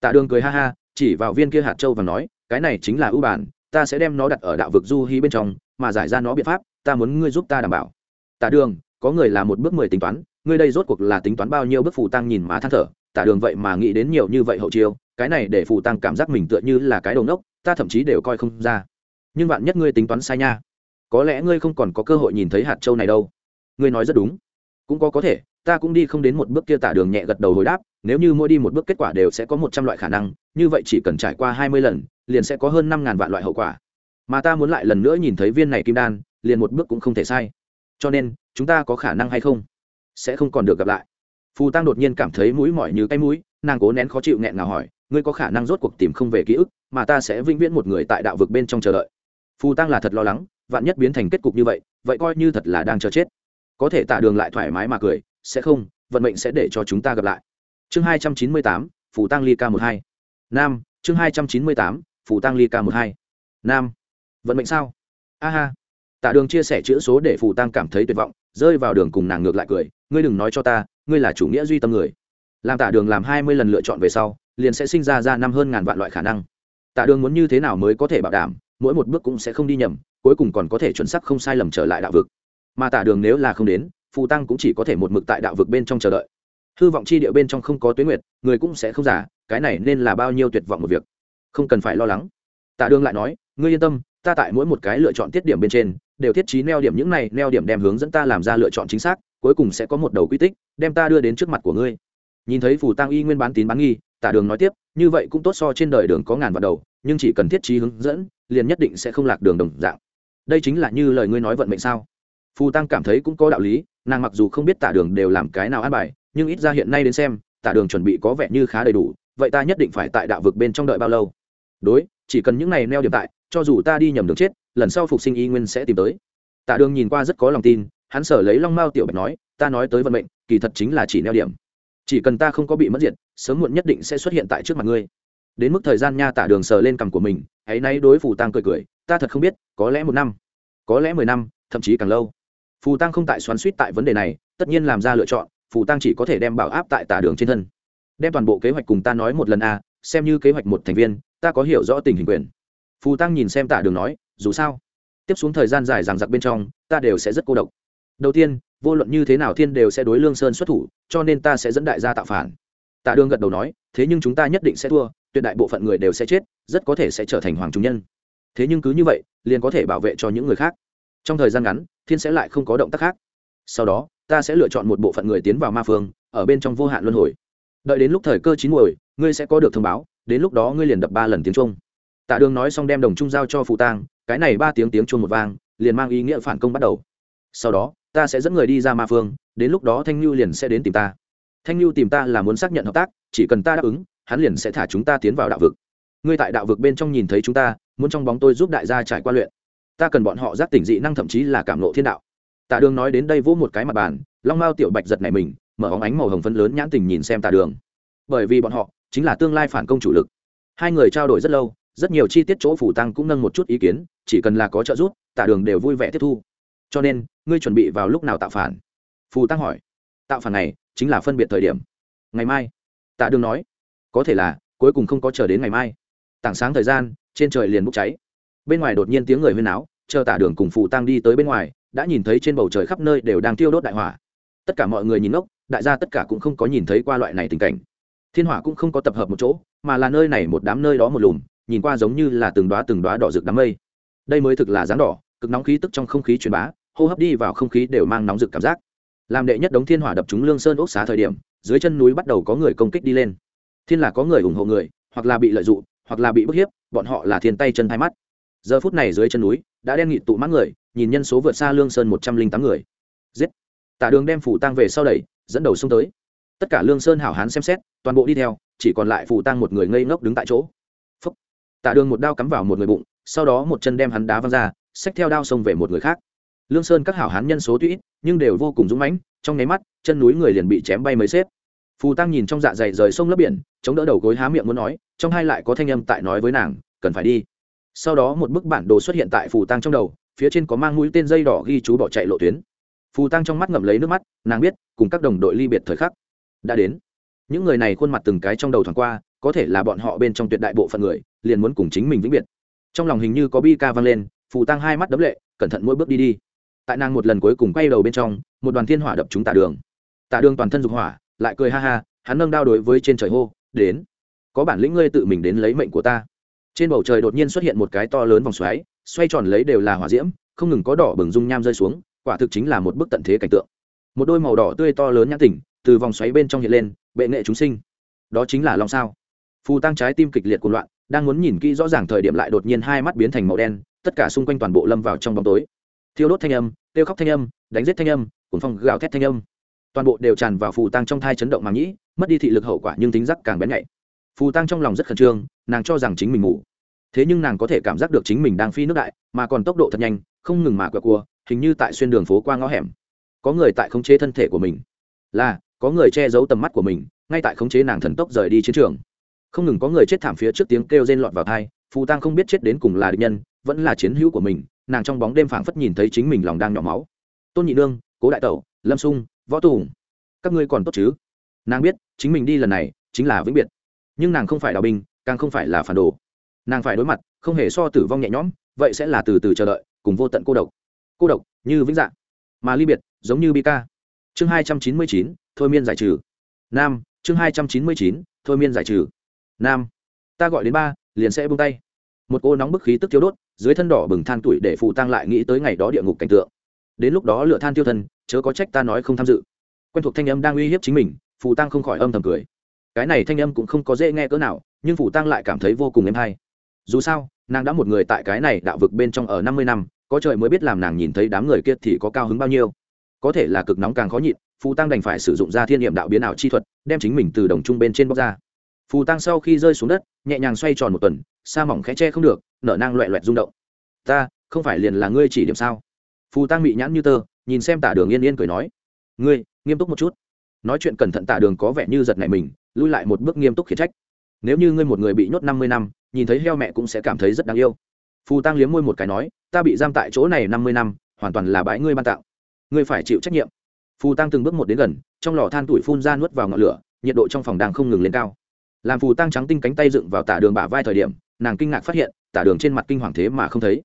S1: Tạ đường cười ha ha, chỉ vào viên kia hạt châu và nói, cái này chính là ưu bản, ta sẽ đem nó đặt ở đạo vực du hí bên trong, mà giải ra nó biện pháp ta muốn ngươi giúp ta đảm bảo. Tạ đường, có người là một bước mười tính toán, ngươi đây rốt cuộc là tính toán bao nhiêu bước phù tăng nhìn má than thở, tả đường vậy mà nghĩ đến nhiều như vậy hậu chiêu, cái này để phù tăng cảm giác mình tựa như là cái đầu nốc ta thậm chí đều coi không ra. Nhưng bạn nhất ngươi tính toán sai nha, có lẽ ngươi không còn có cơ hội nhìn thấy hạt châu này đâu. Ngươi nói rất đúng. Cũng có có thể, ta cũng đi không đến một bước kia tả đường nhẹ gật đầu hồi đáp, nếu như mỗi đi một bước kết quả đều sẽ có một trăm loại khả năng, như vậy chỉ cần trải qua hai mươi lần, liền sẽ có hơn năm ngàn vạn loại hậu quả. Mà ta muốn lại lần nữa nhìn thấy viên này kim đan liền một bước cũng không thể sai. Cho nên, chúng ta có khả năng hay không? Sẽ không còn được gặp lại. Phù tăng đột nhiên cảm thấy mũi mỏi như cái mũi, nàng cố nén khó chịu nghẹn ngào hỏi, ngươi có khả năng rốt cuộc tìm không về ký ức, mà ta sẽ vĩnh viễn một người tại đạo vực bên trong chờ đợi? Phù tăng là thật lo lắng, vạn nhất biến thành kết cục như vậy vậy coi như thật là đang chờ chết. Có thể tạ đường lại thoải mái mà cười, sẽ không, vận mệnh sẽ để cho chúng ta gặp lại. Chương hai trăm chín mươi tám, phù tăng ly k một hai. Nam, chương hai trăm chín mươi tám, phù tăng ly k một hai. Nam, vận mệnh sao? A ha tạ đường chia sẻ chữ số để phù tăng cảm thấy tuyệt vọng, rơi vào đường cùng nàng ngược lại cười, ngươi đừng nói cho ta, ngươi là chủ nghĩa duy tâm người. Làm tạ đường làm hai mươi lần lựa chọn về sau, liền sẽ sinh ra ra năm hơn ngàn vạn loại khả năng. Tạ đường muốn như thế nào mới có thể bảo đảm, mỗi một bước cũng sẽ không đi nhầm, cuối cùng còn có thể chuẩn xác không sai lầm trở lại đạo vực. Mà tạ đường nếu là không đến, phù tăng cũng chỉ có thể một mực tại đạo vực bên trong chờ đợi. Hư vọng chi địa bên trong không có tuyến nguyệt, người cũng sẽ không giả cái này nên là bao nhiêu tuyệt vọng một việc. Không cần phải lo lắng. Tạ đường lại nói, ngươi yên tâm, ta tại mỗi một cái lựa chọn tiết điểm bên trên đều thiết trí neo điểm những này, neo điểm đem hướng dẫn ta làm ra lựa chọn chính xác, cuối cùng sẽ có một đầu quy tích, đem ta đưa đến trước mặt của ngươi. Nhìn thấy phù tăng y nguyên bán tín bán nghi, tả đường nói tiếp, như vậy cũng tốt so trên đời đường có ngàn vạn đầu, nhưng chỉ cần thiết trí hướng dẫn, liền nhất định sẽ không lạc đường đồng dạng. Đây chính là như lời ngươi nói vận mệnh sao? Phù tăng cảm thấy cũng có đạo lý, nàng mặc dù không biết tả đường đều làm cái nào ăn bài, nhưng ít ra hiện nay đến xem, tả đường chuẩn bị có vẻ như khá đầy đủ, vậy ta nhất định phải tại đạo vực bên trong đợi bao lâu? Đối, chỉ cần những này neo điểm tại cho dù ta đi nhầm đường chết lần sau phục sinh y nguyên sẽ tìm tới. Tạ đường nhìn qua rất có lòng tin hắn sở lấy long mao tiểu bạch nói ta nói tới vận mệnh kỳ thật chính là chỉ neo điểm. Chỉ cần ta không có bị mất diện, sớm muộn nhất định sẽ xuất hiện tại trước mặt ngươi. Đến mức thời gian nha tả đường sờ lên cằm của mình hãy nay đối phù tăng cười cười ta thật không biết có lẽ một năm có lẽ mười năm thậm chí càng lâu. Phù tăng không tại xoắn suýt tại vấn đề này tất nhiên làm ra lựa chọn phù tăng chỉ có thể đem bảo áp tại tả đường trên thân. Đem toàn bộ kế hoạch cùng ta nói một lần a xem như kế hoạch một thành viên ta có hiểu rõ tình hình quyền phù tăng nhìn xem tả đường nói, dù sao, tiếp xuống thời gian dài ràng giặc bên trong, ta đều sẽ rất cô độc. Đầu tiên, vô luận như thế nào thiên đều sẽ đối lương sơn xuất thủ, cho nên ta sẽ dẫn đại gia tạo phản. Tạ đường gật đầu nói, thế nhưng chúng ta nhất định sẽ thua, tuyệt đại bộ phận người đều sẽ chết, rất có thể sẽ trở thành hoàng trung nhân. Thế nhưng cứ như vậy, liền có thể bảo vệ cho những người khác. Trong thời gian ngắn, thiên sẽ lại không có động tác khác. Sau đó, ta sẽ lựa chọn một bộ phận người tiến vào ma phương, ở bên trong vô hạn luân hồi. Đợi đến lúc thời cơ chín muồi, ngươi sẽ có được thông báo, đến lúc đó ngươi liền đập ba lần tiếng trung tạ đường nói xong đem đồng trung giao cho phụ tang, cái này ba tiếng tiếng chuông một vang, liền mang ý nghĩa phản công bắt đầu. Sau đó, ta sẽ dẫn người đi ra ma phương, đến lúc đó thanh lưu liền sẽ đến tìm ta. Thanh lưu tìm ta là muốn xác nhận hợp tác, chỉ cần ta đáp ứng, hắn liền sẽ thả chúng ta tiến vào đạo vực. Ngươi tại đạo vực bên trong nhìn thấy chúng ta, muốn trong bóng tôi giúp đại gia trải qua luyện. Ta cần bọn họ giác tỉnh dị năng thậm chí là cảm ngộ thiên đạo. Tạ đường nói đến đây vỗ một cái mặt bàn, long mao tiểu bạch giật này mình, mở óng ánh màu hồng phấn lớn nhãn tình nhìn xem tạ đường. Bởi vì bọn họ chính là tương lai phản công chủ lực. Hai người trao đổi rất lâu rất nhiều chi tiết chỗ phủ tăng cũng nâng một chút ý kiến, chỉ cần là có trợ giúp tạ đường đều vui vẻ tiếp thu. Cho nên, ngươi chuẩn bị vào lúc nào tạo phản? Phù tăng hỏi. Tạo phản này chính là phân biệt thời điểm. Ngày mai. Tạ đường nói. Có thể là, cuối cùng không có chờ đến ngày mai. Tảng sáng thời gian, trên trời liền bốc cháy. Bên ngoài đột nhiên tiếng người huyên áo chờ tả đường cùng phù tăng đi tới bên ngoài, đã nhìn thấy trên bầu trời khắp nơi đều đang tiêu đốt đại hỏa. Tất cả mọi người nhìn ngốc, đại gia tất cả cũng không có nhìn thấy qua loại này tình cảnh. Thiên hỏa cũng không có tập hợp một chỗ, mà là nơi này một đám nơi đó một lùm nhìn qua giống như là từng đoá từng đoá đỏ rực đám mây. Đây mới thực là dáng đỏ, cực nóng khí tức trong không khí truyền bá, hô hấp đi vào không khí đều mang nóng rực cảm giác. Làm đệ nhất đống thiên hỏa đập trúng lương sơn ốc xá thời điểm, dưới chân núi bắt đầu có người công kích đi lên. Thiên là có người ủng hộ người, hoặc là bị lợi dụng, hoặc là bị bức hiếp, bọn họ là thiên tay chân hai mắt. Giờ phút này dưới chân núi, đã đen nghịt tụ mắt người, nhìn nhân số vượt xa lương sơn một trăm linh tám người. Giết! Tả đường đem phủ tăng về sau đẩy, dẫn đầu xông tới. Tất cả lương sơn hảo hán xem xét, toàn bộ đi theo, chỉ còn lại phủ tăng một người ngây ngốc đứng tại chỗ. Tạ đường một đao cắm vào một người bụng, sau đó một chân đem hắn đá văng ra, xách theo đao xông về một người khác. Lương sơn các hảo hán nhân số tuy ít, nhưng đều vô cùng dũng mãnh, trong nháy mắt, chân núi người liền bị chém bay mấy xếp. Phù tăng nhìn trong dạ dày rời sông lấp biển, chống đỡ đầu gối há miệng muốn nói, trong hai lại có thanh âm tại nói với nàng, cần phải đi. Sau đó một bức bản đồ xuất hiện tại phù tăng trong đầu, phía trên có mang mũi tên dây đỏ ghi chú bỏ chạy lộ tuyến. Phù tăng trong mắt ngậm lấy nước mắt, nàng biết, cùng các đồng đội ly biệt thời khắc đã đến. Những người này khuôn mặt từng cái trong đầu thoảng qua, có thể là bọn họ bên trong tuyệt đại bộ phận người liền muốn cùng chính mình vĩnh biệt. Trong lòng hình như có bi ca vang lên, phù tăng hai mắt đấm lệ, cẩn thận mỗi bước đi đi. Tại nàng một lần cuối cùng quay đầu bên trong, một đoàn thiên hỏa đập chúng tạ đường. Tạ đường toàn thân dục hỏa, lại cười ha ha, hắn nâng đao đối với trên trời hô, đến, có bản lĩnh ngươi tự mình đến lấy mệnh của ta. Trên bầu trời đột nhiên xuất hiện một cái to lớn vòng xoáy, xoay tròn lấy đều là hỏa diễm, không ngừng có đỏ bừng dung nham rơi xuống, quả thực chính là một bức tận thế cảnh tượng. Một đôi màu đỏ tươi to lớn nhãn tỉnh từ vòng xoáy bên trong hiện lên, bệ nghệ chúng sinh. Đó chính là long sao. Phù tăng trái tim kịch liệt cuồng loạn đang muốn nhìn kỹ rõ ràng thời điểm lại đột nhiên hai mắt biến thành màu đen, tất cả xung quanh toàn bộ lâm vào trong bóng tối. Thiêu đốt thanh âm tiêu khóc thanh âm, đánh giết thanh âm cuốn phong gào thét thanh âm. Toàn bộ đều tràn vào phù tăng trong thai chấn động mà nhĩ, mất đi thị lực hậu quả nhưng tính giác càng bén nhạy. Phù tăng trong lòng rất khẩn trương, nàng cho rằng chính mình ngủ. Thế nhưng nàng có thể cảm giác được chính mình đang phi nước đại, mà còn tốc độ thật nhanh, không ngừng mà quẹo cua, hình như tại xuyên đường phố qua ngõ hẻm. Có người tại khống chế thân thể của mình. Là, có người che giấu tầm mắt của mình, ngay tại khống chế nàng thần tốc rời đi chiến trường không ngừng có người chết thảm phía trước tiếng kêu rên lọt vào thai phù tăng không biết chết đến cùng là địch nhân, vẫn là chiến hữu của mình, nàng trong bóng đêm phảng phất nhìn thấy chính mình lòng đang nhỏ máu. Tôn nhị nương, cố đại tẩu, lâm sung, võ tùng, các ngươi còn tốt chứ? Nàng biết, chính mình đi lần này chính là vĩnh biệt. Nhưng nàng không phải đào binh, càng không phải là phản đồ. Nàng phải đối mặt, không hề so tử vong nhẹ nhõm, vậy sẽ là từ từ chờ đợi, cùng vô tận cô độc. Cô độc, như vĩnh dạng, mà ly biệt, giống như bi ca. Chương hai trăm chín mươi chín, thôi miên giải trừ. Nam, chương hai trăm chín mươi chín, thôi miên giải trừ nam. Ta gọi đến ba, liền sẽ bung tay. Một cô nóng bức khí tức thiếu đốt, dưới thân đỏ bừng than tuổi để phụ tăng lại nghĩ tới ngày đó địa ngục cảnh tượng. Đến lúc đó lựa than tiêu thân, chớ có trách ta nói không tham dự. Quen thuộc thanh âm đang uy hiếp chính mình phụ tăng không khỏi âm thầm cười. Cái này thanh âm cũng không có dễ nghe cỡ nào, nhưng phụ tăng lại cảm thấy vô cùng êm hay. Dù sao, nàng đã một người tại cái này đạo vực bên trong ở năm mươi năm, có trời mới biết làm nàng nhìn thấy đám người kia thì có cao hứng bao nhiêu. Có thể là cực nóng càng khó nhịn phụ tăng đành phải sử dụng ra thiên niệm đạo biến ảo chi thuật, đem chính mình từ đồng trung bên trên bóc ra phù tăng sau khi rơi xuống đất, nhẹ nhàng xoay tròn một tuần, sa mỏng khẽ che không được, nở nang loẹ loẹt rung động. Ta, không phải liền là ngươi chỉ điểm sao? Phù tăng bị nhãn như tơ, nhìn xem tả đường yên yên cười nói. Ngươi, nghiêm túc một chút. Nói chuyện cẩn thận tả đường có vẻ như giật này mình, lui lại một bước nghiêm túc khiển trách. Nếu như ngươi một người bị nhốt năm mươi năm, nhìn thấy heo mẹ cũng sẽ cảm thấy rất đáng yêu. Phù tăng liếm môi một cái nói, ta bị giam tại chỗ này năm mươi năm, hoàn toàn là bãi ngươi ban tạo ngươi phải chịu trách nhiệm. Phù tăng từng bước một đến gần, trong lò than tuổi phun ra nuốt vào ngọn lửa, nhiệt độ trong phòng đang không ngừng lên cao làm phù tăng trắng tinh cánh tay dựng vào tả đường bả vai thời điểm, nàng kinh ngạc phát hiện, tả đường trên mặt kinh hoàng thế mà không thấy.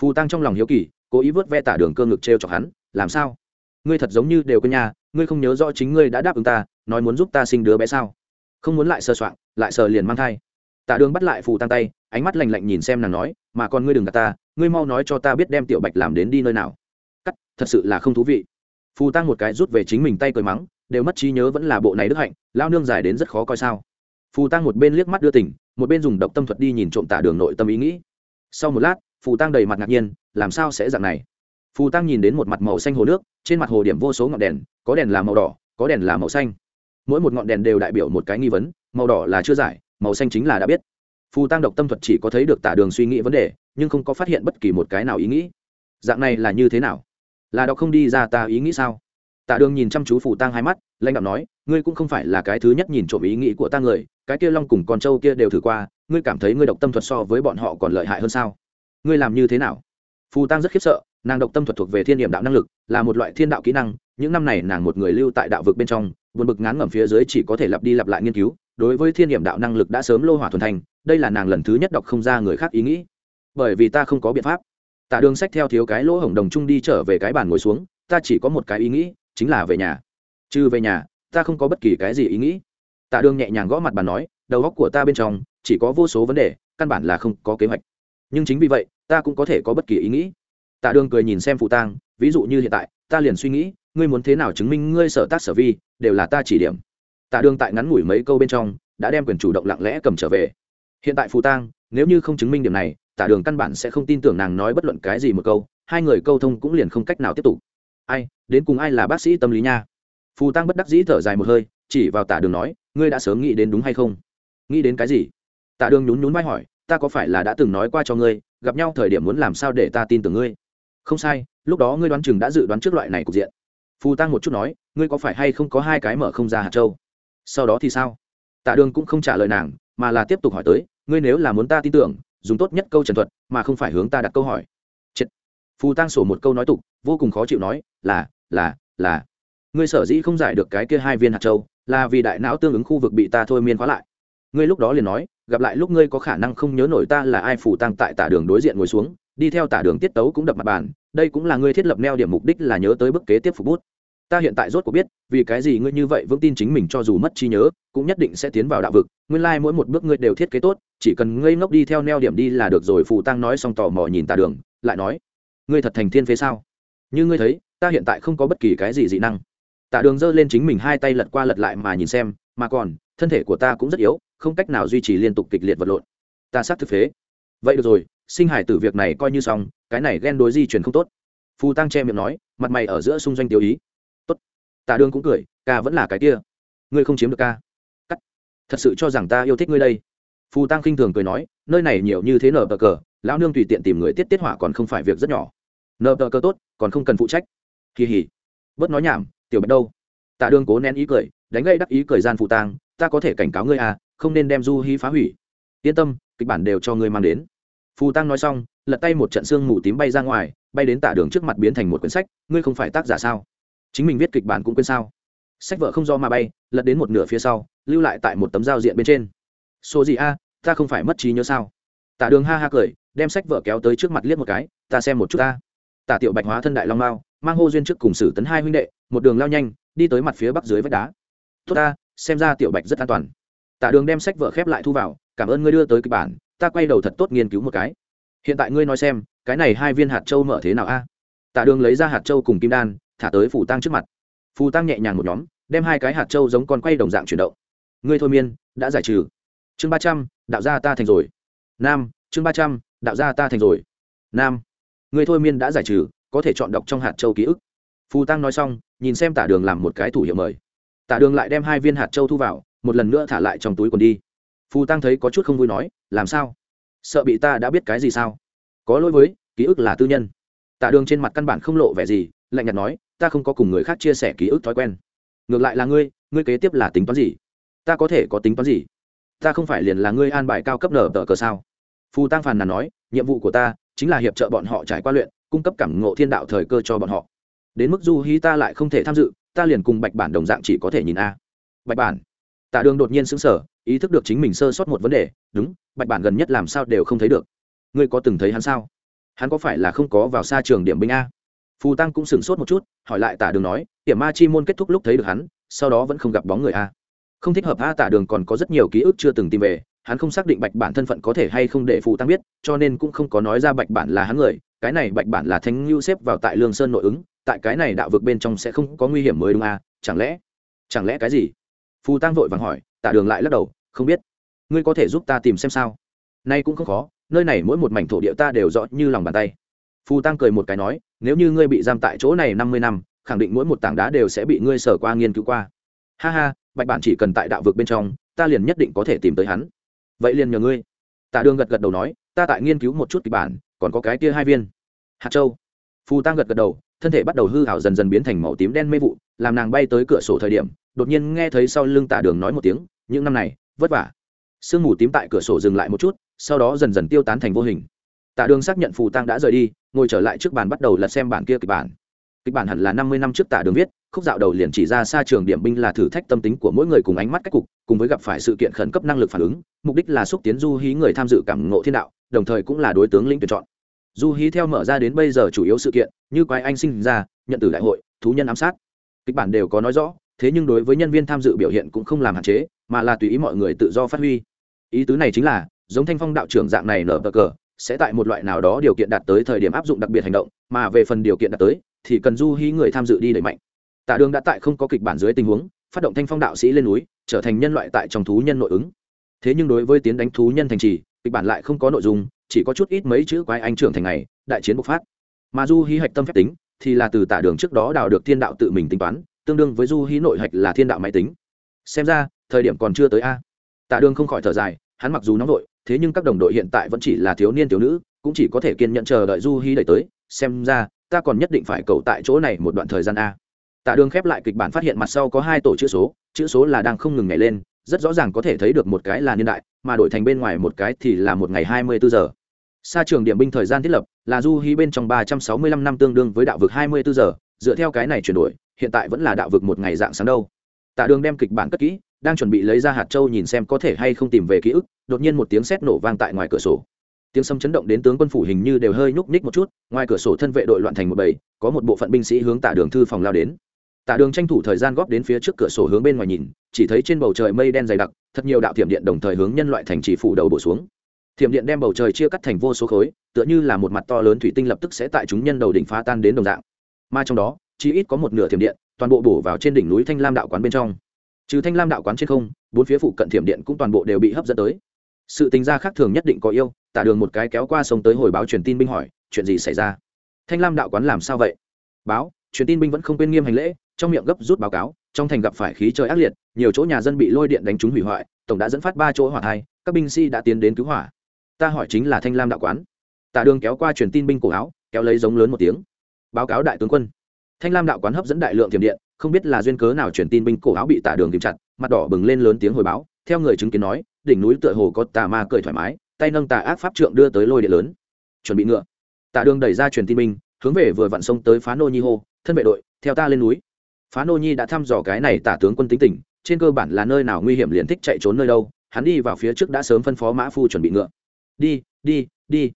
S1: Phù tăng trong lòng hiếu kỳ, cố ý vớt ve tả đường cơ ngực t r e o chọc hắn, làm sao? Ngươi thật giống như đều quên nhà ngươi không nhớ rõ chính ngươi đã đáp ứng ta, nói muốn giúp ta sinh đứa bé sao? Không muốn lại sơ soạn lại sờ liền mang thai. Tả đường bắt lại phù tăng tay, ánh mắt lành lạnh nhìn xem nàng nói, mà còn ngươi đừng gạt ta, ngươi mau nói cho ta biết đem tiểu bạch làm đến đi nơi nào. Cắt, thật sự là không thú vị. Phù tăng một cái rút về chính mình tay cười mắng, đều mất trí nhớ vẫn là bộ này đức hạnh, lao nương dài đến rất khó coi sao phù tăng một bên liếc mắt đưa tỉnh một bên dùng độc tâm thuật đi nhìn trộm tả đường nội tâm ý nghĩ. Sau một lát, phù tăng đầy mặt ngạc nhiên, làm sao sẽ dạng này? Phù tăng nhìn đến một mặt màu xanh hồ nước, trên mặt hồ điểm vô số ngọn đèn, có đèn là màu đỏ, có đèn là màu xanh. Mỗi một ngọn đèn đều đại biểu một cái nghi vấn, màu đỏ là chưa giải, màu xanh chính là đã biết. Phù tăng độc tâm thuật chỉ có thấy được tả đường suy nghĩ vấn đề, nhưng không có phát hiện bất kỳ một cái nào ý nghĩ. Dạng này là như thế nào? Là đọc không đi ra ta ý nghĩ sao? Tạ đường nhìn chăm chú phù tăng hai mắt, lãnh đạo nói, ngươi cũng không phải là cái thứ nhất nhìn trộm ý nghĩ của ta người cái kia long cùng con trâu kia đều thử qua, ngươi cảm thấy ngươi độc tâm thuật so với bọn họ còn lợi hại hơn sao? Ngươi làm như thế nào? Phù tăng rất khiếp sợ, nàng độc tâm thuật thuộc về thiên điểm đạo năng lực, là một loại thiên đạo kỹ năng, những năm này nàng một người lưu tại đạo vực bên trong vượt bực ngán ngẩm phía dưới chỉ có thể lặp đi lặp lại nghiên cứu, đối với thiên điểm đạo năng lực đã sớm lô hỏa thuần thành, đây là nàng lần thứ nhất đọc không ra người khác ý nghĩ. Bởi vì ta không có biện pháp. Tạ đường sách theo thiếu cái lỗ hổng đồng trung đi trở về cái bàn ngồi xuống, ta chỉ có một cái ý nghĩ, chính là về nhà. Trừ về nhà, ta không có bất kỳ cái gì ý nghĩ tạ đường nhẹ nhàng gõ mặt bàn nói, đầu óc của ta bên trong chỉ có vô số vấn đề, căn bản là không có kế hoạch. Nhưng chính vì vậy, ta cũng có thể có bất kỳ ý nghĩ. Tạ đường cười nhìn xem phụ tang, ví dụ như hiện tại, ta liền suy nghĩ, ngươi muốn thế nào chứng minh ngươi sở tác sở vi đều là ta chỉ điểm? Tạ đường tại ngắn ngủi mấy câu bên trong đã đem quyền chủ động lặng lẽ cầm trở về. Hiện tại phụ tang, nếu như không chứng minh điểm này, tạ đường căn bản sẽ không tin tưởng nàng nói bất luận cái gì một câu, hai người câu thông cũng liền không cách nào tiếp tục. Ai, đến cùng ai là bác sĩ tâm lý nha? Phù tăng bất đắc dĩ thở dài một hơi, chỉ vào tả đường nói ngươi đã sớm nghĩ đến đúng hay không? Nghĩ đến cái gì? Tạ đường nhún nhún vai hỏi, ta có phải là đã từng nói qua cho ngươi, gặp nhau thời điểm muốn làm sao để ta tin tưởng ngươi? Không sai, lúc đó ngươi đoán chừng đã dự đoán trước loại này cục diện. Phù tăng một chút nói, ngươi có phải hay không có hai cái mở không ra hạt châu? Sau đó thì sao? Tạ đường cũng không trả lời nàng, mà là tiếp tục hỏi tới, ngươi nếu là muốn ta tin tưởng, dùng tốt nhất câu trần thuật, mà không phải hướng ta đặt câu hỏi. Chết. phù tăng sổ một câu nói tục, vô cùng khó chịu nói, là là là. Ngươi sở dĩ không giải được cái kia hai viên hạt châu là vì đại não tương ứng khu vực bị ta thôi miên khóa lại. Ngươi lúc đó liền nói, gặp lại lúc ngươi có khả năng không nhớ nổi ta là ai phủ tăng tại tả đường đối diện ngồi xuống, đi theo tả đường tiết tấu cũng đập mặt bàn, đây cũng là ngươi thiết lập neo điểm mục đích là nhớ tới bức kế tiếp phục bút. Ta hiện tại rốt cuộc biết, vì cái gì ngươi như vậy vững tin chính mình cho dù mất trí nhớ, cũng nhất định sẽ tiến vào đạo vực, nguyên lai、like、mỗi một bước ngươi đều thiết kế tốt, chỉ cần ngây ngốc đi theo neo điểm đi là được rồi, phù tăng nói xong tò mò nhìn tà đường, lại nói, ngươi thật thành thiên phế sao? Như ngươi thấy, ta hiện tại không có bất kỳ cái gì dị năng. Tạ đường giơ lên chính mình hai tay lật qua lật lại mà nhìn xem, mà còn, thân thể của ta cũng rất yếu, không cách nào duy trì liên tục kịch liệt vật lộn. Ta sát thực phế. Vậy được rồi, sinh hải tử việc này coi như xong, cái này ghen đối di chuyển không tốt. Phù tăng che miệng nói, mặt mày ở giữa xung doanh tiêu ý. Tốt. Tạ đường cũng cười, ca vẫn là cái kia. Ngươi không chiếm được ca. Cắt. Thật sự cho rằng ta yêu thích ngươi đây. Phù tăng khinh thường cười nói, nơi này nhiều như thế nở tờ cờ, lão nương tùy tiện tìm người tiết tiết hỏa còn không phải việc rất nhỏ. Nở tờ cờ tốt, còn không cần phụ trách. Kỳ hỉ bớt nói nhảm tiểu bạch đâu? Tạ đường cố nén ý cười, đánh gây đắc ý cười gian phù tăng ta có thể cảnh cáo ngươi à không nên đem du hí phá hủy. Yên tâm, kịch bản đều cho ngươi mang đến. Phù tăng nói xong, lật tay một trận xương mù tím bay ra ngoài, bay đến tả đường trước mặt biến thành một quyển sách, ngươi không phải tác giả sao? Chính mình viết kịch bản cũng quên sao? Sách vợ không do mà bay, lật đến một nửa phía sau, lưu lại tại một tấm giao diện bên trên. Số gì a, ta không phải mất trí nhớ sao? Tả đường ha ha cười, đem sách vợ kéo tới trước mặt liếc một cái, ta xem một chút ta. Tả tiểu bạch hóa thân đại long mao mang hô duyên trước cùng sử tấn hai huynh đệ, một đường lao nhanh, đi tới mặt phía bắc dưới vách đá. Tốt ta, xem ra tiểu bạch rất an toàn. Tạ đường đem sách vợ khép lại thu vào, cảm ơn ngươi đưa tới kịch bản, ta quay đầu thật tốt nghiên cứu một cái. Hiện tại ngươi nói xem, cái này hai viên hạt châu mở thế nào a? Tạ đường lấy ra hạt châu cùng kim đan, thả tới phủ tăng trước mặt. Phù tăng nhẹ nhàng một nhóm, đem hai cái hạt châu giống con quay đồng dạng chuyển động. Ngươi thôi miên, đã giải trừ. Chương ba trăm, đạo gia ta thành rồi. Nam, chương ba trăm, đạo gia ta thành rồi. Nam, ngươi thôi miên đã giải trừ có thể chọn đọc trong hạt châu ký ức. Phù tăng nói xong, nhìn xem tả đường làm một cái thủ hiệu mời. Tả đường lại đem hai viên hạt châu thu vào, một lần nữa thả lại trong túi quần đi. Phù tăng thấy có chút không vui nói, làm sao? Sợ bị ta đã biết cái gì sao? Có lỗi với, ký ức là tư nhân. Tạ đường trên mặt căn bản không lộ vẻ gì, lạnh nhạt nói, ta không có cùng người khác chia sẻ ký ức thói quen. Ngược lại là ngươi ngươi kế tiếp là tính toán gì? Ta có thể có tính toán gì? Ta không phải liền là ngươi an bài cao cấp nở tờ cờ sao? Phù tăng phàn nàn nói, nhiệm vụ của ta chính là hiệp trợ bọn họ trải qua luyện cung cấp cảm ngộ thiên đạo thời cơ cho bọn họ. Đến mức du hí ta lại không thể tham dự, ta liền cùng bạch bản đồng dạng chỉ có thể nhìn a. Bạch bản. Tạ đường đột nhiên xứng sở ý thức được chính mình sơ sót một vấn đề, đúng, bạch bản gần nhất làm sao đều không thấy được. Ngươi có từng thấy hắn sao? Hắn có phải là không có vào xa trường điểm binh a? Phù tăng cũng sửng sốt một chút, hỏi lại tả đường nói hiểm ma chi môn kết thúc lúc thấy được hắn, sau đó vẫn không gặp bóng người a. Không thích hợp a tả đường còn có rất nhiều ký ức chưa từng tìm về, hắn không xác định bạch bản thân phận có thể hay không để phù tăng biết, cho nên cũng không có nói ra bạch bản là hắn người cái này bạch bản là thánh lưu xếp vào tại lương sơn nội ứng, tại cái này đạo vực bên trong sẽ không có nguy hiểm mới đúng à chẳng lẽ chẳng lẽ cái gì? Phù tăng vội vàng hỏi tả đường lại lắc đầu, không biết. Ngươi có thể giúp ta tìm xem sao? Nay cũng không khó, nơi này mỗi một mảnh thổ địa ta đều rõ như lòng bàn tay. Phù tăng cười một cái nói, nếu như ngươi bị giam tại chỗ này năm mươi năm, khẳng định mỗi một tảng đá đều sẽ bị ngươi sở qua nghiên cứu qua. Ha ha, bạch bản chỉ cần tại đạo vực bên trong, ta liền nhất định có thể tìm tới hắn. Vậy liền nhờ ngươi. Tạ đường gật gật đầu nói, ta tại nghiên cứu một chút kịch bản, còn có cái kia hai viên hạt châu. Phù tăng gật gật đầu, thân thể bắt đầu hư hảo dần dần biến thành màu tím đen mê vụ, làm nàng bay tới cửa sổ thời điểm, đột nhiên nghe thấy sau lưng tạ đường nói một tiếng, những năm này, vất vả. Sương mù tím tại cửa sổ dừng lại một chút, sau đó dần dần tiêu tán thành vô hình. Tạ đường xác nhận phù tăng đã rời đi, ngồi trở lại trước bàn bắt đầu lật xem bản kia kịch bản. Kịch bản hẳn là năm mươi năm trước tạ đường viết, khúc dạo đầu liền chỉ ra xa trường điểm binh là thử thách tâm tính của mỗi người cùng ánh mắt cách cục, cùng với gặp phải sự kiện khẩn cấp năng lực phản ứng, mục đích là xúc tiến du hí người tham dự cảm ngộ thiên đạo, đồng thời cũng là đối tướng lĩnh tuyển chọn du hí theo mở ra đến bây giờ chủ yếu sự kiện, như quái anh sinh ra, nhận từ đại hội, thú nhân ám sát. Kịch bản đều có nói rõ, thế nhưng đối với nhân viên tham dự biểu hiện cũng không làm hạn chế, mà là tùy ý mọi người tự do phát huy. Ý tứ này chính là, giống thanh phong đạo trưởng dạng này nở bờ cờ, sẽ tại một loại nào đó điều kiện đạt tới thời điểm áp dụng đặc biệt hành động, mà về phần điều kiện đạt tới, thì cần du hí người tham dự đi đẩy mạnh. Tạ đường đã tại không có kịch bản dưới tình huống, phát động thanh phong đạo sĩ lên núi, trở thành nhân loại tại trong thú nhân nội ứng. Thế nhưng đối với tiến đánh thú nhân thành trì, kịch bản lại không có nội dung chỉ có chút ít mấy chữ quái anh trưởng thành ngày đại chiến bộc phát. Mà du hí hạch tâm phép tính, thì là từ tạ đường trước đó đào được thiên đạo tự mình tính toán, tương đương với du hí nội hạch là thiên đạo máy tính. Xem ra, thời điểm còn chưa tới a. Tạ đường không khỏi thở dài, hắn mặc dù nóng vội, thế nhưng các đồng đội hiện tại vẫn chỉ là thiếu niên thiếu nữ, cũng chỉ có thể kiên nhận chờ đợi du hí đẩy tới, xem ra, ta còn nhất định phải cầu tại chỗ này một đoạn thời gian a. Tạ đường khép lại kịch bản phát hiện mặt sau có hai tổ chữ số chữ số là đang không ngừng nhảy lên rất rõ ràng có thể thấy được một cái là niên đại, mà đổi thành bên ngoài một cái thì là một ngày hai mươi bốn giờ. Xa trường điểm binh thời gian thiết lập là du hí bên trong ba trăm sáu mươi lăm năm tương đương với đạo vực hai mươi bốn giờ, dựa theo cái này chuyển đổi, hiện tại vẫn là đạo vực một ngày dạng sáng đâu. Tạ đường đem kịch bản cất kỹ, đang chuẩn bị lấy ra hạt châu nhìn xem có thể hay không tìm về ký ức, đột nhiên một tiếng sét nổ vang tại ngoài cửa sổ. Tiếng sấm chấn động đến tướng quân phủ hình như đều hơi nhúc nhích một chút, ngoài cửa sổ thân vệ đội loạn thành một bầy, có một bộ phận binh sĩ hướng tạ đường thư phòng lao đến. Tạ đường tranh thủ thời gian góp đến phía trước cửa sổ hướng bên ngoài nhìn chỉ thấy trên bầu trời mây đen dày đặc, thật nhiều đạo thiểm điện đồng thời hướng nhân loại thành trì phủ đầu bổ xuống. Thiểm điện đem bầu trời chia cắt thành vô số khối, tựa như là một mặt to lớn thủy tinh lập tức sẽ tại chúng nhân đầu đỉnh phá tan đến đồng dạng. Mà trong đó, chỉ ít có một nửa thiểm điện, toàn bộ bổ vào trên đỉnh núi thanh lam đạo quán bên trong. Trừ thanh lam đạo quán trên không, bốn phía phụ cận thiểm điện cũng toàn bộ đều bị hấp dẫn tới. Sự tính ra khác thường nhất định có yêu, tả đường một cái kéo qua sông tới hồi báo truyền tin binh hỏi, chuyện gì xảy ra? Thanh lam đạo quán làm sao vậy? Báo, truyền tin binh vẫn không quên nghiêm hành lễ trong miệng gấp rút báo cáo, trong thành gặp phải khí trời ác liệt, nhiều chỗ nhà dân bị lôi điện đánh trúng hủy hoại, tổng đã dẫn phát ba chỗ hỏa thai, các binh sĩ đã tiến đến cứu hỏa. Ta hỏi chính là thanh lam đạo quán. Tạ đường kéo qua truyền tin binh cổ áo, kéo lấy giống lớn một tiếng. Báo cáo đại tướng quân. Thanh lam đạo quán hấp dẫn đại lượng tiềm điện, không biết là duyên cớ nào truyền tin binh cổ áo bị tạ đường kìm chặt, mặt đỏ bừng lên lớn tiếng hồi báo, theo người chứng kiến nói, đỉnh núi tựa hồ có tà ma cười thoải mái, tay nâng tà ác pháp trượng đưa tới lôi điện lớn. Chuẩn bị ngựa. Tạ đường đẩy ra truyền tin binh, hướng về vừa vặn sông tới phá nô nhi hô, thân vệ đội, theo ta lên núi phá nô nhi đã thăm dò cái này tả tướng quân tính tình, trên cơ bản là nơi nào nguy hiểm liền thích chạy trốn nơi đâu, hắn đi vào phía trước đã sớm phân phó mã phu chuẩn bị ngựa. Đi đi đi.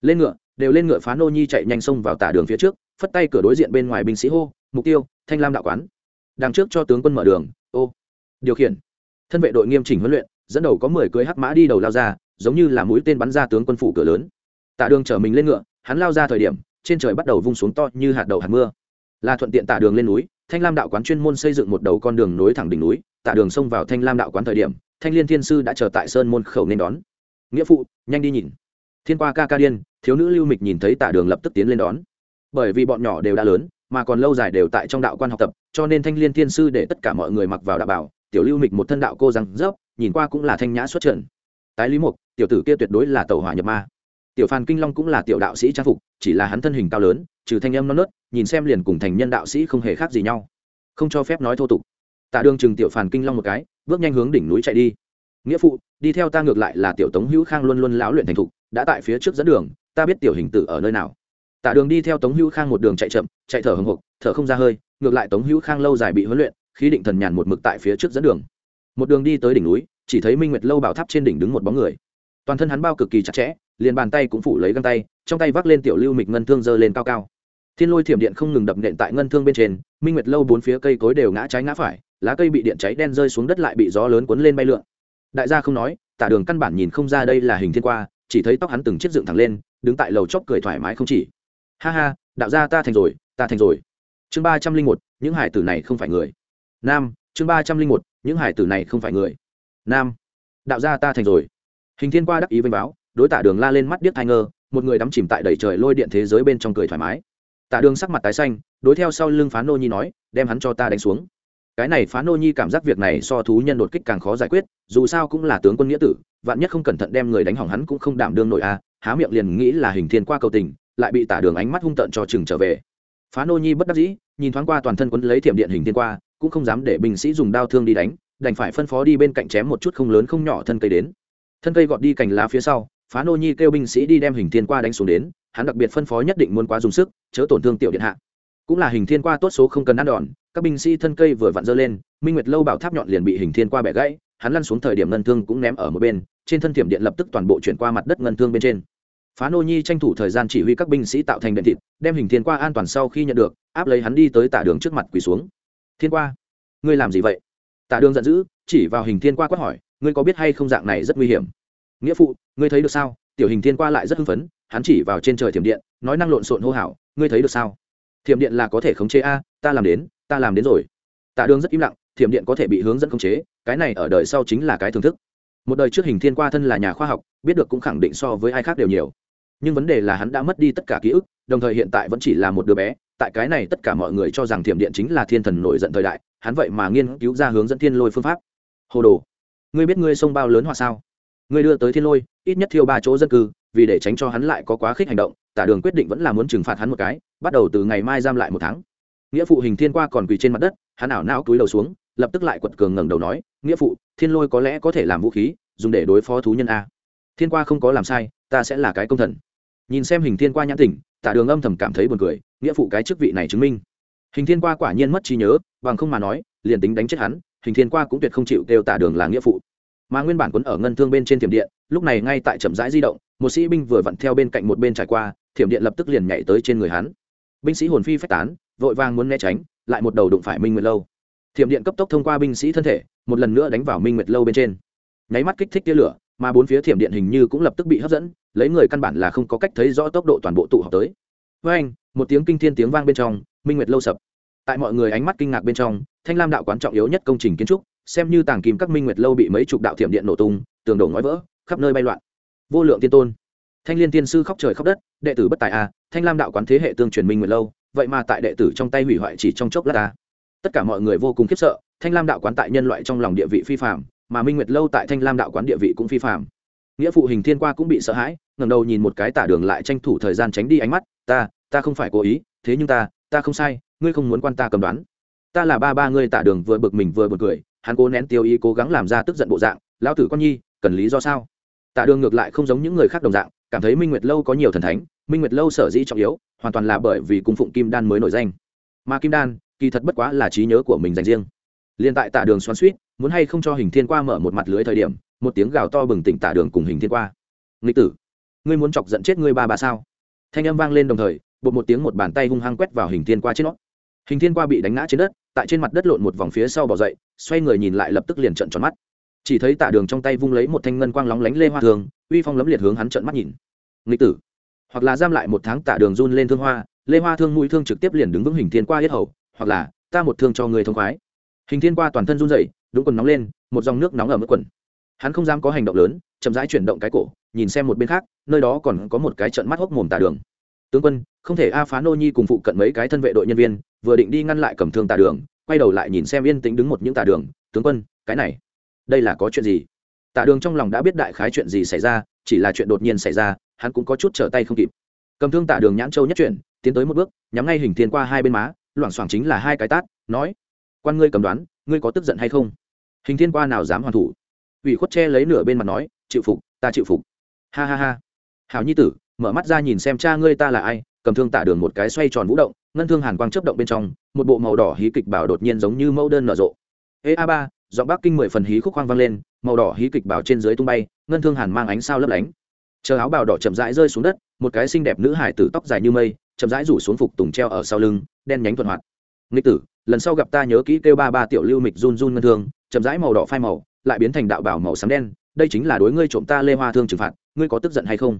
S1: Lên ngựa, đều lên ngựa phá nô nhi chạy nhanh xông vào tả đường phía trước, phất tay cửa đối diện bên ngoài binh sĩ hô, mục tiêu, thanh lam đạo quán. Đằng trước cho tướng quân mở đường, ô, điều khiển. Thân vệ đội nghiêm chỉnh huấn luyện, dẫn đầu có mười cưới hắc mã đi đầu lao ra, giống như là mũi tên bắn ra tướng quân phủ cửa lớn. Tả đường chở mình lên ngựa, hắn lao ra thời điểm, trên trời bắt đầu vung xuống to như hạt đầu hạt mưa. Là thuận tiện tả đường lên núi thanh lam đạo quán chuyên môn xây dựng một đầu con đường nối thẳng đỉnh núi, tạ đường xông vào thanh lam đạo quán thời điểm, thanh liên thiên sư đã chờ tại sơn môn khẩu nên đón. Nghĩa phụ, nhanh đi nhìn. Thiên qua ca ca điên, thiếu nữ lưu mịch nhìn thấy tạ đường lập tức tiến lên đón. Bởi vì bọn nhỏ đều đã lớn, mà còn lâu dài đều tại trong đạo quan học tập, cho nên thanh liên thiên sư để tất cả mọi người mặc vào đạo bảo, tiểu lưu mịch một thân đạo cô răng rớp, nhìn qua cũng là thanh nhã xuất trận tái lý mục, tiểu tử kia tuyệt đối là tàu hỏa nhập ma. Tiểu phan kinh long cũng là tiểu đạo sĩ trang phục, chỉ là hắn thân hình cao lớn trừ thanh âm non nớt, nhìn xem liền cùng thành nhân đạo sĩ không hề khác gì nhau. Không cho phép nói thô tục. Tạ Đường chừng tiểu phàn kinh long một cái, bước nhanh hướng đỉnh núi chạy đi. Nghĩa phụ, đi theo ta ngược lại là tiểu tống hữu khang luôn luôn lão luyện thành thục, đã tại phía trước dẫn đường, ta biết tiểu hình tử ở nơi nào. Tạ đường đi theo tống hữu khang một đường chạy chậm, chạy thở hồng hộc thở không ra hơi, ngược lại tống hữu khang lâu dài bị huấn luyện, khí định thần nhàn một mực tại phía trước dẫn đường. Một đường đi tới đỉnh núi, chỉ thấy minh nguyệt lâu bảo tháp trên đỉnh đứng một bóng người. Toàn thân hắn bao cực kỳ chặt chẽ, liền bàn tay cũng phủ lấy găng tay, trong tay vác lên tiểu lưu mịch ngân thương giơ lên cao cao thiên lôi thiểm điện không ngừng đập nện tại ngân thương bên trên, minh nguyệt lâu bốn phía cây cối đều ngã trái ngã phải, lá cây bị điện cháy đen rơi xuống đất lại bị gió lớn cuốn lên bay lượn. Đại gia không nói, tả đường căn bản nhìn không ra đây là hình thiên qua, chỉ thấy tóc hắn từng chiếc dựng thẳng lên, đứng tại lầu chóp cười thoải mái không chỉ. Ha ha, đạo gia ta thành rồi, ta thành rồi. Chương ba trăm linh một, những hải tử này không phải người. Nam, chương ba trăm linh một, những hải tử này không phải người. Nam, đạo gia ta thành rồi. Hình thiên qua đắc ý vênh báo, đối tả đường la lên mắt điếc thai ngơ, một người đắm chìm tại đầy trời lôi điện thế giới bên trong cười thoải mái tả đường sắc mặt tái xanh, đối theo sau lưng phá nô nhi nói, đem hắn cho ta đánh xuống. Cái này phá nô nhi cảm giác việc này so thú nhân đột kích càng khó giải quyết, dù sao cũng là tướng quân nghĩa tử, vạn nhất không cẩn thận đem người đánh hỏng hắn cũng không đảm đương nổi a, há miệng liền nghĩ là hình thiên qua cầu tình, lại bị tả đường ánh mắt hung tợn cho chừng trở về. Phá nô nhi bất đắc dĩ, nhìn thoáng qua toàn thân quấn lấy thiểm điện hình thiên qua, cũng không dám để binh sĩ dùng đao thương đi đánh, đành phải phân phó đi bên cạnh chém một chút không lớn không nhỏ thân cây đến. Thân cây gọt đi cành lá phía sau, phá nô nhi kêu binh sĩ đi đem hình thiên qua đánh xuống đến hắn đặc biệt phân phó nhất định muốn quá dùng sức, chớ tổn thương tiểu điện hạ. Cũng là hình thiên qua tốt số không cần ăn đòn, các binh sĩ thân cây vừa vặn dơ lên, minh nguyệt lâu bảo tháp nhọn liền bị hình thiên qua bẻ gãy, hắn lăn xuống thời điểm ngân thương cũng ném ở một bên, trên thân thiểm điện lập tức toàn bộ chuyển qua mặt đất ngân thương bên trên. Phá nô nhi tranh thủ thời gian chỉ huy các binh sĩ tạo thành điện thịt, đem hình thiên qua an toàn sau khi nhận được, áp lấy hắn đi tới tả đường trước mặt quỳ xuống. Thiên qua, ngươi làm gì vậy? Tả đường giận dữ, chỉ vào hình thiên qua quát hỏi, ngươi có biết hay không dạng này rất nguy hiểm? Nghĩa phụ, ngươi thấy được sao? Tiểu hình thiên qua lại rất hưng phấn hắn chỉ vào trên trời thiểm điện, nói năng lộn xộn hô hào, ngươi thấy được sao? Thiểm điện là có thể khống chế a, ta làm đến, ta làm đến rồi. Tạ đường rất im lặng, thiểm điện có thể bị hướng dẫn khống chế, cái này ở đời sau chính là cái thưởng thức. Một đời trước hình thiên qua thân là nhà khoa học, biết được cũng khẳng định so với ai khác đều nhiều. Nhưng vấn đề là hắn đã mất đi tất cả ký ức, đồng thời hiện tại vẫn chỉ là một đứa bé, tại cái này tất cả mọi người cho rằng thiểm điện chính là thiên thần nổi giận thời đại, hắn vậy mà nghiên cứu ra hướng dẫn thiên lôi phương pháp. Hồ đồ, ngươi biết ngươi sông bao lớn hoặc sao? Ngươi đưa tới thiên lôi, ít nhất thiêu ba chỗ dân cư vì để tránh cho hắn lại có quá khích hành động, tả đường quyết định vẫn là muốn trừng phạt hắn một cái, bắt đầu từ ngày mai giam lại một tháng. Nghĩa phụ hình thiên qua còn quỳ trên mặt đất, hắn ảo não túi đầu xuống, lập tức lại quật cường ngẩng đầu nói, nghĩa phụ, thiên lôi có lẽ có thể làm vũ khí, dùng để đối phó thú nhân a. Thiên qua không có làm sai, ta sẽ là cái công thần. Nhìn xem hình thiên qua nhãn tỉnh tả đường âm thầm cảm thấy buồn cười, nghĩa phụ cái chức vị này chứng minh. Hình thiên qua quả nhiên mất trí nhớ, bằng không mà nói, liền tính đánh chết hắn, hình thiên qua cũng tuyệt không chịu kêu tả đường là nghĩa phụ. Mà nguyên bản quấn ở ngân thương bên trên thiểm điện, lúc này ngay tại chậm rãi di động một sĩ binh vừa vặn theo bên cạnh một bên trải qua, thiểm điện lập tức liền nhảy tới trên người hắn. Binh sĩ hồn phi phách tán, vội vàng muốn né tránh, lại một đầu đụng phải minh nguyệt lâu. Thiểm điện cấp tốc thông qua binh sĩ thân thể, một lần nữa đánh vào minh nguyệt lâu bên trên. Nháy mắt kích thích tia lửa, mà bốn phía thiểm điện hình như cũng lập tức bị hấp dẫn, lấy người căn bản là không có cách thấy rõ tốc độ toàn bộ tụ họp tới. Với anh, một tiếng kinh thiên tiếng vang bên trong, minh nguyệt lâu sập. Tại mọi người ánh mắt kinh ngạc bên trong, thanh lam đạo quán trọng yếu nhất công trình kiến trúc, xem như tàng kìm các minh nguyệt lâu bị mấy chục đạo thiểm điện nổ tung, tường đổ ngói vỡ, khắp nơi bay loạn vô lượng tiên tôn. Thanh liên tiên sư khóc trời khóc đất đệ tử bất tài a à, thanh lam đạo quán thế hệ tương truyền minh nguyệt lâu vậy mà tại đệ tử trong tay hủy hoại chỉ trong chốc lát ta à. tất cả mọi người vô cùng khiếp sợ thanh lam đạo quán tại nhân loại trong lòng địa vị phi phạm mà minh nguyệt lâu tại thanh lam đạo quán địa vị cũng phi phạm nghĩa phụ hình thiên qua cũng bị sợ hãi ngẩng đầu nhìn một cái tả đường lại tranh thủ thời gian tránh đi ánh mắt ta ta không phải cố ý thế nhưng ta ta không sai ngươi không muốn quan ta cầm đoán. Ta là ba ba ngươi tả đường vừa bực mình vừa bực cười hắn cố nén tiêu ý cố gắng làm ra tức giận bộ dạng lão tử con nhi cần lý do sao? Tạ đường ngược lại không giống những người khác đồng dạng, cảm thấy minh nguyệt lâu có nhiều thần thánh, minh nguyệt lâu sở dĩ trọng yếu, hoàn toàn là bởi vì cung phụng kim đan mới nổi danh. Mà kim đan, kỳ thật bất quá là trí nhớ của mình dành riêng. Liền tại Tạ đường xoắn suýt muốn hay không cho hình thiên qua mở một mặt lưới thời điểm, một tiếng gào to bừng tỉnh Tạ đường cùng hình thiên qua. Nghịch tử, ngươi muốn chọc giận chết ngươi ba bà sao? Thanh âm vang lên đồng thời, bột một tiếng một bàn tay hung hăng quét vào hình thiên qua trên nó. Hình thiên qua bị đánh ngã trên đất, tại trên mặt đất lộn một vòng phía sau bỏ dậy, xoay người nhìn lại lập tức liền trận tròn mắt chỉ thấy tạ đường trong tay vung lấy một thanh ngân quang lóng lánh lê hoa thường, uy phong lấm liệt hướng hắn trợn mắt nhìn. Nghịch tử. Hoặc là giam lại một tháng tạ đường run lên thương hoa, lê hoa thương mũi thương trực tiếp liền đứng vững hình thiên qua hết hầu, hoặc là, ta một thương cho người thông khoái. Hình thiên qua toàn thân run dậy đúng quần nóng lên, một dòng nước nóng ở mức quần. Hắn không dám có hành động lớn, chậm rãi chuyển động cái cổ, nhìn xem một bên khác, nơi đó còn có một cái trận mắt hốc mồm tà đường. Tướng quân, không thể a phá nô nhi cùng phụ cận mấy cái thân vệ đội nhân viên, vừa định đi ngăn lại cầm thương tà đường, quay đầu lại nhìn xem yên tĩnh đứng một những tà đường. Tướng quân, cái này đây là có chuyện gì? Tạ đường trong lòng đã biết đại khái chuyện gì xảy ra, chỉ là chuyện đột nhiên xảy ra, hắn cũng có chút trở tay không kịp. Cầm thương Tạ đường nhãn châu nhất chuyển, tiến tới một bước, nhắm ngay hình thiên qua hai bên má, loảng xoảng chính là hai cái tát, nói, quan ngươi cầm đoán, ngươi có tức giận hay không? Hình thiên qua nào dám hoàn thủ? Ủy khuất che lấy nửa bên mặt nói, chịu phục, ta chịu phục. Ha ha ha. Hào nhi tử, mở mắt ra nhìn xem cha ngươi ta là ai, cầm thương tạ đường một cái xoay tròn vũ động, ngân thương hàn quang chớp động bên trong, một bộ màu đỏ hí kịch bảo đột nhiên giống như mẫu đơn nở rộ. Ê, a ba giọng bắc kinh mười phần hí khúc khoang vang lên, màu đỏ hí kịch bảo trên dưới tung bay, ngân thương hàn mang ánh sao lấp lánh. Chờ áo bào đỏ chậm rãi rơi xuống đất, một cái xinh đẹp nữ hải tử tóc dài như mây, chậm rãi rủ xuống phục tùng treo ở sau lưng, đen nhánh thuận hoạt. Nghịch tử, lần sau gặp ta nhớ kỹ kêu ba ba tiểu lưu mịch run run ngân thương, chậm rãi màu đỏ phai màu, lại biến thành đạo bảo màu xám đen, đây chính là đối ngươi trộm ta lê hoa thương trừng phạt, ngươi có tức giận hay không?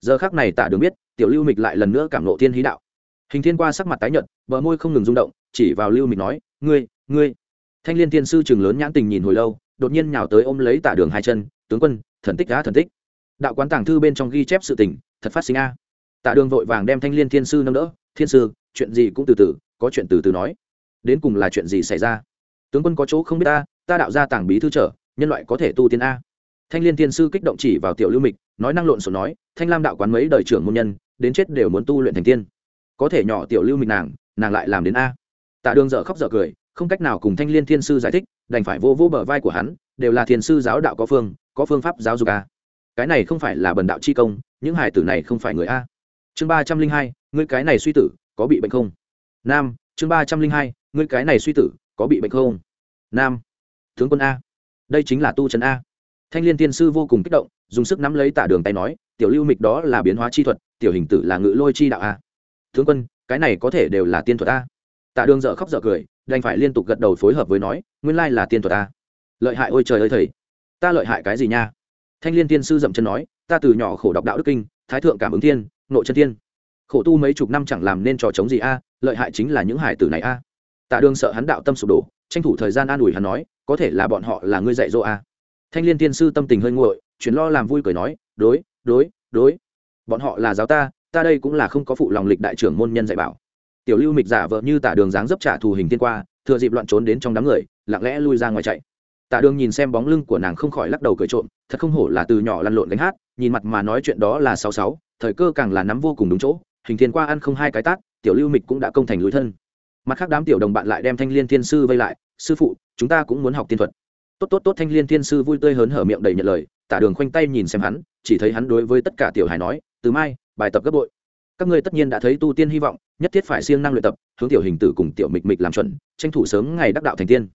S1: Giờ khác này tạ đường biết, tiểu lưu mịch lại lần nữa cảm nộ thiên hí đạo. Hình thiên qua sắc mặt tái nhợt, bờ môi không ngừng rung động, chỉ vào lưu mịch nói, ngươi ngươi thanh liên thiên sư trường lớn nhãn tình nhìn hồi lâu, đột nhiên nhào tới ôm lấy tạ đường hai chân, tướng quân, thần tích đã thần tích. Đạo quán tàng thư bên trong ghi chép sự tình, thật phát sinh a. Tạ đường vội vàng đem thanh liên thiên sư nâng đỡ, thiên sư, chuyện gì cũng từ từ, có chuyện từ từ nói. Đến cùng là chuyện gì xảy ra? Tướng quân có chỗ không biết ta ta đạo ra tàng bí thư trở, nhân loại có thể tu tiên a. Thanh liên thiên sư kích động chỉ vào tiểu lưu mịch, nói năng lộn xộn nói, thanh lam đạo quán mấy đời trưởng môn nhân, đến chết đều muốn tu luyện thành tiên. Có thể nhỏ tiểu lưu mịch nàng nàng lại làm đến a. Tạ đường dở khóc dở cười không cách nào cùng thanh liên thiên sư giải thích, đành phải vô vô bờ vai của hắn, đều là thiền sư giáo đạo có phương có phương pháp giáo dục a. Cái này không phải là bần đạo chi công, những hải tử này không phải người a. Chương ba trăm linh hai, ngươi cái này suy tử, có bị bệnh không? Nam, chương ba trăm linh hai, ngươi cái này suy tử, có bị bệnh không? Nam, tướng quân a. Đây chính là tu trần a. Thanh liên tiên sư vô cùng kích động, dùng sức nắm lấy tả đường tay nói, tiểu lưu mịch đó là biến hóa chi thuật, tiểu hình tử là ngự lôi chi đạo a. Tướng quân, cái này có thể đều là tiên thuật a. Tạ đường dở khóc dở cười, đành phải liên tục gật đầu phối hợp với nói, nguyên lai là tiên thuật ta. lợi hại ôi trời ơi thầy, ta lợi hại cái gì nha? Thanh liên tiên sư dậm chân nói, ta từ nhỏ khổ đọc đạo đức kinh, thái thượng cảm ứng thiên, nội chân thiên. Khổ tu mấy chục năm chẳng làm nên trò chống gì a, lợi hại chính là những hải tử này a. Tạ đường sợ hắn đạo tâm sụp đổ, tranh thủ thời gian an ủi hắn nói, có thể là bọn họ là ngươi dạy dỗ a. Thanh liên tiên sư tâm tình hơi nguội, chuyển lo làm vui cười nói, đối đối đối. Bọn họ là giáo ta ta đây cũng là không có phụ lòng lịch đại trưởng môn nhân dạy bảo tiểu lưu mịch giả vợ như tả đường dáng dấp trả thù hình tiên qua, thừa dịp loạn trốn đến trong đám người, lặng lẽ lui ra ngoài chạy. Tả đường nhìn xem bóng lưng của nàng không khỏi lắc đầu cười trộm, thật không hổ là từ nhỏ lăn lộn gánh hát, nhìn mặt mà nói chuyện đó là sáu sáu, thời cơ càng là nắm vô cùng đúng chỗ, hình thiên qua ăn không hai cái tát, tiểu lưu mịch cũng đã công thành lối thân. Mặt khác đám tiểu đồng bạn lại đem thanh liên thiên sư vây lại, sư phụ, chúng ta cũng muốn học tiên thuật. Tốt tốt tốt, thanh liên thiên sư vui tươi hớn hở miệng đầy nhận lời. Tả đường khoanh tay nhìn xem hắn, chỉ thấy hắn đối với tất cả tiểu hài nói, từ mai, bài tập gấp bội các ngươi tất nhiên đã thấy tu tiên hy vọng, nhất thiết phải siêng năng luyện tập, hướng tiểu hình tử cùng tiểu mịch mịch làm chuẩn, tranh thủ sớm ngày đắc đạo thành tiên.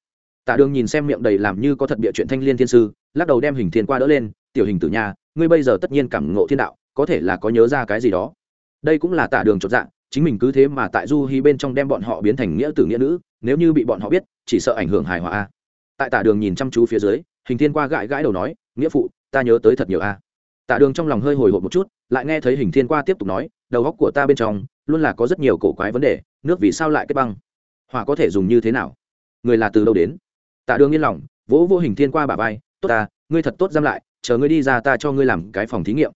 S1: Tạ đường nhìn xem miệng đầy làm như có thật bịa chuyện thanh liên thiên sư, lắc đầu đem hình thiên qua đỡ lên, tiểu hình tử nhà ngươi bây giờ tất nhiên cảm ngộ thiên đạo, có thể là có nhớ ra cái gì đó. Đây cũng là tạ đường chột dạng chính mình cứ thế mà tại du hy bên trong đem bọn họ biến thành nghĩa tử nghĩa nữ, nếu như bị bọn họ biết, chỉ sợ ảnh hưởng hài hòa a. Tại tả đường nhìn chăm chú phía dưới, hình thiên qua gãi gãi đầu nói, nghĩa phụ, ta nhớ tới thật nhiều a. Tả đường trong lòng hơi hồi hộp một chút lại nghe thấy hình thiên qua tiếp tục nói, đầu góc của ta bên trong luôn là có rất nhiều cổ quái vấn đề, nước vì sao lại kết băng? Hỏa có thể dùng như thế nào? Người là từ đâu đến? Tạ đường yên lòng, vỗ vô hình thiên qua bà vai, tốt ta, ngươi thật tốt giam lại, chờ ngươi đi ra ta cho ngươi làm cái phòng thí nghiệm.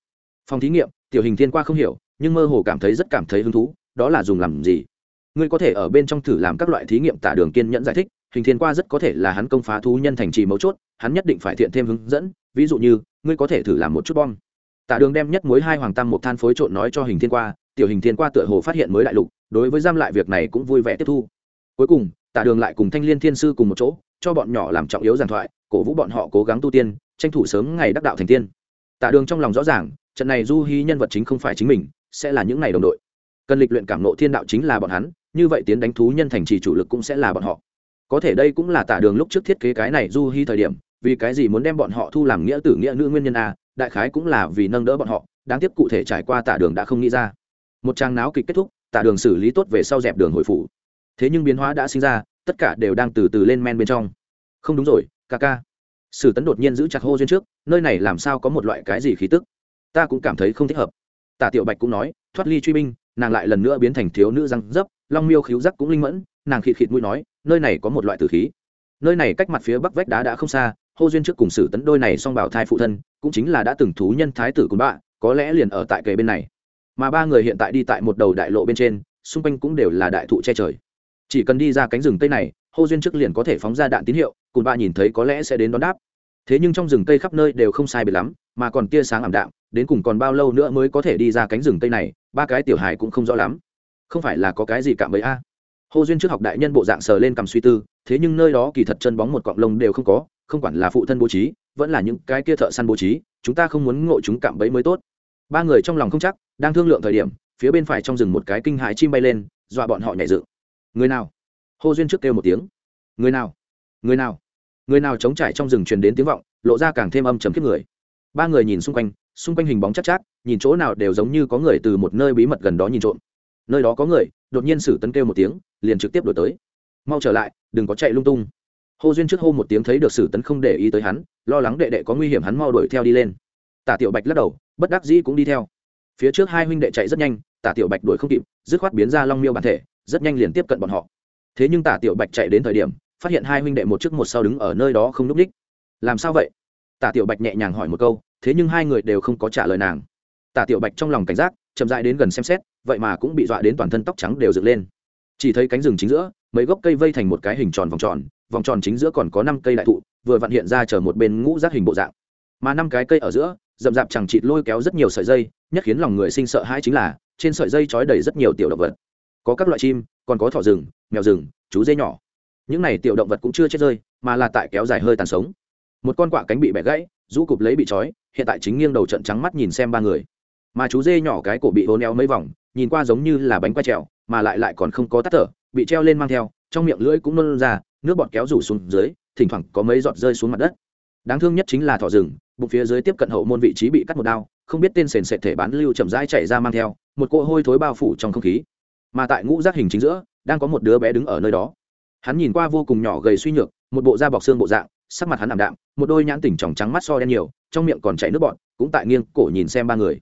S1: Phòng thí nghiệm, tiểu hình thiên qua không hiểu, nhưng mơ hồ cảm thấy rất cảm thấy hứng thú, đó là dùng làm gì? Ngươi có thể ở bên trong thử làm các loại thí nghiệm, tạ đường kiên nhẫn giải thích, hình thiên qua rất có thể là hắn công phá thú nhân thành trì mấu chốt, hắn nhất định phải thiện thêm hướng dẫn, ví dụ như, ngươi có thể thử làm một chút bom tạ đường đem nhất mối hai hoàng tam một than phối trộn nói cho hình thiên qua, tiểu hình thiên qua tựa hồ phát hiện mới đại lục, đối với giam lại việc này cũng vui vẻ tiếp thu. Cuối cùng tạ đường lại cùng thanh liên thiên sư cùng một chỗ, cho bọn nhỏ làm trọng yếu giảng thoại, cổ vũ bọn họ cố gắng tu tiên, tranh thủ sớm ngày đắc đạo thành tiên. Tạ đường trong lòng rõ ràng, trận này du hy nhân vật chính không phải chính mình, sẽ là những ngày đồng đội. Cần lịch luyện cảm nộ thiên đạo chính là bọn hắn, như vậy tiến đánh thú nhân thành trì chủ lực cũng sẽ là bọn họ. Có thể đây cũng là tạ đường lúc trước thiết kế cái này du hy thời điểm, vì cái gì muốn đem bọn họ thu làm nghĩa tử nghĩa nữ nguyên nhân a đại khái cũng là vì nâng đỡ bọn họ, đáng tiếc cụ thể trải qua tạ đường đã không nghĩ ra. Một trang náo kịch kết thúc tạ đường xử lý tốt về sau dẹp đường hồi phủ. Thế nhưng biến hóa đã sinh ra, tất cả đều đang từ từ lên men bên trong. Không đúng rồi, ca ca. Sử tấn đột nhiên giữ chặt hô duyên trước, nơi này làm sao có một loại cái gì khí tức? Ta cũng cảm thấy không thích hợp. Tả tiểu bạch cũng nói, thoát ly truy binh, nàng lại lần nữa biến thành thiếu nữ răng dấp, long miêu khíu rắc cũng linh mẫn, nàng khịt khịt mũi nói, nơi này có một loại tử khí. Nơi này cách mặt phía bắc vách đá đã không xa hô duyên trước cùng sử tấn đôi này song bảo thai phụ thân, cũng chính là đã từng thú nhân thái tử cùng bạ có lẽ liền ở tại kề bên này. Mà ba người hiện tại đi tại một đầu đại lộ bên trên, xung quanh cũng đều là đại thụ che trời. Chỉ cần đi ra cánh rừng tây này, hô duyên trước liền có thể phóng ra đạn tín hiệu, cùng bạ nhìn thấy có lẽ sẽ đến đón đáp. Thế nhưng trong rừng cây khắp nơi đều không sai biệt lắm, mà còn tia sáng ảm đạm, đến cùng còn bao lâu nữa mới có thể đi ra cánh rừng tây này, ba cái tiểu hài cũng không rõ lắm. Không phải là có cái gì cạm với a. Hô duyên trước học đại nhân bộ dạng sờ lên cầm suy tư thế nhưng nơi đó kỳ thật chân bóng một cọng lông đều không có, không quản là phụ thân bố trí, vẫn là những cái kia thợ săn bố trí, chúng ta không muốn ngộ chúng cạm bẫy mới tốt. Ba người trong lòng không chắc, đang thương lượng thời điểm, phía bên phải trong rừng một cái kinh hãi chim bay lên, dọa bọn họ nhảy dựng. Người nào? Hô duyên trước kêu một tiếng. Người nào? Người nào? Người nào chống trải trong rừng truyền đến tiếng vọng, lộ ra càng thêm âm chấm kiếp người. Ba người nhìn xung quanh xung quanh hình bóng chắc chắc, nhìn chỗ nào đều giống như có người từ một nơi bí mật gần đó nhìn trộm. Nơi đó có người, đột nhiên sử tấn kêu một tiếng, liền trực tiếp đổi tới mau trở lại, đừng có chạy lung tung. Hô duyên trước hô một tiếng thấy được sử tấn không để ý tới hắn, lo lắng đệ đệ có nguy hiểm hắn mau đuổi theo đi lên. Tả tiểu bạch lắc đầu, bất đắc dĩ cũng đi theo. Phía trước hai huynh đệ chạy rất nhanh, tả tiểu bạch đuổi không kịp, dứt khoát biến ra long miêu bản thể, rất nhanh liền tiếp cận bọn họ. Thế nhưng tả tiểu bạch chạy đến thời điểm, phát hiện hai huynh đệ một trước một sau đứng ở nơi đó không n ú c ních. Làm sao vậy? Tả tiểu bạch nhẹ nhàng hỏi một câu, thế nhưng hai người đều không có trả lời nàng. Tả tiểu bạch trong lòng cảnh giác, chậm dại đến gần xem xét, vậy mà cũng bị dọa đến toàn thân tóc trắng đều dựng lên. Chỉ thấy cánh rừng chính giữa mấy gốc cây vây thành một cái hình tròn vòng tròn vòng tròn chính giữa còn có năm cây đại thụ, vừa vặn hiện ra chở một bên ngũ rác hình bộ dạng. Mà năm cái cây ở giữa, rậm rạp chẳng chịt lôi kéo rất nhiều sợi dây, nhất khiến lòng người sinh sợ hãi chính là, trên sợi dây trói đầy rất nhiều tiểu động vật. Có các loại chim, còn có thỏ rừng, mèo rừng, chú dê nhỏ. Những này tiểu động vật cũng chưa chết rơi, mà là tại kéo dài hơi tàn sống. Một con quạ cánh bị bẻ gãy, rũ cụp lấy bị trói, hiện tại chính nghiêng đầu trận trắng mắt nhìn xem ba người. Mà chú dê nhỏ cái cổ bị hố neo mấy vòng, nhìn qua giống như là bánh quay trèo, mà lại lại còn không có tắt thở bị treo lên mang theo, trong miệng lưỡi cũng nôn ra, nước bọt kéo rủ xuống dưới, thỉnh thoảng có mấy giọt rơi xuống mặt đất. Đáng thương nhất chính là thỏ rừng, bụng phía dưới tiếp cận hậu môn vị trí bị cắt một đao, không biết tên sền sệt thể bán lưu chậm rãi chạy ra mang theo, một cỗ hôi thối bao phủ trong không khí. Mà tại ngũ giác hình chính giữa, đang có một đứa bé đứng ở nơi đó. Hắn nhìn qua vô cùng nhỏ gầy suy nhược, một bộ da bọc xương bộ dạng, sắc mặt hắn ảm đạm, một đôi nhãn tỉnh tròng trắng mắt so đen nhiều, trong miệng còn chảy nước bọn cũng tại nghiêng cổ nhìn xem ba người.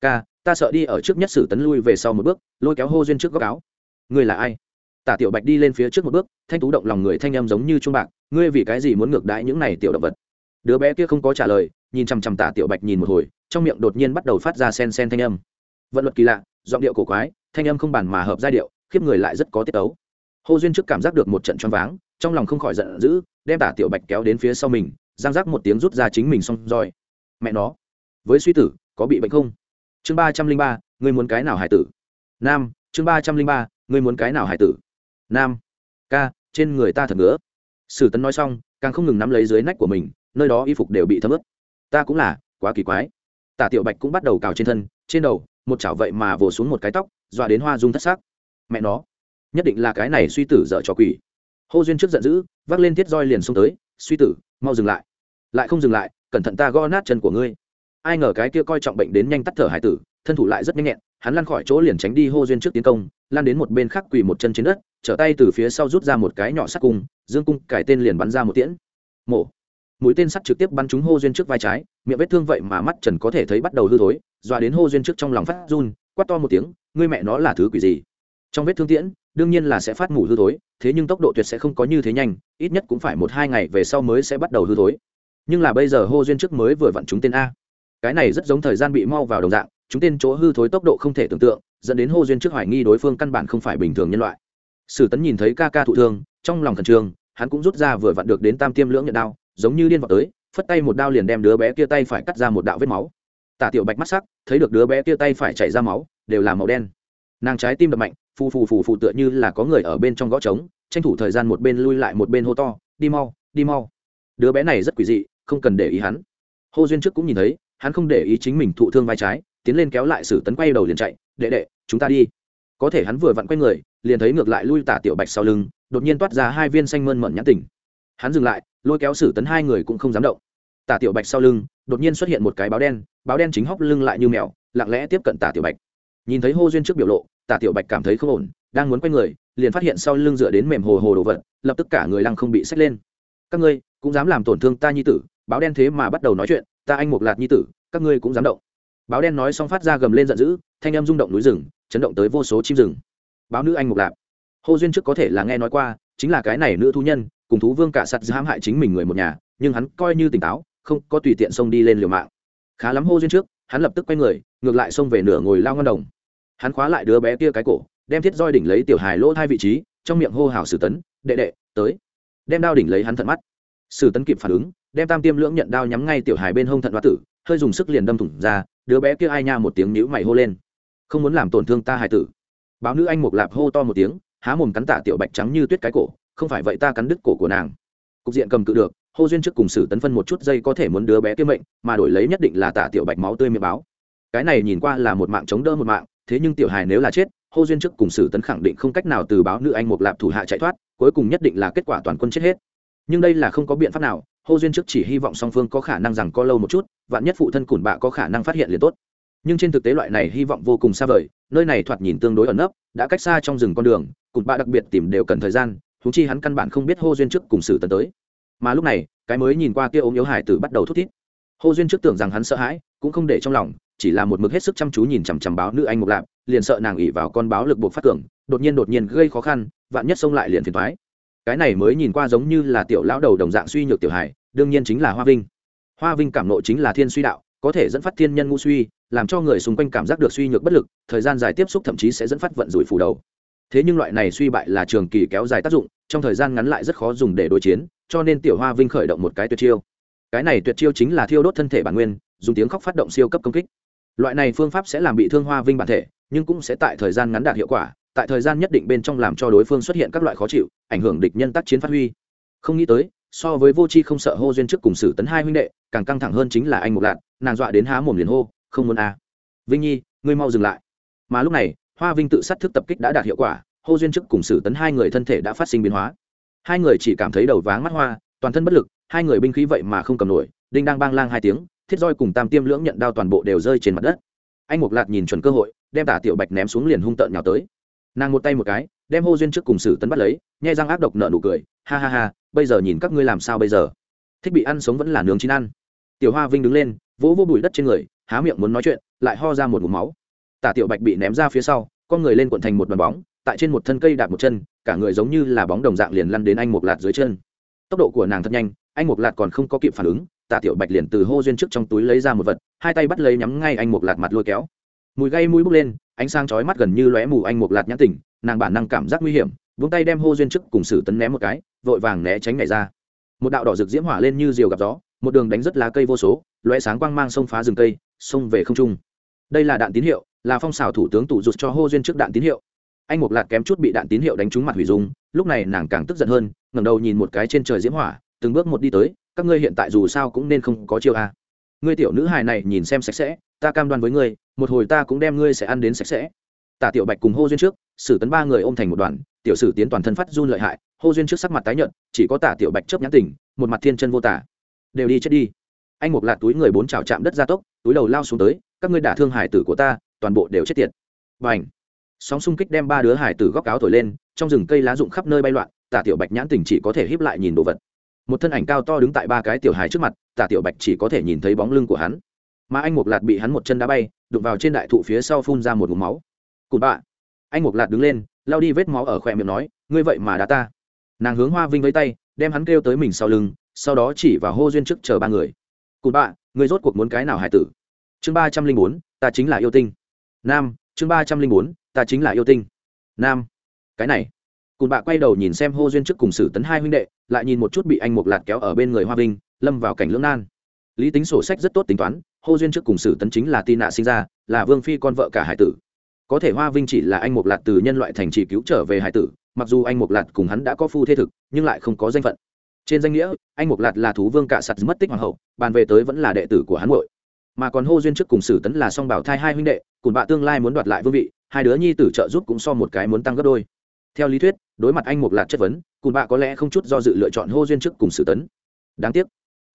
S1: Ca, ta sợ đi ở trước nhất sử tấn lui về sau một bước, lôi kéo hô duyên trước góc áo. Người là ai? Tả tiểu bạch đi lên phía trước một bước, thanh tú động lòng người thanh em giống như trung bạc, ngươi vì cái gì muốn ngược đãi những này tiểu động vật? Đứa bé kia không có trả lời, nhìn chằm chằm tả tiểu bạch nhìn một hồi, trong miệng đột nhiên bắt đầu phát ra sen sen thanh âm. Vận luật kỳ lạ, giọng điệu cổ quái, thanh âm không bàn mà hợp giai điệu, khiếp người lại rất có tiết ấu hồ duyên trước cảm giác được một trận choáng váng, trong lòng không khỏi giận dữ, đem tả tiểu bạch kéo đến phía sau mình, giang giác một tiếng rút ra chính mình xong rồi. Mẹ nó, với suy tử, có bị bệnh không? Chương ba trăm linh ba, ngươi muốn cái nào hải tử? Nam, chương ba trăm linh ba, ngươi muốn cái nào hải tử? Nam, ca, trên người ta thật ngứa. Sử tấn nói xong, càng không ngừng nắm lấy dưới nách của mình, nơi đó y phục đều bị thấm ướt. Ta cũng là, quá kỳ quái. Tả tiểu bạch cũng bắt đầu cào trên thân, trên đầu, một chảo vậy mà vồ xuống một cái tóc, dọa đến hoa dung thất xác mẹ nó, nhất định là cái này suy tử dở trò quỷ. Hô duyên trước giận dữ, vác lên thiết roi liền xông tới, suy tử, mau dừng lại. Lại không dừng lại, cẩn thận ta gõ nát chân của ngươi. Ai ngờ cái kia coi trọng bệnh đến nhanh tắt thở hải tử, thân thủ lại rất nhanh nhẹn, hắn lăn khỏi chỗ liền tránh đi hô duyên trước tiến công lan đến một bên khác quỳ một chân trên đất, trở tay từ phía sau rút ra một cái nhỏ sắt cung, dương cung cải tên liền bắn ra một tiễn. Mổ. Mũi tên sắt trực tiếp bắn trúng hô duyên trước vai trái, miệng vết thương vậy mà mắt trần có thể thấy bắt đầu hư thối, dọa đến hô duyên trước trong lòng phát run, quát to một tiếng, ngươi mẹ nó là thứ quỷ gì? Trong vết thương tiễn, đương nhiên là sẽ phát mù hư thối, thế nhưng tốc độ tuyệt sẽ không có như thế nhanh, ít nhất cũng phải một hai ngày về sau mới sẽ bắt đầu hư thối. Nhưng là bây giờ hô duyên trước mới vừa vặn chúng tên a. Cái này rất giống thời gian bị mau vào đồng dạng chúng tên chỗ hư thối tốc độ không thể tưởng tượng dẫn đến hô duyên trước hoài nghi đối phương căn bản không phải bình thường nhân loại. Sử tấn nhìn thấy ca ca thụ thương, trong lòng khẩn trương, hắn cũng rút ra vừa vặn được đến tam tiêm lưỡng nhận đao, giống như điên vào tới, phất tay một đao liền đem đứa bé kia tay phải cắt ra một đạo vết máu. Tả tiểu bạch mắt sắc, thấy được đứa bé kia tay phải chảy ra máu, đều là màu đen. Nàng trái tim đập mạnh, phù phù phù phù tựa như là có người ở bên trong gõ trống, tranh thủ thời gian một bên lui lại một bên hô to, đi mau đi mau. Đứa bé này rất quỷ dị, không cần để ý hắn. Hô duyên trước cũng nhìn thấy, hắn không để ý chính mình thụ thương vai trái tiến lên kéo lại sử tấn quay đầu liền chạy, đệ đệ, chúng ta đi. Có thể hắn vừa vặn quay người, liền thấy ngược lại lui tả tiểu bạch sau lưng, đột nhiên toát ra hai viên xanh mơn mận nhãn tỉnh. Hắn dừng lại, lôi kéo sử tấn hai người cũng không dám động. Tả tiểu bạch sau lưng, đột nhiên xuất hiện một cái báo đen báo đen chính hóc lưng lại như mèo, lặng lẽ tiếp cận tả tiểu bạch. Nhìn thấy hô duyên trước biểu lộ, tả tiểu bạch cảm thấy không ổn, đang muốn quay người, liền phát hiện sau lưng dựa đến mềm hồ hồ đồ vật, lập tức cả người lăng không bị xách lên. Các ngươi cũng dám làm tổn thương ta nhi tử, báo đen thế mà bắt đầu nói chuyện, ta anh một lạt nhi tử, các ngươi cũng dám động báo đen nói xong phát ra gầm lên giận dữ, thanh em rung động núi rừng, chấn động tới vô số chim rừng. Báo nữ anh mục lạp. Hô duyên trước có thể là nghe nói qua, chính là cái này nữ thú nhân, cùng thú vương cả sắt hãm hại chính mình người một nhà, nhưng hắn coi như tỉnh táo, không có tùy tiện xông đi lên liều mạng. Khá lắm hô duyên trước, hắn lập tức quay người, ngược lại xông về nửa ngồi lao ngân đồng. Hắn khóa lại đứa bé kia cái cổ, đem thiết roi đỉnh lấy tiểu hài lỗ hai vị trí, trong miệng hô hào sử tấn, đệ đệ, tới. Đem đao đỉnh lấy hắn thận mắt. Sử tấn kịp phản ứng, đem tam tiêm lưỡng nhận đao nhắm ngay tiểu hài bên hông thận hoa tử, hơi dùng sức liền đâm thủng ra đứa bé kia ai nha một tiếng nhữ mày hô lên. Không muốn làm tổn thương ta hài tử. Báo nữ anh một lạp hô to một tiếng, há mồm cắn tả tiểu bạch trắng như tuyết cái cổ, không phải vậy ta cắn đứt cổ của nàng. Cục diện cầm cự được, hô duyên trước cùng sử tấn phân một chút giây có thể muốn đứa bé kia mệnh, mà đổi lấy nhất định là tả tiểu bạch máu tươi miệng báo. Cái này nhìn qua là một mạng chống đỡ một mạng, thế nhưng tiểu hài nếu là chết, hô duyên trước cùng sử tấn khẳng định không cách nào từ báo nữ anh một lạp thủ hạ chạy thoát, cuối cùng nhất định là kết quả toàn quân chết hết. Nhưng đây là không có biện pháp nào, hô duyên trước chỉ hy vọng song phương có khả năng rằng có lâu một chút vạn nhất phụ thân củn bạ có khả năng phát hiện liền tốt. Nhưng trên thực tế loại này hy vọng vô cùng xa vời, nơi này thoạt nhìn tương đối ẩn nấp, đã cách xa trong rừng con đường cụt bạ đặc biệt tìm đều cần thời gian thú chi hắn căn bản không biết hô duyên trước cùng sử tấn tới. Mà lúc này, cái mới nhìn qua kia ốm yếu hải tử bắt đầu thút thít. Hô duyên trước tưởng rằng hắn sợ hãi, cũng không để trong lòng, chỉ là một mực hết sức chăm chú nhìn chằm chằm báo nữ anh ngục lạp, liền sợ nàng ỉ vào con báo lực buộc phát cường, đột nhiên đột nhiên gây khó khăn, vạn nhất xông lại liền phiền thoái cái này mới nhìn qua giống như là tiểu lão đầu đồng dạng suy nhược tiểu hải đương nhiên chính là hoa vinh hoa vinh cảm nộ chính là thiên suy đạo, có thể dẫn phát thiên nhân Ngũ suy, làm cho người xung quanh cảm giác được suy nhược bất lực, thời gian dài tiếp xúc thậm chí sẽ dẫn phát vận rủi phủ đầu. Thế nhưng loại này suy bại là trường kỳ kéo dài tác dụng, trong thời gian ngắn lại rất khó dùng để đối chiến, cho nên tiểu hoa vinh khởi động một cái tuyệt chiêu. Cái này tuyệt chiêu chính là thiêu đốt thân thể bản nguyên, dùng tiếng khóc phát động siêu cấp công kích. Loại này phương pháp sẽ làm bị thương hoa vinh bản thể, nhưng cũng sẽ tại thời gian ngắn đạt hiệu quả, tại thời gian nhất định bên trong làm cho đối phương xuất hiện các loại khó chịu, ảnh hưởng địch nhân tác chiến phát huy. Không nghĩ tới so với vô c h i không sợ hô duyên trước cùng sử tấn hai huynh đệ, càng căng thẳng hơn chính là anh một lạc nàng dọa đến há mồm liền hô, không muốn à. vinh nhi, ngươi mau dừng lại. Mà lúc này, hoa vinh tự sát thức tập kích đã đạt hiệu quả, hô duyên trước cùng sử tấn hai người thân thể đã phát sinh biến hóa. Hai người chỉ cảm thấy đầu váng mắt hoa, toàn thân bất lực, hai người binh khí vậy mà không cầm nổi, đinh đang bang lang hai tiếng, thiết roi cùng tam tiêm lưỡng nhận đao toàn bộ đều rơi trên mặt đất. Anh mục lạt nhìn chuẩn cơ hội, đem tả tiểu bạch ném xuống liền hung tợn nhào tới. Nàng một tay một cái, đem hô duyên trước cùng sử tấn bắt lấy, nhai răng ác độc nợ nụ cười ha ha ha, bây giờ nhìn các ngươi làm sao bây giờ? Thích bị ăn sống vẫn là nướng chín ăn. Tiểu hoa vinh đứng lên, vỗ vỗ bụi đất trên người, há miệng muốn nói chuyện, lại ho ra một mụm máu. Tả tiểu bạch bị ném ra phía sau, con người lên cuộn thành một đoàn bóng, tại trên một thân cây đạp một chân, cả người giống như là bóng đồng dạng liền lăn đến anh một lạt dưới chân. Tốc độ của nàng thật nhanh, anh một lạt còn không có kịp phản ứng, tả tiểu bạch liền từ hô duyên trước trong túi lấy ra một vật, hai tay bắt lấy nhắm ngay anh một lạt mặt lôi kéo. Mùi gây mũi bốc lên, ánh sáng chói mắt gần như lóe mù anh một lạt nhãn tỉnh nàng bản năng cảm giác nguy hiểm vung tay đem hô duyên chức cùng sử tấn ném một cái, vội vàng né tránh này ra. Một đạo đỏ rực diễm hỏa lên như diều gặp gió, một đường đánh rất lá cây vô số loé sáng quang mang sông phá rừng cây, xông về không trung. Đây là đạn tín hiệu, là phong xào thủ tướng tụ rụt cho hô duyên trước đạn tín hiệu. Anh một lạt kém chút bị đạn tín hiệu đánh trúng mặt hủy dung, lúc này nàng càng tức giận hơn, ngẩng đầu nhìn một cái trên trời diễm hỏa, từng bước một đi tới, các ngươi hiện tại dù sao cũng nên không có chiêu a. Ngươi tiểu nữ hài này nhìn xem sạch sẽ, ta cam đoan với ngươi, một hồi ta cũng đem ngươi sẽ ăn đến sạch sẽ. Tả tiểu bạch cùng hô duyên trước, sử tấn ba người ôm thành một đoàn tiểu sử tiến toàn thân phát run lợi hại, hô duyên trước sắc mặt tái nhợt, chỉ có tả tiểu bạch chớp nhãn tình, một mặt thiên chân vô tả. Đều đi chết đi. Anh một lạt túi người bốn chảo chạm đất ra tốc, túi đầu lao xuống tới, các ngươi đả thương hải tử của ta, toàn bộ đều chết tiệt. Và ảnh sóng xung kích đem ba đứa hải tử góc áo thổi lên, trong rừng cây lá rụng khắp nơi bay loạn, tả tiểu bạch nhãn tình chỉ có thể híp lại nhìn đồ vật. Một thân ảnh cao to đứng tại ba cái tiểu hài trước mặt, tả tiểu bạch chỉ có thể nhìn thấy bóng lưng của hắn. Mà anh mục lạt bị hắn một chân đá bay, đụng vào trên đại thụ phía sau phun ra một vùng máu. Cụt bạ! Anh mục lạt đứng lên lao đi vết máu ở khỏe miệng nói, ngươi vậy mà đã ta. Nàng hướng hoa vinh với tay, đem hắn kêu tới mình sau lưng, sau đó chỉ vào hô duyên trước chờ ba người. Cụt bạ, ngươi rốt cuộc muốn cái nào hải tử? Chương ba trăm linh bốn, ta chính là yêu tinh. Nam, chương ba trăm linh bốn, ta chính là yêu tinh. Nam, cái này. Cụt bạ quay đầu nhìn xem hô duyên trước cùng sử tấn hai huynh đệ, lại nhìn một chút bị anh mục lạt kéo ở bên người hoa vinh, lâm vào cảnh lưỡng nan. Lý tính sổ sách rất tốt tính toán, hô duyên trước cùng sử tấn chính là tin nạ sinh ra, là vương phi con vợ cả hải tử có thể hoa vinh chỉ là anh mục lạt từ nhân loại thành trì cứu trở về hải tử, mặc dù anh mục lạt cùng hắn đã có phu thế thực, nhưng lại không có danh phận. Trên danh nghĩa, anh mục lạt là thú vương cả sạt mất tích hoàng hậu, bàn về tới vẫn là đệ tử của hắn hội mà còn hô duyên trước cùng sử tấn là song bảo thai hai huynh đệ, cùng bạ tương lai muốn đoạt lại vương vị, hai đứa nhi tử trợ giúp cũng so một cái muốn tăng gấp đôi. Theo lý thuyết, đối mặt anh mục lạt chất vấn, cùng bạ có lẽ không chút do dự lựa chọn hô duyên trước cùng sử tấn. Đáng tiếc,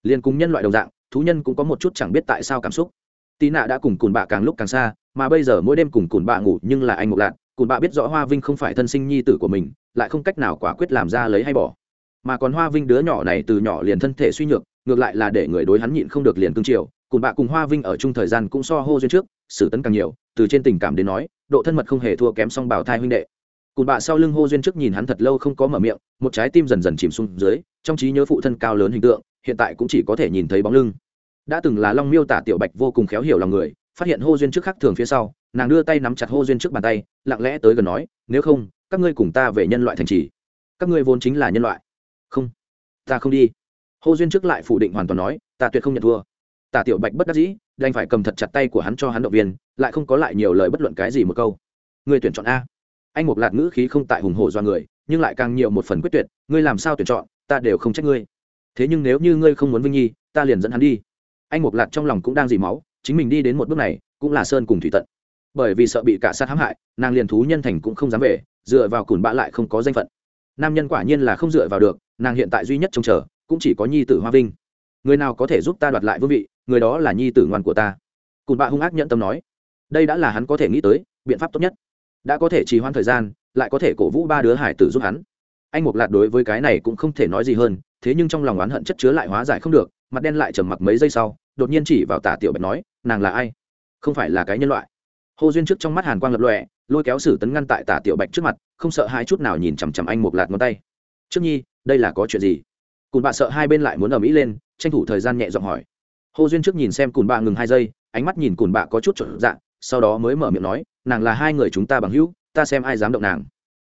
S1: liền cùng nhân loại đồng dạng, thú nhân cũng có một chút chẳng biết tại sao cảm xúc. Tì nạ đã cùng cùn bạ càng lúc càng xa mà bây giờ mỗi đêm cùng cùn bạ ngủ nhưng là anh mục lạc cùn bạ biết rõ hoa vinh không phải thân sinh nhi tử của mình, lại không cách nào quả quyết làm ra lấy hay bỏ. Mà còn hoa vinh đứa nhỏ này từ nhỏ liền thân thể suy nhược, ngược lại là để người đối hắn nhịn không được liền cương triều, cùn bạ cùng hoa vinh ở chung thời gian cũng so hô duyên trước, xử tấn càng nhiều, từ trên tình cảm đến nói, độ thân mật không hề thua kém song bảo thai huynh đệ. Cùn bạ sau lưng hô duyên trước nhìn hắn thật lâu không có mở miệng, một trái tim dần dần chìm xuống dưới, trong trí nhớ phụ thân cao lớn hình tượng, hiện tại cũng chỉ có thể nhìn thấy bóng lưng. Đã từng là long miêu tả tiểu bạch vô cùng khéo hiểu lòng người phát hiện hô duyên trước khắc thường phía sau, nàng đưa tay nắm chặt hô duyên trước bàn tay, lặng lẽ tới gần nói, nếu không, các ngươi cùng ta về nhân loại thành trì. Các ngươi vốn chính là nhân loại. Không, ta không đi. Hô duyên trước lại phủ định hoàn toàn nói, ta tuyệt không nhận thua. Tả tiểu bạch bất đắc dĩ, đành phải cầm thật chặt tay của hắn cho hắn động viên, lại không có lại nhiều lời bất luận cái gì một câu. Ngươi tuyển chọn a. Anh một lạt ngữ khí không tại hùng hổ do người, nhưng lại càng nhiều một phần quyết tuyệt, ngươi làm sao tuyển chọn? Ta đều không trách ngươi. Thế nhưng nếu như ngươi không muốn vinh nhi, ta liền dẫn hắn đi. Anh một lạt trong lòng cũng đang dì máu chính mình đi đến một bước này cũng là sơn cùng thủy tận. Bởi vì sợ bị cả sát hãm hại, nàng liền thú nhân thành cũng không dám về, dựa vào cùn bã lại không có danh phận. Nam nhân quả nhiên là không dựa vào được, nàng hiện tại duy nhất trông chờ cũng chỉ có nhi tử hoa vinh. Người nào có thể giúp ta đoạt lại vương vị, người đó là nhi tử ngoan của ta. Cùn bạ hung ác nhận tâm nói, đây đã là hắn có thể nghĩ tới, biện pháp tốt nhất. Đã có thể trì hoãn thời gian, lại có thể cổ vũ ba đứa hải tử giúp hắn. Anh mục lạt đối với cái này cũng không thể nói gì hơn, thế nhưng trong lòng oán hận chất chứa lại hóa giải không được mặt đen lại trầm mặc mấy giây sau, đột nhiên chỉ vào tả tiểu bạch nói, nàng là ai? Không phải là cái nhân loại. Hồ duyên trước trong mắt hàn quang lập lọe lôi kéo sử tấn ngăn tại tả tiểu bạch trước mặt, không sợ hai chút nào nhìn chằm chằm anh một lạt ngón tay. Trước nhi, đây là có chuyện gì? Cùn bạ sợ hai bên lại muốn ở mỹ lên, tranh thủ thời gian nhẹ giọng hỏi. Hồ duyên trước nhìn xem cùn bạ ngừng hai giây, ánh mắt nhìn cùn bạ có chút trộn dạng sau đó mới mở miệng nói, nàng là hai người chúng ta bằng hữu, ta xem ai dám động nàng.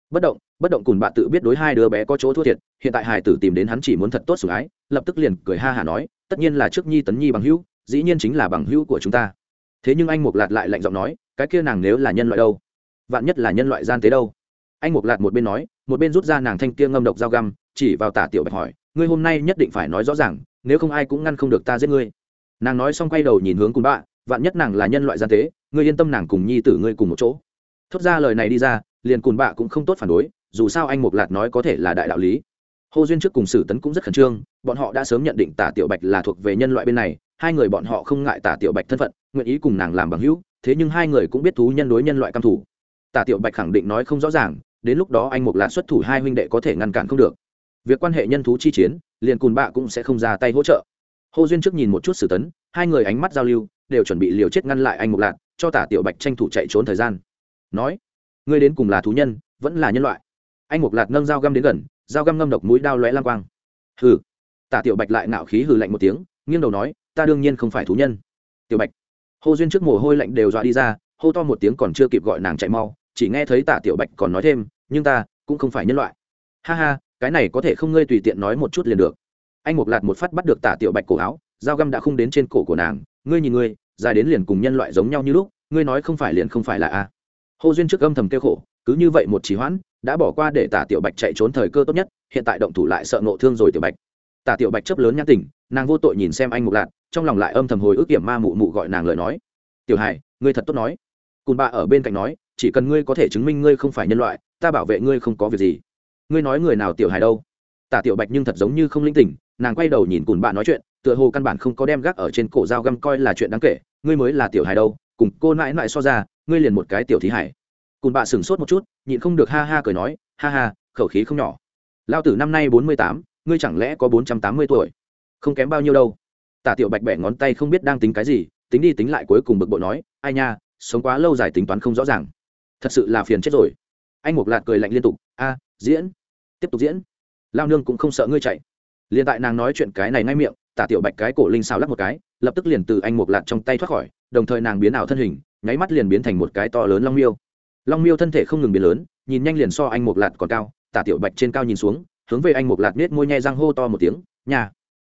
S1: Bất động bất động cùn bạ tự biết đối hai đứa bé có chỗ thua thiệt, hiện tại hải tử tìm đến hắn chỉ muốn thật tốt sủng ái, lập tức liền cười ha hả nói, tất nhiên là trước nhi tấn nhi bằng hữu, dĩ nhiên chính là bằng hữu của chúng ta. Thế nhưng anh mục lạt lại lạnh giọng nói, cái kia nàng nếu là nhân loại đâu? Vạn nhất là nhân loại gian tế đâu? Anh mục lạt một bên nói, một bên rút ra nàng thanh kia ngâm độc dao găm, chỉ vào tả tiểu bạch hỏi, ngươi hôm nay nhất định phải nói rõ ràng, nếu không ai cũng ngăn không được ta giết ngươi. Nàng nói xong quay đầu nhìn hướng cùng bạ vạn nhất nàng là nhân loại gian tế, ngươi yên tâm nàng cùng nhi tử ngươi cùng một chỗ. Thốt ra lời này đi ra, liền cùng bạ cũng không tốt phản đối dù sao anh mục lạt nói có thể là đại đạo lý. Hồ duyên trước cùng sử tấn cũng rất khẩn trương, bọn họ đã sớm nhận định tả tiểu bạch là thuộc về nhân loại bên này, hai người bọn họ không ngại tả tiểu bạch thân phận, nguyện ý cùng nàng làm bằng hữu, thế nhưng hai người cũng biết thú nhân đối nhân loại căm thủ tả tiểu bạch khẳng định nói không rõ ràng, đến lúc đó anh mục lạt xuất thủ hai huynh đệ có thể ngăn cản không được. Việc quan hệ nhân thú chi chiến, liền cùn bạ cũng sẽ không ra tay hỗ trợ. Hồ duyên trước nhìn một chút sử tấn, hai người ánh mắt giao lưu, đều chuẩn bị liều chết ngăn lại anh mục lạt, cho tả tiểu bạch tranh thủ chạy trốn thời gian. Nói, ngươi đến cùng là thú nhân, vẫn là nhân loại? Anh mục lạt nâng dao găm đến gần, dao găm ngâm độc mũi đao lóe lang quang. Hừ. Tả tiểu bạch lại ngạo khí hừ lạnh một tiếng, nghiêng đầu nói, ta đương nhiên không phải thú nhân. Tiểu bạch. Hô duyên trước mồ hôi lạnh đều dọa đi ra, hô to một tiếng còn chưa kịp gọi nàng chạy mau, chỉ nghe thấy tả tiểu bạch còn nói thêm, nhưng ta cũng không phải nhân loại. Ha ha, cái này có thể không ngươi tùy tiện nói một chút liền được. Anh mục lạt một phát bắt được tả tiểu bạch cổ áo, dao găm đã không đến trên cổ của nàng, ngươi nhìn ngươi, dài đến liền cùng nhân loại giống nhau như lúc, ngươi nói không phải liền không phải là a. Hô duyên trước âm thầm kêu khổ, cứ như vậy một trì hoãn đã bỏ qua để tả tiểu bạch chạy trốn thời cơ tốt nhất, hiện tại động thủ lại sợ nộ thương rồi tiểu bạch. Tả tiểu bạch chấp lớn nhãn tỉnh nàng vô tội nhìn xem anh mục lạc trong lòng lại âm thầm hồi ức kiểm ma mụ mụ gọi nàng lời nói. Tiểu hải, ngươi thật tốt nói. Cùn bà ở bên cạnh nói, chỉ cần ngươi có thể chứng minh ngươi không phải nhân loại, ta bảo vệ ngươi không có việc gì. Ngươi nói người nào tiểu hải đâu? Tả tiểu bạch nhưng thật giống như không linh tỉnh, nàng quay đầu nhìn cùn bà nói chuyện, tựa hồ căn bản không có đem gác ở trên cổ dao găm coi là chuyện đáng kể, ngươi mới là tiểu hải đâu, cùng cô nãi nãi so ra, ngươi liền một cái tiểu thí hải cùn bạ sửng sốt một chút, nhịn không được ha ha cười nói, ha ha, khẩu khí không nhỏ. Lao tử năm nay bốn mươi tám, ngươi chẳng lẽ có bốn trăm tám mươi tuổi? Không kém bao nhiêu đâu. Tả tiểu bạch bẻ ngón tay không biết đang tính cái gì, tính đi tính lại cuối cùng bực bội nói, ai nha, sống quá lâu dài tính toán không rõ ràng. Thật sự là phiền chết rồi. Anh mục lạt cười lạnh liên tục, a, diễn, tiếp tục diễn. Lao nương cũng không sợ ngươi chạy. Liền tại nàng nói chuyện cái này ngay miệng, tả tiểu bạch cái cổ linh xào lắc một cái, lập tức liền từ anh mục lạt trong tay thoát khỏi, đồng thời nàng biến ảo thân hình, nháy mắt liền biến thành một cái to lớn long miêu long miêu thân thể không ngừng biến lớn, nhìn nhanh liền so anh mục lạt còn cao, tả tiểu bạch trên cao nhìn xuống, hướng về anh mục lạt nết môi nhai răng hô to một tiếng nhà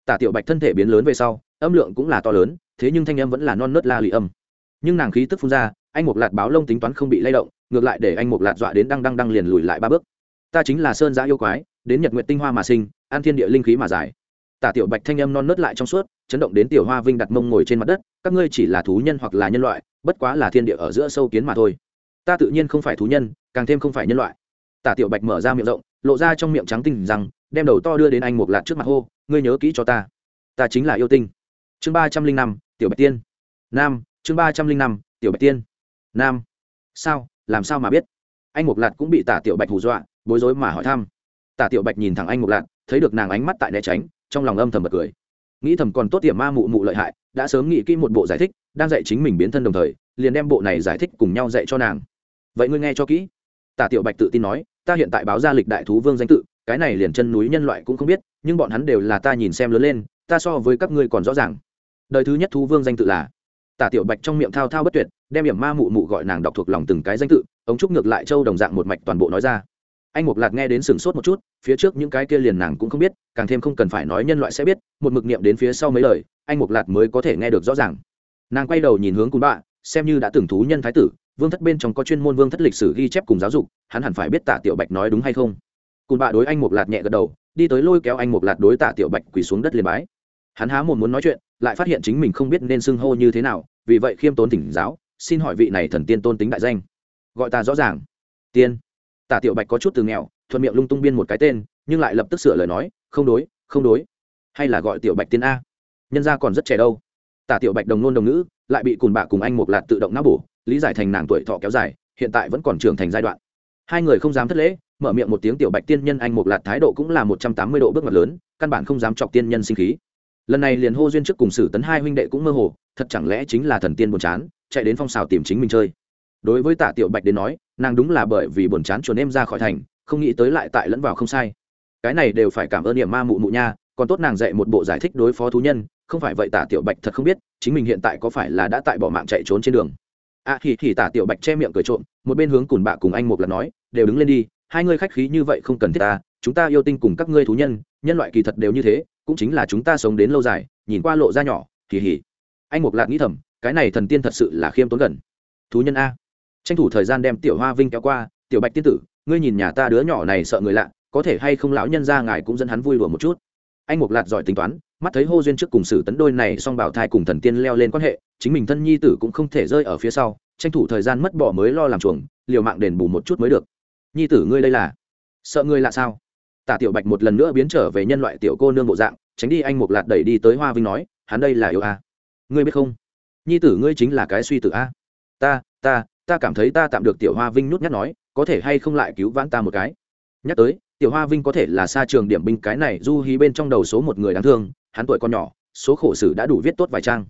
S1: tả tiểu bạch thân thể biến lớn về sau, âm lượng cũng là to lớn, thế nhưng thanh âm vẫn là non nớt la lì âm. Nhưng nàng khí tức phun ra, anh mục lạt báo lông tính toán không bị lay động, ngược lại để anh mục lạt dọa đến đăng đăng đăng liền lùi lại ba bước. Ta chính là sơn giã yêu quái, đến nhật nguyện tinh hoa mà sinh, an thiên địa linh khí mà giải. Tả tiểu bạch thanh âm non nớt lại trong suốt, chấn động đến tiểu hoa vinh đặt mông ngồi trên mặt đất, các ngươi chỉ là thú nhân hoặc là nhân loại, bất quá là thiên địa ở giữa sâu kiến mà thôi ta tự nhiên không phải thú nhân, càng thêm không phải nhân loại. Tả tiểu bạch mở ra miệng rộng, lộ ra trong miệng trắng tinh rằng, đem đầu to đưa đến anh một lạt trước mặt hô, ngươi nhớ kỹ cho ta. Ta chính là yêu tinh. Chương ba trăm linh năm, tiểu bạch tiên. Nam, chương ba trăm linh năm, tiểu bạch tiên. Nam. Sao, làm sao mà biết? Anh một lạt cũng bị tả tiểu bạch hù dọa, bối rối mà hỏi thăm. Tả tiểu bạch nhìn thẳng anh một lạt, thấy được nàng ánh mắt tại né tránh, trong lòng âm thầm bật cười. Nghĩ thầm còn tốt tiệm ma mụ mụ lợi hại, đã sớm nghĩ kỹ một bộ giải thích, đang dạy chính mình biến thân đồng thời, liền đem bộ này giải thích cùng nhau dạy cho nàng vậy ngươi nghe cho kỹ. Tả tiểu bạch tự tin nói, ta hiện tại báo ra lịch đại thú vương danh tự, cái này liền chân núi nhân loại cũng không biết, nhưng bọn hắn đều là ta nhìn xem lớn lên, ta so với các ngươi còn rõ ràng. Đời thứ nhất thú vương danh tự là tả tiểu bạch trong miệng thao thao bất tuyệt, đem điểm ma mụ mụ gọi nàng đọc thuộc lòng từng cái danh tự, ống trúc ngược lại châu đồng dạng một mạch toàn bộ nói ra. Anh mục lạc nghe đến sừng sốt một chút, phía trước những cái kia liền nàng cũng không biết, càng thêm không cần phải nói nhân loại sẽ biết, một mực niệm đến phía sau mấy lời, anh mục lạc mới có thể nghe được rõ ràng. Nàng quay đầu nhìn hướng cùn bạ, xem như đã từng thú nhân thái tử vương thất bên trong có chuyên môn vương thất lịch sử ghi chép cùng giáo dục, hắn hẳn phải biết tạ tiểu bạch nói đúng hay không. Cùn bạ đối anh mục lạt nhẹ gật đầu, đi tới lôi kéo anh mục lạt đối tạ tiểu bạch quỳ xuống đất liền bái. Hắn há một muốn nói chuyện, lại phát hiện chính mình không biết nên xưng hô như thế nào, vì vậy khiêm tốn thỉnh giáo, xin hỏi vị này thần tiên tôn tính đại danh. Gọi ta rõ ràng. Tiên. Tả tiểu bạch có chút từ nghèo, thuận miệng lung tung biên một cái tên, nhưng lại lập tức sửa lời nói, không đối không đối. Hay là gọi tiểu bạch tiên a? Nhân gia còn rất trẻ đâu. Tả tiểu bạch đồng nôn đồng ngữ lại bị cùn bạ cùng anh một lạt tự động não bổ, lý giải thành nàng tuổi thọ kéo dài, hiện tại vẫn còn trưởng thành giai đoạn. Hai người không dám thất lễ, mở miệng một tiếng tiểu bạch tiên nhân anh một lạt thái độ cũng là một trăm tám mươi độ bước ngoặt lớn, căn bản không dám chọc tiên nhân sinh khí. Lần này liền hô duyên trước cùng sử tấn hai huynh đệ cũng mơ hồ, thật chẳng lẽ chính là thần tiên buồn chán, chạy đến phong xào tìm chính mình chơi. Đối với tạ tiểu bạch đến nói, nàng đúng là bởi vì buồn chán chuồn em ra khỏi thành, không nghĩ tới lại tại lẫn vào không sai. Cái này đều phải cảm ơn niệm ma mụ mụ nha còn tốt nàng dạy một bộ giải thích đối phó thú nhân, không phải vậy tả tiểu bạch thật không biết, chính mình hiện tại có phải là đã tại bỏ mạng chạy trốn trên đường. À thì thì tả tiểu bạch che miệng cười trộm, một bên hướng cùn bạ cùng anh một lần nói, đều đứng lên đi, hai ngươi khách khí như vậy không cần thiết ta, chúng ta yêu tinh cùng các ngươi thú nhân nhân loại kỳ thật đều như thế, cũng chính là chúng ta sống đến lâu dài, nhìn qua lộ ra nhỏ kỳ hỉ anh một lạc nghĩ thầm, cái này thần tiên thật sự là khiêm tốn gần. Thú nhân a. Tranh thủ thời gian đem tiểu hoa vinh kéo qua, tiểu bạch tiên tử, ngươi nhìn nhà ta đứa nhỏ này sợ người lạ, có thể hay không lão nhân ra ngài cũng dẫn hắn vui đùa một chút anh mục lạt giỏi tính toán, mắt thấy hô duyên trước cùng sử tấn đôi này song bảo thai cùng thần tiên leo lên quan hệ, chính mình thân nhi tử cũng không thể rơi ở phía sau, tranh thủ thời gian mất bỏ mới lo làm chuồng, liều mạng đền bù một chút mới được. Nhi tử ngươi đây là? Sợ ngươi là sao? Tả tiểu bạch một lần nữa biến trở về nhân loại tiểu cô nương bộ dạng, tránh đi anh mục lạt đẩy đi tới hoa vinh nói, hắn đây là yêu a. Ngươi biết không? Nhi tử ngươi chính là cái suy tử a. Ta ta ta cảm thấy ta tạm được tiểu hoa vinh nhút nhát nói, có thể hay không lại cứu vãn ta một cái? Nhắc tới tiểu hoa vinh có thể là xa trường điểm binh cái này, du hí bên trong đầu số một người đáng thương, hắn tuổi còn nhỏ, số khổ sử đã đủ viết tốt vài trang.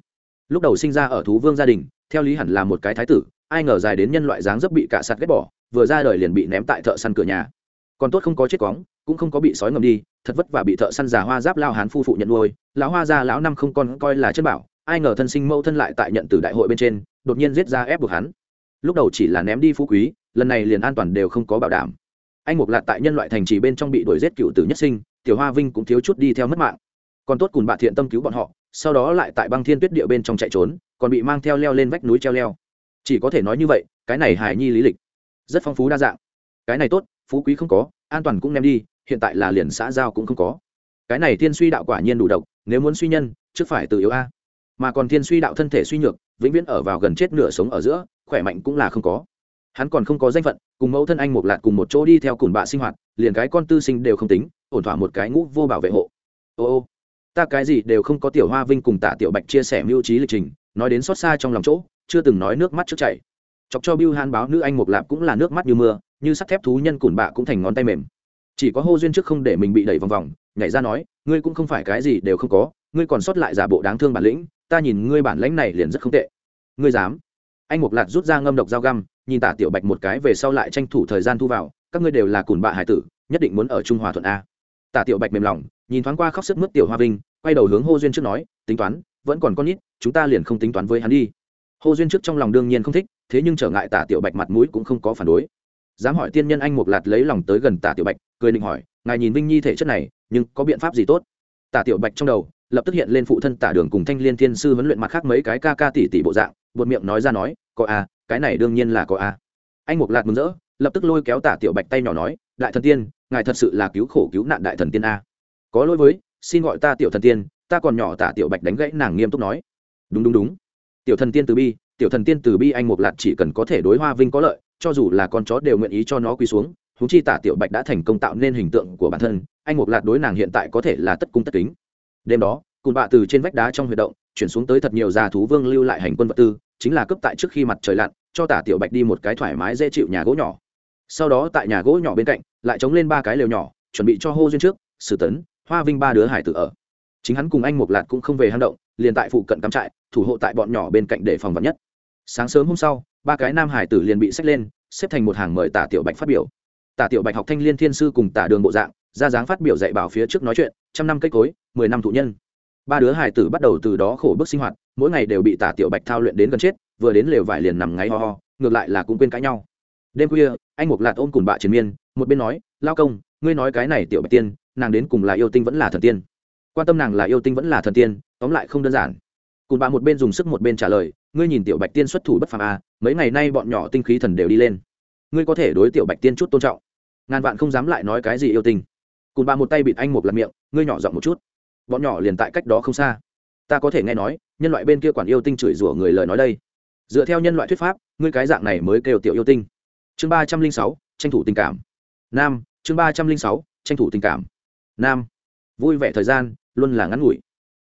S1: Lúc đầu sinh ra ở thú vương gia đình, theo lý hẳn là một cái thái tử, ai ngờ dài đến nhân loại dáng dấp bị cả sạt ghét bỏ, vừa ra đời liền bị ném tại thợ săn cửa nhà. Còn tốt không có chết cóng cũng không có bị sói ngầm đi, thật vất vả bị thợ săn già hoa giáp lao hán phu phụ nhận nuôi, lão hoa gia lão năm không còn coi là chất bảo, ai ngờ thân sinh mẫu thân lại tại nhận từ đại hội bên trên, đột nhiên giết ra ép buộc hắn. Lúc đầu chỉ là ném đi phú quý, lần này liền an toàn đều không có bảo đảm anh mục lạc tại nhân loại thành trì bên trong bị đuổi giết cựu tử nhất sinh, tiểu hoa vinh cũng thiếu chút đi theo mất mạng. Còn tốt cùng bạn thiện tâm cứu bọn họ, sau đó lại tại băng thiên tuyết địa bên trong chạy trốn, còn bị mang theo leo lên vách núi treo leo. Chỉ có thể nói như vậy, cái này hài nhi lý lịch, rất phong phú đa dạng. Cái này tốt, phú quý không có, an toàn cũng nem đi, hiện tại là liền xã giao cũng không có. Cái này thiên suy đạo quả nhiên đủ độc, nếu muốn suy nhân, trước phải từ yếu a. Mà còn thiên suy đạo thân thể suy nhược, vĩnh viễn ở vào gần chết nửa sống ở giữa, khỏe mạnh cũng là không có hắn còn không có danh phận, cùng mẫu thân anh một lạt cùng một chỗ đi theo cùng bạ sinh hoạt, liền cái con tư sinh đều không tính, ổn thỏa một cái ngũ vô bảo vệ hộ. Ô ô, ta cái gì đều không có tiểu hoa vinh cùng tạ tiểu bạch chia sẻ mưu trí lịch trình, nói đến xót xa trong lòng chỗ, chưa từng nói nước mắt trước chảy. Chọc cho biêu han báo nữ anh một lạp cũng là nước mắt như mưa, như sắt thép thú nhân cùn bạ cũng thành ngón tay mềm. Chỉ có hô duyên trước không để mình bị đẩy vòng vòng, nhảy ra nói, ngươi cũng không phải cái gì đều không có, ngươi còn sót lại giả bộ đáng thương bản lĩnh, ta nhìn ngươi bản lãnh này liền rất không tệ. Ngươi dám. Anh mục lạt rút ra ngâm độc dao găm nhìn tả tiểu bạch một cái về sau lại tranh thủ thời gian thu vào, các ngươi đều là cùn bạ hải tử, nhất định muốn ở trung hòa thuận a. Tả tiểu bạch mềm lòng, nhìn thoáng qua khóc sức mướt tiểu hoa vinh, quay đầu hướng hô duyên trước nói, tính toán, vẫn còn con nít, chúng ta liền không tính toán với hắn đi. Hô duyên trước trong lòng đương nhiên không thích, thế nhưng trở ngại tả tiểu bạch mặt mũi cũng không có phản đối. Dám hỏi tiên nhân anh một lạt lấy lòng tới gần tả tiểu bạch, cười định hỏi, ngài nhìn vinh nhi thể chất này, nhưng có biện pháp gì tốt? Tả tiểu bạch trong đầu, lập tức hiện lên phụ thân tả đường cùng thanh liên thiên sư huấn luyện mặt khác mấy cái ca ca tỷ tỷ bộ dạng, buột miệng nói ra nói, có a cái này đương nhiên là có a. Anh mục lạt mừng rỡ, lập tức lôi kéo tả tiểu bạch tay nhỏ nói, đại thần tiên, ngài thật sự là cứu khổ cứu nạn đại thần tiên a. Có lỗi với, xin gọi ta tiểu thần tiên, ta còn nhỏ tả tiểu bạch đánh gãy nàng nghiêm túc nói. Đúng đúng đúng. Tiểu thần tiên từ bi, tiểu thần tiên từ bi anh mục lạt chỉ cần có thể đối hoa vinh có lợi, cho dù là con chó đều nguyện ý cho nó quỳ xuống húng chi tả tiểu bạch đã thành công tạo nên hình tượng của bản thân, anh mục lạt đối nàng hiện tại có thể là tất cung tất kính. Đêm đó cùn bạ từ trên vách đá trong huy động, chuyển xuống tới thật nhiều già thú vương lưu lại hành quân vật tư, chính là cấp tại trước khi mặt trời lặn cho tả tiểu bạch đi một cái thoải mái dễ chịu nhà gỗ nhỏ. Sau đó tại nhà gỗ nhỏ bên cạnh, lại chống lên ba cái lều nhỏ, chuẩn bị cho hô duyên trước, sử tấn, hoa vinh ba đứa hải tử ở. Chính hắn cùng anh mục lạt cũng không về hang động, liền tại phụ cận cắm trại, thủ hộ tại bọn nhỏ bên cạnh để phòng vật nhất. Sáng sớm hôm sau, ba cái nam hải tử liền bị xách lên, xếp thành một hàng mời tả tiểu bạch phát biểu. Tả tiểu bạch học thanh liên thiên sư cùng tả đường bộ dạng, ra dáng phát biểu dạy bảo phía trước nói chuyện, trăm năm cây cối, mười năm thụ nhân ba đứa hải tử bắt đầu từ đó khổ bức sinh hoạt, mỗi ngày đều bị tả tiểu bạch thao luyện đến gần chết, vừa đến lều vải liền nằm ngáy ho ho, ngược lại là cũng quên cãi nhau. Đêm khuya, anh mục lạt ôm cùng bạ triền miên, một bên nói, lao công, ngươi nói cái này tiểu bạch tiên, nàng đến cùng là yêu tinh vẫn là thần tiên? Quan tâm nàng là yêu tinh vẫn là thần tiên, tóm lại không đơn giản. Cùng bạ một bên dùng sức một bên trả lời, ngươi nhìn tiểu bạch tiên xuất thủ bất phàm à mấy ngày nay bọn nhỏ tinh khí thần đều đi lên. Ngươi có thể đối tiểu bạch tiên chút tôn trọng. Ngàn vạn không dám lại nói cái gì yêu tinh. Cùng bạ một tay bịt anh một lật miệng, ngươi nhỏ giọng một chút bọn nhỏ liền tại cách đó không xa. Ta có thể nghe nói, nhân loại bên kia quản yêu tinh chửi rủa người lời nói đây. Dựa theo nhân loại thuyết pháp, ngươi cái dạng này mới kêu tiểu yêu tinh. Chương ba trăm linh sáu, tranh thủ tình cảm. Nam, chương ba trăm linh sáu, tranh thủ tình cảm. Nam, vui vẻ thời gian, luôn là ngắn ngủi.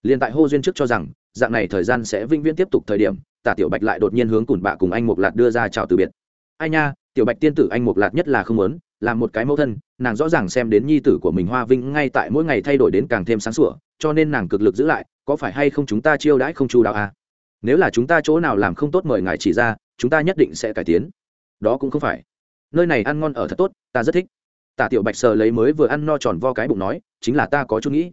S1: Liền tại hô duyên trước cho rằng, dạng này thời gian sẽ vĩnh viễn tiếp tục thời điểm, tả tiểu bạch lại đột nhiên hướng cùn bạ cùng anh mục lạt đưa ra chào từ biệt. Ai nha, tiểu bạch tiên tử anh mục lạt nhất là không muốn làm một cái mẫu thân, nàng rõ ràng xem đến nhi tử của mình hoa vinh ngay tại mỗi ngày thay đổi đến càng thêm sáng sủa, cho nên nàng cực lực giữ lại, có phải hay không chúng ta chiêu đãi không chu đạo à? nếu là chúng ta chỗ nào làm không tốt mời ngài chỉ ra, chúng ta nhất định sẽ cải tiến. Đó cũng không phải. Nơi này ăn ngon ở thật tốt, ta rất thích. Tả tiểu bạch sờ lấy mới vừa ăn no tròn vo cái bụng nói, chính là ta có chút nghĩ.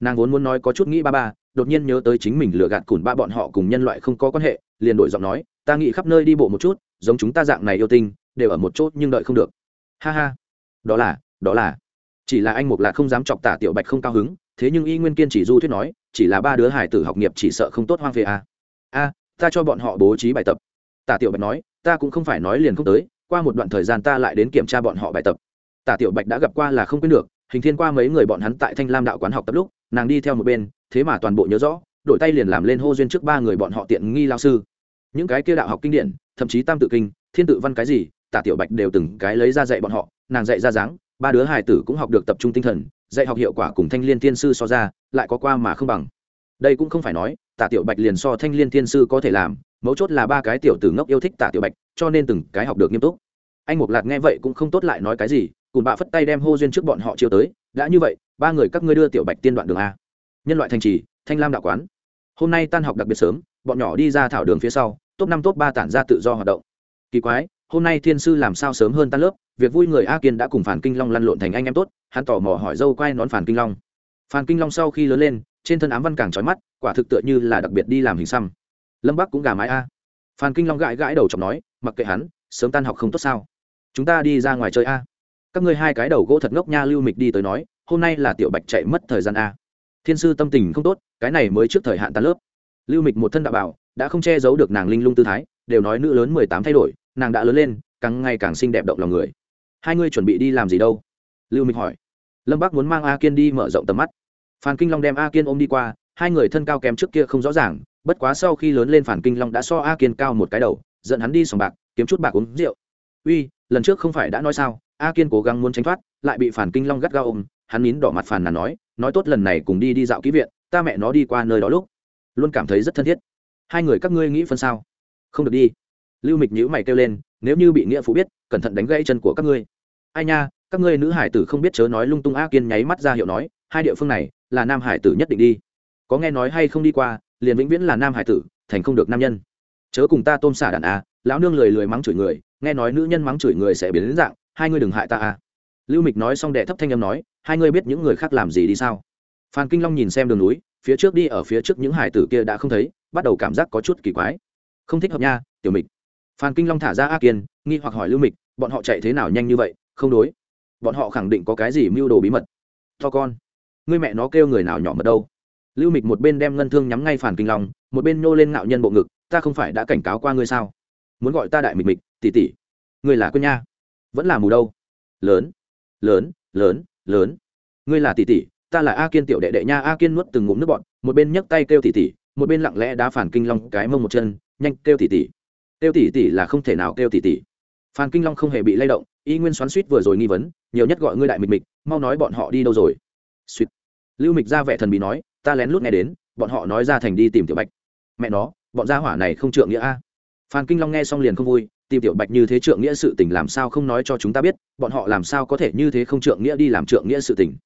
S1: Nàng vốn muốn nói có chút nghĩ ba ba, đột nhiên nhớ tới chính mình lừa gạt cùn ba bọn họ cùng nhân loại không có quan hệ, liền đổi giọng nói, ta nghĩ khắp nơi đi bộ một chút, giống chúng ta dạng này yêu tinh, đều ở một chốt nhưng đợi không được ha ha. Đó là đó là. Chỉ là anh mục lạc không dám chọc tả tiểu bạch không cao hứng, thế nhưng y nguyên kiên chỉ du thuyết nói, chỉ là ba đứa hải tử học nghiệp chỉ sợ không tốt hoang phê à. a, ta cho bọn họ bố trí bài tập. Tả tiểu bạch nói, ta cũng không phải nói liền không tới, qua một đoạn thời gian ta lại đến kiểm tra bọn họ bài tập. Tả tiểu bạch đã gặp qua là không quên được, hình thiên qua mấy người bọn hắn tại thanh lam đạo quán học tập lúc, nàng đi theo một bên, thế mà toàn bộ nhớ rõ, đổi tay liền làm lên hô duyên trước ba người bọn họ tiện nghi lao sư. Những cái kia đạo học kinh điển, thậm chí tam tự kinh, thiên tự văn cái gì tả tiểu bạch đều từng cái lấy ra dạy bọn họ, nàng dạy ra dáng, ba đứa hài tử cũng học được tập trung tinh thần, dạy học hiệu quả cùng thanh liên tiên sư so ra, lại có qua mà không bằng. Đây cũng không phải nói, tả tiểu bạch liền so thanh liên tiên sư có thể làm, mấu chốt là ba cái tiểu tử ngốc yêu thích tả tiểu bạch, cho nên từng cái học được nghiêm túc. Anh mục lạc nghe vậy cũng không tốt lại nói cái gì, cùng bạ phất tay đem hô duyên trước bọn họ chiều tới, đã như vậy, ba người các ngươi đưa tiểu bạch tiên đoạn đường a. Nhân loại thành trì, thanh lam đạo quán. Hôm nay tan học đặc biệt sớm, bọn nhỏ đi ra thảo đường phía sau, top năm top ba tản ra tự do hoạt động. Kỳ quái hôm nay thiên sư làm sao sớm hơn tan lớp, việc vui người a kiên đã cùng phản kinh long lăn lộn thành anh em tốt, hắn tò mò hỏi dâu quay nón phản kinh long. Phản kinh long sau khi lớn lên, trên thân ám văn càng trói mắt, quả thực tựa như là đặc biệt đi làm hình xăm. Lâm bắc cũng gà mái a. Phản kinh long gãi gãi đầu chọc nói, mặc kệ hắn, sớm tan học không tốt sao. Chúng ta đi ra ngoài chơi a. Các ngươi hai cái đầu gỗ thật ngốc nha lưu mịch đi tới nói, hôm nay là tiểu bạch chạy mất thời gian a. Thiên sư tâm tình không tốt, cái này mới trước thời hạn tan lớp. Lưu mịch một thân đạo bảo, đã không che giấu được nàng linh lung tư thái, đều nói nữ lớn mười tám thay đổi nàng đã lớn lên, càng ngày càng xinh đẹp động lòng người. Hai ngươi chuẩn bị đi làm gì đâu? Lưu Minh hỏi. Lâm bắc muốn mang a kiên đi mở rộng tầm mắt. Phan kinh long đem a kiên ôm đi qua, hai người thân cao kém trước kia không rõ ràng, bất quá sau khi lớn lên phản kinh long đã so a kiên cao một cái đầu, dẫn hắn đi sòng bạc, kiếm chút bạc uống rượu. Uy, lần trước không phải đã nói sao, a kiên cố gắng muốn tránh thoát, lại bị phản kinh long gắt gao ôm, hắn nín đỏ mặt phản là nói nói tốt lần này cùng đi đi dạo ký viện, ta mẹ nó đi qua nơi đó lúc. Luôn cảm thấy rất thân thiết. Hai người các ngươi nghĩ phân sao? Không được đi lưu mịch nhữ mày kêu lên, nếu như bị nghĩa phụ biết, cẩn thận đánh gãy chân của các ngươi. Ai nha, các ngươi nữ hải tử không biết chớ nói lung tung a kiên nháy mắt ra hiệu nói, hai địa phương này là nam hải tử nhất định đi. Có nghe nói hay không đi qua, liền vĩnh viễn là nam hải tử, thành không được nam nhân. Chớ cùng ta tôm xả đàn a, lão nương lười lười mắng chửi người, nghe nói nữ nhân mắng chửi người sẽ biến đến dạng, hai ngươi đừng hại ta a. Lưu mịch nói xong đệ thấp thanh âm nói, hai ngươi biết những người khác làm gì đi sao? Phan kinh long nhìn xem đường núi, phía trước đi ở phía trước những hải tử kia đã không thấy, bắt đầu cảm giác có chút kỳ quái. Không thích hợp nha, tiểu mịch phan kinh long thả ra a kiên, nghi hoặc hỏi lưu mịch, bọn họ chạy thế nào nhanh như vậy? Không đối. Bọn họ khẳng định có cái gì mưu đồ bí mật. To con. Ngươi mẹ nó kêu người nào nhỏ mật đâu. Lưu mịch một bên đem ngân thương nhắm ngay phản kinh long, một bên nhô lên ngạo nhân bộ ngực, ta không phải đã cảnh cáo qua ngươi sao? Muốn gọi ta đại mịch mịch tỉ tỉ ngươi là quân nha. Vẫn là mù đâu. Lớn. Lớn lớn lớn. Ngươi là tỷ tỷ, ta là a kiên tiểu đệ đệ nha. A kiên nuốt từng ngụm nước bọn một bên nhấc tay kêu tỷ tỷ, một bên lặng lẽ đá phản kinh long cái mông một chân, nhanh kêu tỷ tỷ kêu tỷ tỷ là không thể nào kêu tỷ tỷ. Phan kinh long không hề bị lay động, y nguyên xoắn suýt vừa rồi nghi vấn, nhiều nhất gọi ngươi đại mịch mịch, mau nói bọn họ đi đâu rồi. Suýt. Lưu mịch ra vẻ thần bí nói, ta lén lút nghe đến, bọn họ nói ra thành đi tìm tiểu bạch. Mẹ nó, bọn gia hỏa này không trượng nghĩa a. Phan kinh long nghe xong liền không vui, tìm tiểu bạch như thế trượng nghĩa sự tình làm sao không nói cho chúng ta biết, bọn họ làm sao có thể như thế không trượng nghĩa đi làm trượng nghĩa sự tình.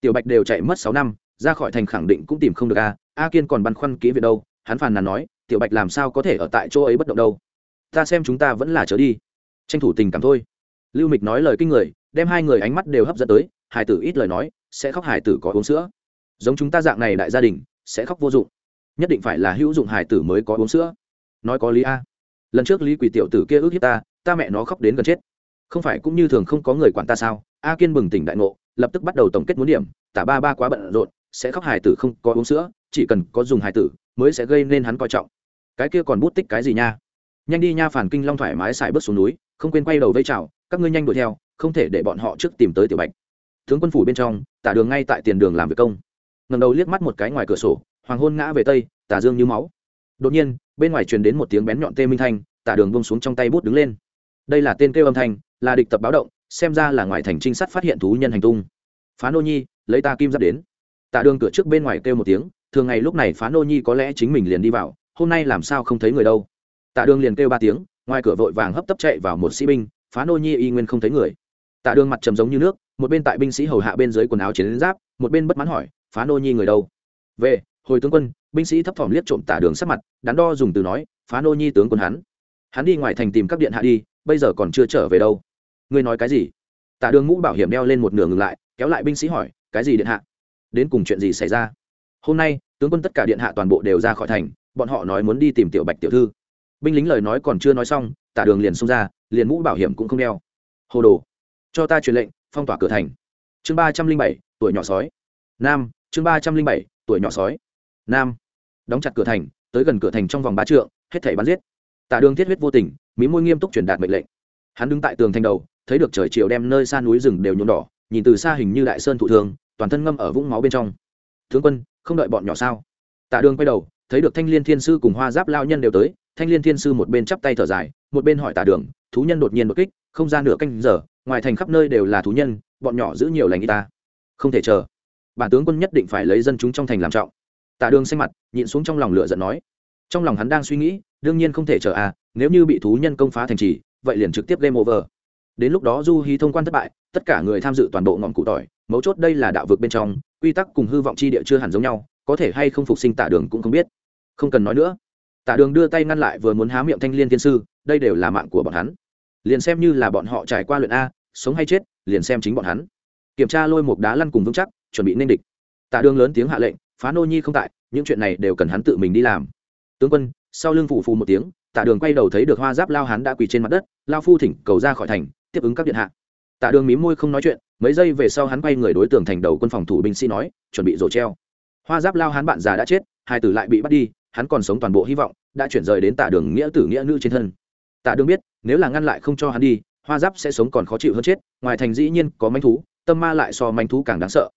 S1: Tiểu bạch đều chạy mất sáu năm, ra khỏi thành khẳng định cũng tìm không được a. A kiên còn băn khoăn kỹ về đâu, hắn phàn nàn nói, tiểu bạch làm sao có thể ở tại chỗ ấy bất động đâu ta xem chúng ta vẫn là trở đi. Tranh thủ tình cảm thôi. Lưu mịch nói lời kinh người, đem hai người ánh mắt đều hấp dẫn tới, hải tử ít lời nói, sẽ khóc hải tử có uống sữa. Giống chúng ta dạng này đại gia đình, sẽ khóc vô dụng. Nhất định phải là hữu dụng hải tử mới có uống sữa. Nói có lý a. Lần trước lý quỷ tiểu tử kia ước hiếp ta ta mẹ nó khóc đến gần chết. Không phải cũng như thường không có người quản ta sao? A kiên bừng tỉnh đại ngộ, lập tức bắt đầu tổng kết muốn điểm, tả ba ba quá bận rộn, sẽ khóc Hải tử không có uống sữa, chỉ cần có dùng Hải tử, mới sẽ gây nên hắn coi trọng. Cái kia còn bút tích cái gì nha? Nhanh đi nha phản kinh long thoải mái xài bước xuống núi, không quên quay đầu vây chào, các ngươi nhanh đuổi theo, không thể để bọn họ trước tìm tới tiểu bạch. Tướng quân phủ bên trong, tả đường ngay tại tiền đường làm việc công. Ngầm đầu liếc mắt một cái ngoài cửa sổ, hoàng hôn ngã về tây, tả dương như máu. Đột nhiên, bên ngoài truyền đến một tiếng bén nhọn tê minh thanh, tả đường bông xuống trong tay bút đứng lên. Đây là tên kêu âm thanh, là địch tập báo động, xem ra là ngoài thành trinh sát phát hiện thú nhân hành tung. Phá nô nhi, lấy ta kim giáp đến. Tả đường cửa trước bên ngoài kêu một tiếng, thường ngày lúc này phá nô nhi có lẽ chính mình liền đi vào, hôm nay làm sao không thấy người đâu tạ đường liền kêu ba tiếng, ngoài cửa vội vàng hấp tấp chạy vào một sĩ binh, phá nô nhi y nguyên không thấy người. Tạ đường mặt trầm giống như nước, một bên tại binh sĩ hầu hạ bên dưới quần áo chiến giáp, một bên bất mãn hỏi, phá nô nhi người đâu? Về, hồi tướng quân. Binh sĩ thấp thỏm liếc trộm tả đường sắc mặt, đắn đo dùng từ nói, phá nô nhi tướng quân hắn. Hắn đi ngoài thành tìm các điện hạ đi, bây giờ còn chưa trở về đâu. Ngươi nói cái gì? Tả đường mũ bảo hiểm đeo lên một nửa ngừng lại, kéo lại binh sĩ hỏi, cái gì điện hạ? Đến cùng chuyện gì xảy ra? Hôm nay, tướng quân tất cả điện hạ toàn bộ đều ra khỏi thành, bọn họ nói muốn đi tìm tiểu bạch tiểu thư binh lính lời nói còn chưa nói xong, tả đường liền xông ra, liền mũ bảo hiểm cũng không đeo. Hồ đồ, cho ta truyền lệnh, phong tỏa cửa thành. Chương ba trăm linh bảy, tuổi nhỏ sói. Nam, chương ba trăm linh bảy, tuổi nhỏ sói. Nam, đóng chặt cửa thành, tới gần cửa thành trong vòng ba trượng, hết thảy bắn giết. Tả đường thiết huyết vô tình, mí môi nghiêm túc truyền đạt mệnh lệnh. Hắn đứng tại tường thành đầu, thấy được trời chiều đem nơi xa núi rừng đều nhuộm đỏ, nhìn từ xa hình như đại sơn thụ thường, toàn thân ngâm ở vũng máu bên trong. Tướng quân, không đợi bọn nhỏ sao? Tạ đường quay đầu, thấy được thanh liên thiên sư cùng hoa giáp lao nhân đều tới thanh liên thiên sư một bên chắp tay thở dài, một bên hỏi tạ đường, thú nhân đột nhiên đột kích, không ra nửa canh giờ, ngoài thành khắp nơi đều là thú nhân, bọn nhỏ giữ nhiều lành y ta. Không thể chờ. Bản tướng quân nhất định phải lấy dân chúng trong thành làm trọng. Tạ đường xanh mặt, nhịn xuống trong lòng lửa giận nói. Trong lòng hắn đang suy nghĩ, đương nhiên không thể chờ à nếu như bị thú nhân công phá thành trì, vậy liền trực tiếp game over. Đến lúc đó du hí thông quan thất bại, tất cả người tham dự toàn bộ ngọn cụ tỏi, mấu chốt đây là đạo vực bên trong, quy tắc cùng hư vọng chi địa chưa hẳn giống nhau, có thể hay không phục sinh tả đường cũng không biết. Không cần nói nữa tả đường đưa tay ngăn lại vừa muốn há miệng thanh liên thiên sư, đây đều là mạng của bọn hắn. Liền xem như là bọn họ trải qua luyện a, sống hay chết, liền xem chính bọn hắn. Kiểm tra lôi một đá lăn cùng vững chắc, chuẩn bị nên địch. Tạ đường lớn tiếng hạ lệnh, phá nô nhi không tại, những chuyện này đều cần hắn tự mình đi làm. Tướng quân, sau lưng phủ phù một tiếng tạ đường quay đầu thấy được hoa giáp lao hắn đã quỳ trên mặt đất, lao phu thỉnh cầu ra khỏi thành, tiếp ứng các điện hạ. Tạ đường mí môi không nói chuyện, mấy giây về sau hắn quay người đối tượng thành đầu quân phòng thủ binh sĩ nói, chuẩn bị rổ treo. Hoa giáp lao hắn bạn già đã chết, hai tử lại bị bắt đi hắn còn sống toàn bộ hy vọng, đã chuyển rời đến tạ đường nghĩa tử nghĩa nữ trên thân. Tạ đường biết, nếu là ngăn lại không cho hắn đi, hoa giáp sẽ sống còn khó chịu hơn chết, ngoài thành dĩ nhiên có manh thú, tâm ma lại so manh thú càng đáng sợ.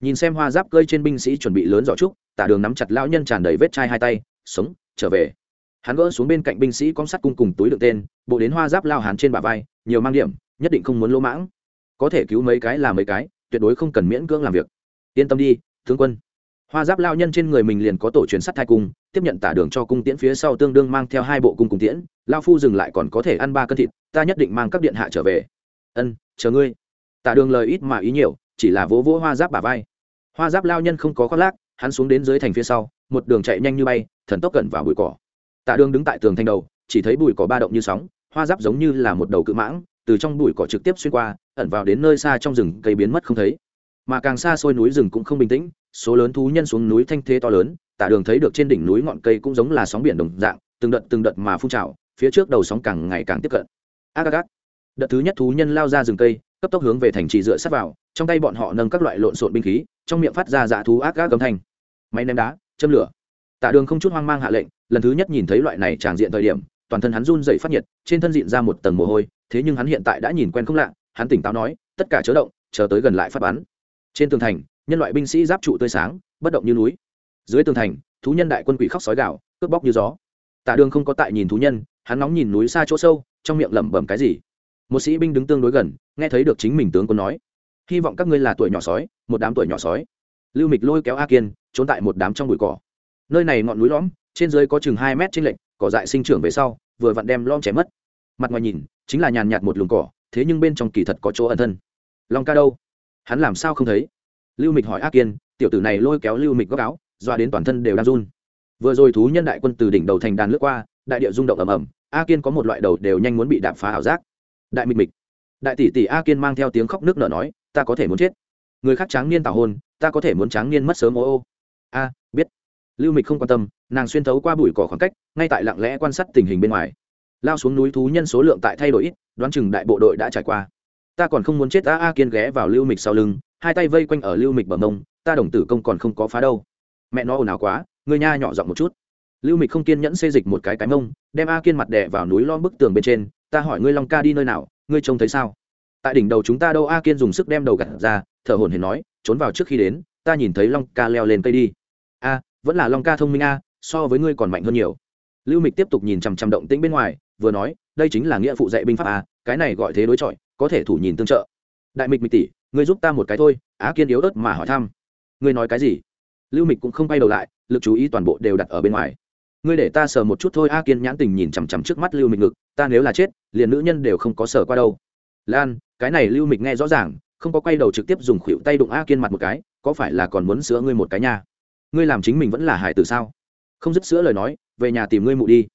S1: Nhìn xem hoa giáp cơi trên binh sĩ chuẩn bị lớn giỏ trúc tạ đường nắm chặt lão nhân tràn đầy vết chai hai tay, sống, trở về. Hắn gỡ xuống bên cạnh binh sĩ con sắt cung cùng túi đựng tên, bộ đến hoa giáp lao hắn trên bả vai, nhiều mang điểm, nhất định không muốn lỗ mãng. Có thể cứu mấy cái là mấy cái, tuyệt đối không cần miễn cưỡng làm việc. Yên tâm đi, tướng quân hoa giáp lao nhân trên người mình liền có tổ truyền sắt thai cung, tiếp nhận tả đường cho cung tiễn phía sau tương đương mang theo hai bộ cung cung tiễn, lao phu dừng lại còn có thể ăn ba cân thịt, ta nhất định mang các điện hạ trở về. Ân, chờ ngươi. Tả đường lời ít mà ý nhiều, chỉ là vỗ vỗ hoa giáp bà vai. Hoa giáp lao nhân không có khoác lác, hắn xuống đến dưới thành phía sau, một đường chạy nhanh như bay, thần tốc cận vào bụi cỏ. Tạ đường đứng tại tường thành đầu, chỉ thấy bụi cỏ ba động như sóng, hoa giáp giống như là một đầu cự mãng, từ trong bụi cỏ trực tiếp xuyên qua, ẩn vào đến nơi xa trong rừng, cây biến mất không thấy. Mà càng xa xôi núi rừng cũng không bình tĩnh số lớn thú nhân xuống núi thanh thế to lớn tạ đường thấy được trên đỉnh núi ngọn cây cũng giống là sóng biển đồng dạng, từng đợt từng đợt mà phun trào, phía trước đầu sóng càng ngày càng tiếp cận. Ác ác ác. Đợt thứ nhất thú nhân lao ra rừng cây, cấp tốc hướng về thành trì dựa sát vào, trong tay bọn họ nâng các loại lộn xộn binh khí, trong miệng phát ra dạ thú ác âm thanh. Máy ném đá, châm lửa. Tạ đường không chút hoang mang hạ lệnh, lần thứ nhất nhìn thấy loại này tràng diện thời điểm, toàn thân hắn run dậy phát nhiệt, trên thân diện ra một tầng mồ hôi, thế nhưng hắn hiện tại đã nhìn quen không lạ, hắn tỉnh táo nói, tất cả chớ động, chờ tới gần lại phát bắn. Trên tường thành nhân loại binh sĩ giáp trụ tươi sáng, bất động như núi. Dưới tường thành, thú nhân đại quân quỷ khóc sói gạo cướp bóc như gió. Tạ đường không có tại nhìn thú nhân, hắn nóng nhìn núi xa chỗ sâu, trong miệng lẩm bẩm cái gì. Một sĩ binh đứng tương đối gần, nghe thấy được chính mình tướng quân nói, hy vọng các ngươi là tuổi nhỏ sói, một đám tuổi nhỏ sói. Lưu mịch lôi kéo a kiên, trốn tại một đám trong bụi cỏ. Nơi này ngọn núi lõm, trên dưới có chừng hai mét trên lệnh cỏ dại sinh trưởng về sau, vừa vặn đem lom chém mất. Mặt ngoài nhìn, chính là nhàn nhạt một luồng cỏ, thế nhưng bên trong kỳ thật có chỗ ẩn thân. Long ca đâu? Hắn làm sao không thấy? Lưu mịch hỏi a kiên, tiểu tử này lôi kéo lưu mịch góc áo, doa đến toàn thân đều đang run. Vừa rồi thú nhân đại quân từ đỉnh đầu thành đàn lướt qua, đại địa rung động ầm ầm, a kiên có một loại đầu đều nhanh muốn bị đạp phá ảo giác. Đại mịch mịch. Đại tỷ tỷ a kiên mang theo tiếng khóc nước nở nói, ta có thể muốn chết. Người khác tráng niên tảo hôn, ta có thể muốn tráng niên mất sớm ô ô. A, biết. Lưu mịch không quan tâm, nàng xuyên thấu qua bụi cỏ khoảng cách, ngay tại lặng lẽ quan sát tình hình bên ngoài. Lao xuống núi thú nhân số lượng tại thay đổi ít, đoán chừng đại bộ đội đã trải qua. Ta còn không muốn chết. A a kiên ghé vào lưu mịch sau lưng hai tay vây quanh ở lưu mịch bờ mông, ta đồng tử công còn không có phá đâu. Mẹ nó ồn ào quá người nha nhỏ giọng một chút. Lưu mịch không kiên nhẫn xê dịch một cái cái mông, đem a kiên mặt đè vào núi lom bức tường bên trên, ta hỏi ngươi long ca đi nơi nào, ngươi trông thấy sao? Tại đỉnh đầu chúng ta đâu? A kiên dùng sức đem đầu gặt ra, thở hồn hển nói, trốn vào trước khi đến, ta nhìn thấy long ca leo lên cây đi. A, vẫn là long ca thông minh a, so với ngươi còn mạnh hơn nhiều. Lưu mịch tiếp tục nhìn chằm chằm động tĩnh bên ngoài, vừa nói, đây chính là nghĩa phụ dạy binh pháp a, cái này gọi thế đối chọi, có thể thủ nhìn tương trợ. Đại mịch mịch tỷ ngươi giúp ta một cái thôi, á kiên yếu ớt mà hỏi thăm. Ngươi nói cái gì? Lưu mịch cũng không quay đầu lại, lực chú ý toàn bộ đều đặt ở bên ngoài. Ngươi để ta sờ một chút thôi a kiên nhãn tình nhìn chằm chằm trước mắt lưu mịch ngực, ta nếu là chết, liền nữ nhân đều không có sờ qua đâu. Lan, cái này lưu mịch nghe rõ ràng, không có quay đầu trực tiếp dùng khuỷu tay đụng a kiên mặt một cái, có phải là còn muốn sữa ngươi một cái nha? Ngươi làm chính mình vẫn là hải tử sao? Không dứt sữa lời nói, về nhà tìm ngươi mụ đi.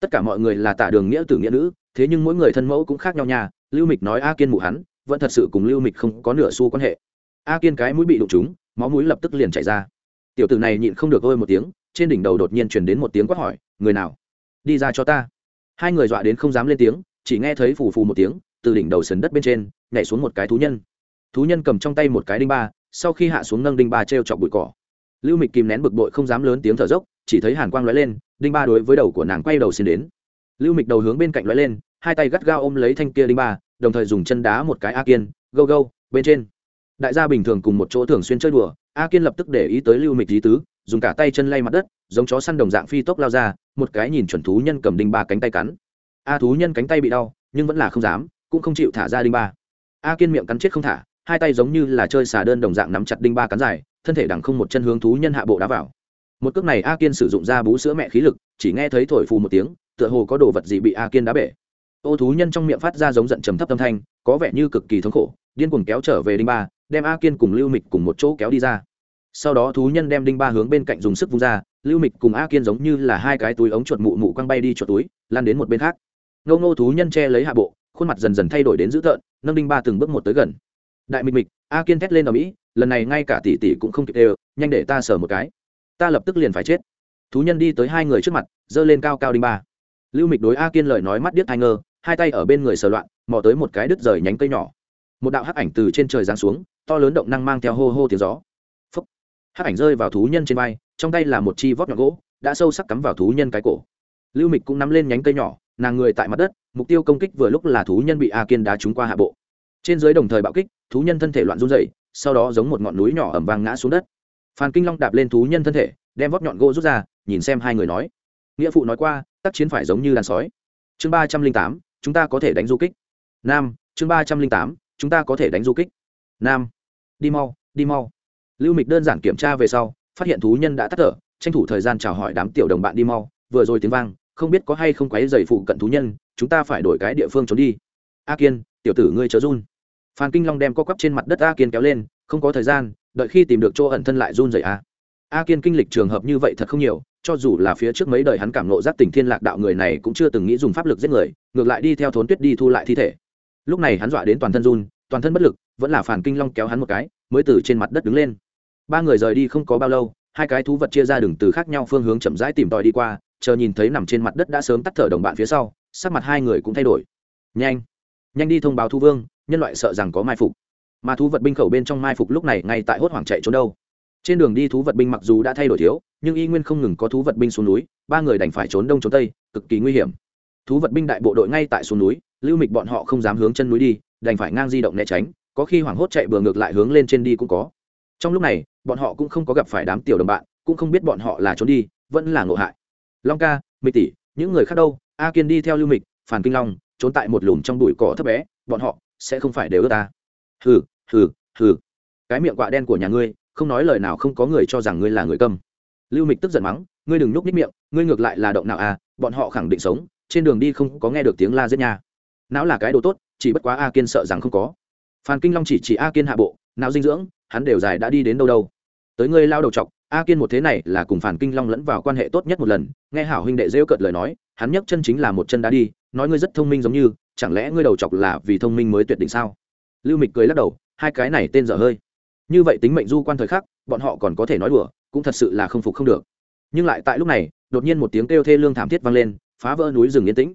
S1: Tất cả mọi người là tả đường nghĩa tử nghĩa nữ, thế nhưng mỗi người thân mẫu cũng khác nhau nha. Lưu mịch nói a kiên mụ hắn vẫn thật sự cùng lưu mịch không có nửa xu quan hệ. A kiên cái mũi bị đụng trúng, máu mũi lập tức liền chảy ra. Tiểu tử này nhịn không được ôi một tiếng, trên đỉnh đầu đột nhiên chuyển đến một tiếng quát hỏi, người nào? Đi ra cho ta. Hai người dọa đến không dám lên tiếng, chỉ nghe thấy phù phù một tiếng, từ đỉnh đầu sườn đất bên trên, nhảy xuống một cái thú nhân. Thú nhân cầm trong tay một cái đinh ba, sau khi hạ xuống nâng đinh ba t r e o chọc bụi cỏ. Lưu mịch kìm nén bực bội không dám lớn tiếng thở dốc, chỉ thấy hàn quang l ó e lên, đinh ba đối với đầu của nàng quay đầu xin đến. Lưu mịch đầu hướng bên cạnh l ó e lên, hai tay gắt gao ôm lấy thanh kia đinh ba đồng thời dùng chân đá một cái a kiên, gâu gâu, bên trên. Đại gia bình thường cùng một chỗ thường xuyên chơi đùa, a kiên lập tức để ý tới lưu mịch lý tứ, dùng cả tay chân lay mặt đất, giống chó săn đồng dạng phi tốc lao ra, một cái nhìn chuẩn thú nhân cầm đinh ba cánh tay cắn. A thú nhân cánh tay bị đau, nhưng vẫn là không dám, cũng không chịu thả ra đinh ba. A kiên miệng cắn chết không thả, hai tay giống như là chơi xà đơn đồng dạng nắm chặt đinh ba cắn dài, thân thể đằng không một chân hướng thú nhân hạ bộ đá vào. Một cước này a kiên sử dụng ra bú sữa mẹ khí lực, chỉ nghe thấy thổi phù một tiếng, tựa hồ có đồ vật gì bị a kiên đá bể ô thú nhân trong miệng phát ra giống giận trầm thấp âm thanh, có vẻ như cực kỳ thống khổ, điên cuồng kéo trở về đinh ba, đem a kiên cùng lưu mịch cùng một chỗ kéo đi ra. Sau đó thú nhân đem đinh ba hướng bên cạnh dùng sức vung ra, lưu mịch cùng a kiên giống như là hai cái túi ống chuột mụ mụ quăng bay đi chuột túi lan đến một bên khác. Ngô ngô thú nhân che lấy hạ bộ, khuôn mặt dần dần thay đổi đến dữ tợn, nâng đinh ba từng bước một tới gần. Đại mịch mịch, a kiên thét lên ở mỹ lần này ngay cả tỷ tỷ cũng không kịp đều, nhanh để ta sờ một cái. Ta lập tức liền phải chết. Thú nhân đi tới hai người trước mặt, giơ lên cao cao đinh ba. Lưu mịch đối a kiên lời nói mắt điếc hai ngơ hai tay ở bên người sờ loạn, mò tới một cái đứt rời nhánh cây nhỏ. Một đạo hắc ảnh từ trên trời giáng xuống, to lớn động năng mang theo hô hô tiếng gió. Phấp hắc ảnh rơi vào thú nhân trên vai, trong tay là một chi vót nhọn gỗ, đã sâu sắc cắm vào thú nhân cái cổ. Lưu mịch cũng nắm lên nhánh cây nhỏ, nàng người tại mặt đất, mục tiêu công kích vừa lúc là thú nhân bị a kiên đá trúng qua hạ bộ. Trên dưới đồng thời bạo kích, thú nhân thân thể loạn run dày sau đó giống một ngọn núi nhỏ ẩm vang ngã xuống đất. Phan kinh long đạp lên thú nhân thân thể, đem vót nhọn gỗ rút ra, nhìn xem hai người nói. Nghĩa phụ nói qua tác chiến phải giống như đàn sói. Chương ba trăm linh tám chúng ta có thể đánh du kích. Nam, chương ba trăm linh tám, chúng ta có thể đánh du kích. Nam, đi mau đi mau. Lưu mịch đơn giản kiểm tra về sau, phát hiện thú nhân đã tắt thở, tranh thủ thời gian chào hỏi đám tiểu đồng bạn đi mau. Vừa rồi tiếng vang, không biết có hay không quấy dày phụ cận thú nhân, chúng ta phải đổi cái địa phương trốn đi. A kiên, tiểu tử ngươi chớ run. Phan kinh long đem co quắp trên mặt đất a kiên kéo lên, không có thời gian, đợi khi tìm được chỗ ẩn thân lại run dày a à. a kiên kinh lịch trường hợp như vậy thật không nhiều cho dù là phía trước mấy đời hắn cảm nộ giác tỉnh thiên lạc đạo người này cũng chưa từng nghĩ dùng pháp lực giết người, ngược lại đi theo thốn tuyết đi thu lại thi thể. Lúc này hắn dọa đến toàn thân run, toàn thân bất lực, vẫn là phản kinh long kéo hắn một cái, mới từ trên mặt đất đứng lên. Ba người rời đi không có bao lâu, hai cái thú vật chia ra đường từ khác nhau phương hướng chậm rãi tìm tòi đi qua, chờ nhìn thấy nằm trên mặt đất đã sớm tắt thở đồng bạn phía sau, sắc mặt hai người cũng thay đổi. Nhanh nhanh đi thông báo thu vương, nhân loại sợ rằng có mai phục. Mà thú vật binh khẩu bên trong mai phục lúc này ngay tại hốt hoảng chạy trốn đâu trên đường đi thú vật binh mặc dù đã thay đổi thiếu, nhưng y nguyên không ngừng có thú vật binh xuống núi, ba người đành phải trốn đông trốn tây, cực kỳ nguy hiểm. Thú vật binh đại bộ đội ngay tại xuống núi, lưu mịch bọn họ không dám hướng chân núi đi, đành phải ngang di động né tránh, có khi hoảng hốt chạy bừa ngược lại hướng lên trên đi cũng có. Trong lúc này, bọn họ cũng không có gặp phải đám tiểu đồng bạn, cũng không biết bọn họ là trốn đi, vẫn là ngộ hại. Long ca, mịch tỷ, những người khác đâu? A kiên đi theo lưu mịch phản kinh long, trốn tại một lùm trong bụi cỏ thấp bé, bọn họ sẽ không phải đều ưa ta. Hừ hừ hừ. Cái miệng quạ đen của nhà ngươi không nói lời nào không có người cho rằng ngươi là người câm. Lưu mịch tức giận mắng, ngươi đừng núp nít miệng, ngươi ngược lại là động nào à bọn họ khẳng định sống, trên đường đi không có nghe được tiếng la giết nha. Não là cái đồ tốt, chỉ bất quá a kiên sợ rằng không có. Phan kinh long chỉ chỉ a kiên hạ bộ, não dinh dưỡng, hắn đều dài đã đi đến đâu đâu. Tới ngươi lao đầu chọc, a kiên một thế này là cùng phản kinh long lẫn vào quan hệ tốt nhất một lần, nghe hảo huynh đệ rêu cợt lời nói, hắn nhấc chân chính là một chân đã đi, nói ngươi rất thông minh giống như, chẳng lẽ ngươi đầu chọc là vì thông minh mới tuyệt định sao? Lưu mịch cười lắc đầu, hai cái này tên dở hơi như vậy tính mệnh du quan thời khắc, bọn họ còn có thể nói đùa, cũng thật sự là không phục không được. Nhưng lại tại lúc này, đột nhiên một tiếng kêu thê lương thảm thiết vang lên, phá vỡ núi rừng yên tĩnh.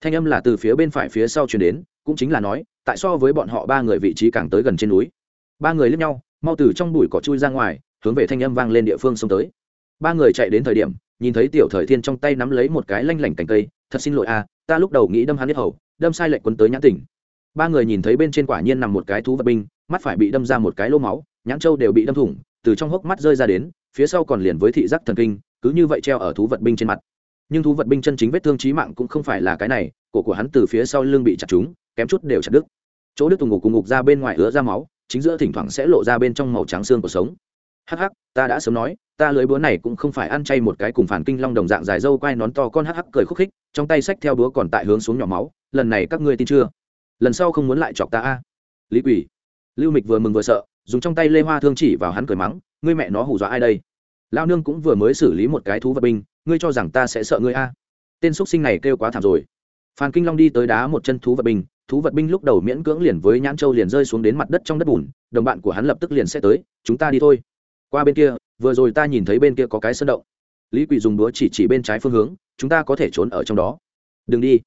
S1: Thanh âm là từ phía bên phải phía sau chuyển đến, cũng chính là nói, tại so với bọn họ ba người vị trí càng tới gần trên núi. Ba người lướt nhau, mau từ trong bụi cỏ chui ra ngoài, hướng về thanh âm vang lên địa phương xông tới. Ba người chạy đến thời điểm, nhìn thấy tiểu thời thiên trong tay nắm lấy một cái lanh lảnh cành cây, thật xin lỗi a ta lúc đầu nghĩ đâm hắn hết hầu, đâm sai lệnh quân tới nhãn tỉnh. Ba người nhìn thấy bên trên quả nhiên nằm một cái thú vật binh, mắt phải bị đâm ra một cái lô máu nhãn châu đều bị đâm thủng, từ trong hốc mắt rơi ra đến, phía sau còn liền với thị giác thần kinh, cứ như vậy treo ở thú vật binh trên mặt. Nhưng thú vật binh chân chính vết thương trí mạng cũng không phải là cái này, cổ của hắn từ phía sau lưng bị chặt trúng kém chút đều chặt đứt. Chỗ đứt tùng ngục cùng ngục ra bên ngoài ứa ra máu, chính giữa thỉnh thoảng sẽ lộ ra bên trong màu trắng xương của sống. Hắc hắc, ta đã sớm nói, ta lưới búa này cũng không phải ăn chay một cái cùng phản kinh long đồng dạng dài dâu quai nón to con hắc hắc cười khúc khích, trong tay xách theo búa còn tại hướng xuống nhỏ máu, lần này các ngươi tin chưa? Lần sau không muốn lại chọc ta a. Lý quỷ, lưu mịch vừa mừng vừa sợ dùng trong tay lê hoa thương chỉ vào hắn cười mắng, ngươi mẹ nó hù dọa ai đây? Lao nương cũng vừa mới xử lý một cái thú vật binh, ngươi cho rằng ta sẽ sợ ngươi a? Tên xúc sinh này kêu quá thảm rồi. Phan kinh long đi tới đá một chân thú vật binh, thú vật binh lúc đầu miễn cưỡng liền với nhãn châu liền rơi xuống đến mặt đất trong đất bùn, đồng bạn của hắn lập tức liền sẽ tới, chúng ta đi thôi. Qua bên kia, vừa rồi ta nhìn thấy bên kia có cái sân động. Lý quỷ dùng đũa chỉ chỉ bên trái phương hướng, chúng ta có thể trốn ở trong đó. Đừng đi.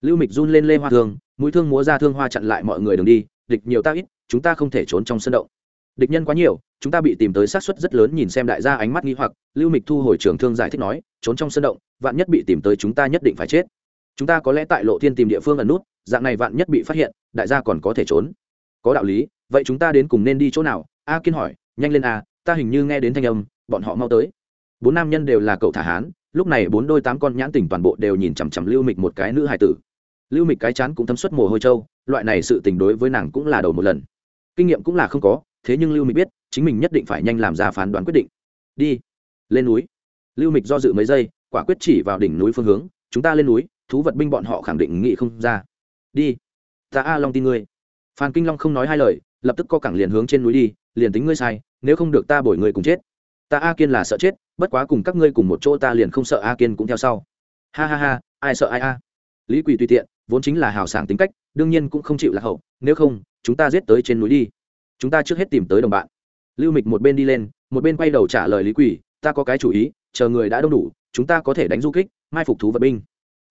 S1: Lưu mịch run lên lê hoa thương, mũi thương múa ra thương hoa chặn lại mọi người, đừng đi, địch nhiều ta ít, chúng ta không thể trốn trong sân động địch nhân quá nhiều, chúng ta bị tìm tới sát suất rất lớn nhìn xem đại gia ánh mắt nghi hoặc, lưu mịch thu hồi trường thương giải thích nói, trốn trong sân động, vạn nhất bị tìm tới chúng ta nhất định phải chết. Chúng ta có lẽ tại lộ thiên tìm địa phương ẩn nút, dạng này vạn nhất bị phát hiện, đại gia còn có thể trốn. Có đạo lý, vậy chúng ta đến cùng nên đi chỗ nào? A kiên hỏi, nhanh lên a, ta hình như nghe đến thanh âm, bọn họ mau tới. Bốn nam nhân đều là cậu thả hán, lúc này bốn đôi tám con nhãn tỉnh toàn bộ đều nhìn chằm chằm lưu mịch một cái nữ hài tử. Lưu mịch cái chán cũng thấm suất mồ hôi trâu, loại này sự tình đối với nàng cũng là đầu một lần. Kinh nghiệm cũng là không có thế nhưng lưu mịch biết chính mình nhất định phải nhanh làm ra phán đoán quyết định. Đi, lên núi. Lưu mịch do dự mấy giây, quả quyết chỉ vào đỉnh núi phương hướng, chúng ta lên núi, thú vật binh bọn họ khẳng định nghị không ra. Đi, ta a long tin ngươi. Phan kinh long không nói hai lời, lập tức co cẳng liền hướng trên núi đi, liền tính ngươi sai, nếu không được ta bổi người cùng chết. Ta a kiên là sợ chết, bất quá cùng các ngươi cùng một chỗ ta liền không sợ a kiên cũng theo sau. Ha ha ha, ai sợ ai a? Lý quỳ tùy tiện, vốn chính là hào sảng tính cách, đương nhiên cũng không chịu lạc hậu, nếu không, chúng ta giết tới trên núi đi chúng ta trước hết tìm tới đồng bạn. Lưu mịch một bên đi lên, một bên quay đầu trả lời lý quỷ, ta có cái chủ ý, chờ người đã đông đủ, chúng ta có thể đánh du kích, mai phục thú vật binh.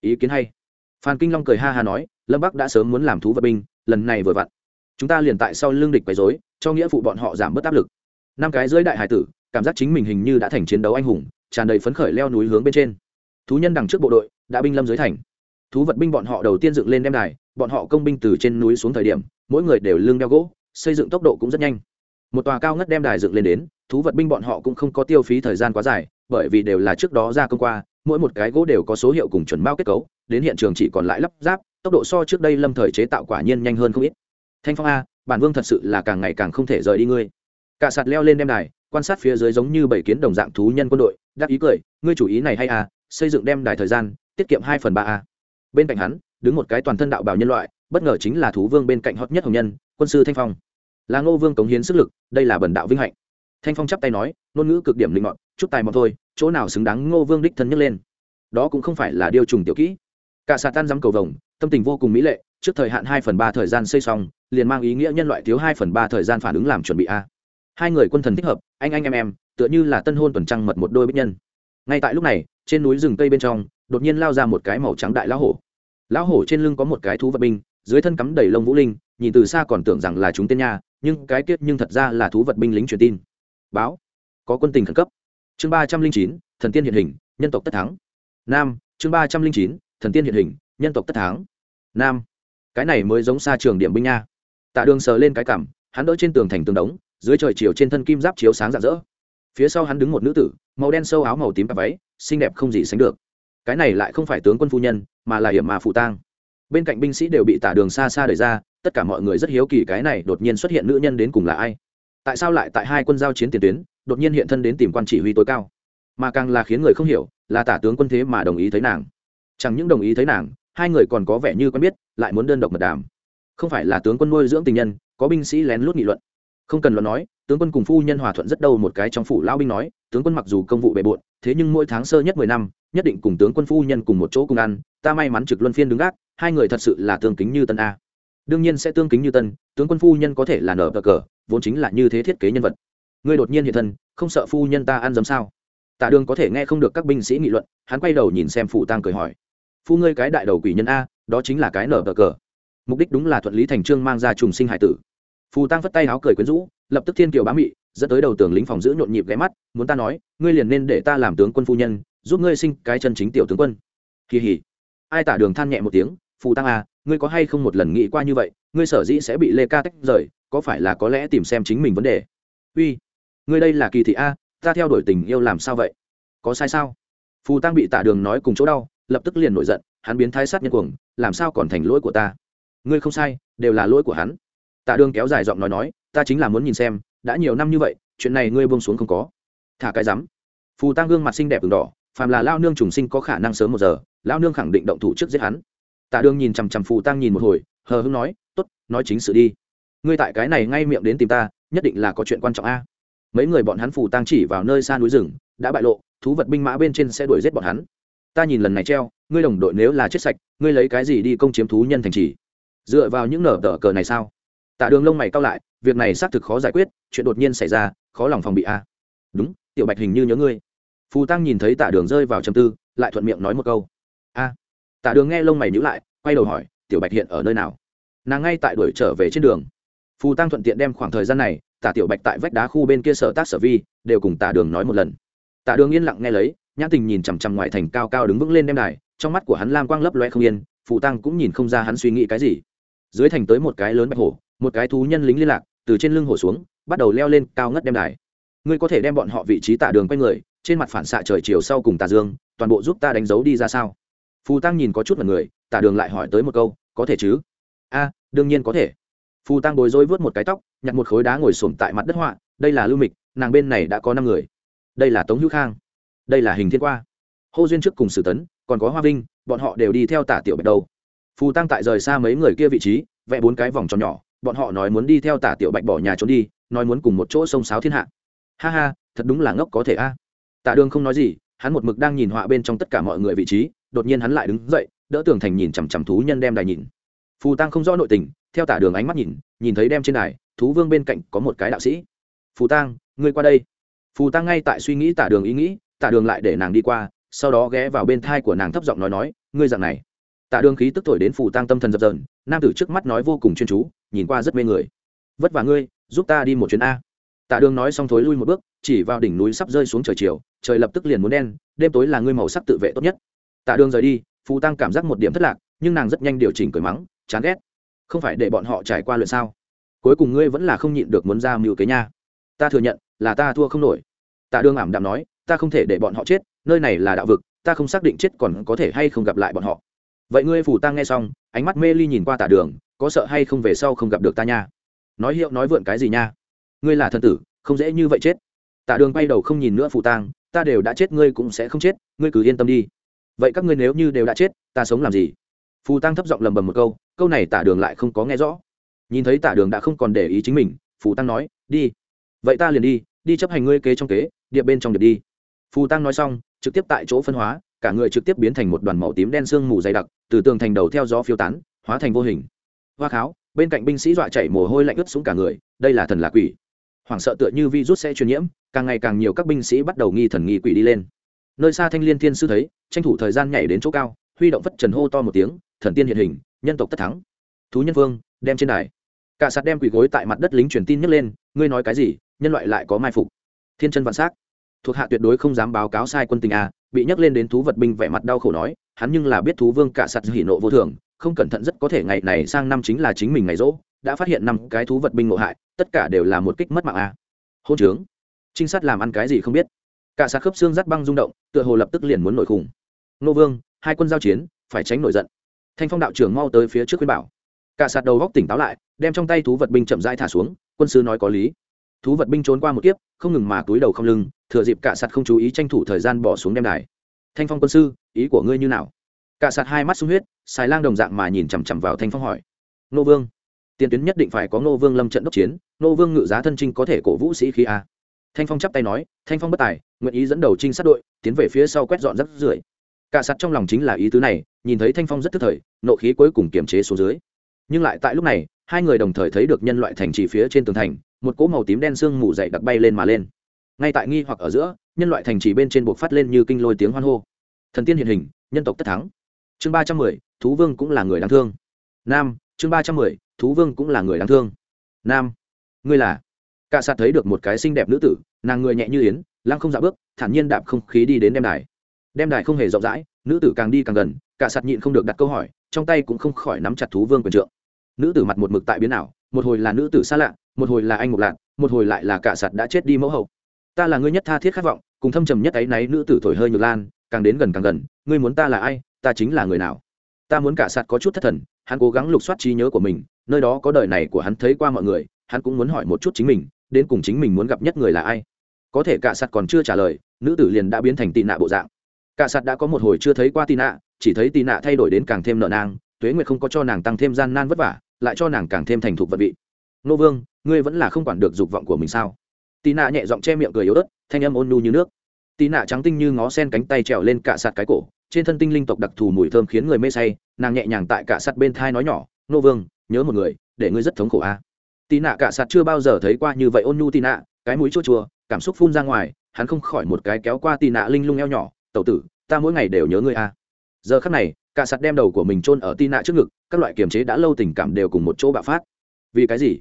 S1: Ý kiến hay. Phan kinh long cười ha ha nói, lâm bắc đã sớm muốn làm thú vật binh, lần này vừa vặn, chúng ta liền tại sau lương địch quấy dối cho nghĩa phụ bọn họ giảm bớt áp lực. Năm cái dưới đại hải tử, cảm giác chính mình hình như đã thành chiến đấu anh hùng, tràn đầy phấn khởi leo núi hướng bên trên. Thú nhân đằng trước bộ đội, đã binh lâm dưới thành. Thú vật binh bọn họ đầu tiên dựng lên đem đài, bọn họ công binh từ trên núi xuống thời điểm, mỗi người đều lưng đeo gỗ xây dựng tốc độ cũng rất nhanh. Một tòa cao ngất đem đài dựng lên đến, thú vật binh bọn họ cũng không có tiêu phí thời gian quá dài, bởi vì đều là trước đó ra công qua, mỗi một cái gỗ đều có số hiệu cùng chuẩn bao kết cấu, đến hiện trường chỉ còn lại lắp ráp, tốc độ so trước đây lâm thời chế tạo quả nhiên nhanh hơn không ít. Thanh phong a, bản vương thật sự là càng ngày càng không thể rời đi ngươi. Cả sạt leo lên đem đài, quan sát phía dưới giống như bảy kiến đồng dạng thú nhân quân đội, đắc ý cười, ngươi chủ ý này hay à xây dựng đem đài thời gian, tiết kiệm hai phần ba a. Bên cạnh hắn, đứng một cái toàn thân đạo bảo nhân loại bất ngờ chính là thú vương bên cạnh hot nhất hồng nhân, quân sư thanh phong. Là ngô vương cống hiến sức lực, đây là bần đạo vinh hạnh. Thanh phong chắp tay nói, ngôn ngữ cực điểm linh mọn, chút tài mọn thôi, chỗ nào xứng đáng ngô vương đích thân nhấc lên. Đó cũng không phải là điều trùng tiểu kỹ. Cả xà tan dám cầu vồng, tâm tình vô cùng mỹ lệ, trước thời hạn hai phần ba thời gian xây xong, liền mang ý nghĩa nhân loại thiếu hai phần ba thời gian phản ứng làm chuẩn bị a. Hai người quân thần thích hợp, anh anh em em, tựa như là tân hôn tuần trăng mật một đôi bích nhân. Ngay tại lúc này, trên núi rừng cây bên trong, đột nhiên lao ra một cái màu trắng đại lão hổ. Lão hổ trên lưng có một cái thú vật binh dưới thân cắm đầy lông vũ linh, nhìn từ xa còn tưởng rằng là chúng tên nha, nhưng cái tiết nhưng thật ra là thú vật binh lính truyền tin. Báo. Có quân tình khẩn cấp. Chương ba trăm linh chín, thần tiên hiện hình, nhân tộc tất thắng. Nam, chương ba trăm linh chín, thần tiên hiện hình, nhân tộc tất thắng. Nam. Cái này mới giống xa trường điểm binh nha. Tạ đường sờ lên cái cảm, hắn đỡ trên tường thành tường đống, dưới trời chiều trên thân kim giáp chiếu sáng rạng rỡ. Phía sau hắn đứng một nữ tử, màu đen sâu áo màu tím và váy, xinh đẹp không gì sánh được. Cái này lại không phải tướng quân phu nhân, mà là hiểm mà phụ tang bên cạnh binh sĩ đều bị tả đường xa xa đẩy ra, tất cả mọi người rất hiếu kỳ cái này đột nhiên xuất hiện nữ nhân đến cùng là ai. Tại sao lại tại hai quân giao chiến tiền tuyến, đột nhiên hiện thân đến tìm quan chỉ huy tối cao? Mà càng là khiến người không hiểu, là tả tướng quân thế mà đồng ý thấy nàng. Chẳng những đồng ý thấy nàng, hai người còn có vẻ như quen biết, lại muốn đơn độc mật đàm. Không phải là tướng quân nuôi dưỡng tình nhân, có binh sĩ lén lút nghị luận. Không cần luận nói, tướng quân cùng phu nhân hòa thuận rất đâu một cái trong phủ lao binh nói, tướng quân mặc dù công vụ bề bộn, thế nhưng mỗi tháng sơ nhất mười năm, nhất định cùng tướng quân phu nhân cùng một chỗ cùng ăn, ta may mắn trực luân phiên đứng gác hai người thật sự là tương kính như tân a. Đương nhiên sẽ tương kính như tân, tướng quân phu nhân có thể là nở cờ cờ, vốn chính là như thế thiết kế nhân vật. Ngươi đột nhiên hiện thân, không sợ phu nhân ta ăn dấm sao? Tạ đường có thể nghe không được các binh sĩ nghị luận, hắn quay đầu nhìn xem phụ tăng cười hỏi. Phu ngươi cái đại đầu quỷ nhân a, đó chính là cái nở cờ cờ. Mục đích đúng là thuận lý thành trương mang ra trùng sinh hải tử. Phù tăng phất tay áo cười quyến rũ, lập tức thiên kiều bá mị, dẫn tới đầu tường lính phòng giữ nhộn nhịp ghé mắt, muốn ta nói, ngươi liền nên để ta làm tướng quân phu nhân, giúp ngươi sinh cái chân chính tiểu tướng quân. Kỳ hỉ. Ai tả đường than nhẹ một tiếng phù tăng à ngươi có hay không một lần nghĩ qua như vậy, ngươi sở dĩ sẽ bị lê ca tách rời, có phải là có lẽ tìm xem chính mình vấn đề? Uy, ngươi đây là kỳ thị a, ta theo đuổi tình yêu làm sao vậy? Có sai sao? Phù tăng bị tả đường nói cùng chỗ đau, lập tức liền nổi giận, hắn biến thái sát nhân cuồng, làm sao còn thành lỗi của ta? Ngươi không sai, đều là lỗi của hắn. Tạ đường kéo dài giọng nói nói, ta chính là muốn nhìn xem, đã nhiều năm như vậy, chuyện này ngươi buông xuống không có. Thả cái rắm. Phù tăng gương mặt xinh đẹp v đỏ, phàm là lao nương trùng sinh có khả năng sớm một giờ, lao nương khẳng định động thủ trước giết hắn tạ đường nhìn chằm chằm phù tăng nhìn một hồi, hờ hưng nói t ố t nói chính sự đi. Ngươi tại cái này ngay miệng đến tìm ta, nhất định là có chuyện quan trọng a. Mấy người bọn hắn phù tăng chỉ vào nơi xa núi rừng, đã bại lộ, thú vật binh mã bên trên sẽ đuổi giết bọn hắn. Ta nhìn lần này treo, ngươi đồng đội nếu là chết sạch, ngươi lấy cái gì đi công chiếm thú nhân thành trì? Dựa vào những nở tờ cờ này sao? Tạ đường lông mày cao lại, việc này xác thực khó giải quyết, chuyện đột nhiên xảy ra, khó lòng phòng bị a. Đúng, tiểu bạch hình như nhớ ngươi. Phù tăng nhìn thấy tạ đường rơi vào trầm tư, lại thuận miệng nói một câu. A tạ đường nghe lông mày nhữ lại, quay đầu hỏi, tiểu bạch hiện ở nơi nào? Nàng ngay tại đuổi trở về trên đường. Phù tăng thuận tiện đem khoảng thời gian này, tả tiểu bạch tại vách đá khu bên kia sở tác sở vi, đều cùng tả đường nói một lần. Tả đường yên lặng nghe lấy, nhãn tình nhìn chằm chằm ngoài thành cao cao đứng vững lên đem đài, trong mắt của hắn lam quang lấp loe không yên, phù tăng cũng nhìn không ra hắn suy nghĩ cái gì. Dưới thành tới một cái lớn bạch hổ, một cái thú nhân lính liên lạc, từ trên lưng hổ xuống, bắt đầu leo lên cao ngất đem đài. Ngươi có thể đem bọn họ vị trí tạ đường quay người, trên mặt phản xạ trời chiều sau cùng tà dương, toàn bộ giúp ta đánh dấu đi ra sao? Phù tăng nhìn có chút là người, tả đường lại hỏi tới một câu, có thể chứ? A, đương nhiên có thể. Phù tăng bối rối vớt một cái tóc, nhặt một khối đá ngồi xổm tại mặt đất họa, đây là lưu mịch, nàng bên này đã có năm người. Đây là tống hữu khang. Đây là hình thiên qua. Hô duyên trước cùng sử tấn, còn có hoa vinh, bọn họ đều đi theo tả tiểu bạch đầu. Phù tăng tại rời xa mấy người kia vị trí, vẽ bốn cái vòng tròn nhỏ, bọn họ nói muốn đi theo tả tiểu bạch bỏ nhà trốn đi, nói muốn cùng một chỗ sông sáo thiên hạ. Ha ha, thật đúng là ngốc có thể a. À. tạ đường không nói gì, hắn một mực đang nhìn họa bên trong tất cả mọi người vị trí đột nhiên hắn lại đứng dậy, đỡ tường thành nhìn chằm chằm thú nhân đem đài nhìn. Phù tăng không rõ nội tình, theo tả đường ánh mắt nhìn nhìn thấy đem trên đài, thú vương bên cạnh có một cái đạo sĩ. Phù tăng, ngươi qua đây. Phù tăng ngay tại suy nghĩ tả đường ý nghĩ, tả đường lại để nàng đi qua, sau đó ghé vào bên thai của nàng thấp giọng nói nói, ngươi dạng này. Tạ đường khí tức thổi đến phù tăng tâm thần dập dờn, nam tử trước mắt nói vô cùng chuyên chú, nhìn qua rất mê người. Vất vả ngươi, giúp ta đi một chuyến a. Tạ đường nói xong thối lui một bước, chỉ vào đỉnh núi sắp rơi xuống trời chiều, trời lập tức liền muốn đen, đêm tối là ngươi màu sắc tự vệ tốt nhất tạ đường rời đi phù tăng cảm giác một điểm thất lạc, nhưng nàng rất nhanh điều chỉnh cởi mắng, chán ghét. Không phải để bọn họ trải qua luyện sao? Cuối cùng ngươi vẫn là không nhịn được muốn ra mưu kế nha. Ta thừa nhận, là ta thua không nổi. Tạ đường ảm đạm nói, ta không thể để bọn họ chết, nơi này là đạo vực, ta không xác định chết còn có thể hay không gặp lại bọn họ. Vậy ngươi phù tăng nghe xong, ánh mắt mê ly nhìn qua tả đường, có sợ hay không về sau không gặp được ta nha? Nói hiệu nói vượn cái gì nha? Ngươi là thần tử, không dễ như vậy chết. Tạ đường bay đầu không nhìn nữa phù tang ta đều đã chết, ngươi cũng sẽ không chết, ngươi cứ yên tâm đi vậy các ngươi nếu như đều đã chết, ta sống làm gì? Phù tăng thấp giọng lầm bầm một câu câu này tả đường lại không có nghe rõ. Nhìn thấy tả đường đã không còn để ý chính mình, phù tăng nói, đi. Vậy ta liền đi đi chấp hành ngươi kế trong kế, địa bên trong điệp đi. Phù tăng nói xong, trực tiếp tại chỗ phân hóa, cả người trực tiếp biến thành một đoàn màu tím đen sương mù dày đặc, từ tường thành đầu theo gió phiêu tán, hóa thành vô hình. Hoa kháo, bên cạnh binh sĩ dọa chảy mồ hôi lạnh ướt xuống cả người, đây là thần là quỷ. Hoảng sợ tựa như virus sẽ truyền nhiễm, càng ngày càng nhiều các binh sĩ bắt đầu nghi thần nghi quỷ đi lên nơi xa thanh liên thiên sư thấy, tranh thủ thời gian nhảy đến chỗ cao, huy động phất trần hô to một tiếng, thần tiên hiện hình, nhân tộc tất thắng. Thú nhân vương, đem trên đài. Cả sạt đem quỷ gối tại mặt đất lính truyền tin nhấc lên, ngươi nói cái gì, nhân loại lại có mai phục. Thiên chân vạn s á c thuộc hạ tuyệt đối không dám báo cáo sai quân tình a bị nhấc lên đến thú vật binh vẻ mặt đau khổ nói, hắn nhưng là biết thú vương cả sạt hỉ nộ vô thường, không cẩn thận rất có thể ngày này sang năm chính là chính mình ngày rỗ, đã phát hiện năm cái thú vật binh ngộ hại, tất cả đều là một kích mất mạng a hôn trướng. Trinh sát làm ăn cái gì không biết cả sạt khớp xương rắt băng rung động, tựa hồ lập tức liền muốn nổi khủng. Nô vương, hai quân giao chiến, phải tránh nổi giận. Thanh phong đạo trưởng mau tới phía trước khuyên bảo. Cả sạt đầu góc tỉnh táo lại, đem trong tay thú vật binh chậm rãi thả xuống, quân sư nói có lý. Thú vật binh trốn qua một kiếp, không ngừng mà túi đầu không lưng, thừa dịp cả sạt không chú ý tranh thủ thời gian bỏ xuống đem đài. Thanh phong quân sư, ý của ngươi như nào? Cả sạt hai mắt sung huyết, xài lang đồng dạng mà nhìn chằm chằm vào thanh phong hỏi. Nô vương, tiền tuyến nhất định phải có nô vương lâm trận đốc chiến, nô vương ngự giá thân trinh có thể cổ vũ sĩ khí a thanh phong chắp tay nói, thanh phong bất tài, nguyện ý dẫn đầu trinh sát đội, tiến về phía sau quét dọn rắc rưởi. Cả sắt trong lòng chính là ý tứ này, nhìn thấy thanh phong rất thức thời, nộ khí cuối cùng kiềm chế xuống dưới. Nhưng lại tại lúc này, hai người đồng thời thấy được nhân loại thành trì phía trên tường thành, một cỗ màu tím đen sương mù dậy đặc bay lên mà lên. Ngay tại nghi hoặc ở giữa, nhân loại thành trì bên trên buộc phát lên như kinh lôi tiếng hoan hô. Thần tiên hiện hình, nhân tộc tất thắng. Chương ba trăm mười, thú vương cũng là người đáng thương. Nam, chương ba trăm mười, thú vương cũng là người đáng thương. Nam, ngươi là? Cả sạt thấy được một cái xinh đẹp nữ tử, nàng người nhẹ như yến, lăng không dạ bước, thản nhiên đạp không khí đi đến đem đài. Đem đài không hề rộng rãi, nữ tử càng đi càng gần, cả sạt nhịn không được đặt câu hỏi, trong tay cũng không khỏi nắm chặt thú vương quyền trượng. Nữ tử mặt một mực tại biến ảo, một hồi là nữ tử xa lạ, một hồi là anh ngục lạc một hồi lại là cả sạt đã chết đi mẫu hậu. Ta là người nhất tha thiết khát vọng, cùng thâm trầm nhất ấy náy nữ tử thổi hơi nhược lan, càng đến gần càng gần, ngươi muốn ta là ai, ta chính là người nào? Ta muốn cả sạt có chút thất thần, hắn cố gắng lục soát trí nhớ của mình, nơi đó có đời này của hắn thấy qua mọi người, hắn cũng muốn hỏi một chút chính mình đến cùng chính mình muốn gặp nhất người là ai? Có thể cả sạt còn chưa trả lời, nữ tử liền đã biến thành tị nạ bộ dạng. Cả sạt đã có một hồi chưa thấy qua tị nạ, chỉ thấy tị nạ thay đổi đến càng thêm nợ nang, tuế nguyệt không có cho nàng tăng thêm gian nan vất vả, lại cho nàng càng thêm thành thục vật vị. Nô vương, ngươi vẫn là không quản được dục vọng của mình sao? Tị nạ nhẹ giọng che miệng cười yếu ớt, thanh âm ôn nhu như nước. Tị nạ trắng tinh như ngó sen cánh tay trèo lên cả sạt cái cổ, trên thân tinh linh tộc đặc thù mùi thơm khiến người mê say, nàng nhẹ nhàng tại cả sạt bên thai nói nhỏ, nô vương, nhớ một người, để ngươi rất thống khổ a. à. Tì nạ cả sạt chưa bao giờ thấy qua như vậy ôn nhu tì nạ, cái mũi chua chua, cảm xúc phun ra ngoài, hắn không khỏi một cái kéo qua tì nạ linh lung eo nhỏ, tẩu tử, ta mỗi ngày đều nhớ ngươi a. Giờ khắc này, cả sạt đem đầu của mình chôn ở tì nạ trước ngực, các loại kiềm chế đã lâu tình cảm đều cùng một chỗ bạo phát. Vì cái gì?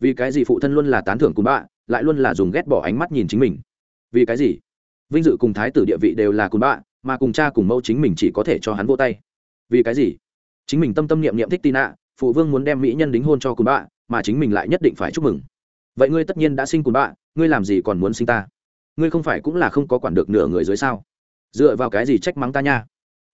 S1: Vì cái gì phụ thân luôn là tán thưởng cùng bạ, lại luôn là dùng ghét bỏ ánh mắt nhìn chính mình? Vì cái gì? Vinh dự cùng thái tử địa vị đều là cùng bạ, mà cùng cha cùng mẫu chính mình chỉ có thể cho hắn vô tay. Vì cái gì? Chính mình tâm tâm niệm niệm thích tì nạ, phụ vương muốn đem mỹ nhân đính hôn cho cùng bạ mà chính mình lại nhất định phải chúc mừng. Vậy ngươi tất nhiên đã sinh cùng bạ ngươi làm gì còn muốn sinh ta? Ngươi không phải cũng là không có quản được nửa người dưới sao? Dựa vào cái gì trách mắng ta nha?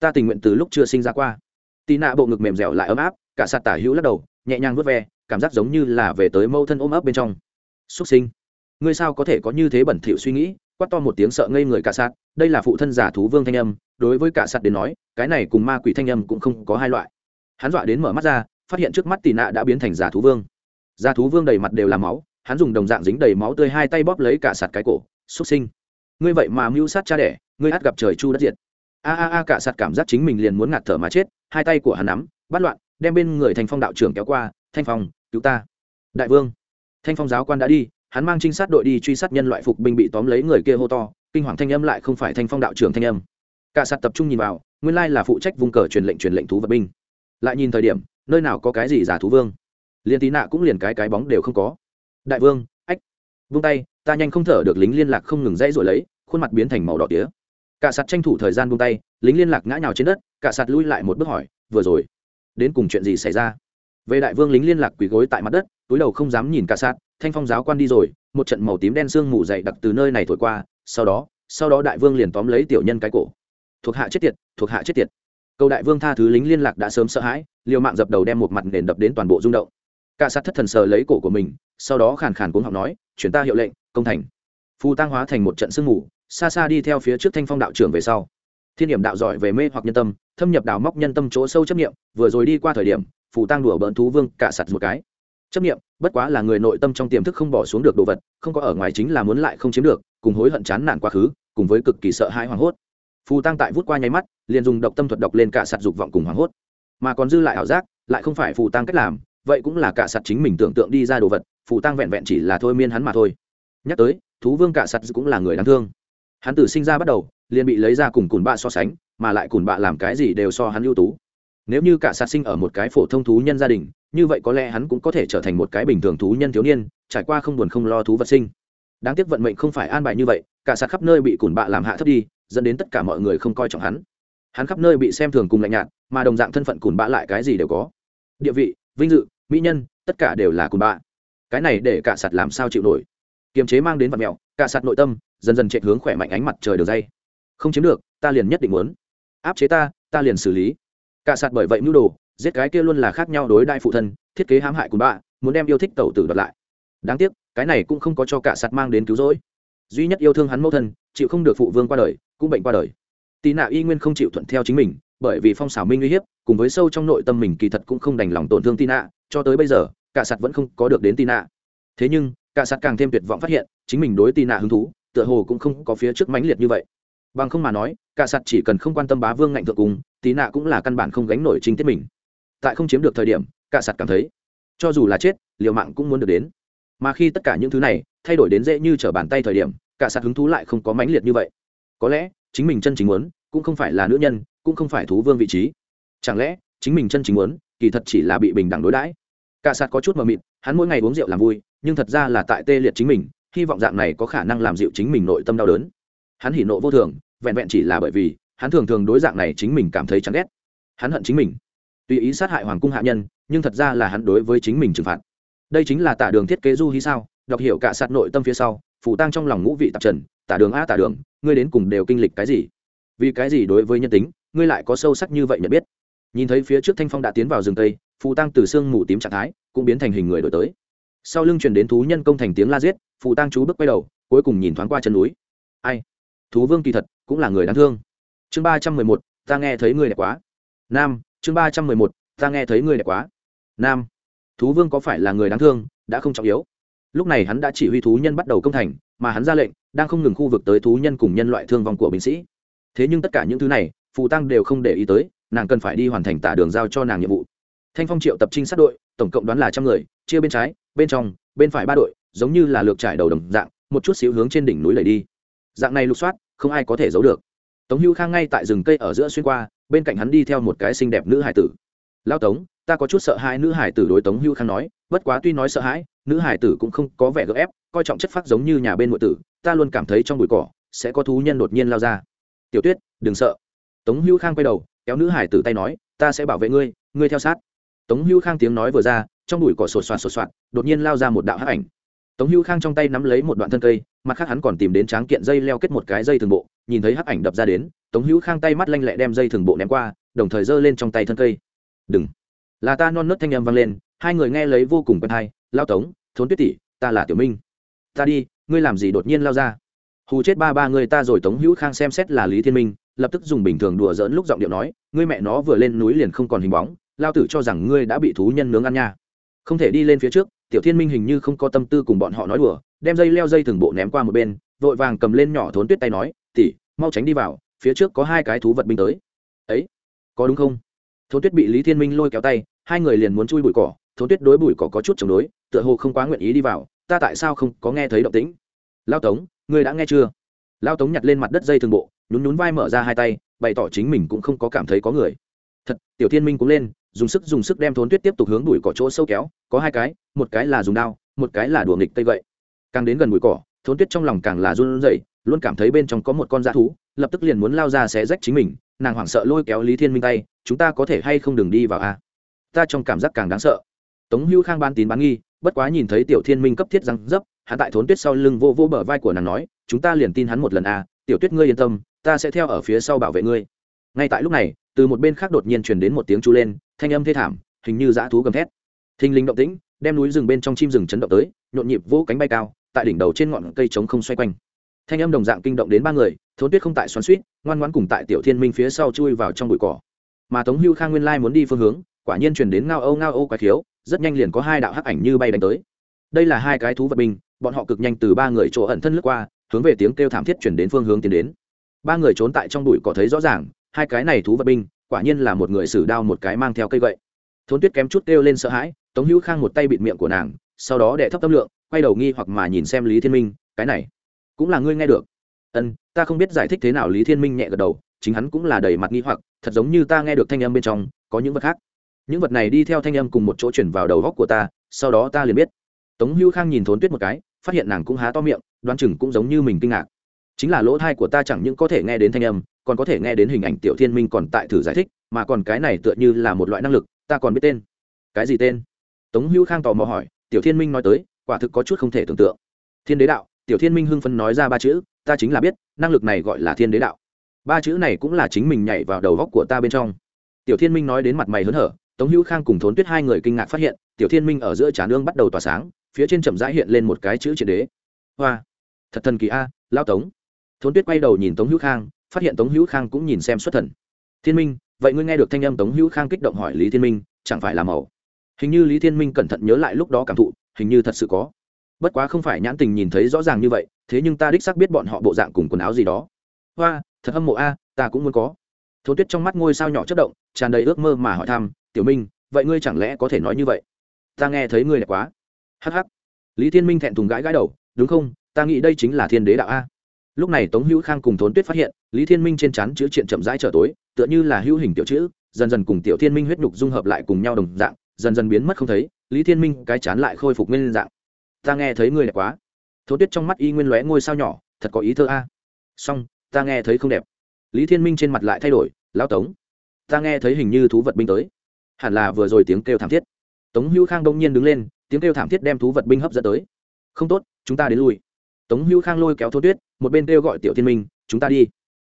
S1: Ta tình nguyện từ lúc chưa sinh ra qua. Tì nạ bộ ngực mềm dẻo lại ấm áp, cả sạt tả hữu lắc đầu, nhẹ nhàng vớt ve, cảm giác giống như là về tới mâu thân ôm ấp bên trong. Xuất sinh. Ngươi sao có thể có như thế bẩn thỉu suy nghĩ, quát to một tiếng sợ ngây người cả sạt, đây là phụ thân giả thú vương thanh âm, đối với cả sạt đến nói, cái này cùng ma quỷ thanh âm cũng không có hai loại. Hắn dọa đến mở mắt ra, phát hiện trước mắt tì nạ đã biến thành giả thú vương gia thú vương đầy mặt đều là máu, hắn dùng đồng dạng dính đầy máu tươi hai tay bóp lấy cả sạt cái cổ. Xuất sinh, ngươi vậy mà mưu sát cha đẻ, ngươi át gặp trời chu đất diệt. A a a, cả sạt cảm giác chính mình liền muốn ngạt thở mà chết, hai tay của hắn nắm, bắt loạn, đem bên người thành phong đạo trưởng kéo qua, thanh phong, cứu ta. Đại vương. Thanh phong giáo quan đã đi, hắn mang trinh sát đội đi truy sát nhân loại phục binh bị tóm lấy người kia hô to, kinh hoàng thanh âm lại không phải thanh phong đạo trưởng thanh âm. Cả sạt tập trung nhìn vào, nguyên lai là phụ trách vùng cờ truyền lệnh truyền lệnh thú vật binh. Lại nhìn thời điểm, nơi nào có cái gì giả thú vương? Liền tí nạ cũng liền cái cái bóng đều không có. Đại vương, ách, vung tay, ta nhanh không thở được, lính liên lạc không ngừng dãy rồi lấy, khuôn mặt biến thành màu đỏ tía. Cả sạt tranh thủ thời gian vung tay, lính liên lạc ngã nhào trên đất, cả sạt lui lại một bước hỏi, vừa rồi, đến cùng chuyện gì xảy ra? Về đại vương, lính liên lạc quỳ gối tại mặt đất, túi đầu không dám nhìn cả sạt, thanh phong giáo quan đi rồi, một trận màu tím đen sương mù dày đặc từ nơi này thổi qua, sau đó sau đó đại vương liền tóm lấy tiểu nhân cái cổ. Thuộc hạ chết tiệt, thuộc hạ chết tiệt. Cầu đại vương tha thứ, lính liên lạc đã sớm sợ hãi, liều mạng dập đầu đem một mặt nền đập đến toàn bộ rung động cả sát thất thần sờ lấy cổ của mình, sau đó khàn khàn cuống học nói, chuyển ta hiệu lệnh, công thành. Phù tăng hóa thành một trận sương mù, xa xa đi theo phía trước thanh phong đạo trưởng về sau. Thiên điểm đạo giỏi về mê hoặc nhân tâm, thâm nhập đào móc nhân tâm chỗ sâu chấp nghiệm vừa rồi đi qua thời điểm, phù tăng đùa bỡn thú vương cả sạt một cái. Chấp nghiệm bất quá là người nội tâm trong tiềm thức không bỏ xuống được đồ vật, không có ở ngoài chính là muốn lại không chiếm được, cùng hối hận chán nản quá khứ, cùng với cực kỳ sợ hãi hoảng hốt. Phù tăng tại vút qua nháy mắt, liền dùng độc tâm thuật độc lên cả sạt dục vọng cùng hoảng hốt. Mà còn dư lại ảo giác, lại không phải phù tăng cách làm vậy cũng là cả sạt chính mình tưởng tượng đi ra đồ vật, phù tăng vẹn vẹn chỉ là thôi miên hắn mà thôi. Nhắc tới, thú vương cả sạt cũng là người đáng thương. Hắn từ sinh ra bắt đầu, liền bị lấy ra cùng cùn bạ so sánh, mà lại cùn bạ làm cái gì đều so hắn ưu tú. Nếu như cả sạt sinh ở một cái phổ thông thú nhân gia đình, như vậy có lẽ hắn cũng có thể trở thành một cái bình thường thú nhân thiếu niên, trải qua không buồn không lo thú vật sinh. Đáng tiếc vận mệnh không phải an bài như vậy cả sạt khắp nơi bị cùn bạ làm hạ thấp đi, dẫn đến tất cả mọi người không coi trọng hắn. Hắn khắp nơi bị xem thường cùng lạnh nhạt, mà đồng dạng thân phận cùn bạ lại cái gì đều có. Địa vị, vinh dự mỹ nhân, tất cả đều là cùn bạ. Cái này để cả sạt làm sao chịu nổi? Kiềm chế mang đến vật mẹo, cả sạt nội tâm dần dần chạy hướng khỏe mạnh ánh mặt trời đường dây. Không chiếm được, ta liền nhất định muốn áp chế ta ta liền xử lý. Cả sạt bởi vậy mưu đồ, giết cái kia luôn là khác nhau đối đại phụ thân, thiết kế hãm hại cùn bạ, muốn đem yêu thích tẩu tử đoạt lại. Đáng tiếc, cái này cũng không có cho cả sạt mang đến cứu rỗi. Duy nhất yêu thương hắn mẫu thân, chịu không được phụ vương qua đời, cũng bệnh qua đời. Tì nạ y nguyên không chịu thuận theo chính mình bởi vì phong xảo minh uy hiếp, cùng với sâu trong nội tâm mình kỳ thật cũng không đành lòng tổn thương tin ạ cho tới bây giờ, cả sạt vẫn không có được đến tin ạ thế nhưng, cả sạt càng thêm tuyệt vọng phát hiện, chính mình đối tin ạ hứng thú, tựa hồ cũng không có phía trước mãnh liệt như vậy. Bằng không mà nói, cả sạt chỉ cần không quan tâm bá vương ngạnh thượng cùng tì nạ cũng là căn bản không gánh nổi chính tiết mình. Tại không chiếm được thời điểm, cả sạt cảm thấy, cho dù là chết, liều mạng cũng muốn được đến. Mà khi tất cả những thứ này thay đổi đến dễ như trở bàn tay thời điểm, cả sạt hứng thú lại không có mãnh liệt như vậy. Có lẽ, chính mình chân chính muốn, cũng không phải là nữ nhân cũng không phải thú vương vị trí. Chẳng lẽ, chính mình chân chính muốn, kỳ thật chỉ là bị bình đẳng đối đãi? Cả sạt có chút mờ mịt, hắn mỗi ngày uống rượu làm vui, nhưng thật ra là tại tê liệt chính mình, hy vọng dạng này có khả năng làm dịu chính mình nội tâm đau đớn. Hắn hỉ nộ vô thường, vẹn vẹn chỉ là bởi vì, hắn thường thường đối dạng này chính mình cảm thấy chán ghét. Hắn hận chính mình. Tùy ý sát hại hoàng cung hạ nhân, nhưng thật ra là hắn đối với chính mình trừng phạt. Đây chính là tả đường thiết kế du hí sao, đọc hiểu cả sạt nội tâm phía sau phụ tăng trong lòng ngũ vị tạp trần, tả đường a tả đường, ngươi đến cùng đều kinh lịch cái gì? Vì cái gì đối với nhân tính? Ngươi lại có sâu sắc như vậy nhận biết. Nhìn thấy phía trước thanh phong đã tiến vào rừng tây, Phù tăng từ sương mù tím trạng thái cũng biến thành hình người đổi tới. Sau lưng truyền đến thú nhân công thành tiếng la giết, Phù tăng chú bước quay đầu, cuối cùng nhìn thoáng qua chân núi. Ai? Thú vương kỳ thật cũng là người đáng thương. Chương ba trăm mười một, ta nghe thấy người đẹp quá. Nam, chương ba trăm mười một, ta nghe thấy người đẹp quá. Nam, thú vương có phải là người đáng thương, đã không trọng yếu. Lúc này hắn đã chỉ huy thú nhân bắt đầu công thành, mà hắn ra lệnh, đang không ngừng khu vực tới thú nhân cùng nhân loại thương vong của binh sĩ. Thế nhưng tất cả những thứ này phù tăng đều không để ý tới, nàng cần phải đi hoàn thành tả đường giao cho nàng nhiệm vụ. Thanh phong triệu tập trinh sát đội, tổng cộng đoán là trăm người, chia bên trái, bên trong, bên phải ba đội, giống như là lược trải đầu đồng dạng, một chút xíu hướng trên đỉnh núi lầy đi. Dạng này lục soát, không ai có thể giấu được. Tống hữu khang ngay tại rừng cây ở giữa xuyên qua, bên cạnh hắn đi theo một cái xinh đẹp nữ hải tử. Lao tống, ta có chút sợ hãi, nữ hải tử đối tống hữu khang nói. Bất quá tuy nói sợ hãi, nữ hải tử cũng không có vẻ gỡ ép, coi trọng chất phác giống như nhà bên nội tử, ta luôn cảm thấy trong bụi cỏ sẽ có thú nhân đột nhiên lao ra. Tiểu tuyết, đừng sợ tống Hưu khang quay đầu, kéo nữ hải tử tay nói, ta sẽ bảo vệ ngươi ngươi theo sát. Tống Hưu khang tiếng nói vừa ra, trong bụi cỏ sột soạt sột soạt, đột nhiên lao ra một đạo hắc ảnh. Tống Hưu khang trong tay nắm lấy một đoạn thân cây, mặt khác hắn còn tìm đến tráng kiện dây leo kết một cái dây thường bộ, nhìn thấy hắc ảnh đập ra đến, tống Hưu khang tay mắt lanh lẹ đem dây thường bộ ném qua, đồng thời giơ lên trong tay thân cây. Đừng! Là ta non nớt thanh âm vang lên, hai người nghe lấy vô cùng quen hay lao tống, thốn tuyết tỷ, ta là tiểu minh. Ta đi, ngươi làm gì đột nhiên lao ra? Hù chết ba ba người ta rồi. Tống hữu khang xem xét là lý thiên minh lập tức dùng bình thường đùa giỡn lúc giọng điệu nói, ngươi mẹ nó vừa lên núi liền không còn hình bóng, lao tử cho rằng ngươi đã bị thú nhân nướng ăn nha. Không thể đi lên phía trước, tiểu thiên minh hình như không có tâm tư cùng bọn họ nói đùa, đem dây leo dây thường bộ ném qua một bên, vội vàng cầm lên nhỏ thốn tuyết tay nói tỉ mau tránh đi vào, phía trước có hai cái thú vật binh tới. Ấy, có đúng không? Thốn tuyết bị lý thiên minh lôi kéo tay, hai người liền muốn chui bụi cỏ, thốn tuyết đối bụi cỏ có chút chống đối, tựa hồ không quá nguyện ý đi vào, ta tại sao không có nghe thấy động tĩnh? Lao tống, ngươi đã nghe chưa? Lao tống nhặt lên mặt đất dây thường bộ nhún nhún vai mở ra hai tay, bày tỏ chính mình cũng không có cảm thấy có người. Thật, tiểu thiên minh cũng lên, dùng sức dùng sức đem thốn tuyết tiếp tục hướng đùi cỏ chỗ sâu kéo, có hai cái, một cái là dùng đao, một cái là đùa nghịch tây vậy càng đến gần bụi cỏ, thốn tuyết trong lòng càng là run rẩy, luôn cảm thấy bên trong có một con dã thú, lập tức liền muốn lao ra xé rách chính mình, nàng hoảng sợ lôi kéo lý thiên minh tay, chúng ta có thể hay không đừng đi vào a? Ta trong cảm giác càng đáng sợ. Tống hữu khang ban tín bán nghi, bất quá nhìn thấy tiểu thiên minh cấp thiết răng dấp, hắn tại thốn tuyết sau lưng vô vô bờ vai của nàng nói, chúng ta liền tin hắn một lần a, tiểu tuyết ngươi yên tâm ta sẽ theo ở phía sau bảo vệ ngươi. Ngay tại lúc này, từ một bên khác đột nhiên truyền đến một tiếng chú lên, thanh âm thê thảm, hình như dã thú gầm thét. Thình linh động tĩnh, đem núi rừng bên trong chim rừng chấn động tới, nhộn nhịp vỗ cánh bay cao, tại đỉnh đầu trên ngọn cây trống không xoay quanh. Thanh âm đồng dạng kinh động đến ba người, thốn tuyết không tại xoắn suýt ngoan ngoãn cùng tại tiểu thiên minh phía sau chui vào trong bụi cỏ. Mà tống hưu khang nguyên lai muốn đi phương hướng, quả nhiên chuyển đến ngao âu ngao âu quái thiếu rất nhanh liền có hai đạo hắc ảnh như bay đánh tới. Đây là hai cái thú vật binh, bọn họ cực nhanh từ ba người chỗ ẩn thân lướt qua, hướng về tiếng kêu thảm thiết chuyển đến phương hướng tiến đến ba người trốn tại trong bụi cỏ thấy rõ ràng, hai cái này thú vật binh, quả nhiên là một người sử đao một cái mang theo cây gậy. Thốn tuyết kém chút kêu lên sợ hãi, tống hữu khang một tay bịt miệng của nàng, sau đó đệ thấp tâm lượng, quay đầu nghi hoặc mà nhìn xem lý thiên minh, cái này, cũng là ngươi nghe được? Ân ta không biết giải thích thế nào. Lý thiên minh nhẹ gật đầu, chính hắn cũng là đầy mặt nghi hoặc, thật giống như ta nghe được thanh âm bên trong, có những vật khác. Những vật này đi theo thanh âm cùng một chỗ chuyển vào đầu góc của ta, sau đó ta liền biết. Tống hữu khang nhìn thốn tuyết một cái, phát hiện nàng cũng há to miệng, đoán chừng cũng giống như mình kinh ngạc chính là lỗ thai của ta chẳng những có thể nghe đến thanh âm, còn có thể nghe đến hình ảnh tiểu thiên minh còn tại thử giải thích, mà còn cái này tựa như là một loại năng lực, ta còn biết tên. Cái gì tên? Tống hữu khang tò mò hỏi, tiểu thiên minh nói tới, quả thực có chút không thể tưởng tượng. Thiên đế đạo, tiểu thiên minh hưng phấn nói ra ba chữ, ta chính là biết, năng lực này gọi là thiên đế đạo. Ba chữ này cũng là chính mình nhảy vào đầu góc của ta bên trong. Tiểu thiên minh nói đến mặt mày hớn hở, tống hữu khang cùng thốn tuyết hai người kinh ngạc phát hiện, tiểu thiên minh ở giữa trà nương bắt đầu tỏa sáng, phía trên chậm rãi hiện lên một cái chữ triệt đế. Hoa! Thật thần kỳ a lao tống! Thốn tuyết quay đầu nhìn tống hữu khang phát hiện tống hữu khang cũng nhìn xem xuất thần. Thiên minh vậy ngươi nghe được thanh âm tống hữu khang kích động hỏi lý thiên minh chẳng phải là màu? Hình như lý thiên minh cẩn thận nhớ lại lúc đó cảm thụ hình như thật sự có. Bất quá không phải nhãn tình nhìn thấy rõ ràng như vậy thế nhưng ta đích xác biết bọn họ bộ dạng cùng quần áo gì đó. Hoa thật hâm mộ a ta cũng muốn có. Thốn tuyết trong mắt ngôi sao nhỏ chất động tràn đầy ước mơ mà hỏi thăm tiểu minh vậy ngươi chẳng lẽ có thể nói như vậy? Ta nghe thấy ngươi đẹp quá. Hh hắc, lý thiên minh thẹn thùng gãi gãi đầu đúng không ta nghĩ đây chính là thiên đế đạo a lúc này tống hữu khang cùng thốn tuyết phát hiện, lý thiên minh trên chắn chữ chuyện chậm rãi trở tối, tựa như là hữu hình tiểu chữ, dần dần cùng tiểu thiên minh huyết nhục dung hợp lại cùng nhau đồng dạng, dần dần biến mất không thấy, lý thiên minh cái chán lại khôi phục nguyên dạng. Ta nghe thấy ngươi đẹp quá. Thốn tuyết trong mắt y nguyên lóe ngôi sao nhỏ, thật có ý thơ a. À. Song ta nghe thấy không đẹp. Lý thiên minh trên mặt lại thay đổi, lão tống, ta nghe thấy hình như thú vật binh tới. Hẳn là vừa rồi tiếng kêu thảm thiết. Tống hữu khang đông nhiên đứng lên, tiếng kêu thảm thiết đem thú vật binh hấp dẫn tới. Không tốt, chúng ta đến lui tống hữu khang lôi kéo thô tuyết, một bên kêu gọi tiểu thiên minh, chúng ta đi.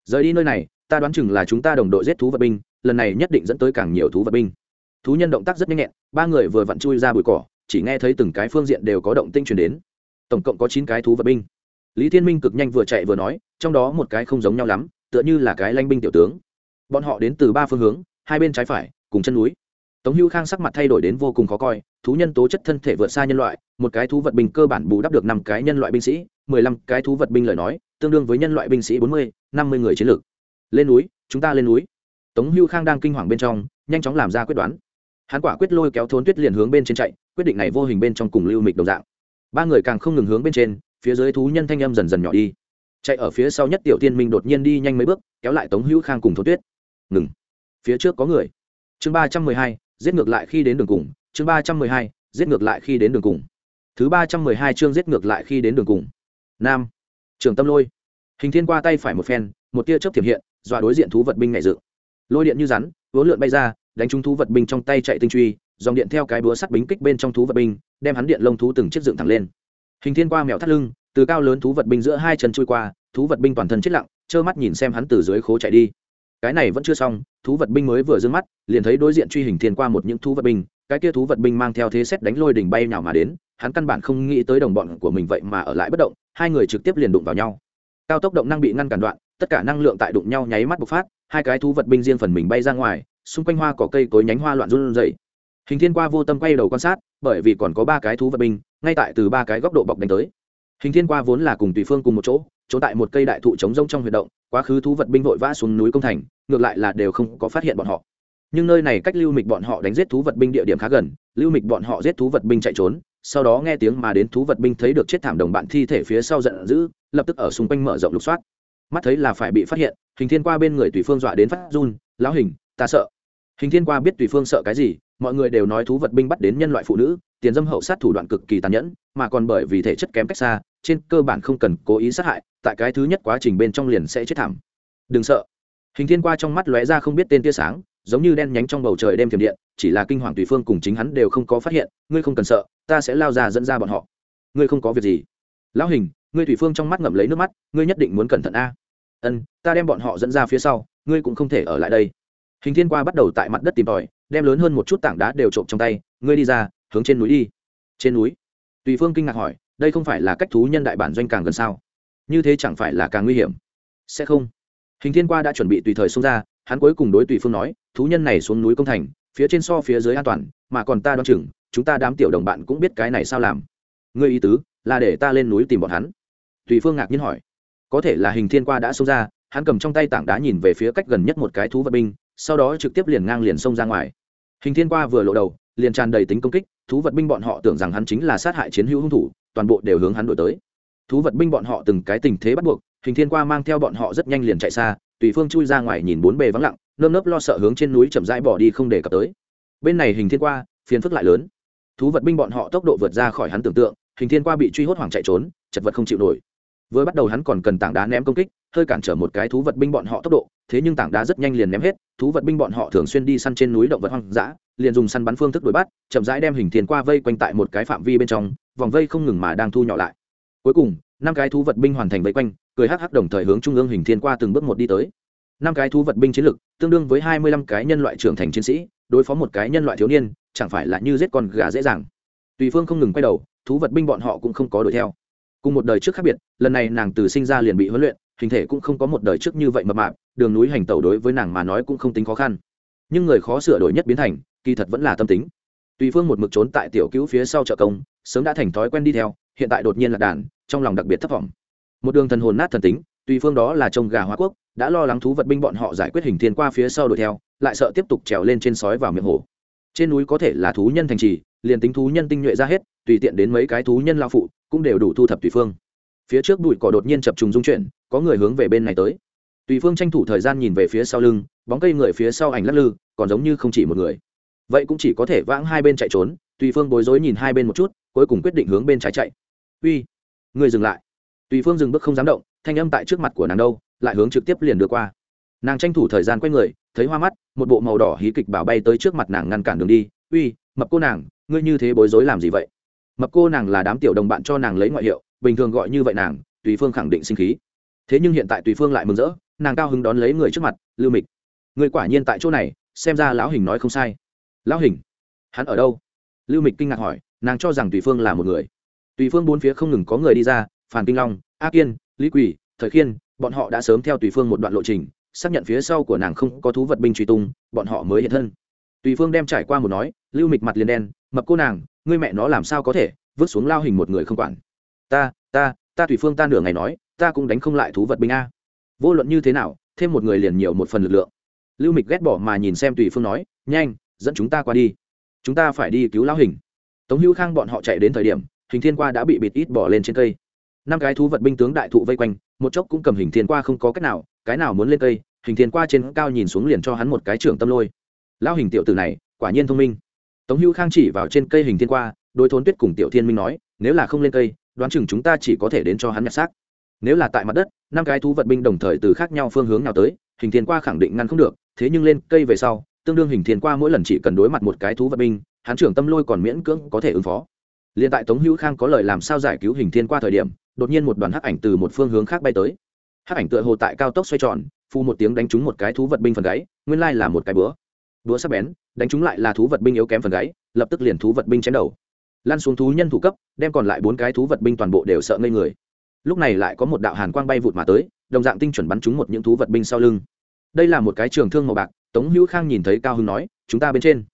S1: Rời đi nơi này, ta đoán chừng là chúng ta đồng đội giết thú vật binh, lần này nhất định dẫn tới càng nhiều thú vật binh. Thú nhân động tác rất nhanh nhẹn, ba người vừa vặn chui ra bụi cỏ, chỉ nghe thấy từng cái phương diện đều có động tinh chuyển đến. Tổng cộng có chín cái thú vật binh. Lý thiên minh cực nhanh vừa chạy vừa nói, trong đó một cái không giống nhau lắm, tựa như là cái lanh binh tiểu tướng. Bọn họ đến từ ba phương hướng, hai bên trái phải, cùng chân núi. Tống hữu khang sắc mặt thay đổi đến vô cùng khó coi thú nhân tố chất thân thể vượt xa nhân loại, một cái thú vật binh cơ bản bù đắp được năm cái nhân loại binh sĩ, mười lăm cái thú vật binh lời nói, tương đương với nhân loại binh sĩ bốn mươi, năm mươi người chiến lược. Lên núi, chúng ta lên núi. Tống Hưu khang đang kinh hoàng bên trong, nhanh chóng làm ra quyết đoán. Hắn quả quyết lôi kéo thốn tuyết liền hướng bên trên chạy, quyết định này vô hình bên trong cùng lưu mịch đồng dạng. Ba người càng không ngừng hướng bên trên, phía dưới thú nhân thanh âm dần dần nhỏ đi. Chạy ở phía sau nhất tiểu tiên minh đột nhiên đi nhanh mấy bước, kéo lại tống hữu khang cùng thốn tuyết. Ngừng. Phía trước có người. Chương ba trăm mười hai, giết ngược lại khi đến đường cùng chương ba trăm mười hai, giết ngược lại khi đến đường cùng. Thứ ba trăm mười hai chương giết ngược lại khi đến đường cùng. Nam. Trường tâm lôi. Hình thiên qua tay phải một phen, một tia chớp thiểm hiện, dọa đối diện thú vật binh ngày dự lôi điện như rắn vỗ lượn bay ra, đánh trúng thú vật binh trong tay chạy tinh truy, dòng điện theo cái búa sắt bính kích bên trong thú vật binh, đem hắn điện lông thú từng chiếc dựng thẳng lên. Hình thiên qua mèo thắt lưng, từ cao lớn thú vật binh giữa hai chân trôi qua, thú vật binh toàn thân chết lặng, trơ mắt nhìn xem hắn từ dưới khố chạy đi. Cái này vẫn chưa xong, thú vật binh mới vừa d ư ơ n g mắt, liền thấy đối diện truy hình thiên qua một những thú vật binh cái kia thú vật binh mang theo thế xét đánh lôi đỉnh bay nào mà đến hắn căn bản không nghĩ tới đồng bọn của mình vậy mà ở lại bất động hai người trực tiếp liền đụng vào nhau. Cao tốc động năng bị ngăn cản đoạn tất cả năng lượng tại đụng nhau nháy mắt bộc phát hai cái thú vật binh riêng phần mình bay ra ngoài xung quanh hoa có cây cối nhánh hoa loạn run rẩy, hình thiên qua vô tâm quay đầu quan sát bởi vì còn có ba cái thú vật binh ngay tại từ ba cái góc độ bọc đánh tới. Hình thiên qua vốn là cùng tùy phương cùng một chỗ trốn tại một cây đại thụ chống rông trong huyệt động quá khứ thú vật binh vội vã xuống núi công thành ngược lại là đều không có phát hiện bọn họ nhưng nơi này cách lưu mịch bọn họ đánh giết thú vật binh địa điểm khá gần, lưu mịch bọn họ giết thú vật binh chạy trốn, sau đó nghe tiếng mà đến thú vật binh thấy được chết thảm đồng bạn thi thể phía sau giận dữ, lập tức ở xung quanh mở rộng lục soát. Mắt thấy là phải bị phát hiện, hình thiên qua bên người tùy phương dọa đến phát run, lão hình, ta sợ. Hình thiên qua biết tùy phương sợ cái gì, mọi người đều nói thú vật binh bắt đến nhân loại phụ nữ, tiền dâm hậu sát thủ đoạn cực kỳ tàn nhẫn, mà còn bởi vì thể chất kém cách xa, trên cơ bản không cần cố ý sát hại, tại cái thứ nhất quá trình bên trong liền sẽ chết thảm. Đừng sợ. Hình thiên qua trong mắt lóe ra không biết tên tia sáng giống như đen nhánh trong bầu trời đêm thiểm điện, chỉ là kinh hoàng tùy phương cùng chính hắn đều không có phát hiện, ngươi không cần sợ, ta sẽ lao ra dẫn ra bọn họ. Ngươi không có việc gì. Lão hình, ngươi tùy phương trong mắt ngậm lấy nước mắt, ngươi nhất định muốn cẩn thận a. Ân, ta đem bọn họ dẫn ra phía sau, ngươi cũng không thể ở lại đây. Hình thiên qua bắt đầu tại mặt đất tìm tòi, đem lớn hơn một chút tảng đá đều trộm trong tay, ngươi đi ra, hướng trên núi đi. Trên núi? Tùy phương kinh ngạc hỏi, đây không phải là cách thú nhân đại bản doanh càng gần sao? Như thế chẳng phải là càng nguy hiểm. Sẽ không hình thiên qua đã chuẩn bị tùy thời xông ra, hắn cuối cùng đối tùy phương nói, thú nhân này xuống núi công thành, phía trên so phía dưới an toàn, mà còn ta đoán chừng, chúng ta đám tiểu đồng bạn cũng biết cái này sao làm. Ngươi ý tứ là để ta lên núi tìm bọn hắn. Tùy phương ngạc nhiên hỏi. Có thể là hình thiên qua đã xông ra, hắn cầm trong tay tảng đá nhìn về phía cách gần nhất một cái thú vật binh, sau đó trực tiếp liền ngang liền xông ra ngoài. Hình thiên qua vừa lộ đầu, liền tràn đầy tính công kích, thú vật binh bọn họ tưởng rằng hắn chính là sát hại chiến hữu hung thủ, toàn bộ đều hướng hắn đổi tới thú vật binh bọn họ từng cái tình thế bắt buộc, hình thiên qua mang theo bọn họ rất nhanh liền chạy xa, tùy phương chui ra ngoài nhìn bốn bề vắng lặng, nơm nớp lo sợ hướng trên núi chậm rãi bỏ đi không để cập tới. Bên này hình thiên qua, phiền phức lại lớn. Thú vật binh bọn họ tốc độ vượt ra khỏi hắn tưởng tượng, hình thiên qua bị truy hốt hoảng chạy trốn, chật vật không chịu nổi. Vừa bắt đầu hắn còn cần tảng đá ném công kích, hơi cản trở một cái thú vật binh bọn họ tốc độ, thế nhưng tảng đá rất nhanh liền ném hết, thú vật binh bọn họ thường xuyên đi săn trên núi động vật hoang dã, liền dùng săn bắn phương thức đuổi bắt, chậm rãi đem hình thiên qua vây quanh tại một cái phạm vi bên trong, vòng vây không ngừng mà đang thu nhỏ lại cuối cùng, năm cái thú vật binh hoàn thành vây quanh, cười hắc hắc đồng thời hướng trung ương hình thiên qua từng bước một đi tới. Năm cái thú vật binh chiến lực, tương đương với hai mươi lăm cái nhân loại trưởng thành chiến sĩ, đối phó một cái nhân loại thiếu niên, chẳng phải là như giết con gà dễ dàng. Tùy phương không ngừng quay đầu, thú vật binh bọn họ cũng không có đuổi theo. Cùng một đời trước khác biệt, lần này nàng từ sinh ra liền bị huấn luyện, hình thể cũng không có một đời trước như vậy mập mạp, đường núi hành tẩu đối với nàng mà nói cũng không tính khó khăn. Nhưng người khó sửa đổi nhất biến thành, kỳ thật vẫn là tâm tính. Tùy phương một mực trốn tại tiểu cứu phía sau trợ công, sớm đã thành thói quen đi theo hiện tại đột nhiên là đàn, trong lòng đặc biệt thấp vọng. Một đường thần hồn nát thần tính, tùy phương đó là trông gà hóa quốc, đã lo lắng thú vật binh bọn họ giải quyết hình thiên qua phía sau đuổi theo, lại sợ tiếp tục trèo lên trên sói vào miệng hồ. Trên núi có thể là thú nhân thành trì, liền tính thú nhân tinh nhuệ ra hết, tùy tiện đến mấy cái thú nhân lao phụ, cũng đều đủ thu thập tùy phương. Phía trước bụi cỏ đột nhiên chập trùng dung chuyển, có người hướng về bên này tới. Tùy phương tranh thủ thời gian nhìn về phía sau lưng, bóng cây người phía sau ảnh lắc lư, còn giống như không chỉ một người. Vậy cũng chỉ có thể vãng hai bên chạy trốn, tùy phương bối rối nhìn hai bên một chút, cuối cùng quyết định hướng bên trái chạy uy người dừng lại. Tùy phương dừng bước không dám động, thanh âm tại trước mặt của nàng đâu, lại hướng trực tiếp liền đưa qua. Nàng tranh thủ thời gian quay người, thấy hoa mắt, một bộ màu đỏ hí kịch bảo bay tới trước mặt nàng ngăn cản đường đi. Uy, mập cô nàng, ngươi như thế bối rối làm gì vậy? Mập cô nàng là đám tiểu đồng bạn cho nàng lấy ngoại hiệu, bình thường gọi như vậy nàng, tùy phương khẳng định sinh khí. Thế nhưng hiện tại tùy phương lại mừng rỡ, nàng cao hứng đón lấy người trước mặt, lưu mịch. Người quả nhiên tại chỗ này, xem ra lão hình nói không sai. Lão hình, hắn ở đâu? Lưu mịch kinh ngạc hỏi, nàng cho rằng tùy phương là một người tùy phương bốn phía không ngừng có người đi ra phản kinh long, a kiên, lý quỳ thời khiên, bọn họ đã sớm theo tùy phương một đoạn lộ trình, xác nhận phía sau của nàng không có thú vật binh truy tung, bọn họ mới hiện thân. Tùy phương đem trải qua một nói, lưu mịch mặt liền đen, mập cô nàng, ngươi mẹ nó làm sao có thể vứt xuống lao hình một người không quản? Ta ta ta tùy phương ta nửa ngày nói, ta cũng đánh không lại thú vật binh a. Vô luận như thế nào, thêm một người liền nhiều một phần lực lượng. Lưu mịch ghét bỏ mà nhìn xem tùy phương nói, nhanh, dẫn chúng ta qua đi. Chúng ta phải đi cứu lao hình. Tống hữu khang bọn họ chạy đến thời điểm hình thiên qua đã bị bịt ít bỏ lên trên cây. Năm cái thú vật binh tướng đại thụ vây quanh, một chốc cũng cầm hình thiên qua không có cách nào, cái nào muốn lên cây, hình thiên qua trên cao nhìn xuống liền cho hắn một cái trưởng tâm lôi. Lao hình tiểu tử này, quả nhiên thông minh. Tống hữu khang chỉ vào trên cây hình thiên qua đôi thốn tuyết cùng tiểu thiên minh nói, nếu là không lên cây, đoán chừng chúng ta chỉ có thể đến cho hắn nhặt xác. Nếu là tại mặt đất, năm cái thú vật binh đồng thời từ khác nhau phương hướng nào tới, hình thiên qua khẳng định ngăn không được, thế nhưng lên cây về sau, tương đương hình thiên qua mỗi lần chỉ cần đối mặt một cái thú vật binh, hắn trưởng tâm lôi còn miễn cưỡng có thể ứng phó liền tại tống hữu khang có lời làm sao giải cứu hình thiên qua thời điểm, đột nhiên một đoàn hắc ảnh từ một phương hướng khác bay tới. Hắc ảnh tựa hồ tại cao tốc xoay tròn phu một tiếng đánh trúng một cái thú vật binh phần gáy, nguyên lai là một cái búa. Búa sắc bén, đánh trúng lại là thú vật binh yếu kém phần gáy, lập tức liền thú vật binh chém đầu. Lăn xuống thú nhân thủ cấp, đem còn lại bốn cái thú vật binh toàn bộ đều sợ ngây người. Lúc này lại có một đạo hàn quang bay vụt mà tới, đồng dạng tinh chuẩn bắn trúng một những thú vật binh sau lưng. Đây là một cái trường thương màu bạc, tống hữu khang nhìn thấy cao hưng nói, chúng ta bên trên.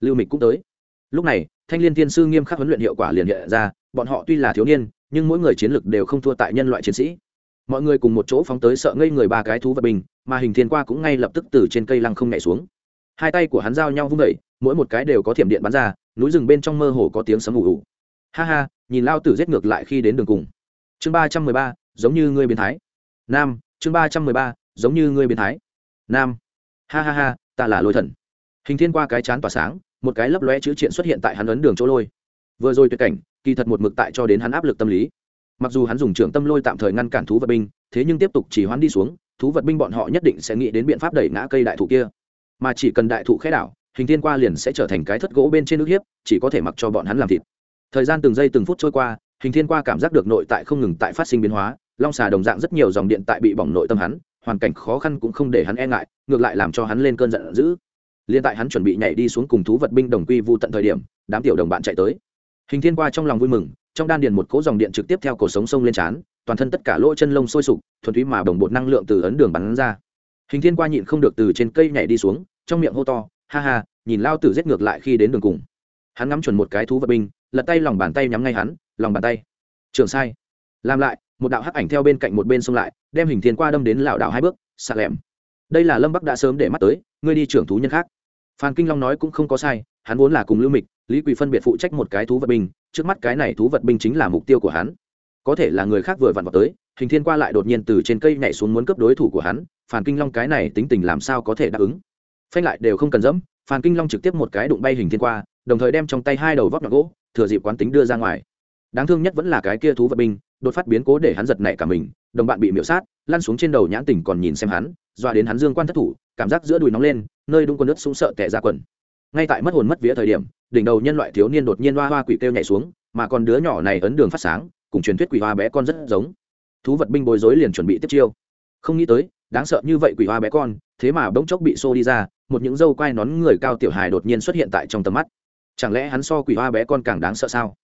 S1: Lưu mịch cũng tới. Lúc này thanh liên thiên sư nghiêm khắc huấn luyện hiệu quả liền hiện ra bọn họ tuy là thiếu niên nhưng mỗi người chiến lực đều không thua tại nhân loại chiến sĩ. Mọi người cùng một chỗ phóng tới sợ ngây người ba cái thú vật bình, mà hình thiên qua cũng ngay lập tức từ trên cây lăng không nhảy xuống. Hai tay của hắn giao nhau vung vẩy mỗi một cái đều có thiểm điện bắn ra núi rừng bên trong mơ hồ có tiếng sấm ù ù. Ha ha nhìn lao tử giết ngược lại khi đến đường cùng. Chương ba trăm mười ba giống như ngươi biến thái. Nam chương ba trăm mười ba giống như ngươi biến thái. Nam. Ha ha ha ta là lôi thần. Hình thiên qua cái chán tỏa sáng một cái lấp lóe chữ triện xuất hiện tại hắn ấn đường chỗ lôi. Vừa rồi tuyệt cảnh, kỳ thật một mực tại cho đến hắn áp lực tâm lý. Mặc dù hắn dùng trưởng tâm lôi tạm thời ngăn cản thú vật binh, thế nhưng tiếp tục chỉ hoán đi xuống, thú vật binh bọn họ nhất định sẽ nghĩ đến biện pháp đẩy ngã cây đại thụ kia. Mà chỉ cần đại thụ khẽ đảo, hình thiên qua liền sẽ trở thành cái thất gỗ bên trên nước hiếp, chỉ có thể mặc cho bọn hắn làm thịt. Thời gian từng giây từng phút trôi qua, hình thiên qua cảm giác được nội tại không ngừng tại phát sinh biến hóa, long xà đồng dạng rất nhiều dòng điện tại bị bỏng nội tâm hắn, hoàn cảnh khó khăn cũng không để hắn e ngại, ngược lại làm cho hắn lên cơn giận dữ liên tại hắn chuẩn bị nhảy đi xuống cùng thú vật binh đồng quy vu tận thời điểm, đám tiểu đồng bạn chạy tới. Hình thiên qua trong lòng vui mừng, trong đan điền một cỗ dòng điện trực tiếp theo cổ sống sông lên trán, toàn thân tất cả lỗ chân lông sôi sục, thuần túy mà đồng bột năng lượng từ ấn đường bắn ra. Hình thiên qua nhịn không được từ trên cây nhảy đi xuống, trong miệng hô to, ha ha, nhìn lao tử giết ngược lại khi đến đường cùng. Hắn ngắm chuẩn một cái thú vật binh, lật tay lòng bàn tay nhắm ngay hắn, lòng bàn tay. Trường sai. Làm lại, một đạo hắc ảnh theo bên cạnh một bên xông lại, đem hình thiên qua đâm đến lảo đảo hai bước sạc lẻm. Đây là lâm bắc đã sớm để mắt tới, ngươi đi trưởng thú nhân khác phan kinh long nói cũng không có sai, hắn vốn là cùng lưu mịch, lý quỳ phân biệt phụ trách một cái thú vật binh, trước mắt cái này thú vật binh chính là mục tiêu của hắn. Có thể là người khác vừa vặn vào tới, hình thiên qua lại đột nhiên từ trên cây nhảy xuống muốn cướp đối thủ của hắn, phan kinh long cái này tính tình làm sao có thể đáp ứng? Phanh lại đều không cần dẫm, phan kinh long trực tiếp một cái đụng bay hình thiên qua, đồng thời đem trong tay hai đầu vóc nhọn gỗ, thừa dịp quán tính đưa ra ngoài. Đáng thương nhất vẫn là cái kia thú vật binh, đột phát biến cố để hắn giật nảy cả mình đồng bạn bị miễu sát, lăn xuống trên đầu nhãn tỉnh còn nhìn xem hắn doa đến hắn dương quan thất thủ, cảm giác giữa đùi nóng lên, nơi đúng quần nước súng sợ tẻ ra quần. Ngay tại mất hồn mất vía thời điểm, đỉnh đầu nhân loại thiếu niên đột nhiên hoa hoa quỷ kêu nhảy xuống, mà còn đứa nhỏ này ấn đường phát sáng, cùng truyền thuyết quỷ hoa bé con rất giống. Thú vật binh bối rối liền chuẩn bị tiếp chiêu. Không nghĩ tới, đáng sợ như vậy quỷ hoa bé con, thế mà bỗng chốc bị xô đi ra, một những dâu quai nón người cao tiểu hài đột nhiên xuất hiện tại trong tầm mắt. Chẳng lẽ hắn so quỷ hoa bé con càng đáng sợ sao?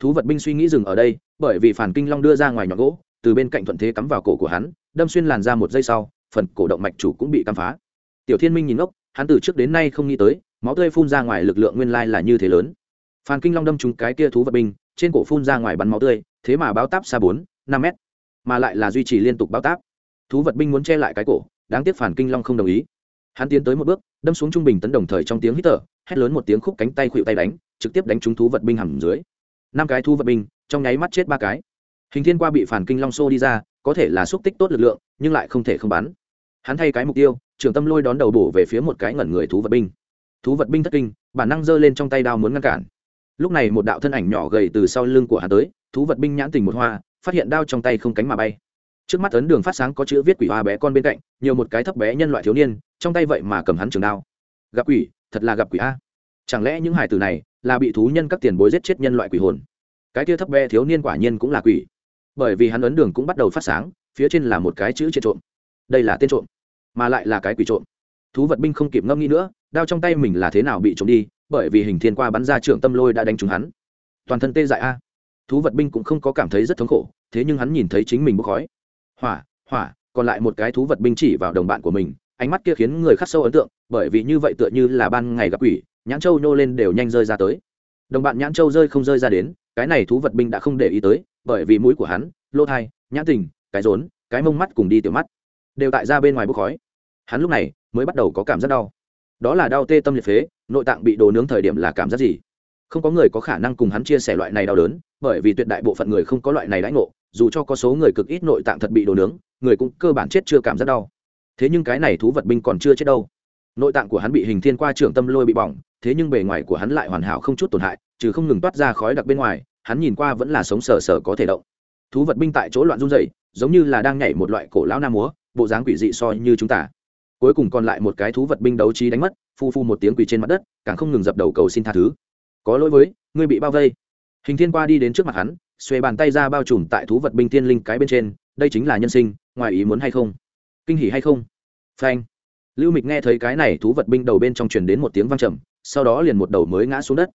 S1: Thú vật binh suy nghĩ dừng ở đây, bởi vì phản kinh long đưa ra ngoài nhọn gỗ từ bên cạnh thuận thế cắm vào cổ của hắn, đâm xuyên làn ra một giây sau, phần cổ động mạch chủ cũng bị cắm phá. Tiểu thiên minh nhìn ngốc, hắn từ trước đến nay không nghĩ tới, máu tươi phun ra ngoài lực lượng nguyên lai là như thế lớn. Phan kinh long đâm trúng cái kia thú vật binh, trên cổ phun ra ngoài bắn máu tươi, thế mà báo táp xa bốn, năm mét, mà lại là duy trì liên tục báo táp. Thú vật binh muốn che lại cái cổ, đáng tiếc phản kinh long không đồng ý. Hắn tiến tới một bước, đâm xuống trung bình tấn đồng thời trong tiếng hít thở, hét lớn một tiếng khúc cánh tay khuỵu tay đánh, trực tiếp đánh trúng thú vật binh hầm dưới. Năm cái thú vật binh, trong nháy mắt chết ba cái hình thiên qua bị phản kinh long xô đi ra, có thể là xúc tích tốt lực lượng, nhưng lại không thể không bắn. Hắn thay cái mục tiêu trường tâm lôi đón đầu bổ về phía một cái ngẩn người thú vật binh. Thú vật binh thất kinh, bản năng giơ lên trong tay đao muốn ngăn cản. Lúc này một đạo thân ảnh nhỏ gầy từ sau lưng của hắn tới, thú vật binh nhãn tình một hoa, phát hiện đao trong tay không cánh mà bay. Trước mắt ấn đường phát sáng có chữ viết quỷ hoa bé con bên cạnh, nhiều một cái thấp bé nhân loại thiếu niên, trong tay vậy mà cầm hắn trường đao. Gặp quỷ, thật là gặp quỷ a. Chẳng lẽ những hải tử này là bị thú nhân các tiền bối giết chết nhân loại quỷ hồn? Cái kia thấp bé thiếu niên quả nhiên cũng là quỷ bởi vì hắn ấn đường cũng bắt đầu phát sáng, phía trên là một cái chữ trên trộm. Đây là tên trộm, mà lại là cái quỷ trộm. Thú vật binh không kịp ngâm nghĩ nữa, đao trong tay mình là thế nào bị trộm đi, bởi vì hình thiên qua bắn ra trưởng tâm lôi đã đánh trúng hắn. Toàn thân tê dại a. Thú vật binh cũng không có cảm thấy rất thống khổ, thế nhưng hắn nhìn thấy chính mình bốc khói. Hỏa hỏa, còn lại một cái thú vật binh chỉ vào đồng bạn của mình, ánh mắt kia khiến người khắc sâu ấn tượng, bởi vì như vậy tựa như là ban ngày gặp quỷ, nhãn châu nhô lên đều nhanh rơi ra tới đồng bạn nhãn châu rơi không rơi ra đến, cái này thú vật binh đã không để ý tới, bởi vì mũi của hắn lô thai, nhãn tình, cái rốn, cái mông mắt cùng đi tiểu mắt, đều tại ra bên ngoài bốc khói. Hắn lúc này mới bắt đầu có cảm giác đau. Đó là đau tê tâm liệt phế, nội tạng bị đồ nướng thời điểm là cảm giác gì? Không có người có khả năng cùng hắn chia sẻ loại này đau đớn, bởi vì tuyệt đại bộ phận người không có loại này đãi ngộ, dù cho có số người cực ít nội tạng thật bị đồ nướng, người cũng cơ bản chết chưa cảm giác đau. Thế nhưng cái này thú vật binh còn chưa chết đâu nội tạng của hắn bị hình thiên qua trưởng tâm lôi bị bỏng, thế nhưng bề ngoài của hắn lại hoàn hảo không chút tổn hại, trừ không ngừng toát ra khói đặc bên ngoài, hắn nhìn qua vẫn là sống sờ sờ có thể động. Thú vật binh tại chỗ loạn run dày giống như là đang nhảy một loại cổ lão nam múa, bộ dáng quỷ dị so như chúng ta. Cuối cùng còn lại một cái thú vật binh đấu trí đánh mất, phu phu một tiếng quỳ trên mặt đất, càng không ngừng dập đầu cầu xin tha thứ. Có lỗi với, ngươi bị bao vây. Hình thiên qua đi đến trước mặt hắn, xuề bàn tay ra bao trùm tại thú vật binh tiên linh cái bên trên, đây chính là nhân sinh, ngoài ý muốn hay không? Kinh hỉ hay không? Phanh lưu mịch nghe thấy cái này thú vật binh đầu bên trong truyền đến một tiếng vang trầm, sau đó liền một đầu mới ngã xuống đất.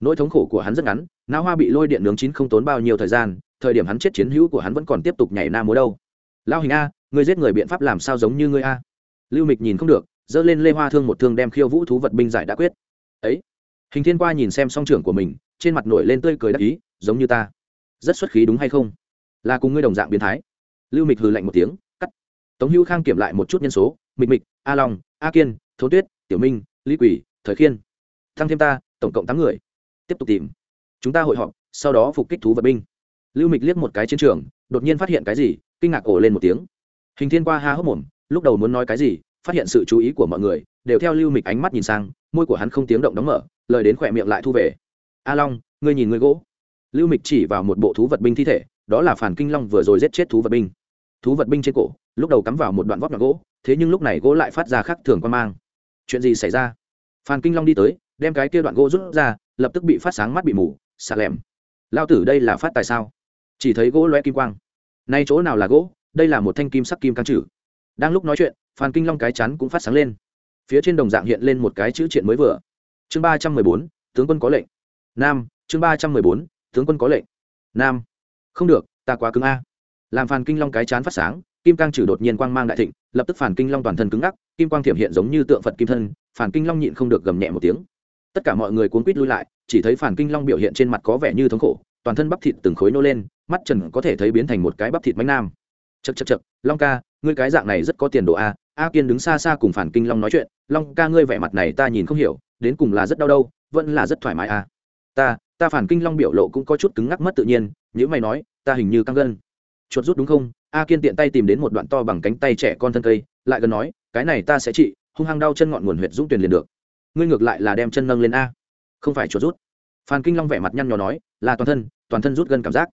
S1: Nỗi thống khổ của hắn rất ngắn não hoa bị lôi điện nướng chín không tốn bao nhiêu thời gian, thời điểm hắn chết chiến hữu của hắn vẫn còn tiếp tục nhảy na múa đâu. Lao hình a, ngươi giết người biện pháp làm sao giống như ngươi a? Lưu mịch nhìn không được, giơ lên lê hoa thương một thương đem khiêu vũ thú vật binh giải đã quyết. Ấy, hình thiên qua nhìn xem song trưởng của mình, trên mặt nổi lên tươi cười đắc ý, giống như ta. Rất xuất khí đúng hay không? Là cùng ngươi đồng dạng biến thái. Lưu mịch hừ lạnh một tiếng, cắt. Tống hữu khang kiểm lại một chút nhân số, mịch mịch a long, a kiên thố tuyết, tiểu minh, lý quỷ, thời khiên. Thăng thêm ta, tổng cộng tám người. Tiếp tục tìm. Chúng ta hội họp, sau đó phục kích thú vật binh. Lưu mịch liếc một cái chiến trường, đột nhiên phát hiện cái gì, kinh ngạc ổ lên một tiếng. Hình thiên qua ha hốc mồm, lúc đầu muốn nói cái gì, phát hiện sự chú ý của mọi người, đều theo lưu mịch ánh mắt nhìn sang, môi của hắn không tiếng động đóng mở, lời đến khỏe miệng lại thu về. A long, ngươi nhìn ngươi gỗ. Lưu mịch chỉ vào một bộ thú vật binh thi thể, đó là phản kinh long vừa rồi giết chết thú vật binh thú vật binh trên cổ, lúc đầu cắm vào một đoạn vóc nhọn gỗ, thế nhưng lúc này gỗ lại phát ra khắc thường quan mang. Chuyện gì xảy ra? Phan kinh long đi tới, đem cái kia đoạn gỗ rút ra, lập tức bị phát sáng mắt bị mù xà lẻm. Lao tử đây là phát tại sao? Chỉ thấy gỗ loe kim quang. Nay chỗ nào là gỗ? Đây là một thanh kim sắc kim căng trừ đang lúc nói chuyện, phan kinh long cái chắn cũng phát sáng lên. Phía trên đồng dạng hiện lên một cái chữ triện mới vừa. Chương ba trăm mười bốn, tướng quân có lệnh. Nam, chương ba trăm mười bốn, tướng quân có lệnh. Nam. Không được, ta quá cứng a làm phản kinh long cái chán phát sáng, kim cang trừ đột nhiên quang mang đại thịnh, lập tức phản kinh long toàn thân cứng ngắc, kim quang thiểm hiện giống như tượng phật kim thân phản kinh long nhịn không được gầm nhẹ một tiếng. Tất cả mọi người cuốn quýt lui lại, chỉ thấy phản kinh long biểu hiện trên mặt có vẻ như thống khổ, toàn thân bắp thịt từng khối nô lên, mắt trần có thể thấy biến thành một cái bắp thịt bánh nam. Chật chật chật long ca, ngươi cái dạng này rất có tiền đồ a a kiên đứng xa xa cùng phản kinh long nói chuyện, long ca ngươi vẻ mặt này ta nhìn không hiểu, đến cùng là rất đau đâu, vẫn là rất thoải mái a. Ta ta phản kinh long biểu lộ cũng có chút cứng ngắc mất tự nhiên nếu mày nói, ta hình như căng gân chuột rút đúng không? A kiên tiện tay tìm đến một đoạn to bằng cánh tay trẻ con thân cây, lại gần nói, cái này ta sẽ trị, hung hăng đau chân ngọn nguồn huyệt dũng tuyển liền được. Ngươi ngược lại là đem chân nâng lên a. Không phải chuột rút. Phan kinh long vẻ mặt nhăn nhó nói, là toàn thân toàn thân rút gân cảm giác.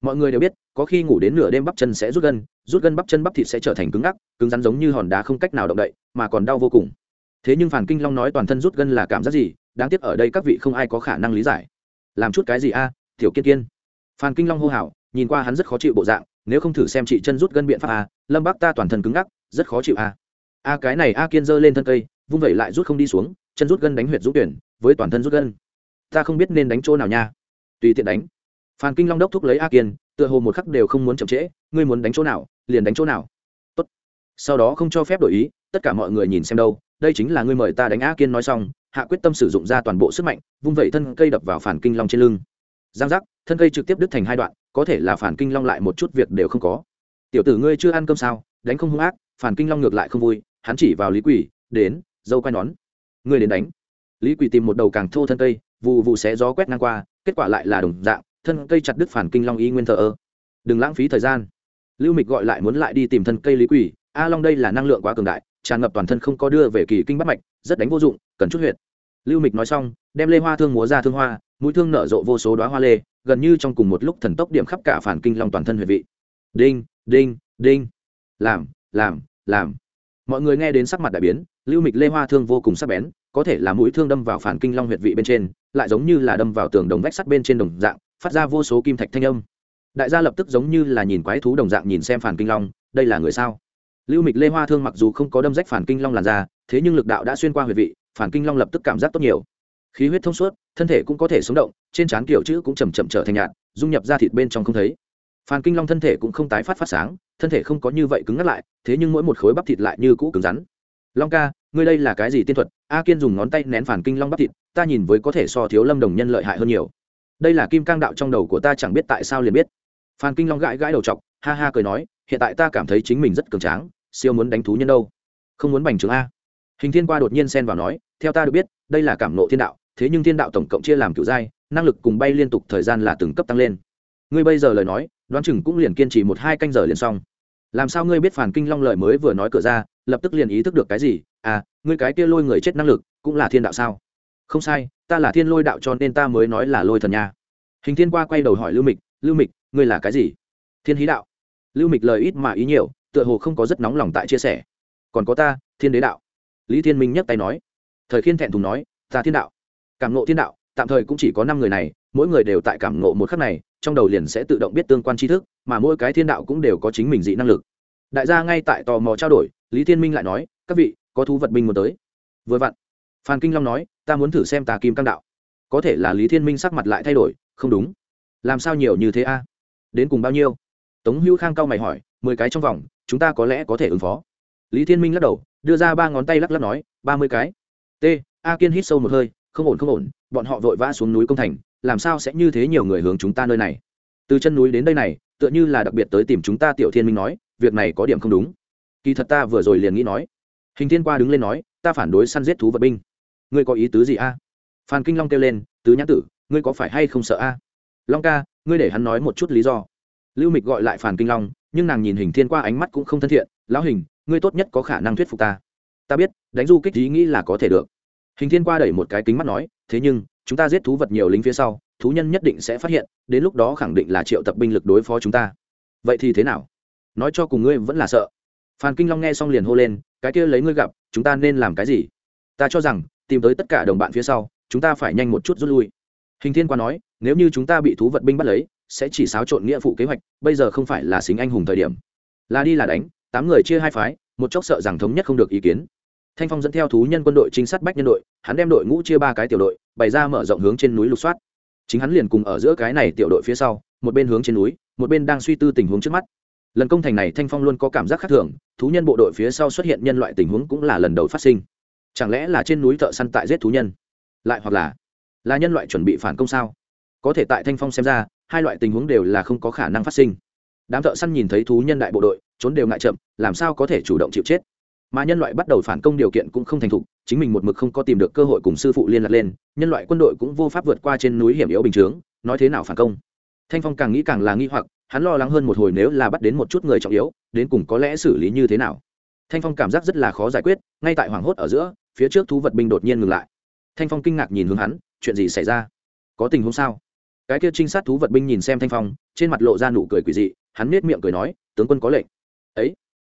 S1: Mọi người đều biết, có khi ngủ đến nửa đêm bắp chân sẽ rút gân rút gân bắp chân bắp thịt sẽ trở thành cứng ngắc, cứng rắn giống như hòn đá không cách nào động đậy, mà còn đau vô cùng. Thế nhưng phản kinh long nói toàn thân rút gân là cảm giác gì? Đáng tiếc ở đây các vị không ai có khả năng lý giải. Làm chút cái gì a, tiểu kiên kiên? Phan kinh long hô hào, nhìn qua hắn rất khó chịu bộ dạng nếu không thử xem chị chân rút gân biện pháp a, lâm bác ta toàn thân cứng ngắc, rất khó chịu a. A cái này a kiên giơ lên thân cây, vung vẩy lại rút không đi xuống, chân rút gân đánh huyệt rút tuyển, với toàn thân rút gân. Ta không biết nên đánh chỗ nào nha. Tùy tiện đánh. Phan kinh long đốc thúc lấy a kiên, tựa hồ một khắc đều không muốn chậm trễ, ngươi muốn đánh chỗ nào, liền đánh chỗ nào. Tốt. sau đó không cho phép đổi ý, tất cả mọi người nhìn xem đâu, đây chính là ngươi mời ta đánh a kiên nói xong, hạ quyết tâm sử dụng ra toàn bộ sức mạnh, vung vẩy thân cây đập vào phản kinh long trên lưng. Giang giác, thân cây trực tiếp đứt thành hai đoạn có thể là phản kinh long lại một chút việc đều không có. Tiểu tử ngươi chưa ăn cơm sao, đánh không hung ác, phản kinh long ngược lại không vui, hắn chỉ vào lý quỷ, đến, dâu quay nón. Ngươi đến đánh. Lý quỷ tìm một đầu càng thô thân cây vụ vụ xé gió quét ngang qua, kết quả lại là đồng dạng, thân cây chặt đứt phản kinh long y nguyên thờ ơ. Đừng lãng phí thời gian. Lưu mịch gọi lại muốn lại đi tìm thân cây lý quỷ, a long đây là năng lượng quá cường đại, tràn ngập toàn thân không có đưa về kỳ kinh bắt mạch, rất đánh vô dụng, cần chút huyệt. Lưu mịch nói xong, đem lê hoa thương múa ra thương hoa, mũi thương nở rộ vô số đoá hoa lê gần như trong cùng một lúc thần tốc điểm khắp cả phản kinh long toàn thân huyệt vị. Đinh đinh đinh. Làm làm làm. Mọi người nghe đến sắc mặt đại biến, lưu mịch lê hoa thương vô cùng sắc bén, có thể là mũi thương đâm vào phản kinh long huyệt vị bên trên, lại giống như là đâm vào tường đồng vách sắt bên trên đồng dạng, phát ra vô số kim thạch thanh âm. Đại gia lập tức giống như là nhìn quái thú đồng dạng nhìn xem phản kinh long, đây là người sao? Lưu mịch lê hoa thương mặc dù không có đâm rách phản kinh long làn ra thế nhưng lực đạo đã xuyên qua huyệt vị, phản kinh long lập tức cảm giác tốt nhiều khí huyết thông suốt, thân thể cũng có thể sống động, trên trán kiểu chữ cũng chầm chậm trở thành nhạt, dung nhập ra thịt bên trong không thấy. Phan kinh long thân thể cũng không tái phát phát sáng, thân thể không có như vậy cứng ngắt lại, thế nhưng mỗi một khối bắp thịt lại như cũ cứng rắn. Long ca, ngươi đây là cái gì tiên thuật? A kiên dùng ngón tay nén phản kinh long bắp thịt, ta nhìn với có thể so thiếu lâm đồng nhân lợi hại hơn nhiều. Đây là kim cang đạo trong đầu của ta chẳng biết tại sao liền biết. Phan kinh long gãi gãi đầu t ha ha cười nói, hiện tại ta cảm thấy chính mình rất cường tráng, siêu muốn đánh thú nhân đâu. Không muốn bành trướng a. Hình thiên qua đột nhiên xen vào nói, theo ta được biết, đây là cảm nộ thiên đạo thế nhưng thiên đạo tổng cộng chia làm kiểu giai, năng lực cùng bay liên tục thời gian là từng cấp tăng lên. Ngươi bây giờ lời nói, đoán chừng cũng liền kiên trì một hai canh giờ liền xong. Làm sao ngươi biết phản kinh long lời mới vừa nói cửa ra, lập tức liền ý thức được cái gì? À ngươi cái kia lôi người chết năng lực, cũng là thiên đạo sao? Không sai, ta là thiên lôi đạo cho nên ta mới nói là lôi thần nha. Hình thiên qua quay đầu hỏi lưu mịch lưu mịch, ngươi là cái gì? Thiên hí đạo. Lưu mịch lời ít mà ý nhiều, tựa hồ không có rất nóng lòng tại chia sẻ. Còn có ta, thiên đế đạo. Lý thiên minh nhấc tay nói. Thời khiên thẹn thùng nói, ta thiên đạo cảm ngộ thiên đạo, tạm thời cũng chỉ có năm người này, mỗi người đều tại cảm ngộ một khắc này, trong đầu liền sẽ tự động biết tương quan tri thức, mà mỗi cái thiên đạo cũng đều có chính mình dị năng lực. Đại gia ngay tại tò mò trao đổi, lý thiên minh lại nói, các vị, có thú vật binh muốn tới. Vừa vặn. Phan kinh long nói, ta muốn thử xem tà kim căng đạo. Có thể là lý thiên minh sắc mặt lại thay đổi, không đúng. Làm sao nhiều như thế a? Đến cùng bao nhiêu? Tống hữu khang cao mày hỏi, mười cái trong vòng, chúng ta có lẽ có thể ứng phó. Lý thiên minh lắc đầu, đưa ra ba ngón tay lắc lắc nói, ba mươi cái. T, a kiên hít sâu một hơi không ổn không ổn, bọn họ vội vã xuống núi công thành, làm sao sẽ như thế nhiều người hướng chúng ta nơi này? Từ chân núi đến đây này, tựa như là đặc biệt tới tìm chúng ta tiểu thiên minh nói, việc này có điểm không đúng. Kỳ thật ta vừa rồi liền nghĩ nói. Hình thiên qua đứng lên nói, ta phản đối săn giết thú vật binh. Ngươi có ý tứ gì a? Phan kinh long kêu lên, tứ nhã tử, ngươi có phải hay không sợ a? Long ca, ngươi để hắn nói một chút lý do. Lưu mịch gọi lại phàn kinh long, nhưng nàng nhìn hình thiên qua ánh mắt cũng không thân thiện. Lão hình, ngươi tốt nhất có khả năng thuyết phục ta. Ta biết, đánh du kích ý nghĩ là có thể được hình thiên qua đẩy một cái kính mắt nói, thế nhưng, chúng ta giết thú vật nhiều lính phía sau, thú nhân nhất định sẽ phát hiện, đến lúc đó khẳng định là triệu tập binh lực đối phó chúng ta. Vậy thì thế nào? Nói cho cùng ngươi vẫn là sợ. Phan kinh long nghe xong liền hô lên, cái kia lấy ngươi gặp, chúng ta nên làm cái gì? Ta cho rằng, tìm tới tất cả đồng bạn phía sau, chúng ta phải nhanh một chút rút lui. Hình thiên qua nói, nếu như chúng ta bị thú vật binh bắt lấy, sẽ chỉ xáo trộn nghĩa vụ kế hoạch, bây giờ không phải là xính anh hùng thời điểm. Là đi là đánh, tám người chia hai phái, một chốc sợ rằng thống nhất không được ý kiến thanh phong dẫn theo thú nhân quân đội trinh sát bách nhân đội, hắn đem đội ngũ chia ba cái tiểu đội, bày ra mở rộng hướng trên núi lục soát. Chính hắn liền cùng ở giữa cái này tiểu đội phía sau, một bên hướng trên núi, một bên đang suy tư tình huống trước mắt. Lần công thành này thanh phong luôn có cảm giác khác thường, thú nhân bộ đội phía sau xuất hiện nhân loại tình huống cũng là lần đầu phát sinh. Chẳng lẽ là trên núi thợ săn tại giết thú nhân? Lại hoặc là là nhân loại chuẩn bị phản công sao? Có thể tại thanh phong xem ra, hai loại tình huống đều là không có khả năng phát sinh. Đám thợ săn nhìn thấy thú nhân đại bộ đội, trốn đều ngại chậm, làm sao có thể chủ động chịu chết? Mà nhân loại bắt đầu phản công điều kiện cũng không thành thục, chính mình một mực không có tìm được cơ hội cùng sư phụ liên lạc lên, nhân loại quân đội cũng vô pháp vượt qua trên núi hiểm yếu bình chướng, nói thế nào phản công? Thanh phong càng nghĩ càng là nghi hoặc, hắn lo lắng hơn một hồi nếu là bắt đến một chút người trọng yếu, đến cùng có lẽ xử lý như thế nào? Thanh phong cảm giác rất là khó giải quyết, ngay tại hoảng hốt ở giữa, phía trước thú vật binh đột nhiên ngừng lại. Thanh phong kinh ngạc nhìn hướng hắn, chuyện gì xảy ra? Có tình huống sao? Cái kia trinh sát thú vật binh nhìn xem thanh phong, trên mặt lộ ra nụ cười quỷ dị, hắn nết miệng cười nói, tướng quân có lệnh. Ấy?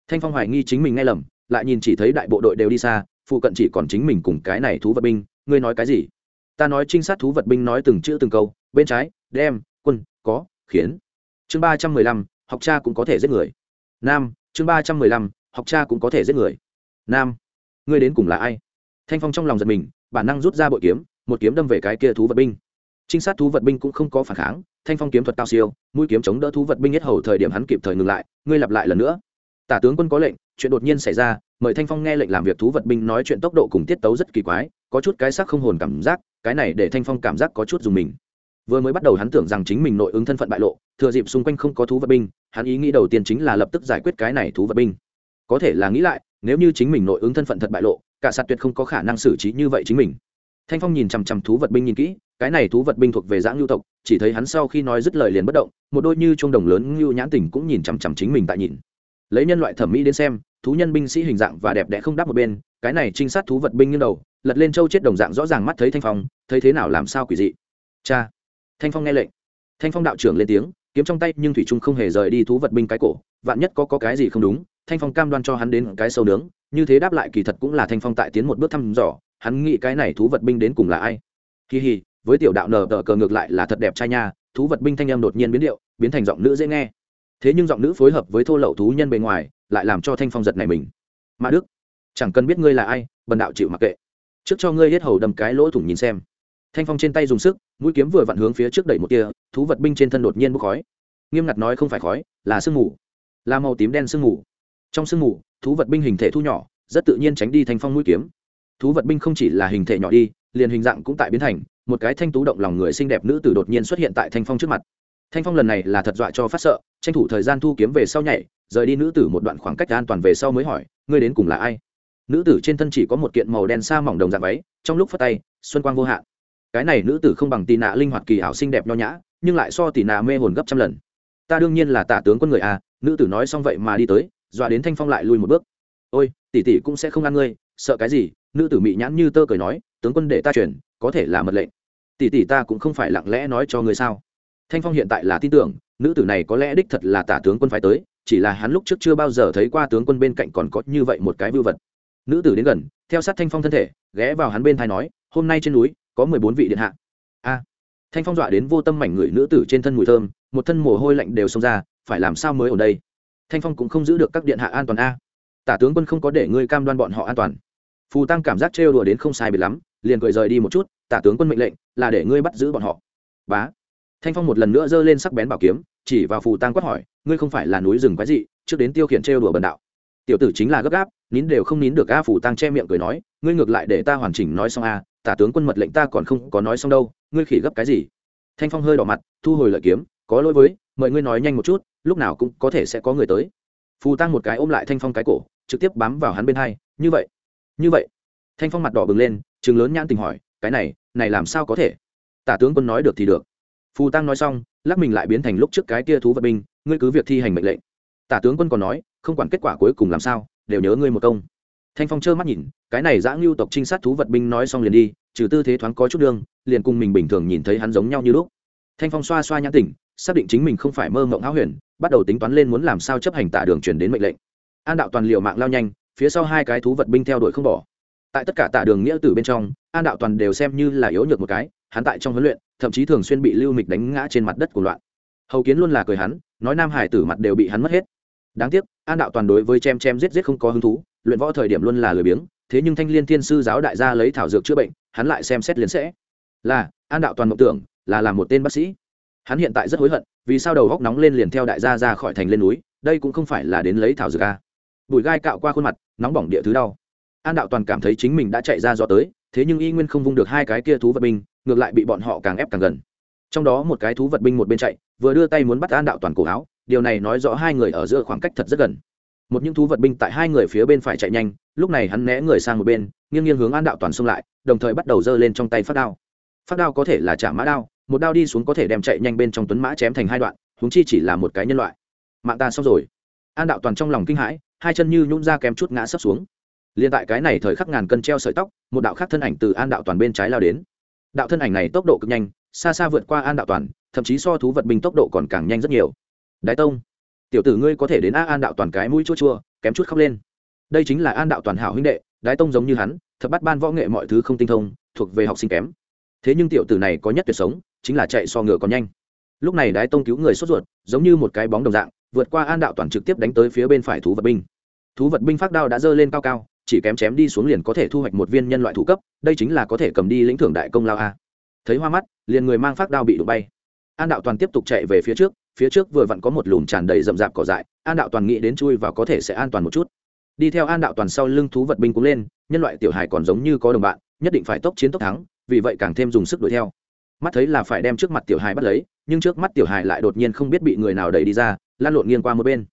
S1: Thanh phong hoài nghi chính mình nghe lầm lại nhìn chỉ thấy đại bộ đội đều đi xa, phụ cận chỉ còn chính mình cùng cái này thú vật binh. Ngươi nói cái gì? Ta nói trinh sát thú vật binh nói từng chữ từng câu, bên trái, đem, quân, có, khiến. Chương ba trăm mười lăm, học cha cũng có thể giết người. Nam, chương ba trăm mười lăm, học cha cũng có thể giết người. Nam, ngươi đến cùng là ai? Thanh phong trong lòng giật mình, bản năng rút ra bội kiếm, một kiếm đâm về cái kia thú vật binh. Trinh sát thú vật binh cũng không có phản kháng, thanh phong kiếm thuật cao siêu, mũi kiếm chống đỡ thú vật binh hết hầu thời điểm hắn kịp thời ngừng lại, ngươi lặp lại lần nữa tả tướng quân có lệnh, chuyện đột nhiên xảy ra, mời thanh phong nghe lệnh làm việc thú vật binh nói chuyện tốc độ cùng tiết tấu rất kỳ quái, có chút cái sắc không hồn cảm giác, cái này để thanh phong cảm giác có chút dùng mình. Vừa mới bắt đầu hắn tưởng rằng chính mình nội ứng thân phận bại lộ, thừa dịp xung quanh không có thú vật binh, hắn ý nghĩ đầu tiên chính là lập tức giải quyết cái này thú vật binh. Có thể là nghĩ lại, nếu như chính mình nội ứng thân phận thật bại lộ, cả sạt tuyệt không có khả năng xử trí như vậy chính mình. Thanh phong nhìn chằm chằm thú vật binh nhìn kỹ, cái này thú vật binh thuộc về dã lưu tộc, chỉ thấy hắn sau khi nói dứt lời liền bất động, một đôi như chuông đồng lớn ngưu nhãn tình cũng nhìn chằm chằm chính mình tại nhìn lấy nhân loại thẩm mỹ đến xem thú nhân binh sĩ hình dạng và đẹp đẽ không đáp một bên cái này trinh sát thú vật binh như đầu lật lên châu chết đồng dạng rõ ràng mắt thấy thanh phong thấy thế nào làm sao quỷ dị. Cha! Thanh phong nghe lệnh. Thanh phong đạo trưởng lên tiếng kiếm trong tay nhưng thủy trung không hề rời đi thú vật binh cái cổ vạn nhất có, có cái gì không đúng thanh phong cam đoan cho hắn đến cái sâu nướng như thế đáp lại kỳ thật cũng là thanh phong tại tiến một bước thăm dò hắn nghĩ cái này thú vật binh đến cùng là ai? Kỳ hì với tiểu đạo nờ tờ cờ ngược lại là thật đẹp trai nha thú vật binh thanh em đột nhiên biến điệu biến thành giọng nữ dễ nghe thế nhưng giọng nữ phối hợp với thô lậu thú nhân bề ngoài lại làm cho thanh phong giật này mình. Mã đức, chẳng cần biết ngươi là ai, bần đạo chịu mặc kệ. Trước cho ngươi hết hầu đầm cái lỗ thủng nhìn xem. Thanh phong trên tay dùng sức, mũi kiếm vừa vặn hướng phía trước đẩy một tia, thú vật binh trên thân đột nhiên bốc khói. Nghiêm ngặt nói không phải khói, là sương mù. Là màu tím đen sương mù. Trong sương mù, thú vật binh hình thể thu nhỏ, rất tự nhiên tránh đi thanh phong mũi kiếm. Thú vật binh không chỉ là hình thể nhỏ đi, liền hình dạng cũng tại biến thành, một cái thanh tú động lòng người xinh đẹp nữ tử đột nhiên xuất hiện tại thanh phong trước mặt thanh phong lần này là thật dọa cho phát sợ, tranh thủ thời gian thu kiếm về sau nhảy, rời đi nữ tử một đoạn khoảng cách an toàn về sau mới hỏi, ngươi đến cùng là ai? Nữ tử trên thân chỉ có một kiện màu đen xa mỏng đồng dạng váy, trong lúc phát tay, xuân quang vô hạn. Cái này nữ tử không bằng tì nạ linh hoạt kỳ ảo xinh đẹp nho nhã, nhưng lại so tì nạ mê hồn gấp trăm lần. Ta đương nhiên là tả tướng quân người à nữ tử nói xong vậy mà đi tới, dọa đến thanh phong lại lui một bước. Ôi, tỷ tỷ cũng sẽ không ăn ngươi, sợ cái gì? Nữ tử mị nhãn như tơ cười nói, tướng quân để ta chuyển, có thể là mật lệnh. Tỷ tỷ ta cũng không phải lặng lẽ nói cho ngươi sao? Thanh phong hiện tại là tin tưởng, nữ tử này có lẽ đích thật là tả tướng quân phải tới, chỉ là hắn lúc trước chưa bao giờ thấy qua tướng quân bên cạnh còn có như vậy một cái vưu vật. Nữ tử đến gần, theo sát thanh phong thân thể, ghé vào hắn bên thai nói, hôm nay trên núi, có mười bốn vị điện hạ. A. Thanh phong dọa đến vô tâm mảnh người nữ tử trên thân mùi thơm, một thân mồ hôi lạnh đều xông ra, phải làm sao mới ở đây? Thanh phong cũng không giữ được các điện hạ an toàn a. Tả tướng quân không có để ngươi cam đoan bọn họ an toàn. Phù tăng cảm giác trêu đùa đến không sai biệt lắm, liền cười rời đi một chút, tả tướng quân mệnh lệnh là để ngươi bắt giữ bọn họ. Bá thanh phong một lần nữa giơ lên sắc bén bảo kiếm, chỉ vào phù tăng quát hỏi, ngươi không phải là núi rừng quái dị, trước đến tiêu khiển trêu đùa bần đạo. Tiểu tử chính là gấp gáp, nín đều không nín được a phù tăng che miệng cười nói, ngươi ngược lại để ta hoàn chỉnh nói xong a, tả tướng quân mật lệnh ta còn không có nói xong đâu, ngươi khỉ gấp cái gì? Thanh phong hơi đỏ mặt, thu hồi lợi kiếm, có lỗi với, mời ngươi nói nhanh một chút, lúc nào cũng có thể sẽ có người tới. Phù tăng một cái ôm lại thanh phong cái cổ, trực tiếp bám vào hắn bên hai, như vậy như vậy. Thanh phong mặt đỏ bừng lên chừng lớn nhãn tình hỏi, cái này này làm sao có thể? Tả tướng quân nói được thì được phù tăng nói xong, lắc mình lại biến thành lúc trước cái tia thú vật binh, ngươi cứ việc thi hành mệnh lệnh. Tả tướng quân còn nói, không quản kết quả cuối cùng làm sao, đều nhớ ngươi một công. Thanh phong trơ mắt nhìn, cái này giã ngưu tộc trinh sát thú vật binh nói xong liền đi, trừ tư thế thoáng có chút đương liền cùng mình bình thường nhìn thấy hắn giống nhau như lúc. Thanh phong xoa xoa nhãn tỉnh xác định chính mình không phải mơ mộng háo huyền, bắt đầu tính toán lên muốn làm sao chấp hành tả đường chuyển đến mệnh lệnh. An đạo toàn liều mạng lao nhanh, phía sau hai cái thú vật binh theo đuổi không bỏ. Tại tất cả tả đường nghĩa tử bên trong, an đạo toàn đều xem như là yếu nhược một cái hắn tại trong huấn luyện, thậm chí thường xuyên bị lưu mịch đánh ngã trên mặt đất của loạn. Hầu kiến luôn là cười hắn, nói nam hải tử mặt đều bị hắn mất hết. Đáng tiếc, an đạo toàn đối với chem chem giết giết không có hứng thú, luyện võ thời điểm luôn là lười biếng, thế nhưng thanh liên thiên sư giáo đại gia lấy thảo dược chữa bệnh, hắn lại xem xét liền sẽ. Là, an đạo toàn mộng tưởng, là làm một tên bác sĩ. Hắn hiện tại rất hối hận, vì sao đầu góc nóng lên liền theo đại gia ra khỏi thành lên núi, đây cũng không phải là đến lấy thảo dược a bụi gai cạo qua khuôn mặt, nóng bỏng địa thứ đau. An đạo toàn cảm thấy chính mình đã chạy ra gió tới thế nhưng y nguyên không vung được hai cái kia thú vật binh, ngược lại bị bọn họ càng ép càng gần. Trong đó một cái thú vật binh một bên chạy, vừa đưa tay muốn bắt an đạo toàn cổ áo, điều này nói rõ hai người ở giữa khoảng cách thật rất gần. Một những thú vật binh tại hai người phía bên phải chạy nhanh, lúc này hắn né người sang một bên, nghiêng nghiêng hướng an đạo toàn xông lại, đồng thời bắt đầu giơ lên trong tay phát đao. Phát đao có thể là trả mã đao, một đao đi xuống có thể đem chạy nhanh bên trong tuấn mã chém thành hai đoạn húng chi chỉ là một cái nhân loại. Mạng ta xong rồi. An đạo toàn trong lòng kinh hãi, hai chân như nhún ra kém chút ngã sấp xuống liền tại cái này thời khắc ngàn cân treo sợi tóc, một đạo khác thân ảnh từ an đạo toàn bên trái lao đến. Đạo thân ảnh này tốc độ cực nhanh, xa xa vượt qua an đạo toàn, thậm chí so thú vật binh tốc độ còn càng nhanh rất nhiều. Đái tông, tiểu tử ngươi có thể đến a an đạo toàn cái mũi chua chua, kém chút khóc lên. Đây chính là an đạo toàn hảo huynh đệ đái tông giống như hắn, thật bắt ban võ nghệ mọi thứ không tinh thông, thuộc về học sinh kém. Thế nhưng tiểu tử này có nhất tuyệt sống, chính là chạy so ngựa còn nhanh. Lúc này đái tông cứu người sốt ruột, giống như một cái bóng đồng dạng, vượt qua an đạo toàn trực tiếp đánh tới phía bên phải thú vật binh. Thú vật binh phát đao đã dơ lên cao cao chỉ kém chém đi xuống liền có thể thu hoạch một viên nhân loại thủ cấp, đây chính là có thể cầm đi lĩnh thưởng đại công lao a. Thấy hoa mắt, liền người mang phát đao bị đụng bay. An đạo toàn tiếp tục chạy về phía trước phía trước vừa vặn có một lùm tràn đầy rậm rạp cỏ dại, an đạo toàn nghĩ đến chui vào có thể sẽ an toàn một chút. Đi theo an đạo toàn sau lưng thú vật binh cũng lên, nhân loại tiểu hài còn giống như có đồng bạn, nhất định phải tốc chiến tốc thắng, vì vậy càng thêm dùng sức đuổi theo. Mắt thấy là phải đem trước mặt tiểu hài bắt lấy, nhưng trước mắt tiểu hài lại đột nhiên không biết bị người nào đẩy đi ra, lan lộn nghiêng qua một bên.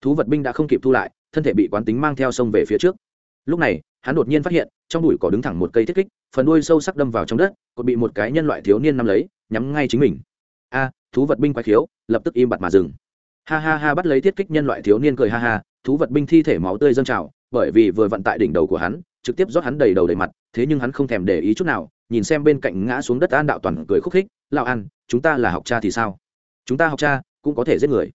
S1: Thú vật binh đã không kịp thu lại, thân thể bị quán tính mang theo sông về phía trước lúc này, hắn đột nhiên phát hiện, trong bụi cỏ đứng thẳng một cây thiết kích, phần đuôi sâu sắc đâm vào trong đất còn bị một cái nhân loại thiếu niên nắm lấy, nhắm ngay chính mình. A, thú vật binh quái khiếu, lập tức im bặt mà dừng. Ha ha ha, bắt lấy thiết kích nhân loại thiếu niên cười ha ha, thú vật binh thi thể máu tươi dâng trào, bởi vì vừa vận tại đỉnh đầu của hắn, trực tiếp rót hắn đầy đầu đầy mặt, thế nhưng hắn không thèm để ý chút nào, nhìn xem bên cạnh ngã xuống đất an đạo toàn cười khúc khích, lão an, chúng ta là học cha thì sao? Chúng ta học cha, cũng có thể giết người.